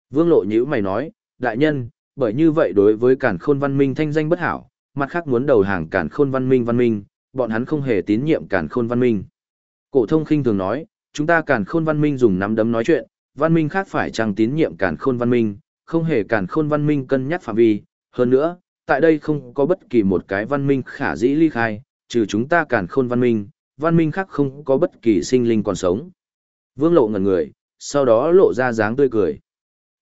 Vương Lộ nhữ mày nói, đại nhân, bởi như vậy đối với Càn Khôn Văn Minh thanh danh bất hảo, mặt khác muốn đầu hàng Càn Khôn Văn Minh Văn Minh, bọn hắn không hề tín nhiệm Càn Khôn Văn Minh. Cổ thông khinh thường nói, chúng ta Càn Khôn Văn Minh dùng nắm đấm nói chuyện, văn minh khác phải chăng tín nhiệm Càn Khôn Văn Minh, không hề Càn Khôn Văn Minh cân nhắc phạm vi, hơn nữa, tại đây không có bất kỳ một cái văn minh khả dĩ ly khai, trừ chúng ta Càn Khôn Văn Minh, văn minh khác không có bất kỳ sinh linh còn sống. Vương Lộ ngẩn người, sau đó lộ ra dáng tươi cười.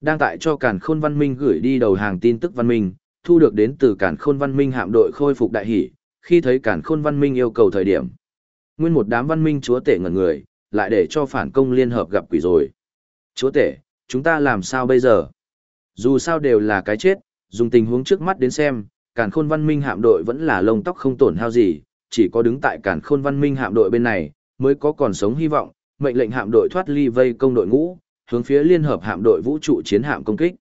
Đang tại cho Càn Khôn Văn Minh gửi đi đầu hàng tin tức văn minh, thu được đến từ Càn Khôn Văn Minh hạm đội khôi phục đại hỷ, khi thấy Càn Khôn Văn Minh yêu cầu thời điểm. Nguyên một đám văn minh chúa tể ngẩn người, lại để cho phản công liên hợp gặp quỷ rồi. Chúa tể, chúng ta làm sao bây giờ? Dù sao đều là cái chết, dùng tình huống trước mắt đến xem, Càn Khôn Văn Minh hạm đội vẫn là lông tóc không tổn hao gì, chỉ có đứng tại Càn Khôn Văn Minh hạm đội bên này, mới có còn sống hy vọng, mệnh lệnh hạm đội thoát ly vây công đội ngũ, hướng phía liên hợp hạm đội vũ trụ chiến hạm công kích.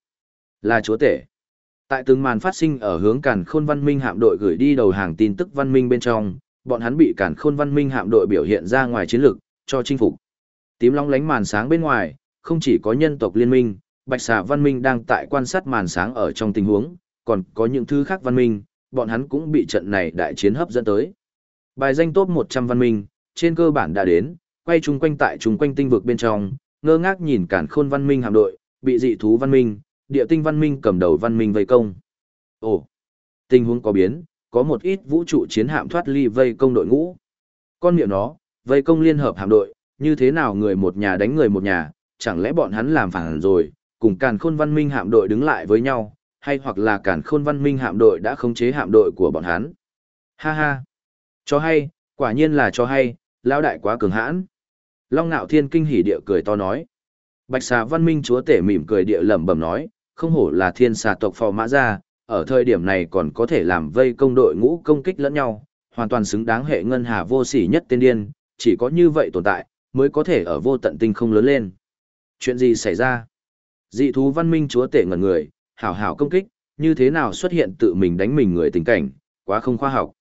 Là chúa tể. Tại từng màn phát sinh ở hướng Càn Khôn Văn Minh hạm đội gửi đi đầu hàng tin tức văn minh bên trong, bọn hắn bị Càn Khôn Văn Minh hạm đội biểu hiện ra ngoài chiến lược, cho chinh phục. Tím long lánh màn sáng bên ngoài, không chỉ có nhân tộc liên minh, Bạch Xà Văn Minh đang tại quan sát màn sáng ở trong tình huống, còn có những thứ khác văn minh, bọn hắn cũng bị trận này đại chiến hấp dẫn tới. Bài danh top 100 văn minh, trên cơ bản đã đến, quay chung quanh tại chung quanh tinh vực bên trong, ngơ ngác nhìn cản khôn văn minh hạm đội, bị dị thú văn minh, địa tinh văn minh cầm đầu văn minh vây công. Ồ, tình huống có biến, có một ít vũ trụ chiến hạm thoát ly vây công đội ngũ. Con miệng nó, vây công liên hợp hạm đội, như thế nào người một nhà đánh người một nhà, chẳng lẽ bọn hắn làm phản rồi, cùng càn khôn văn minh hạm đội đứng lại với nhau, hay hoặc là càn khôn văn minh hạm đội đã khống chế hạm đội của bọn hắn. Ha ha, cho hay, quả nhiên là cho hay, lão đại quá cường hãn. Long Nạo Thiên kinh hỉ địa cười to nói. Bạch xà văn minh chúa tể mỉm cười địa lẩm bẩm nói, không hổ là thiên xà tộc phò mã ra, ở thời điểm này còn có thể làm vây công đội ngũ công kích lẫn nhau, hoàn toàn xứng đáng hệ ngân hà vô sỉ nhất tiên điên, chỉ có như vậy tồn tại, mới có thể ở vô tận tinh không lớn lên. Chuyện gì xảy ra? Dị thú văn minh chúa tể ngẩn người, hảo hảo công kích, như thế nào xuất hiện tự mình đánh mình người tình cảnh, quá không khoa học.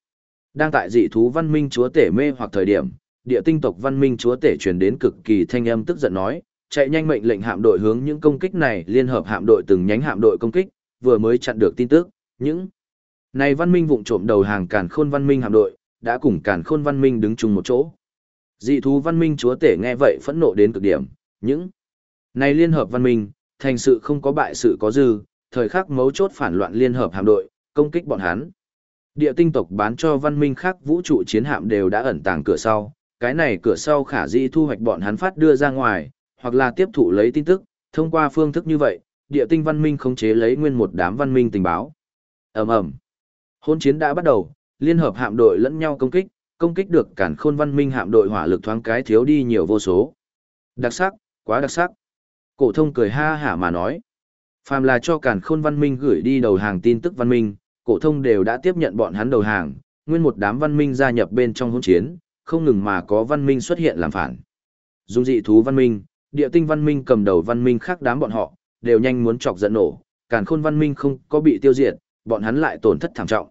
Đang tại dị thú văn minh chúa tể mê hoặc thời điểm, địa tinh tộc văn minh chúa tể truyền đến cực kỳ thanh âm tức giận nói, chạy nhanh mệnh lệnh hạm đội hướng những công kích này liên hợp hạm đội từng nhánh hạm đội công kích, vừa mới chặn được tin tức, những này văn minh vụng trộm đầu hàng càn khôn văn minh hạm đội, đã cùng càn khôn văn minh đứng chung một chỗ. Dị thú văn minh chúa tể nghe vậy phẫn nộ đến cực điểm, những này liên hợp văn minh, thành sự không có bại sự có dư, thời khắc mấu chốt phản loạn liên hợp hạm đội, công kích bọn hắn. Địa tinh tộc bán cho văn minh khác vũ trụ chiến hạm đều đã ẩn tàng cửa sau, cái này cửa sau khả dĩ thu hoạch bọn hắn phát đưa ra ngoài, hoặc là tiếp thụ lấy tin tức, thông qua phương thức như vậy, địa tinh văn minh khống chế lấy nguyên một đám văn minh tình báo. Ầm ầm. Hôn chiến đã bắt đầu, liên hợp hạm đội lẫn nhau công kích, công kích được cản khôn văn minh hạm đội hỏa lực thoáng cái thiếu đi nhiều vô số. Đặc sắc, quá đặc sắc. Cổ thông cười ha hả mà nói. Phàm là cho cản khôn văn minh gửi đi đầu hàng tin tức văn minh, cổ thông đều đã tiếp nhận bọn hắn đầu hàng, nguyên một đám văn minh gia nhập bên trong hỗn chiến, không ngừng mà có văn minh xuất hiện làm phản. Dung dị thú văn minh, địa tinh văn minh cầm đầu văn minh khác đám bọn họ, đều nhanh muốn chọc giận nổ, càn khôn văn minh không có bị tiêu diệt, bọn hắn lại tổn thất thảm trọng.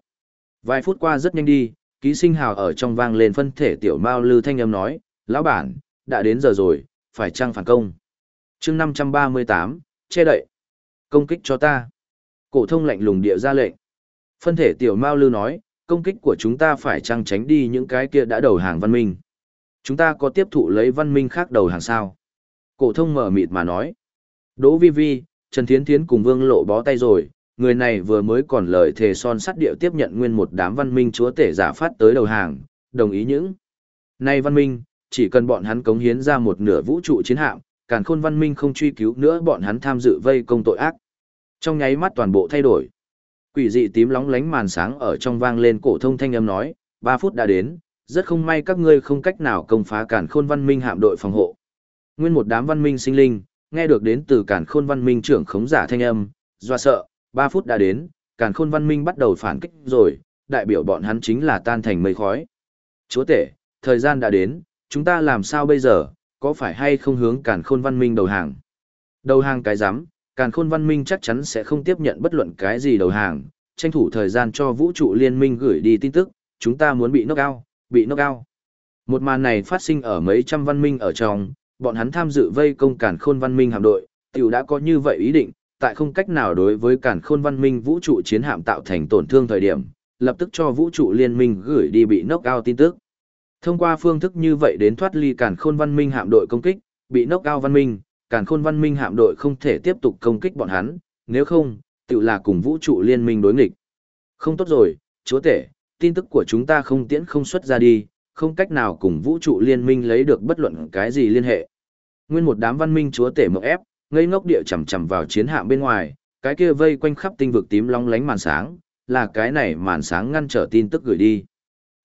Vài phút qua rất nhanh đi, ký sinh hào ở trong vang lên phân thể tiểu mao lư thanh âm nói, lão bản, đã đến giờ rồi, phải trang phản công. chương 538, che đậy. Công kích cho ta. Cổ thông lạnh lùng địa ra lệnh. Phân thể tiểu mao lư nói, công kích của chúng ta phải chăng tránh đi những cái kia đã đầu hàng văn minh. Chúng ta có tiếp thụ lấy văn minh khác đầu hàng sao? Cổ thông mở mịt mà nói. Đỗ Vi Vi, Trần Thiến Thiến cùng Vương Lộ bó tay rồi, người này vừa mới còn lời thề son sắt điệu tiếp nhận nguyên một đám văn minh chúa tể giả phát tới đầu hàng, đồng ý những. Nay văn minh, chỉ cần bọn hắn cống hiến ra một nửa vũ trụ chiến hạm, càn khôn văn minh không truy cứu nữa bọn hắn tham dự vây công tội ác. Trong nháy mắt toàn bộ thay đổi. Quỷ dị tím lóng lánh màn sáng ở trong vang lên cổ thông thanh âm nói, 3 phút đã đến, rất không may các ngươi không cách nào công phá càn khôn văn minh hạm đội phòng hộ. Nguyên một đám văn minh sinh linh, nghe được đến từ càn khôn văn minh trưởng khống giả thanh âm, doa sợ, 3 phút đã đến, càn khôn văn minh bắt đầu phản kích rồi, đại biểu bọn hắn chính là tan thành mây khói. Chúa tể, thời gian đã đến, chúng ta làm sao bây giờ, có phải hay không hướng càn khôn văn minh đầu hàng? Đầu hàng cái rắm càn khôn văn minh chắc chắn sẽ không tiếp nhận bất luận cái gì đầu hàng, tranh thủ thời gian cho vũ trụ liên minh gửi đi tin tức, chúng ta muốn bị knock out, bị knock out. Một màn này phát sinh ở mấy trăm văn minh ở trong, bọn hắn tham dự vây công càn khôn văn minh hạm đội, tiểu đã có như vậy ý định, tại không cách nào đối với càn khôn văn minh vũ trụ chiến hạm tạo thành tổn thương thời điểm, lập tức cho vũ trụ liên minh gửi đi bị knock out tin tức. Thông qua phương thức như vậy đến thoát ly càn khôn văn minh hạm đội công kích, bị knock out văn minh, càn khôn văn minh hạm đội không thể tiếp tục công kích bọn hắn, nếu không, tự là cùng vũ trụ liên minh đối nghịch. Không tốt rồi, chúa tể, tin tức của chúng ta không tiễn không xuất ra đi, không cách nào cùng vũ trụ liên minh lấy được bất luận cái gì liên hệ. Nguyên một đám văn minh chúa tể mộng ép, ngây ngốc địa chầm chầm vào chiến hạm bên ngoài, cái kia vây quanh khắp tinh vực tím long lánh màn sáng, là cái này màn sáng ngăn trở tin tức gửi đi.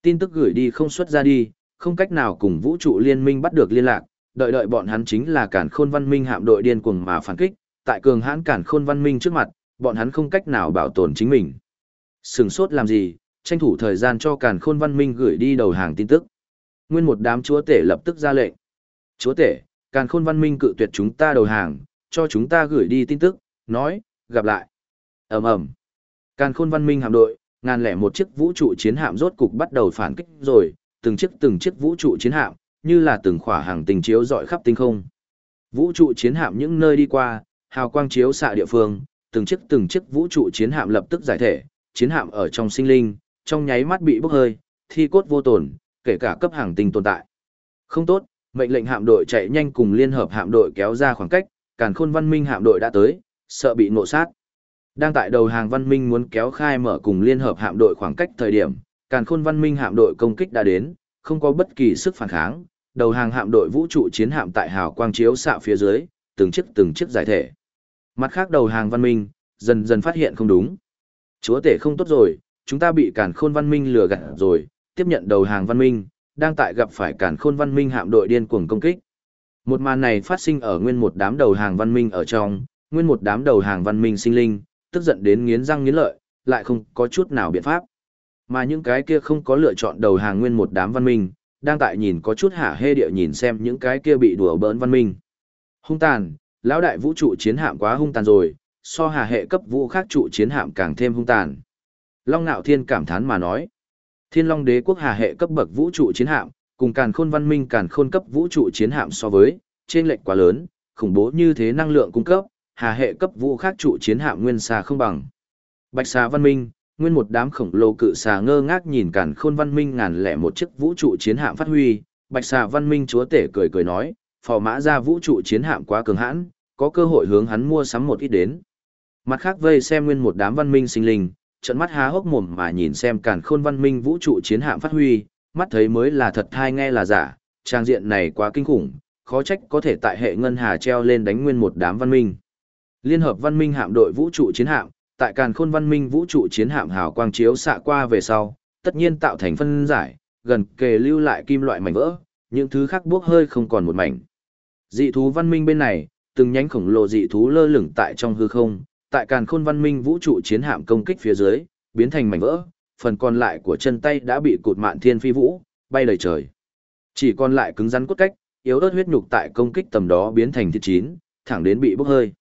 Tin tức gửi đi không xuất ra đi, không cách nào cùng vũ trụ liên minh bắt được liên lạc, đợi đợi bọn hắn chính là cản khôn văn minh hạm đội điên cuồng mà phản kích, tại cường hãn cản khôn văn minh trước mặt, bọn hắn không cách nào bảo tồn chính mình. Sừng sốt làm gì, tranh thủ thời gian cho cản khôn văn minh gửi đi đầu hàng tin tức. Nguyên một đám chúa tể lập tức ra lệnh. Chúa tể, càn khôn văn minh cự tuyệt chúng ta đầu hàng, cho chúng ta gửi đi tin tức, nói, gặp lại. ầm ầm Càn khôn văn minh hạm đội, ngàn lẻ một chiếc vũ trụ chiến hạm rốt cục bắt đầu phản kích rồi, từng chiếc từng chiếc vũ trụ chiến hạm, như là từng khỏa hàng tình chiếu dọi khắp tinh không. Vũ trụ chiến hạm những nơi đi qua, hào quang chiếu xạ địa phương, từng chiếc từng chiếc vũ trụ chiến hạm lập tức giải thể, chiến hạm ở trong sinh linh, trong nháy mắt bị bốc hơi, thi cốt vô tổn, kể cả cấp hàng tinh tồn tại. Không tốt, mệnh lệnh hạm đội chạy nhanh cùng liên hợp hạm đội kéo ra khoảng cách, càn khôn văn minh hạm đội đã tới, sợ bị nộ sát. Đang tại đầu hàng văn minh muốn kéo khai mở cùng liên hợp hạm đội khoảng cách thời điểm, càn khôn văn minh hạm đội công kích đã đến, không có bất kỳ sức phản kháng, đầu hàng hạm đội vũ trụ chiến hạm tại hào quang chiếu xạ phía dưới, từng chiếc từng chiếc giải thể. Mặt khác đầu hàng văn minh, dần dần phát hiện không đúng. Chúa tể không tốt rồi, chúng ta bị cản khôn văn minh lừa gạt rồi, tiếp nhận đầu hàng văn minh, đang tại gặp phải cản khôn văn minh hạm đội điên cuồng công kích. Một màn này phát sinh ở nguyên một đám đầu hàng văn minh ở trong, nguyên một đám đầu hàng văn minh sinh linh, tức giận đến nghiến răng nghiến lợi, lại không có chút nào biện pháp. Mà những cái kia không có lựa chọn đầu hàng nguyên một đám văn minh, đang tại nhìn có chút hả hê địa nhìn xem những cái kia bị đùa bỡn văn minh. Hung tàn, lão đại vũ trụ chiến hạm quá hung tàn rồi, so hà hệ cấp vũ khác trụ chiến hạm càng thêm hung tàn. Long Nạo Thiên cảm thán mà nói. Thiên Long Đế quốc hà hệ cấp bậc vũ trụ chiến hạm, cùng Càn Khôn Văn Minh Càn Khôn cấp vũ trụ chiến hạm so với, trên lệch quá lớn, khủng bố như thế năng lượng cung cấp, hà hệ cấp vũ khác trụ chiến hạm nguyên xa không bằng. Bạch Xà Văn Minh, nguyên một đám khổng lồ cự xà ngơ ngác nhìn cản Khôn Văn Minh ngàn lẻ một chiếc vũ trụ chiến hạm phát huy, Bạch Xà Văn Minh chúa tể cười cười nói, phò mã ra vũ trụ chiến hạm quá cường hãn, có cơ hội hướng hắn mua sắm một ít đến. Mặt khác vây xem nguyên một đám văn minh sinh linh, trận mắt há hốc mồm mà nhìn xem cản khôn văn minh vũ trụ chiến hạm phát huy, mắt thấy mới là thật thai nghe là giả, trang diện này quá kinh khủng, khó trách có thể tại hệ ngân hà treo lên đánh nguyên một đám văn minh. Liên hợp văn minh hạm đội vũ trụ chiến hạm, tại càn khôn văn minh vũ trụ chiến hạm hào quang chiếu xạ qua về sau, tất nhiên tạo thành phân giải, gần kề lưu lại kim loại mảnh vỡ, những thứ khác buốc hơi không còn một mảnh. Dị thú văn minh bên này, từng nhánh khổng lồ dị thú lơ lửng tại trong hư không, tại càn khôn văn minh vũ trụ chiến hạm công kích phía dưới, biến thành mảnh vỡ, phần còn lại của chân tay đã bị cụt mạn thiên phi vũ, bay đầy trời. Chỉ còn lại cứng rắn cốt cách, yếu ớt huyết nhục tại công kích tầm đó biến thành thịt chín, thẳng đến bị bốc hơi.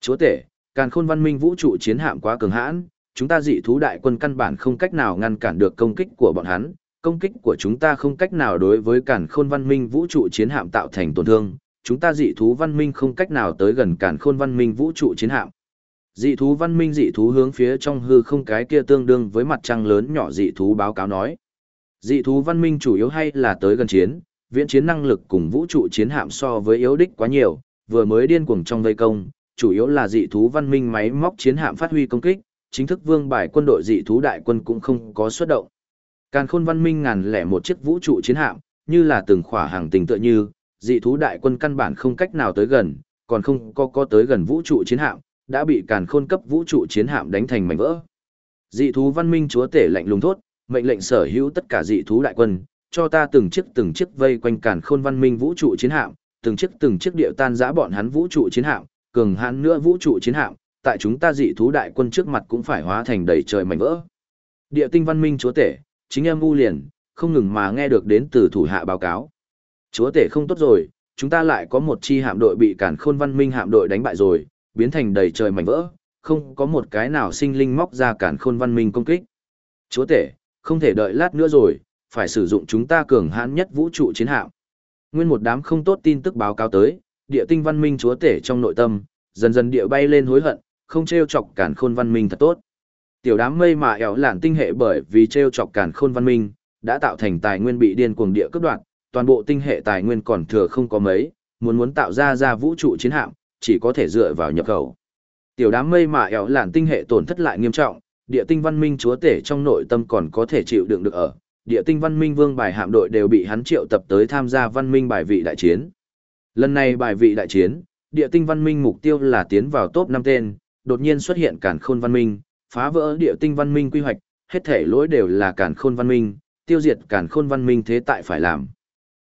Chúa tể, càn khôn văn minh vũ trụ chiến hạm quá cường hãn, chúng ta dị thú đại quân căn bản không cách nào ngăn cản được công kích của bọn hắn, công kích của chúng ta không cách nào đối với càn khôn văn minh vũ trụ chiến hạm tạo thành tổn thương, chúng ta dị thú văn minh không cách nào tới gần càn khôn văn minh vũ trụ chiến hạm. Dị thú văn minh dị thú hướng phía trong hư không cái kia tương đương với mặt trăng lớn nhỏ dị thú báo cáo nói. Dị thú văn minh chủ yếu hay là tới gần chiến, viễn chiến năng lực cùng vũ trụ chiến hạm so với yếu đích quá nhiều, vừa mới điên cuồng trong vây công, chủ yếu là dị thú văn minh máy móc chiến hạm phát huy công kích, chính thức vương bài quân đội dị thú đại quân cũng không có xuất động. Càn khôn văn minh ngàn lẻ một chiếc vũ trụ chiến hạm, như là từng khỏa hàng tình tựa như, dị thú đại quân căn bản không cách nào tới gần, còn không có có tới gần vũ trụ chiến hạm, đã bị càn khôn cấp vũ trụ chiến hạm đánh thành mảnh vỡ. Dị thú văn minh chúa tể lạnh lùng thốt, mệnh lệnh sở hữu tất cả dị thú đại quân, cho ta từng chiếc từng chiếc vây quanh càn khôn văn minh vũ trụ chiến hạm, từng chiếc từng chiếc điệu tan giã bọn hắn vũ trụ chiến hạm, cường hãn nữa vũ trụ chiến hạm, tại chúng ta dị thú đại quân trước mặt cũng phải hóa thành đầy trời mảnh vỡ. Địa tinh văn minh chúa tể, chính em u liền, không ngừng mà nghe được đến từ thủ hạ báo cáo. Chúa tể không tốt rồi, chúng ta lại có một chi hạm đội bị cản khôn văn minh hạm đội đánh bại rồi, biến thành đầy trời mảnh vỡ, không có một cái nào sinh linh móc ra cản khôn văn minh công kích. Chúa tể, không thể đợi lát nữa rồi, phải sử dụng chúng ta cường hãn nhất vũ trụ chiến hạm. Nguyên một đám không tốt tin tức báo cáo tới, địa tinh văn minh chúa tể trong nội tâm, dần dần địa bay lên hối hận, không treo chọc cản khôn văn minh thật tốt. Tiểu đám mây mà ẻo lản tinh hệ bởi vì treo chọc cản khôn văn minh, đã tạo thành tài nguyên bị điên cuồng địa cướp đoạt, toàn bộ tinh hệ tài nguyên còn thừa không có mấy, muốn muốn tạo ra ra vũ trụ chiến hạm, chỉ có thể dựa vào nhập khẩu. Tiểu đám mây mà ẻo lản tinh hệ tổn thất lại nghiêm trọng, địa tinh văn minh chúa tể trong nội tâm còn có thể chịu đựng được ở. Địa tinh văn minh vương bài hạm đội đều bị hắn triệu tập tới tham gia văn minh bài vị đại chiến. Lần này bài vị đại chiến, địa tinh văn minh mục tiêu là tiến vào top 5 tên, đột nhiên xuất hiện cản khôn văn minh, phá vỡ địa tinh văn minh quy hoạch, hết thể lỗi đều là cản khôn văn minh, tiêu diệt cản khôn văn minh thế tại phải làm.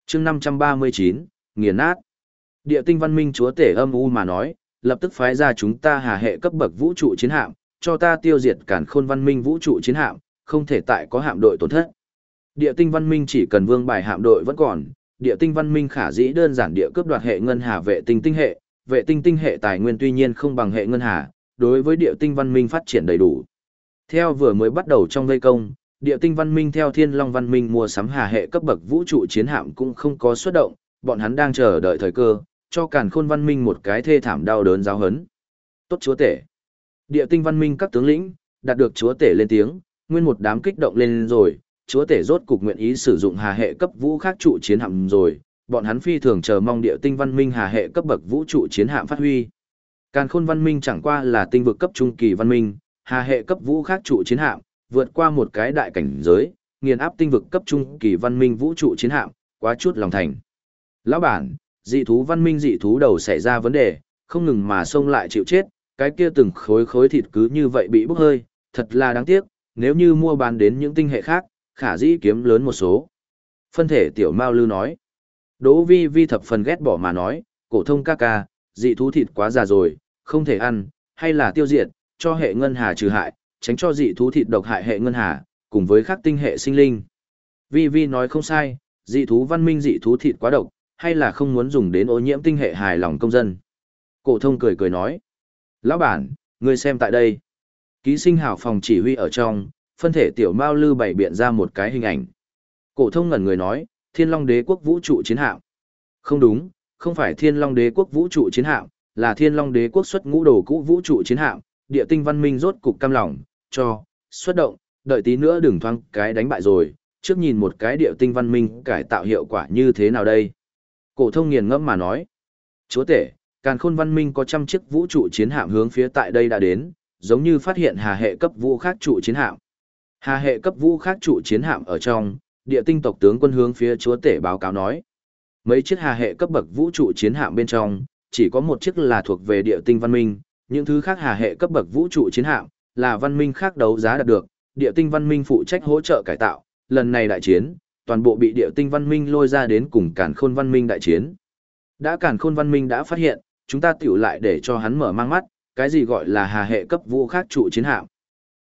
chương 539, nghiền nát. Địa tinh văn minh chúa tể âm u mà nói, lập tức phái ra chúng ta hà hệ cấp bậc vũ trụ chiến hạm, cho ta tiêu diệt cản khôn văn minh vũ trụ chiến hạm, không thể tại có hạm đội tổn thất. Địa tinh văn minh chỉ cần vương bài hạm đội vẫn còn, địa tinh văn minh khả dĩ đơn giản địa cướp đoạt hệ ngân hà vệ tinh tinh hệ, vệ tinh tinh hệ tài nguyên tuy nhiên không bằng hệ ngân hà, đối với địa tinh văn minh phát triển đầy đủ. Theo vừa mới bắt đầu trong vây công, địa tinh văn minh theo thiên long văn minh mua sắm hà hệ cấp bậc vũ trụ chiến hạm cũng không có xuất động, bọn hắn đang chờ đợi thời cơ, cho càn khôn văn minh một cái thê thảm đau đớn giáo hấn. Tốt chúa tể. Địa tinh văn minh các tướng lĩnh, đạt được chúa tể lên tiếng, nguyên một đám kích động lên rồi, chúa tể rốt cục nguyện ý sử dụng hà hệ cấp vũ khác trụ chiến hạm rồi, bọn hắn phi thường chờ mong địa tinh văn minh hà hệ cấp bậc vũ trụ chiến hạm phát huy. Càn khôn văn minh chẳng qua là tinh vực cấp trung kỳ văn minh, hà hệ cấp vũ khác trụ chiến hạm, vượt qua một cái đại cảnh giới, nghiền áp tinh vực cấp trung kỳ văn minh vũ trụ chiến hạm, quá chút lòng thành. Lão bản, dị thú văn minh dị thú đầu xảy ra vấn đề, không ngừng mà xông lại chịu chết, cái kia từng khối khối thịt cứ như vậy bị bốc hơi, thật là đáng tiếc, nếu như mua bán đến những tinh hệ khác, khả dĩ kiếm lớn một số. Phân thể tiểu Mao Lư nói. Đỗ vi vi thập phần ghét bỏ mà nói, cổ thông ca ca, dị thú thịt quá già rồi, không thể ăn, hay là tiêu diệt, cho hệ ngân hà trừ hại, tránh cho dị thú thịt độc hại hệ ngân hà, cùng với các tinh hệ sinh linh. Vi Vi nói không sai, dị thú văn minh dị thú thịt quá độc, hay là không muốn dùng đến ô nhiễm tinh hệ hài lòng công dân. Cổ thông cười cười nói, lão bản, ngươi xem tại đây. Ký sinh hảo phòng chỉ huy ở trong, phân thể tiểu mao lư bày biện ra một cái hình ảnh. Cổ thông ngẩn người nói, thiên long đế quốc vũ trụ chiến hạm. Không đúng, không phải thiên long đế quốc vũ trụ chiến hạm, là thiên long đế quốc xuất ngũ đồ cũ vũ trụ chiến hạm, địa tinh văn minh rốt cục cam lòng, cho, xuất động, đợi tí nữa đừng thoáng cái đánh bại rồi, trước nhìn một cái địa tinh văn minh cải tạo hiệu quả như thế nào đây. Cổ thông nghiền ngẫm mà nói, chúa tể, càn khôn văn minh có trăm chiếc vũ trụ chiến hạm hướng phía tại đây đã đến, giống như phát hiện hà hệ cấp vũ khác trụ chiến hạm. Hà hệ cấp vũ khác trụ chiến hạm ở trong, địa tinh tộc tướng quân hướng phía chúa tể báo cáo nói. Mấy chiếc hà hệ cấp bậc vũ trụ chiến hạm bên trong, chỉ có một chiếc là thuộc về địa tinh văn minh, những thứ khác hà hệ cấp bậc vũ trụ chiến hạm, là văn minh khác đấu giá đạt được, địa tinh văn minh phụ trách hỗ trợ cải tạo, lần này đại chiến, toàn bộ bị địa tinh văn minh lôi ra đến cùng cản khôn văn minh đại chiến. Đã cản khôn văn minh đã phát hiện, chúng ta tiểu lại để cho hắn mở mang mắt, cái gì gọi là hà hệ cấp vũ khác trụ chiến hạm.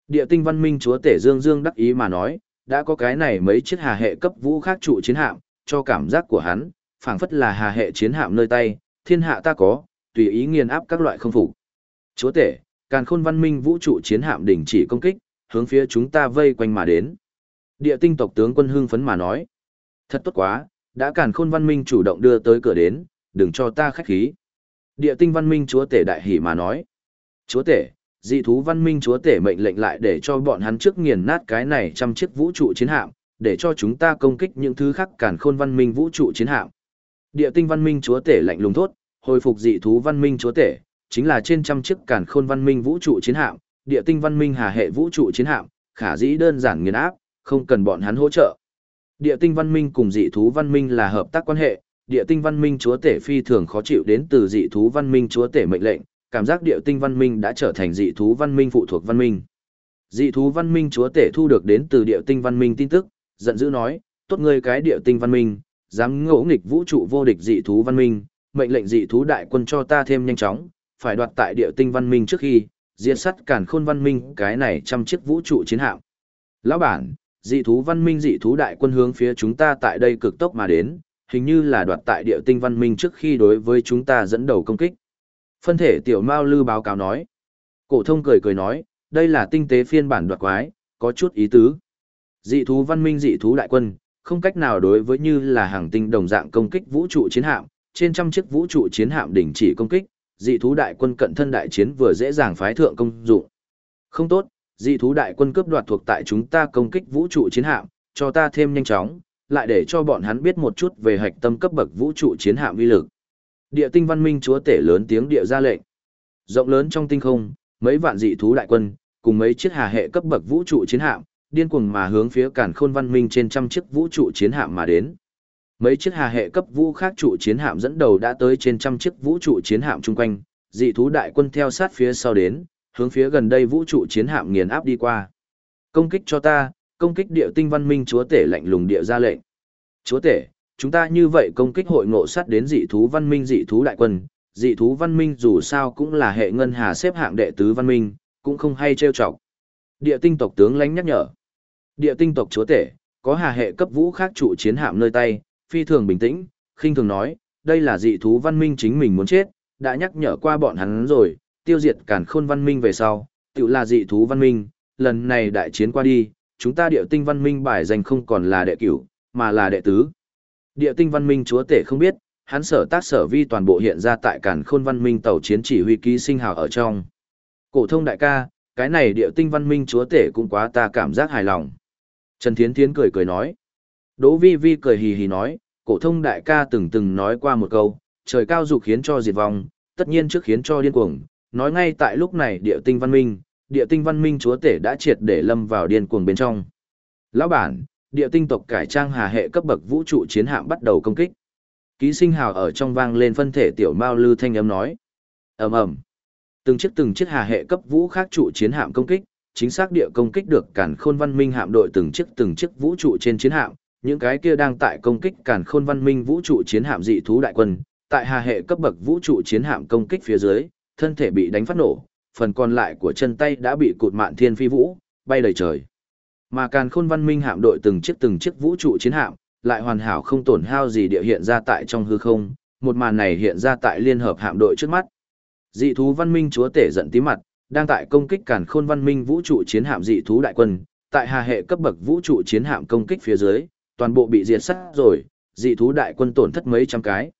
Địa tinh văn minh chúa tể Dương Dương đắc ý mà nói, đã có cái này mấy chiếc hà hệ cấp vũ khác trụ chiến hạm, cho cảm giác của hắn, phảng phất là hà hệ chiến hạm nơi tay, thiên hạ ta có, tùy ý nghiền áp các loại không phục. Chúa tể, càn khôn văn minh vũ trụ chiến hạm đình chỉ công kích, hướng phía chúng ta vây quanh mà đến. Địa tinh tộc tướng quân hưng phấn mà nói. Thật tốt quá, đã càn khôn văn minh chủ động đưa tới cửa đến, đừng cho ta khách khí. Địa tinh văn minh chúa tể đại hỉ mà nói. Chúa tể, dị thú văn minh chúa tể mệnh lệnh lại để cho bọn hắn trước nghiền nát cái này trăm chiếc vũ trụ chiến hạm, để cho chúng ta công kích những thứ khác cản khôn văn minh vũ trụ chiến hạm. Địa tinh văn minh chúa tể lạnh lùng thốt, hồi phục dị thú văn minh chúa tể, chính là trên trăm chiếc cản khôn văn minh vũ trụ chiến hạm, địa tinh văn minh hà hệ vũ trụ chiến hạm, khả dĩ đơn giản nghiền áp, không cần bọn hắn hỗ trợ. Địa tinh văn minh cùng dị thú văn minh là hợp tác quan hệ, địa tinh văn minh chúa tể phi thường khó chịu đến từ dị thú văn minh chúa tể mệnh lệnh, cảm giác địa tinh văn minh đã trở thành dị thú văn minh phụ thuộc văn minh. Dị thú văn minh chúa tể thu được đến từ địa tinh văn minh tin tức, giận dữ nói, tốt ngươi cái địa tinh văn minh, dám ngỗ nghịch vũ trụ vô địch dị thú văn minh, mệnh lệnh dị thú đại quân cho ta thêm nhanh chóng, phải đoạt tại địa tinh văn minh trước khi, diệt sắt cản khôn văn minh cái này trăm chiếc vũ trụ chiến hạm. Lão bản, dị thú văn minh dị thú đại quân hướng phía chúng ta tại đây cực tốc mà đến, hình như là đoạt tại địa tinh văn minh trước khi đối với chúng ta dẫn đầu công kích. Phân thể tiểu Mao Lư báo cáo nói. Cổ thông cười cười nói, đây là tinh tế phiên bản đoạt quái, có chút ý tứ. Dị thú văn minh dị thú đại quân, không cách nào đối với như là hàng tinh đồng dạng công kích vũ trụ chiến hạm, trên trăm chiếc vũ trụ chiến hạm đình chỉ công kích, dị thú đại quân cận thân đại chiến vừa dễ dàng phái thượng công dụng. Không tốt, dị thú đại quân cướp đoạt thuộc tại chúng ta công kích vũ trụ chiến hạm, cho ta thêm nhanh chóng, lại để cho bọn hắn biết một chút về hạch tâm cấp bậc vũ trụ chiến hạm uy lực. Địa tinh văn minh chúa tể lớn tiếng địa ra lệnh. Rộng lớn trong tinh không, mấy vạn dị thú đại quân, cùng mấy chiếc hà hệ cấp bậc vũ trụ chiến hạm, điên cuồng mà hướng phía cản khôn văn minh trên trăm chiếc vũ trụ chiến hạm mà đến. Mấy chiếc hà hệ cấp vũ khác trụ chiến hạm dẫn đầu đã tới trên trăm chiếc vũ trụ chiến hạm chung quanh, dị thú đại quân theo sát phía sau đến, hướng phía gần đây vũ trụ chiến hạm nghiền áp đi qua. Công kích cho ta, công kích địa tinh văn minh chúa tể lạnh lùng địa ra lệnh. Chúa tể, chúng ta như vậy công kích hội ngộ sát đến dị thú văn minh dị thú đại quân, dị thú văn minh dù sao cũng là hệ ngân hà xếp hạng đệ tứ văn minh, cũng không hay trêu chọc. Địa tinh tộc tướng lãnh nhắc nhở. Địa tinh tộc chúa tể, có hà hệ cấp vũ khác trụ chiến hạm nơi tay, phi thường bình tĩnh, khinh thường nói, đây là dị thú văn minh chính mình muốn chết, đã nhắc nhở qua bọn hắn rồi, tiêu diệt cản khôn văn minh về sau, tự là dị thú văn minh, lần này đại chiến qua đi, chúng ta địa tinh văn minh bài danh không còn là đệ cửu, mà là đệ tứ. Địa tinh văn minh chúa tể không biết, hắn sở tác sở vi toàn bộ hiện ra tại cản khôn văn minh tàu chiến chỉ huy ký sinh hào ở trong. Cổ thông đại ca, cái này địa tinh văn minh chúa tể cũng quá ta cảm giác hài lòng. Trần Thiến Thiến cười cười nói. Đỗ Vi Vi cười hì hì nói, cổ thông đại ca từng từng nói qua một câu, trời cao dục khiến cho diệt vong, tất nhiên trước khiến cho điên cuồng, nói ngay tại lúc này địa tinh văn minh, địa tinh văn minh chúa tể đã triệt để lâm vào điên cuồng bên trong. Lão bản, địa tinh tộc cải trang hà hệ cấp bậc vũ trụ chiến hạm bắt đầu công kích. Ký sinh hào ở trong vang lên phân thể tiểu mao lư thanh âm nói. ầm ầm Từng chiếc từng chiếc hà hệ cấp vũ khác trụ chiến hạm công kích, chính xác địa công kích được cản khôn văn minh hạm đội từng chiếc từng chiếc vũ trụ trên chiến hạm, những cái kia đang tại công kích cản khôn văn minh vũ trụ chiến hạm dị thú đại quân, tại hà hệ cấp bậc vũ trụ chiến hạm công kích phía dưới, thân thể bị đánh phát nổ, phần còn lại của chân tay đã bị cụt mạn thiên phi vũ, bay đầy trời. Mà càn khôn văn minh hạm đội từng chiếc từng chiếc vũ trụ chiến hạm, lại hoàn hảo không tổn hao gì địa hiện ra tại trong hư không, một màn này hiện ra tại liên hợp hạm đội trước mắt. Dị thú văn minh chúa tể giận tí mặt, đang tại công kích càn khôn văn minh vũ trụ chiến hạm dị thú đại quân, tại hà hệ cấp bậc vũ trụ chiến hạm công kích phía dưới, toàn bộ bị diệt sát rồi, dị thú đại quân tổn thất mấy trăm cái.